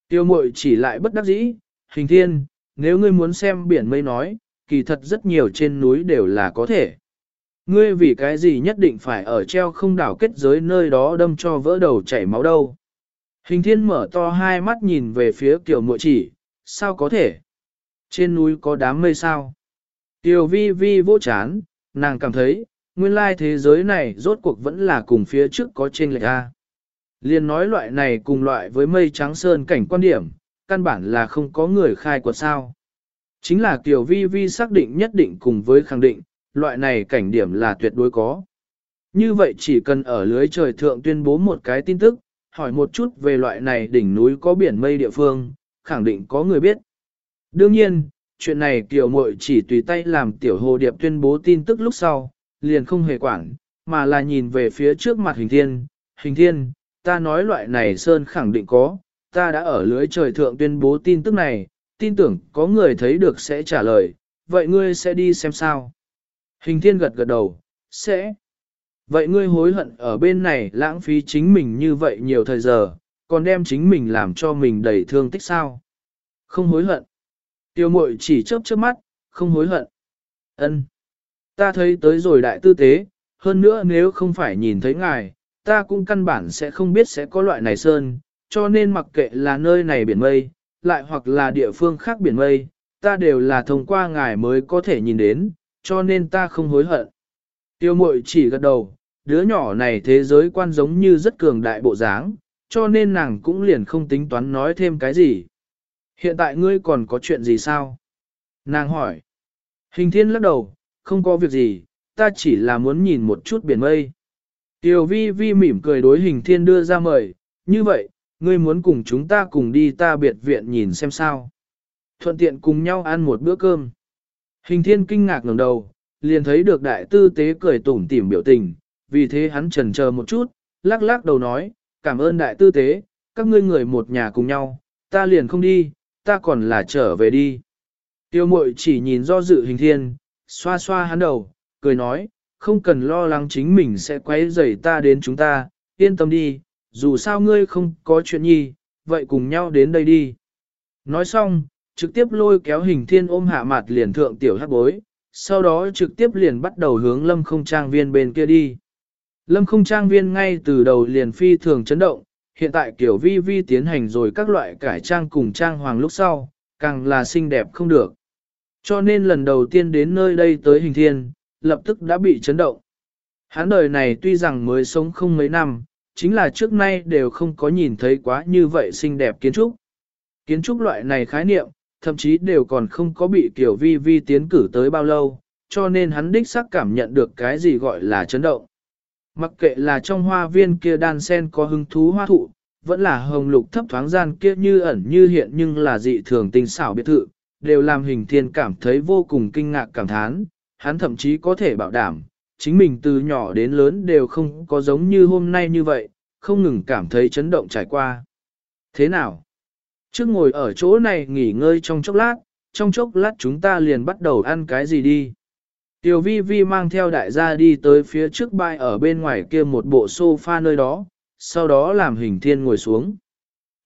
Tiêu mội chỉ lại bất đắc dĩ, hình thiên, nếu ngươi muốn xem biển mây nói, kỳ thật rất nhiều trên núi đều là có thể. Ngươi vì cái gì nhất định phải ở treo không đảo kết giới nơi đó đâm cho vỡ đầu chảy máu đâu. Hình thiên mở to hai mắt nhìn về phía tiểu muội chỉ, sao có thể? Trên núi có đám mây sao? Tiểu vi vi vô chán, nàng cảm thấy, nguyên lai thế giới này rốt cuộc vẫn là cùng phía trước có trên lệch A. Liên nói loại này cùng loại với mây trắng sơn cảnh quan điểm, căn bản là không có người khai quật sao. Chính là Tiểu vi vi xác định nhất định cùng với khẳng định, loại này cảnh điểm là tuyệt đối có. Như vậy chỉ cần ở lưới trời thượng tuyên bố một cái tin tức, hỏi một chút về loại này đỉnh núi có biển mây địa phương, khẳng định có người biết. Đương nhiên, chuyện này tiểu Mội chỉ tùy tay làm tiểu hồ điệp tuyên bố tin tức lúc sau, liền không hề quản, mà là nhìn về phía trước mặt hình thiên. Hình thiên, ta nói loại này Sơn khẳng định có, ta đã ở lưới trời thượng tuyên bố tin tức này, tin tưởng có người thấy được sẽ trả lời, vậy ngươi sẽ đi xem sao. Hình thiên gật gật đầu, sẽ. Vậy ngươi hối hận ở bên này lãng phí chính mình như vậy nhiều thời giờ, còn đem chính mình làm cho mình đầy thương tích sao? Không hối hận. Tiêu mội chỉ chớp chớp mắt, không hối hận. Ân, Ta thấy tới rồi đại tư tế, hơn nữa nếu không phải nhìn thấy ngài, ta cũng căn bản sẽ không biết sẽ có loại này sơn, cho nên mặc kệ là nơi này biển mây, lại hoặc là địa phương khác biển mây, ta đều là thông qua ngài mới có thể nhìn đến, cho nên ta không hối hận. Tiêu mội chỉ gật đầu, đứa nhỏ này thế giới quan giống như rất cường đại bộ dáng, cho nên nàng cũng liền không tính toán nói thêm cái gì. Hiện tại ngươi còn có chuyện gì sao? Nàng hỏi. Hình thiên lắc đầu, không có việc gì, ta chỉ là muốn nhìn một chút biển mây. Tiêu vi vi mỉm cười đối hình thiên đưa ra mời, như vậy, ngươi muốn cùng chúng ta cùng đi ta biệt viện nhìn xem sao. Thuận tiện cùng nhau ăn một bữa cơm. Hình thiên kinh ngạc ngẩng đầu, liền thấy được đại tư tế cười tủm tỉm biểu tình, vì thế hắn trần chờ một chút, lắc lắc đầu nói, cảm ơn đại tư tế, các ngươi người một nhà cùng nhau, ta liền không đi, ta còn là trở về đi. Tiêu mội chỉ nhìn do dự hình thiên, xoa xoa hắn đầu, cười nói, không cần lo lắng chính mình sẽ quấy rầy ta đến chúng ta, yên tâm đi, dù sao ngươi không có chuyện nhi, vậy cùng nhau đến đây đi. Nói xong, trực tiếp lôi kéo hình thiên ôm hạ mặt liền thượng tiểu hát bối, sau đó trực tiếp liền bắt đầu hướng lâm không trang viên bên kia đi. Lâm không trang viên ngay từ đầu liền phi thường chấn động, hiện tại kiểu vi vi tiến hành rồi các loại cải trang cùng trang hoàng lúc sau, càng là xinh đẹp không được. Cho nên lần đầu tiên đến nơi đây tới hình thiên, lập tức đã bị chấn động. Hắn đời này tuy rằng mới sống không mấy năm, chính là trước nay đều không có nhìn thấy quá như vậy xinh đẹp kiến trúc. Kiến trúc loại này khái niệm, thậm chí đều còn không có bị kiểu vi vi tiến cử tới bao lâu, cho nên hắn đích xác cảm nhận được cái gì gọi là chấn động. Mặc kệ là trong hoa viên kia đan sen có hứng thú hoa thụ, vẫn là hồng lục thấp thoáng gian kia như ẩn như hiện nhưng là dị thường tinh xảo biệt thự, đều làm hình thiên cảm thấy vô cùng kinh ngạc cảm thán, hắn thậm chí có thể bảo đảm, chính mình từ nhỏ đến lớn đều không có giống như hôm nay như vậy, không ngừng cảm thấy chấn động trải qua. Thế nào? Trước ngồi ở chỗ này nghỉ ngơi trong chốc lát, trong chốc lát chúng ta liền bắt đầu ăn cái gì đi. Tiểu vi vi mang theo đại gia đi tới phía trước bãi ở bên ngoài kia một bộ sofa nơi đó, sau đó làm hình thiên ngồi xuống.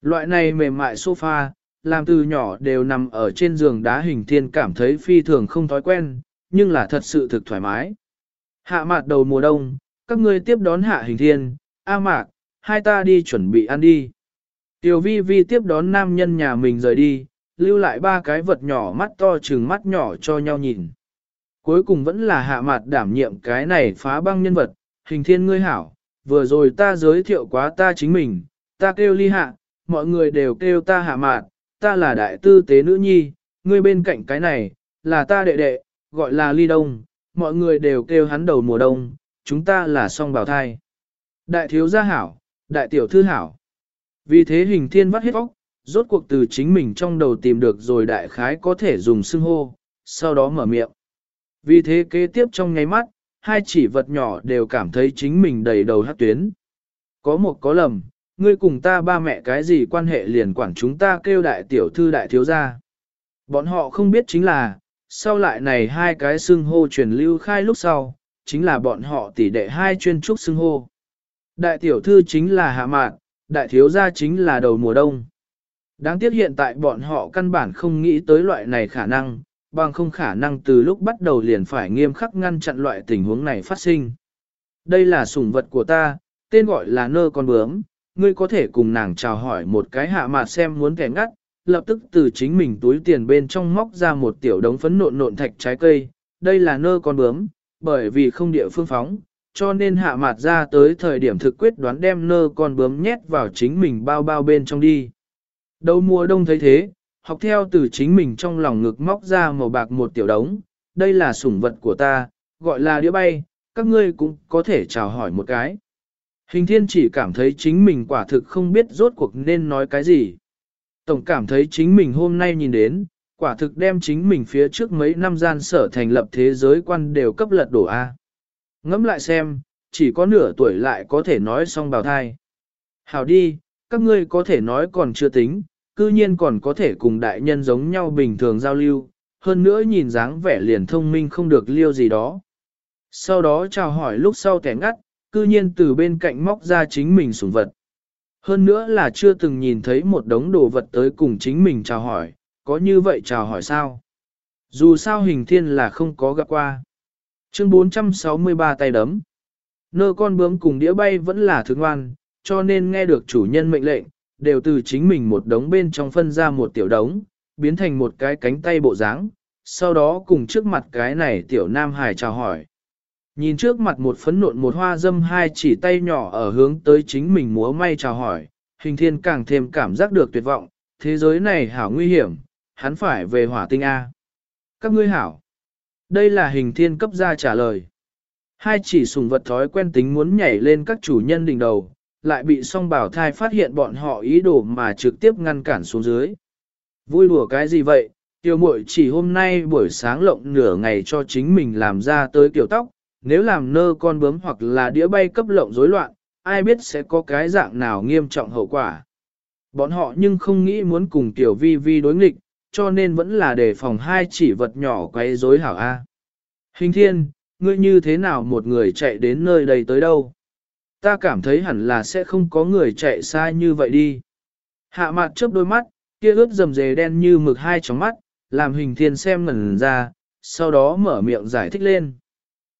Loại này mềm mại sofa, làm từ nhỏ đều nằm ở trên giường đá hình thiên cảm thấy phi thường không thói quen, nhưng là thật sự thực thoải mái. Hạ mạt đầu mùa đông, các ngươi tiếp đón hạ hình thiên, A mạc, hai ta đi chuẩn bị ăn đi. Tiểu vi vi tiếp đón nam nhân nhà mình rời đi, lưu lại ba cái vật nhỏ mắt to trừng mắt nhỏ cho nhau nhìn. Cuối cùng vẫn là hạ mạt đảm nhiệm cái này phá băng nhân vật, hình thiên ngươi hảo, vừa rồi ta giới thiệu quá ta chính mình, ta kêu ly hạ, mọi người đều kêu ta hạ mạt, ta là đại tư tế nữ nhi, ngươi bên cạnh cái này, là ta đệ đệ, gọi là ly đông, mọi người đều kêu hắn đầu mùa đông, chúng ta là song bào thai. Đại thiếu gia hảo, đại tiểu thư hảo. Vì thế hình thiên vắt hết óc, rốt cuộc từ chính mình trong đầu tìm được rồi đại khái có thể dùng xưng hô, sau đó mở miệng. Vì thế kế tiếp trong nháy mắt, hai chỉ vật nhỏ đều cảm thấy chính mình đầy đầu hát tuyến. Có một có lầm, ngươi cùng ta ba mẹ cái gì quan hệ liền quản chúng ta kêu đại tiểu thư đại thiếu gia. Bọn họ không biết chính là, sau lại này hai cái xưng hô truyền lưu khai lúc sau, chính là bọn họ tỷ đệ hai chuyên trúc xưng hô. Đại tiểu thư chính là hạ mạn, đại thiếu gia chính là đầu mùa đông. Đáng tiếc hiện tại bọn họ căn bản không nghĩ tới loại này khả năng, bằng không khả năng từ lúc bắt đầu liền phải nghiêm khắc ngăn chặn loại tình huống này phát sinh. Đây là sủng vật của ta, tên gọi là nơ con bướm, ngươi có thể cùng nàng chào hỏi một cái hạ mặt xem muốn kẻ ngắt, lập tức từ chính mình túi tiền bên trong móc ra một tiểu đống phấn nộn nộn thạch trái cây, đây là nơ con bướm, bởi vì không địa phương phóng, cho nên hạ mặt ra tới thời điểm thực quyết đoán đem nơ con bướm nhét vào chính mình bao bao bên trong đi. Đầu mùa đông thấy thế, học theo từ chính mình trong lòng ngực móc ra màu bạc một tiểu đống, đây là sủng vật của ta, gọi là đĩa bay, các ngươi cũng có thể chào hỏi một cái. Hình thiên chỉ cảm thấy chính mình quả thực không biết rốt cuộc nên nói cái gì. Tổng cảm thấy chính mình hôm nay nhìn đến, quả thực đem chính mình phía trước mấy năm gian sở thành lập thế giới quan đều cấp lật đổ A. Ngẫm lại xem, chỉ có nửa tuổi lại có thể nói xong bào thai. Hảo đi, các ngươi có thể nói còn chưa tính, cư nhiên còn có thể cùng đại nhân giống nhau bình thường giao lưu, hơn nữa nhìn dáng vẻ liền thông minh không được liêu gì đó. Sau đó chào hỏi lúc sau kẻ ngắt, cư nhiên từ bên cạnh móc ra chính mình sủng vật. Hơn nữa là chưa từng nhìn thấy một đống đồ vật tới cùng chính mình chào hỏi, có như vậy chào hỏi sao? Dù sao hình thiên là không có gặp qua. Chương 463 tay đấm. Nơ con bướm cùng đĩa bay vẫn là thương ngoan, cho nên nghe được chủ nhân mệnh lệnh, đều từ chính mình một đống bên trong phân ra một tiểu đống, biến thành một cái cánh tay bộ dáng, sau đó cùng trước mặt cái này tiểu nam hải chào hỏi. Nhìn trước mặt một phấn nộn một hoa dâm hai chỉ tay nhỏ ở hướng tới chính mình múa may chào hỏi, hình thiên càng thêm cảm giác được tuyệt vọng, thế giới này hảo nguy hiểm, hắn phải về hỏa tinh A. Các ngươi hảo. Đây là hình thiên cấp ra trả lời. Hai chỉ sùng vật thói quen tính muốn nhảy lên các chủ nhân đỉnh đầu, lại bị song bảo thai phát hiện bọn họ ý đồ mà trực tiếp ngăn cản xuống dưới. Vui lùa cái gì vậy, tiêu muội chỉ hôm nay buổi sáng lộng nửa ngày cho chính mình làm ra tới kiểu tóc, nếu làm nơ con bướm hoặc là đĩa bay cấp lộng rối loạn, ai biết sẽ có cái dạng nào nghiêm trọng hậu quả. Bọn họ nhưng không nghĩ muốn cùng tiểu vi vi đối nghịch, cho nên vẫn là đề phòng hai chỉ vật nhỏ quấy rối hảo A. Hình thiên, ngươi như thế nào một người chạy đến nơi đây tới đâu? Ta cảm thấy hẳn là sẽ không có người chạy xa như vậy đi. Hạ mặt chớp đôi mắt, kia ướt dầm dề đen như mực hai tróng mắt, làm hình thiên xem ngẩn ra, sau đó mở miệng giải thích lên.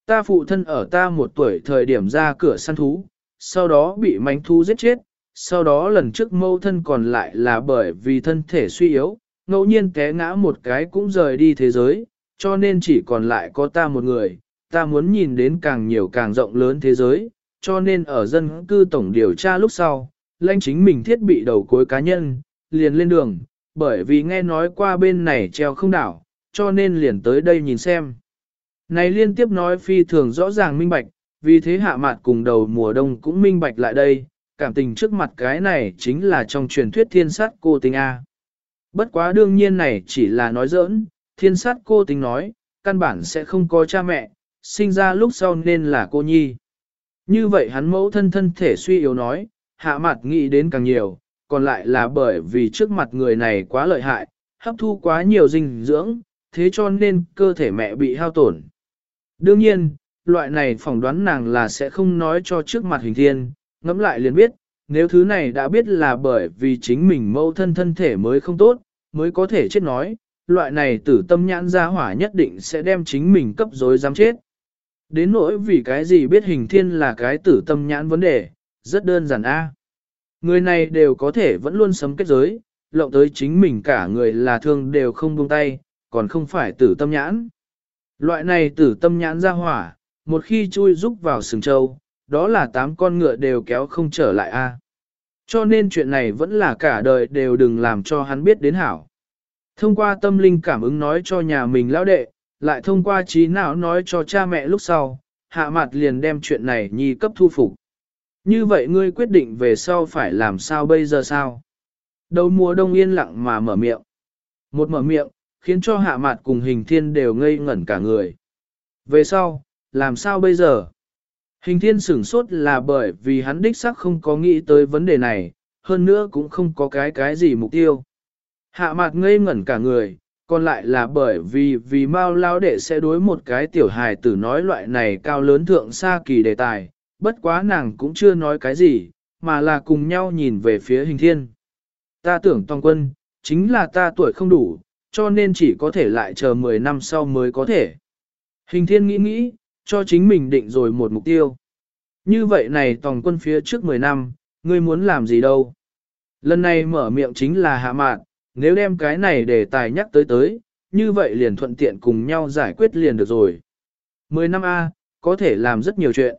Ta phụ thân ở ta một tuổi thời điểm ra cửa săn thú, sau đó bị mánh thú giết chết, sau đó lần trước mâu thân còn lại là bởi vì thân thể suy yếu, ngẫu nhiên té ngã một cái cũng rời đi thế giới, cho nên chỉ còn lại có ta một người, ta muốn nhìn đến càng nhiều càng rộng lớn thế giới, cho nên ở dân cư tổng điều tra lúc sau, lãnh chính mình thiết bị đầu cuối cá nhân, liền lên đường, bởi vì nghe nói qua bên này treo không đảo, cho nên liền tới đây nhìn xem. Này liên tiếp nói phi thường rõ ràng minh bạch, vì thế hạ mặt cùng đầu mùa đông cũng minh bạch lại đây, cảm tình trước mặt cái này chính là trong truyền thuyết thiên sát cô tình A. Bất quá đương nhiên này chỉ là nói giỡn, thiên sát cô tình nói, căn bản sẽ không có cha mẹ, sinh ra lúc sau nên là cô nhi. Như vậy hắn mẫu thân thân thể suy yếu nói, hạ mặt nghĩ đến càng nhiều, còn lại là bởi vì trước mặt người này quá lợi hại, hấp thu quá nhiều dinh dưỡng, thế cho nên cơ thể mẹ bị hao tổn. Đương nhiên, loại này phỏng đoán nàng là sẽ không nói cho trước mặt hình thiên, ngẫm lại liền biết, nếu thứ này đã biết là bởi vì chính mình mâu thân thân thể mới không tốt, mới có thể chết nói, loại này tử tâm nhãn ra hỏa nhất định sẽ đem chính mình cấp dối dám chết. Đến nỗi vì cái gì biết hình thiên là cái tử tâm nhãn vấn đề, rất đơn giản a. Người này đều có thể vẫn luôn sấm kết giới, lộng tới chính mình cả người là thương đều không buông tay, còn không phải tử tâm nhãn. Loại này tử tâm nhãn ra hỏa, một khi chui rúc vào sừng châu, đó là tám con ngựa đều kéo không trở lại a. Cho nên chuyện này vẫn là cả đời đều đừng làm cho hắn biết đến hảo. Thông qua tâm linh cảm ứng nói cho nhà mình lão đệ, lại thông qua trí não nói cho cha mẹ lúc sau, hạ mặt liền đem chuyện này nhi cấp thu phục. Như vậy ngươi quyết định về sau phải làm sao bây giờ sao? Đầu mùa đông yên lặng mà mở miệng. Một mở miệng, khiến cho hạ mặt cùng hình thiên đều ngây ngẩn cả người. Về sau, làm sao bây giờ? Hình thiên sửng sốt là bởi vì hắn đích sắc không có nghĩ tới vấn đề này, hơn nữa cũng không có cái cái gì mục tiêu. Hạ mặt ngây ngẩn cả người, còn lại là bởi vì vì Mao lao đệ sẽ đối một cái tiểu hài tử nói loại này cao lớn thượng xa kỳ đề tài, bất quá nàng cũng chưa nói cái gì, mà là cùng nhau nhìn về phía hình thiên. Ta tưởng toàn quân, chính là ta tuổi không đủ, cho nên chỉ có thể lại chờ 10 năm sau mới có thể. Hình thiên nghĩ nghĩ, cho chính mình định rồi một mục tiêu. Như vậy này toàn quân phía trước 10 năm, ngươi muốn làm gì đâu? Lần này mở miệng chính là hạ mạn, nếu đem cái này để tài nhắc tới tới, như vậy liền thuận tiện cùng nhau giải quyết liền được rồi. 10 năm A, có thể làm rất nhiều chuyện.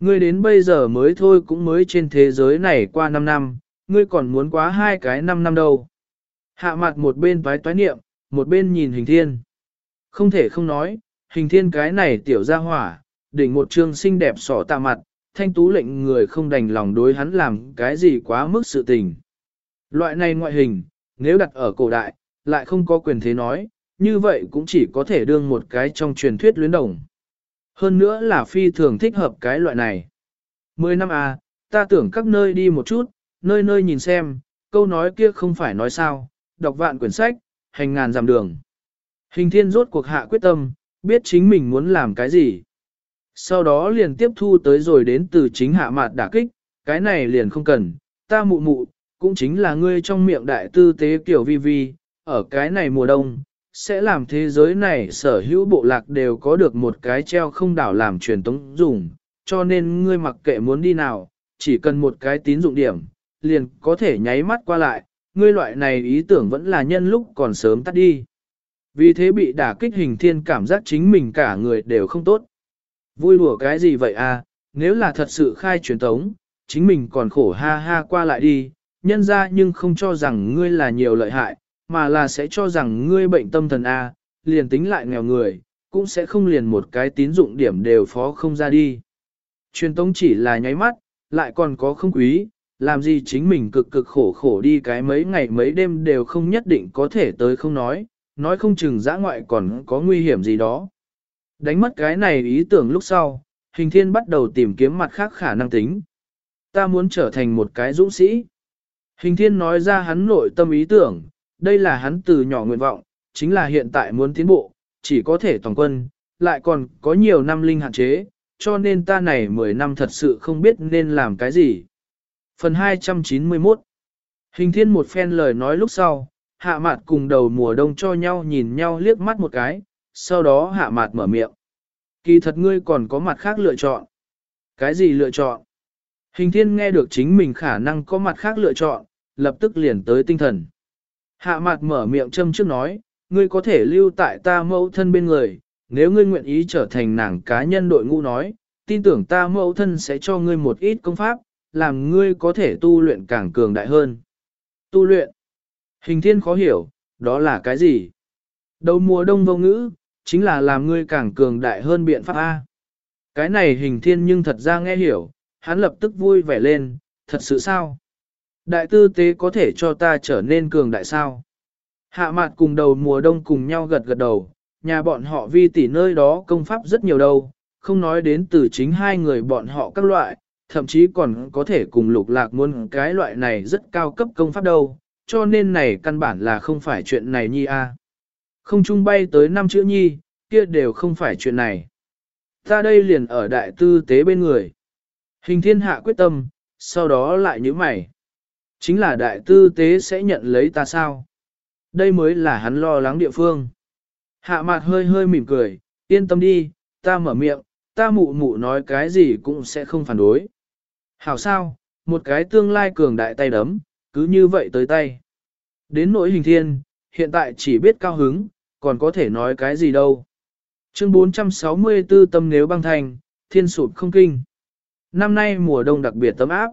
Ngươi đến bây giờ mới thôi cũng mới trên thế giới này qua 5 năm, ngươi còn muốn quá hai cái 5 năm đâu. Hạ mặt một bên toái toái niệm, một bên nhìn hình thiên. Không thể không nói, hình thiên cái này tiểu ra hỏa, đỉnh một trương xinh đẹp sỏ tạ mặt, thanh tú lệnh người không đành lòng đối hắn làm cái gì quá mức sự tình. Loại này ngoại hình, nếu đặt ở cổ đại, lại không có quyền thế nói, như vậy cũng chỉ có thể đương một cái trong truyền thuyết luyến đồng. Hơn nữa là phi thường thích hợp cái loại này. Mười năm à, ta tưởng các nơi đi một chút, nơi nơi nhìn xem, câu nói kia không phải nói sao, đọc vạn quyển sách, hành ngàn dặm đường. Hình thiên rốt cuộc hạ quyết tâm, biết chính mình muốn làm cái gì. Sau đó liền tiếp thu tới rồi đến từ chính hạ mạt đả kích, cái này liền không cần, ta mụ mụ, cũng chính là ngươi trong miệng đại tư tế kiểu vi vi, ở cái này mùa đông, sẽ làm thế giới này sở hữu bộ lạc đều có được một cái treo không đảo làm truyền tống dùng, cho nên ngươi mặc kệ muốn đi nào, chỉ cần một cái tín dụng điểm, liền có thể nháy mắt qua lại, ngươi loại này ý tưởng vẫn là nhân lúc còn sớm tắt đi. Vì thế bị đả kích hình thiên cảm giác chính mình cả người đều không tốt. Vui lùa cái gì vậy à, nếu là thật sự khai truyền tống, chính mình còn khổ ha ha qua lại đi, nhân ra nhưng không cho rằng ngươi là nhiều lợi hại, mà là sẽ cho rằng ngươi bệnh tâm thần A, liền tính lại nghèo người, cũng sẽ không liền một cái tín dụng điểm đều phó không ra đi. Truyền tống chỉ là nháy mắt, lại còn có không quý, làm gì chính mình cực cực khổ khổ đi cái mấy ngày mấy đêm đều không nhất định có thể tới không nói, nói không chừng giã ngoại còn có nguy hiểm gì đó. Đánh mất cái này ý tưởng lúc sau, hình thiên bắt đầu tìm kiếm mặt khác khả năng tính. Ta muốn trở thành một cái dũng sĩ. Hình thiên nói ra hắn nội tâm ý tưởng, đây là hắn từ nhỏ nguyện vọng, chính là hiện tại muốn tiến bộ, chỉ có thể toàn quân, lại còn có nhiều năm linh hạn chế, cho nên ta này 10 năm thật sự không biết nên làm cái gì. Phần 291 Hình thiên một phen lời nói lúc sau, hạ mạt cùng đầu mùa đông cho nhau nhìn nhau liếc mắt một cái, sau đó hạ mạt mở miệng. Kỳ thật ngươi còn có mặt khác lựa chọn. Cái gì lựa chọn? Hình thiên nghe được chính mình khả năng có mặt khác lựa chọn, lập tức liền tới tinh thần. Hạ Mạt mở miệng châm trước nói, ngươi có thể lưu tại ta mẫu thân bên người, nếu ngươi nguyện ý trở thành nàng cá nhân đội ngũ nói, tin tưởng ta mẫu thân sẽ cho ngươi một ít công pháp, làm ngươi có thể tu luyện càng cường đại hơn. Tu luyện. Hình thiên khó hiểu, đó là cái gì? Đầu mùa đông vô ngữ, chính là làm ngươi càng cường đại hơn biện pháp A. Cái này hình thiên nhưng thật ra nghe hiểu, hắn lập tức vui vẻ lên, thật sự sao? Đại tư tế có thể cho ta trở nên cường đại sao? Hạ mạt cùng đầu mùa đông cùng nhau gật gật đầu, nhà bọn họ vi tỷ nơi đó công pháp rất nhiều đâu, không nói đến từ chính hai người bọn họ các loại, thậm chí còn có thể cùng lục lạc muốn cái loại này rất cao cấp công pháp đâu, cho nên này căn bản là không phải chuyện này nhi a. Không chung bay tới năm chữ nhi, kia đều không phải chuyện này. Ta đây liền ở đại tư tế bên người. Hình thiên hạ quyết tâm, sau đó lại nhíu mày. Chính là đại tư tế sẽ nhận lấy ta sao? Đây mới là hắn lo lắng địa phương. Hạ mặt hơi hơi mỉm cười, yên tâm đi, ta mở miệng, ta mụ mụ nói cái gì cũng sẽ không phản đối. Hảo sao, một cái tương lai cường đại tay đấm, cứ như vậy tới tay. Đến nỗi hình thiên, hiện tại chỉ biết cao hứng, còn có thể nói cái gì đâu. Chương 464 tâm nếu băng thành, thiên sụp không kinh. Năm nay mùa đông đặc biệt tấm áp.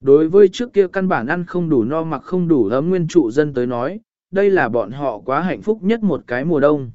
Đối với trước kia căn bản ăn không đủ no mặc không đủ ấm nguyên trụ dân tới nói, đây là bọn họ quá hạnh phúc nhất một cái mùa đông.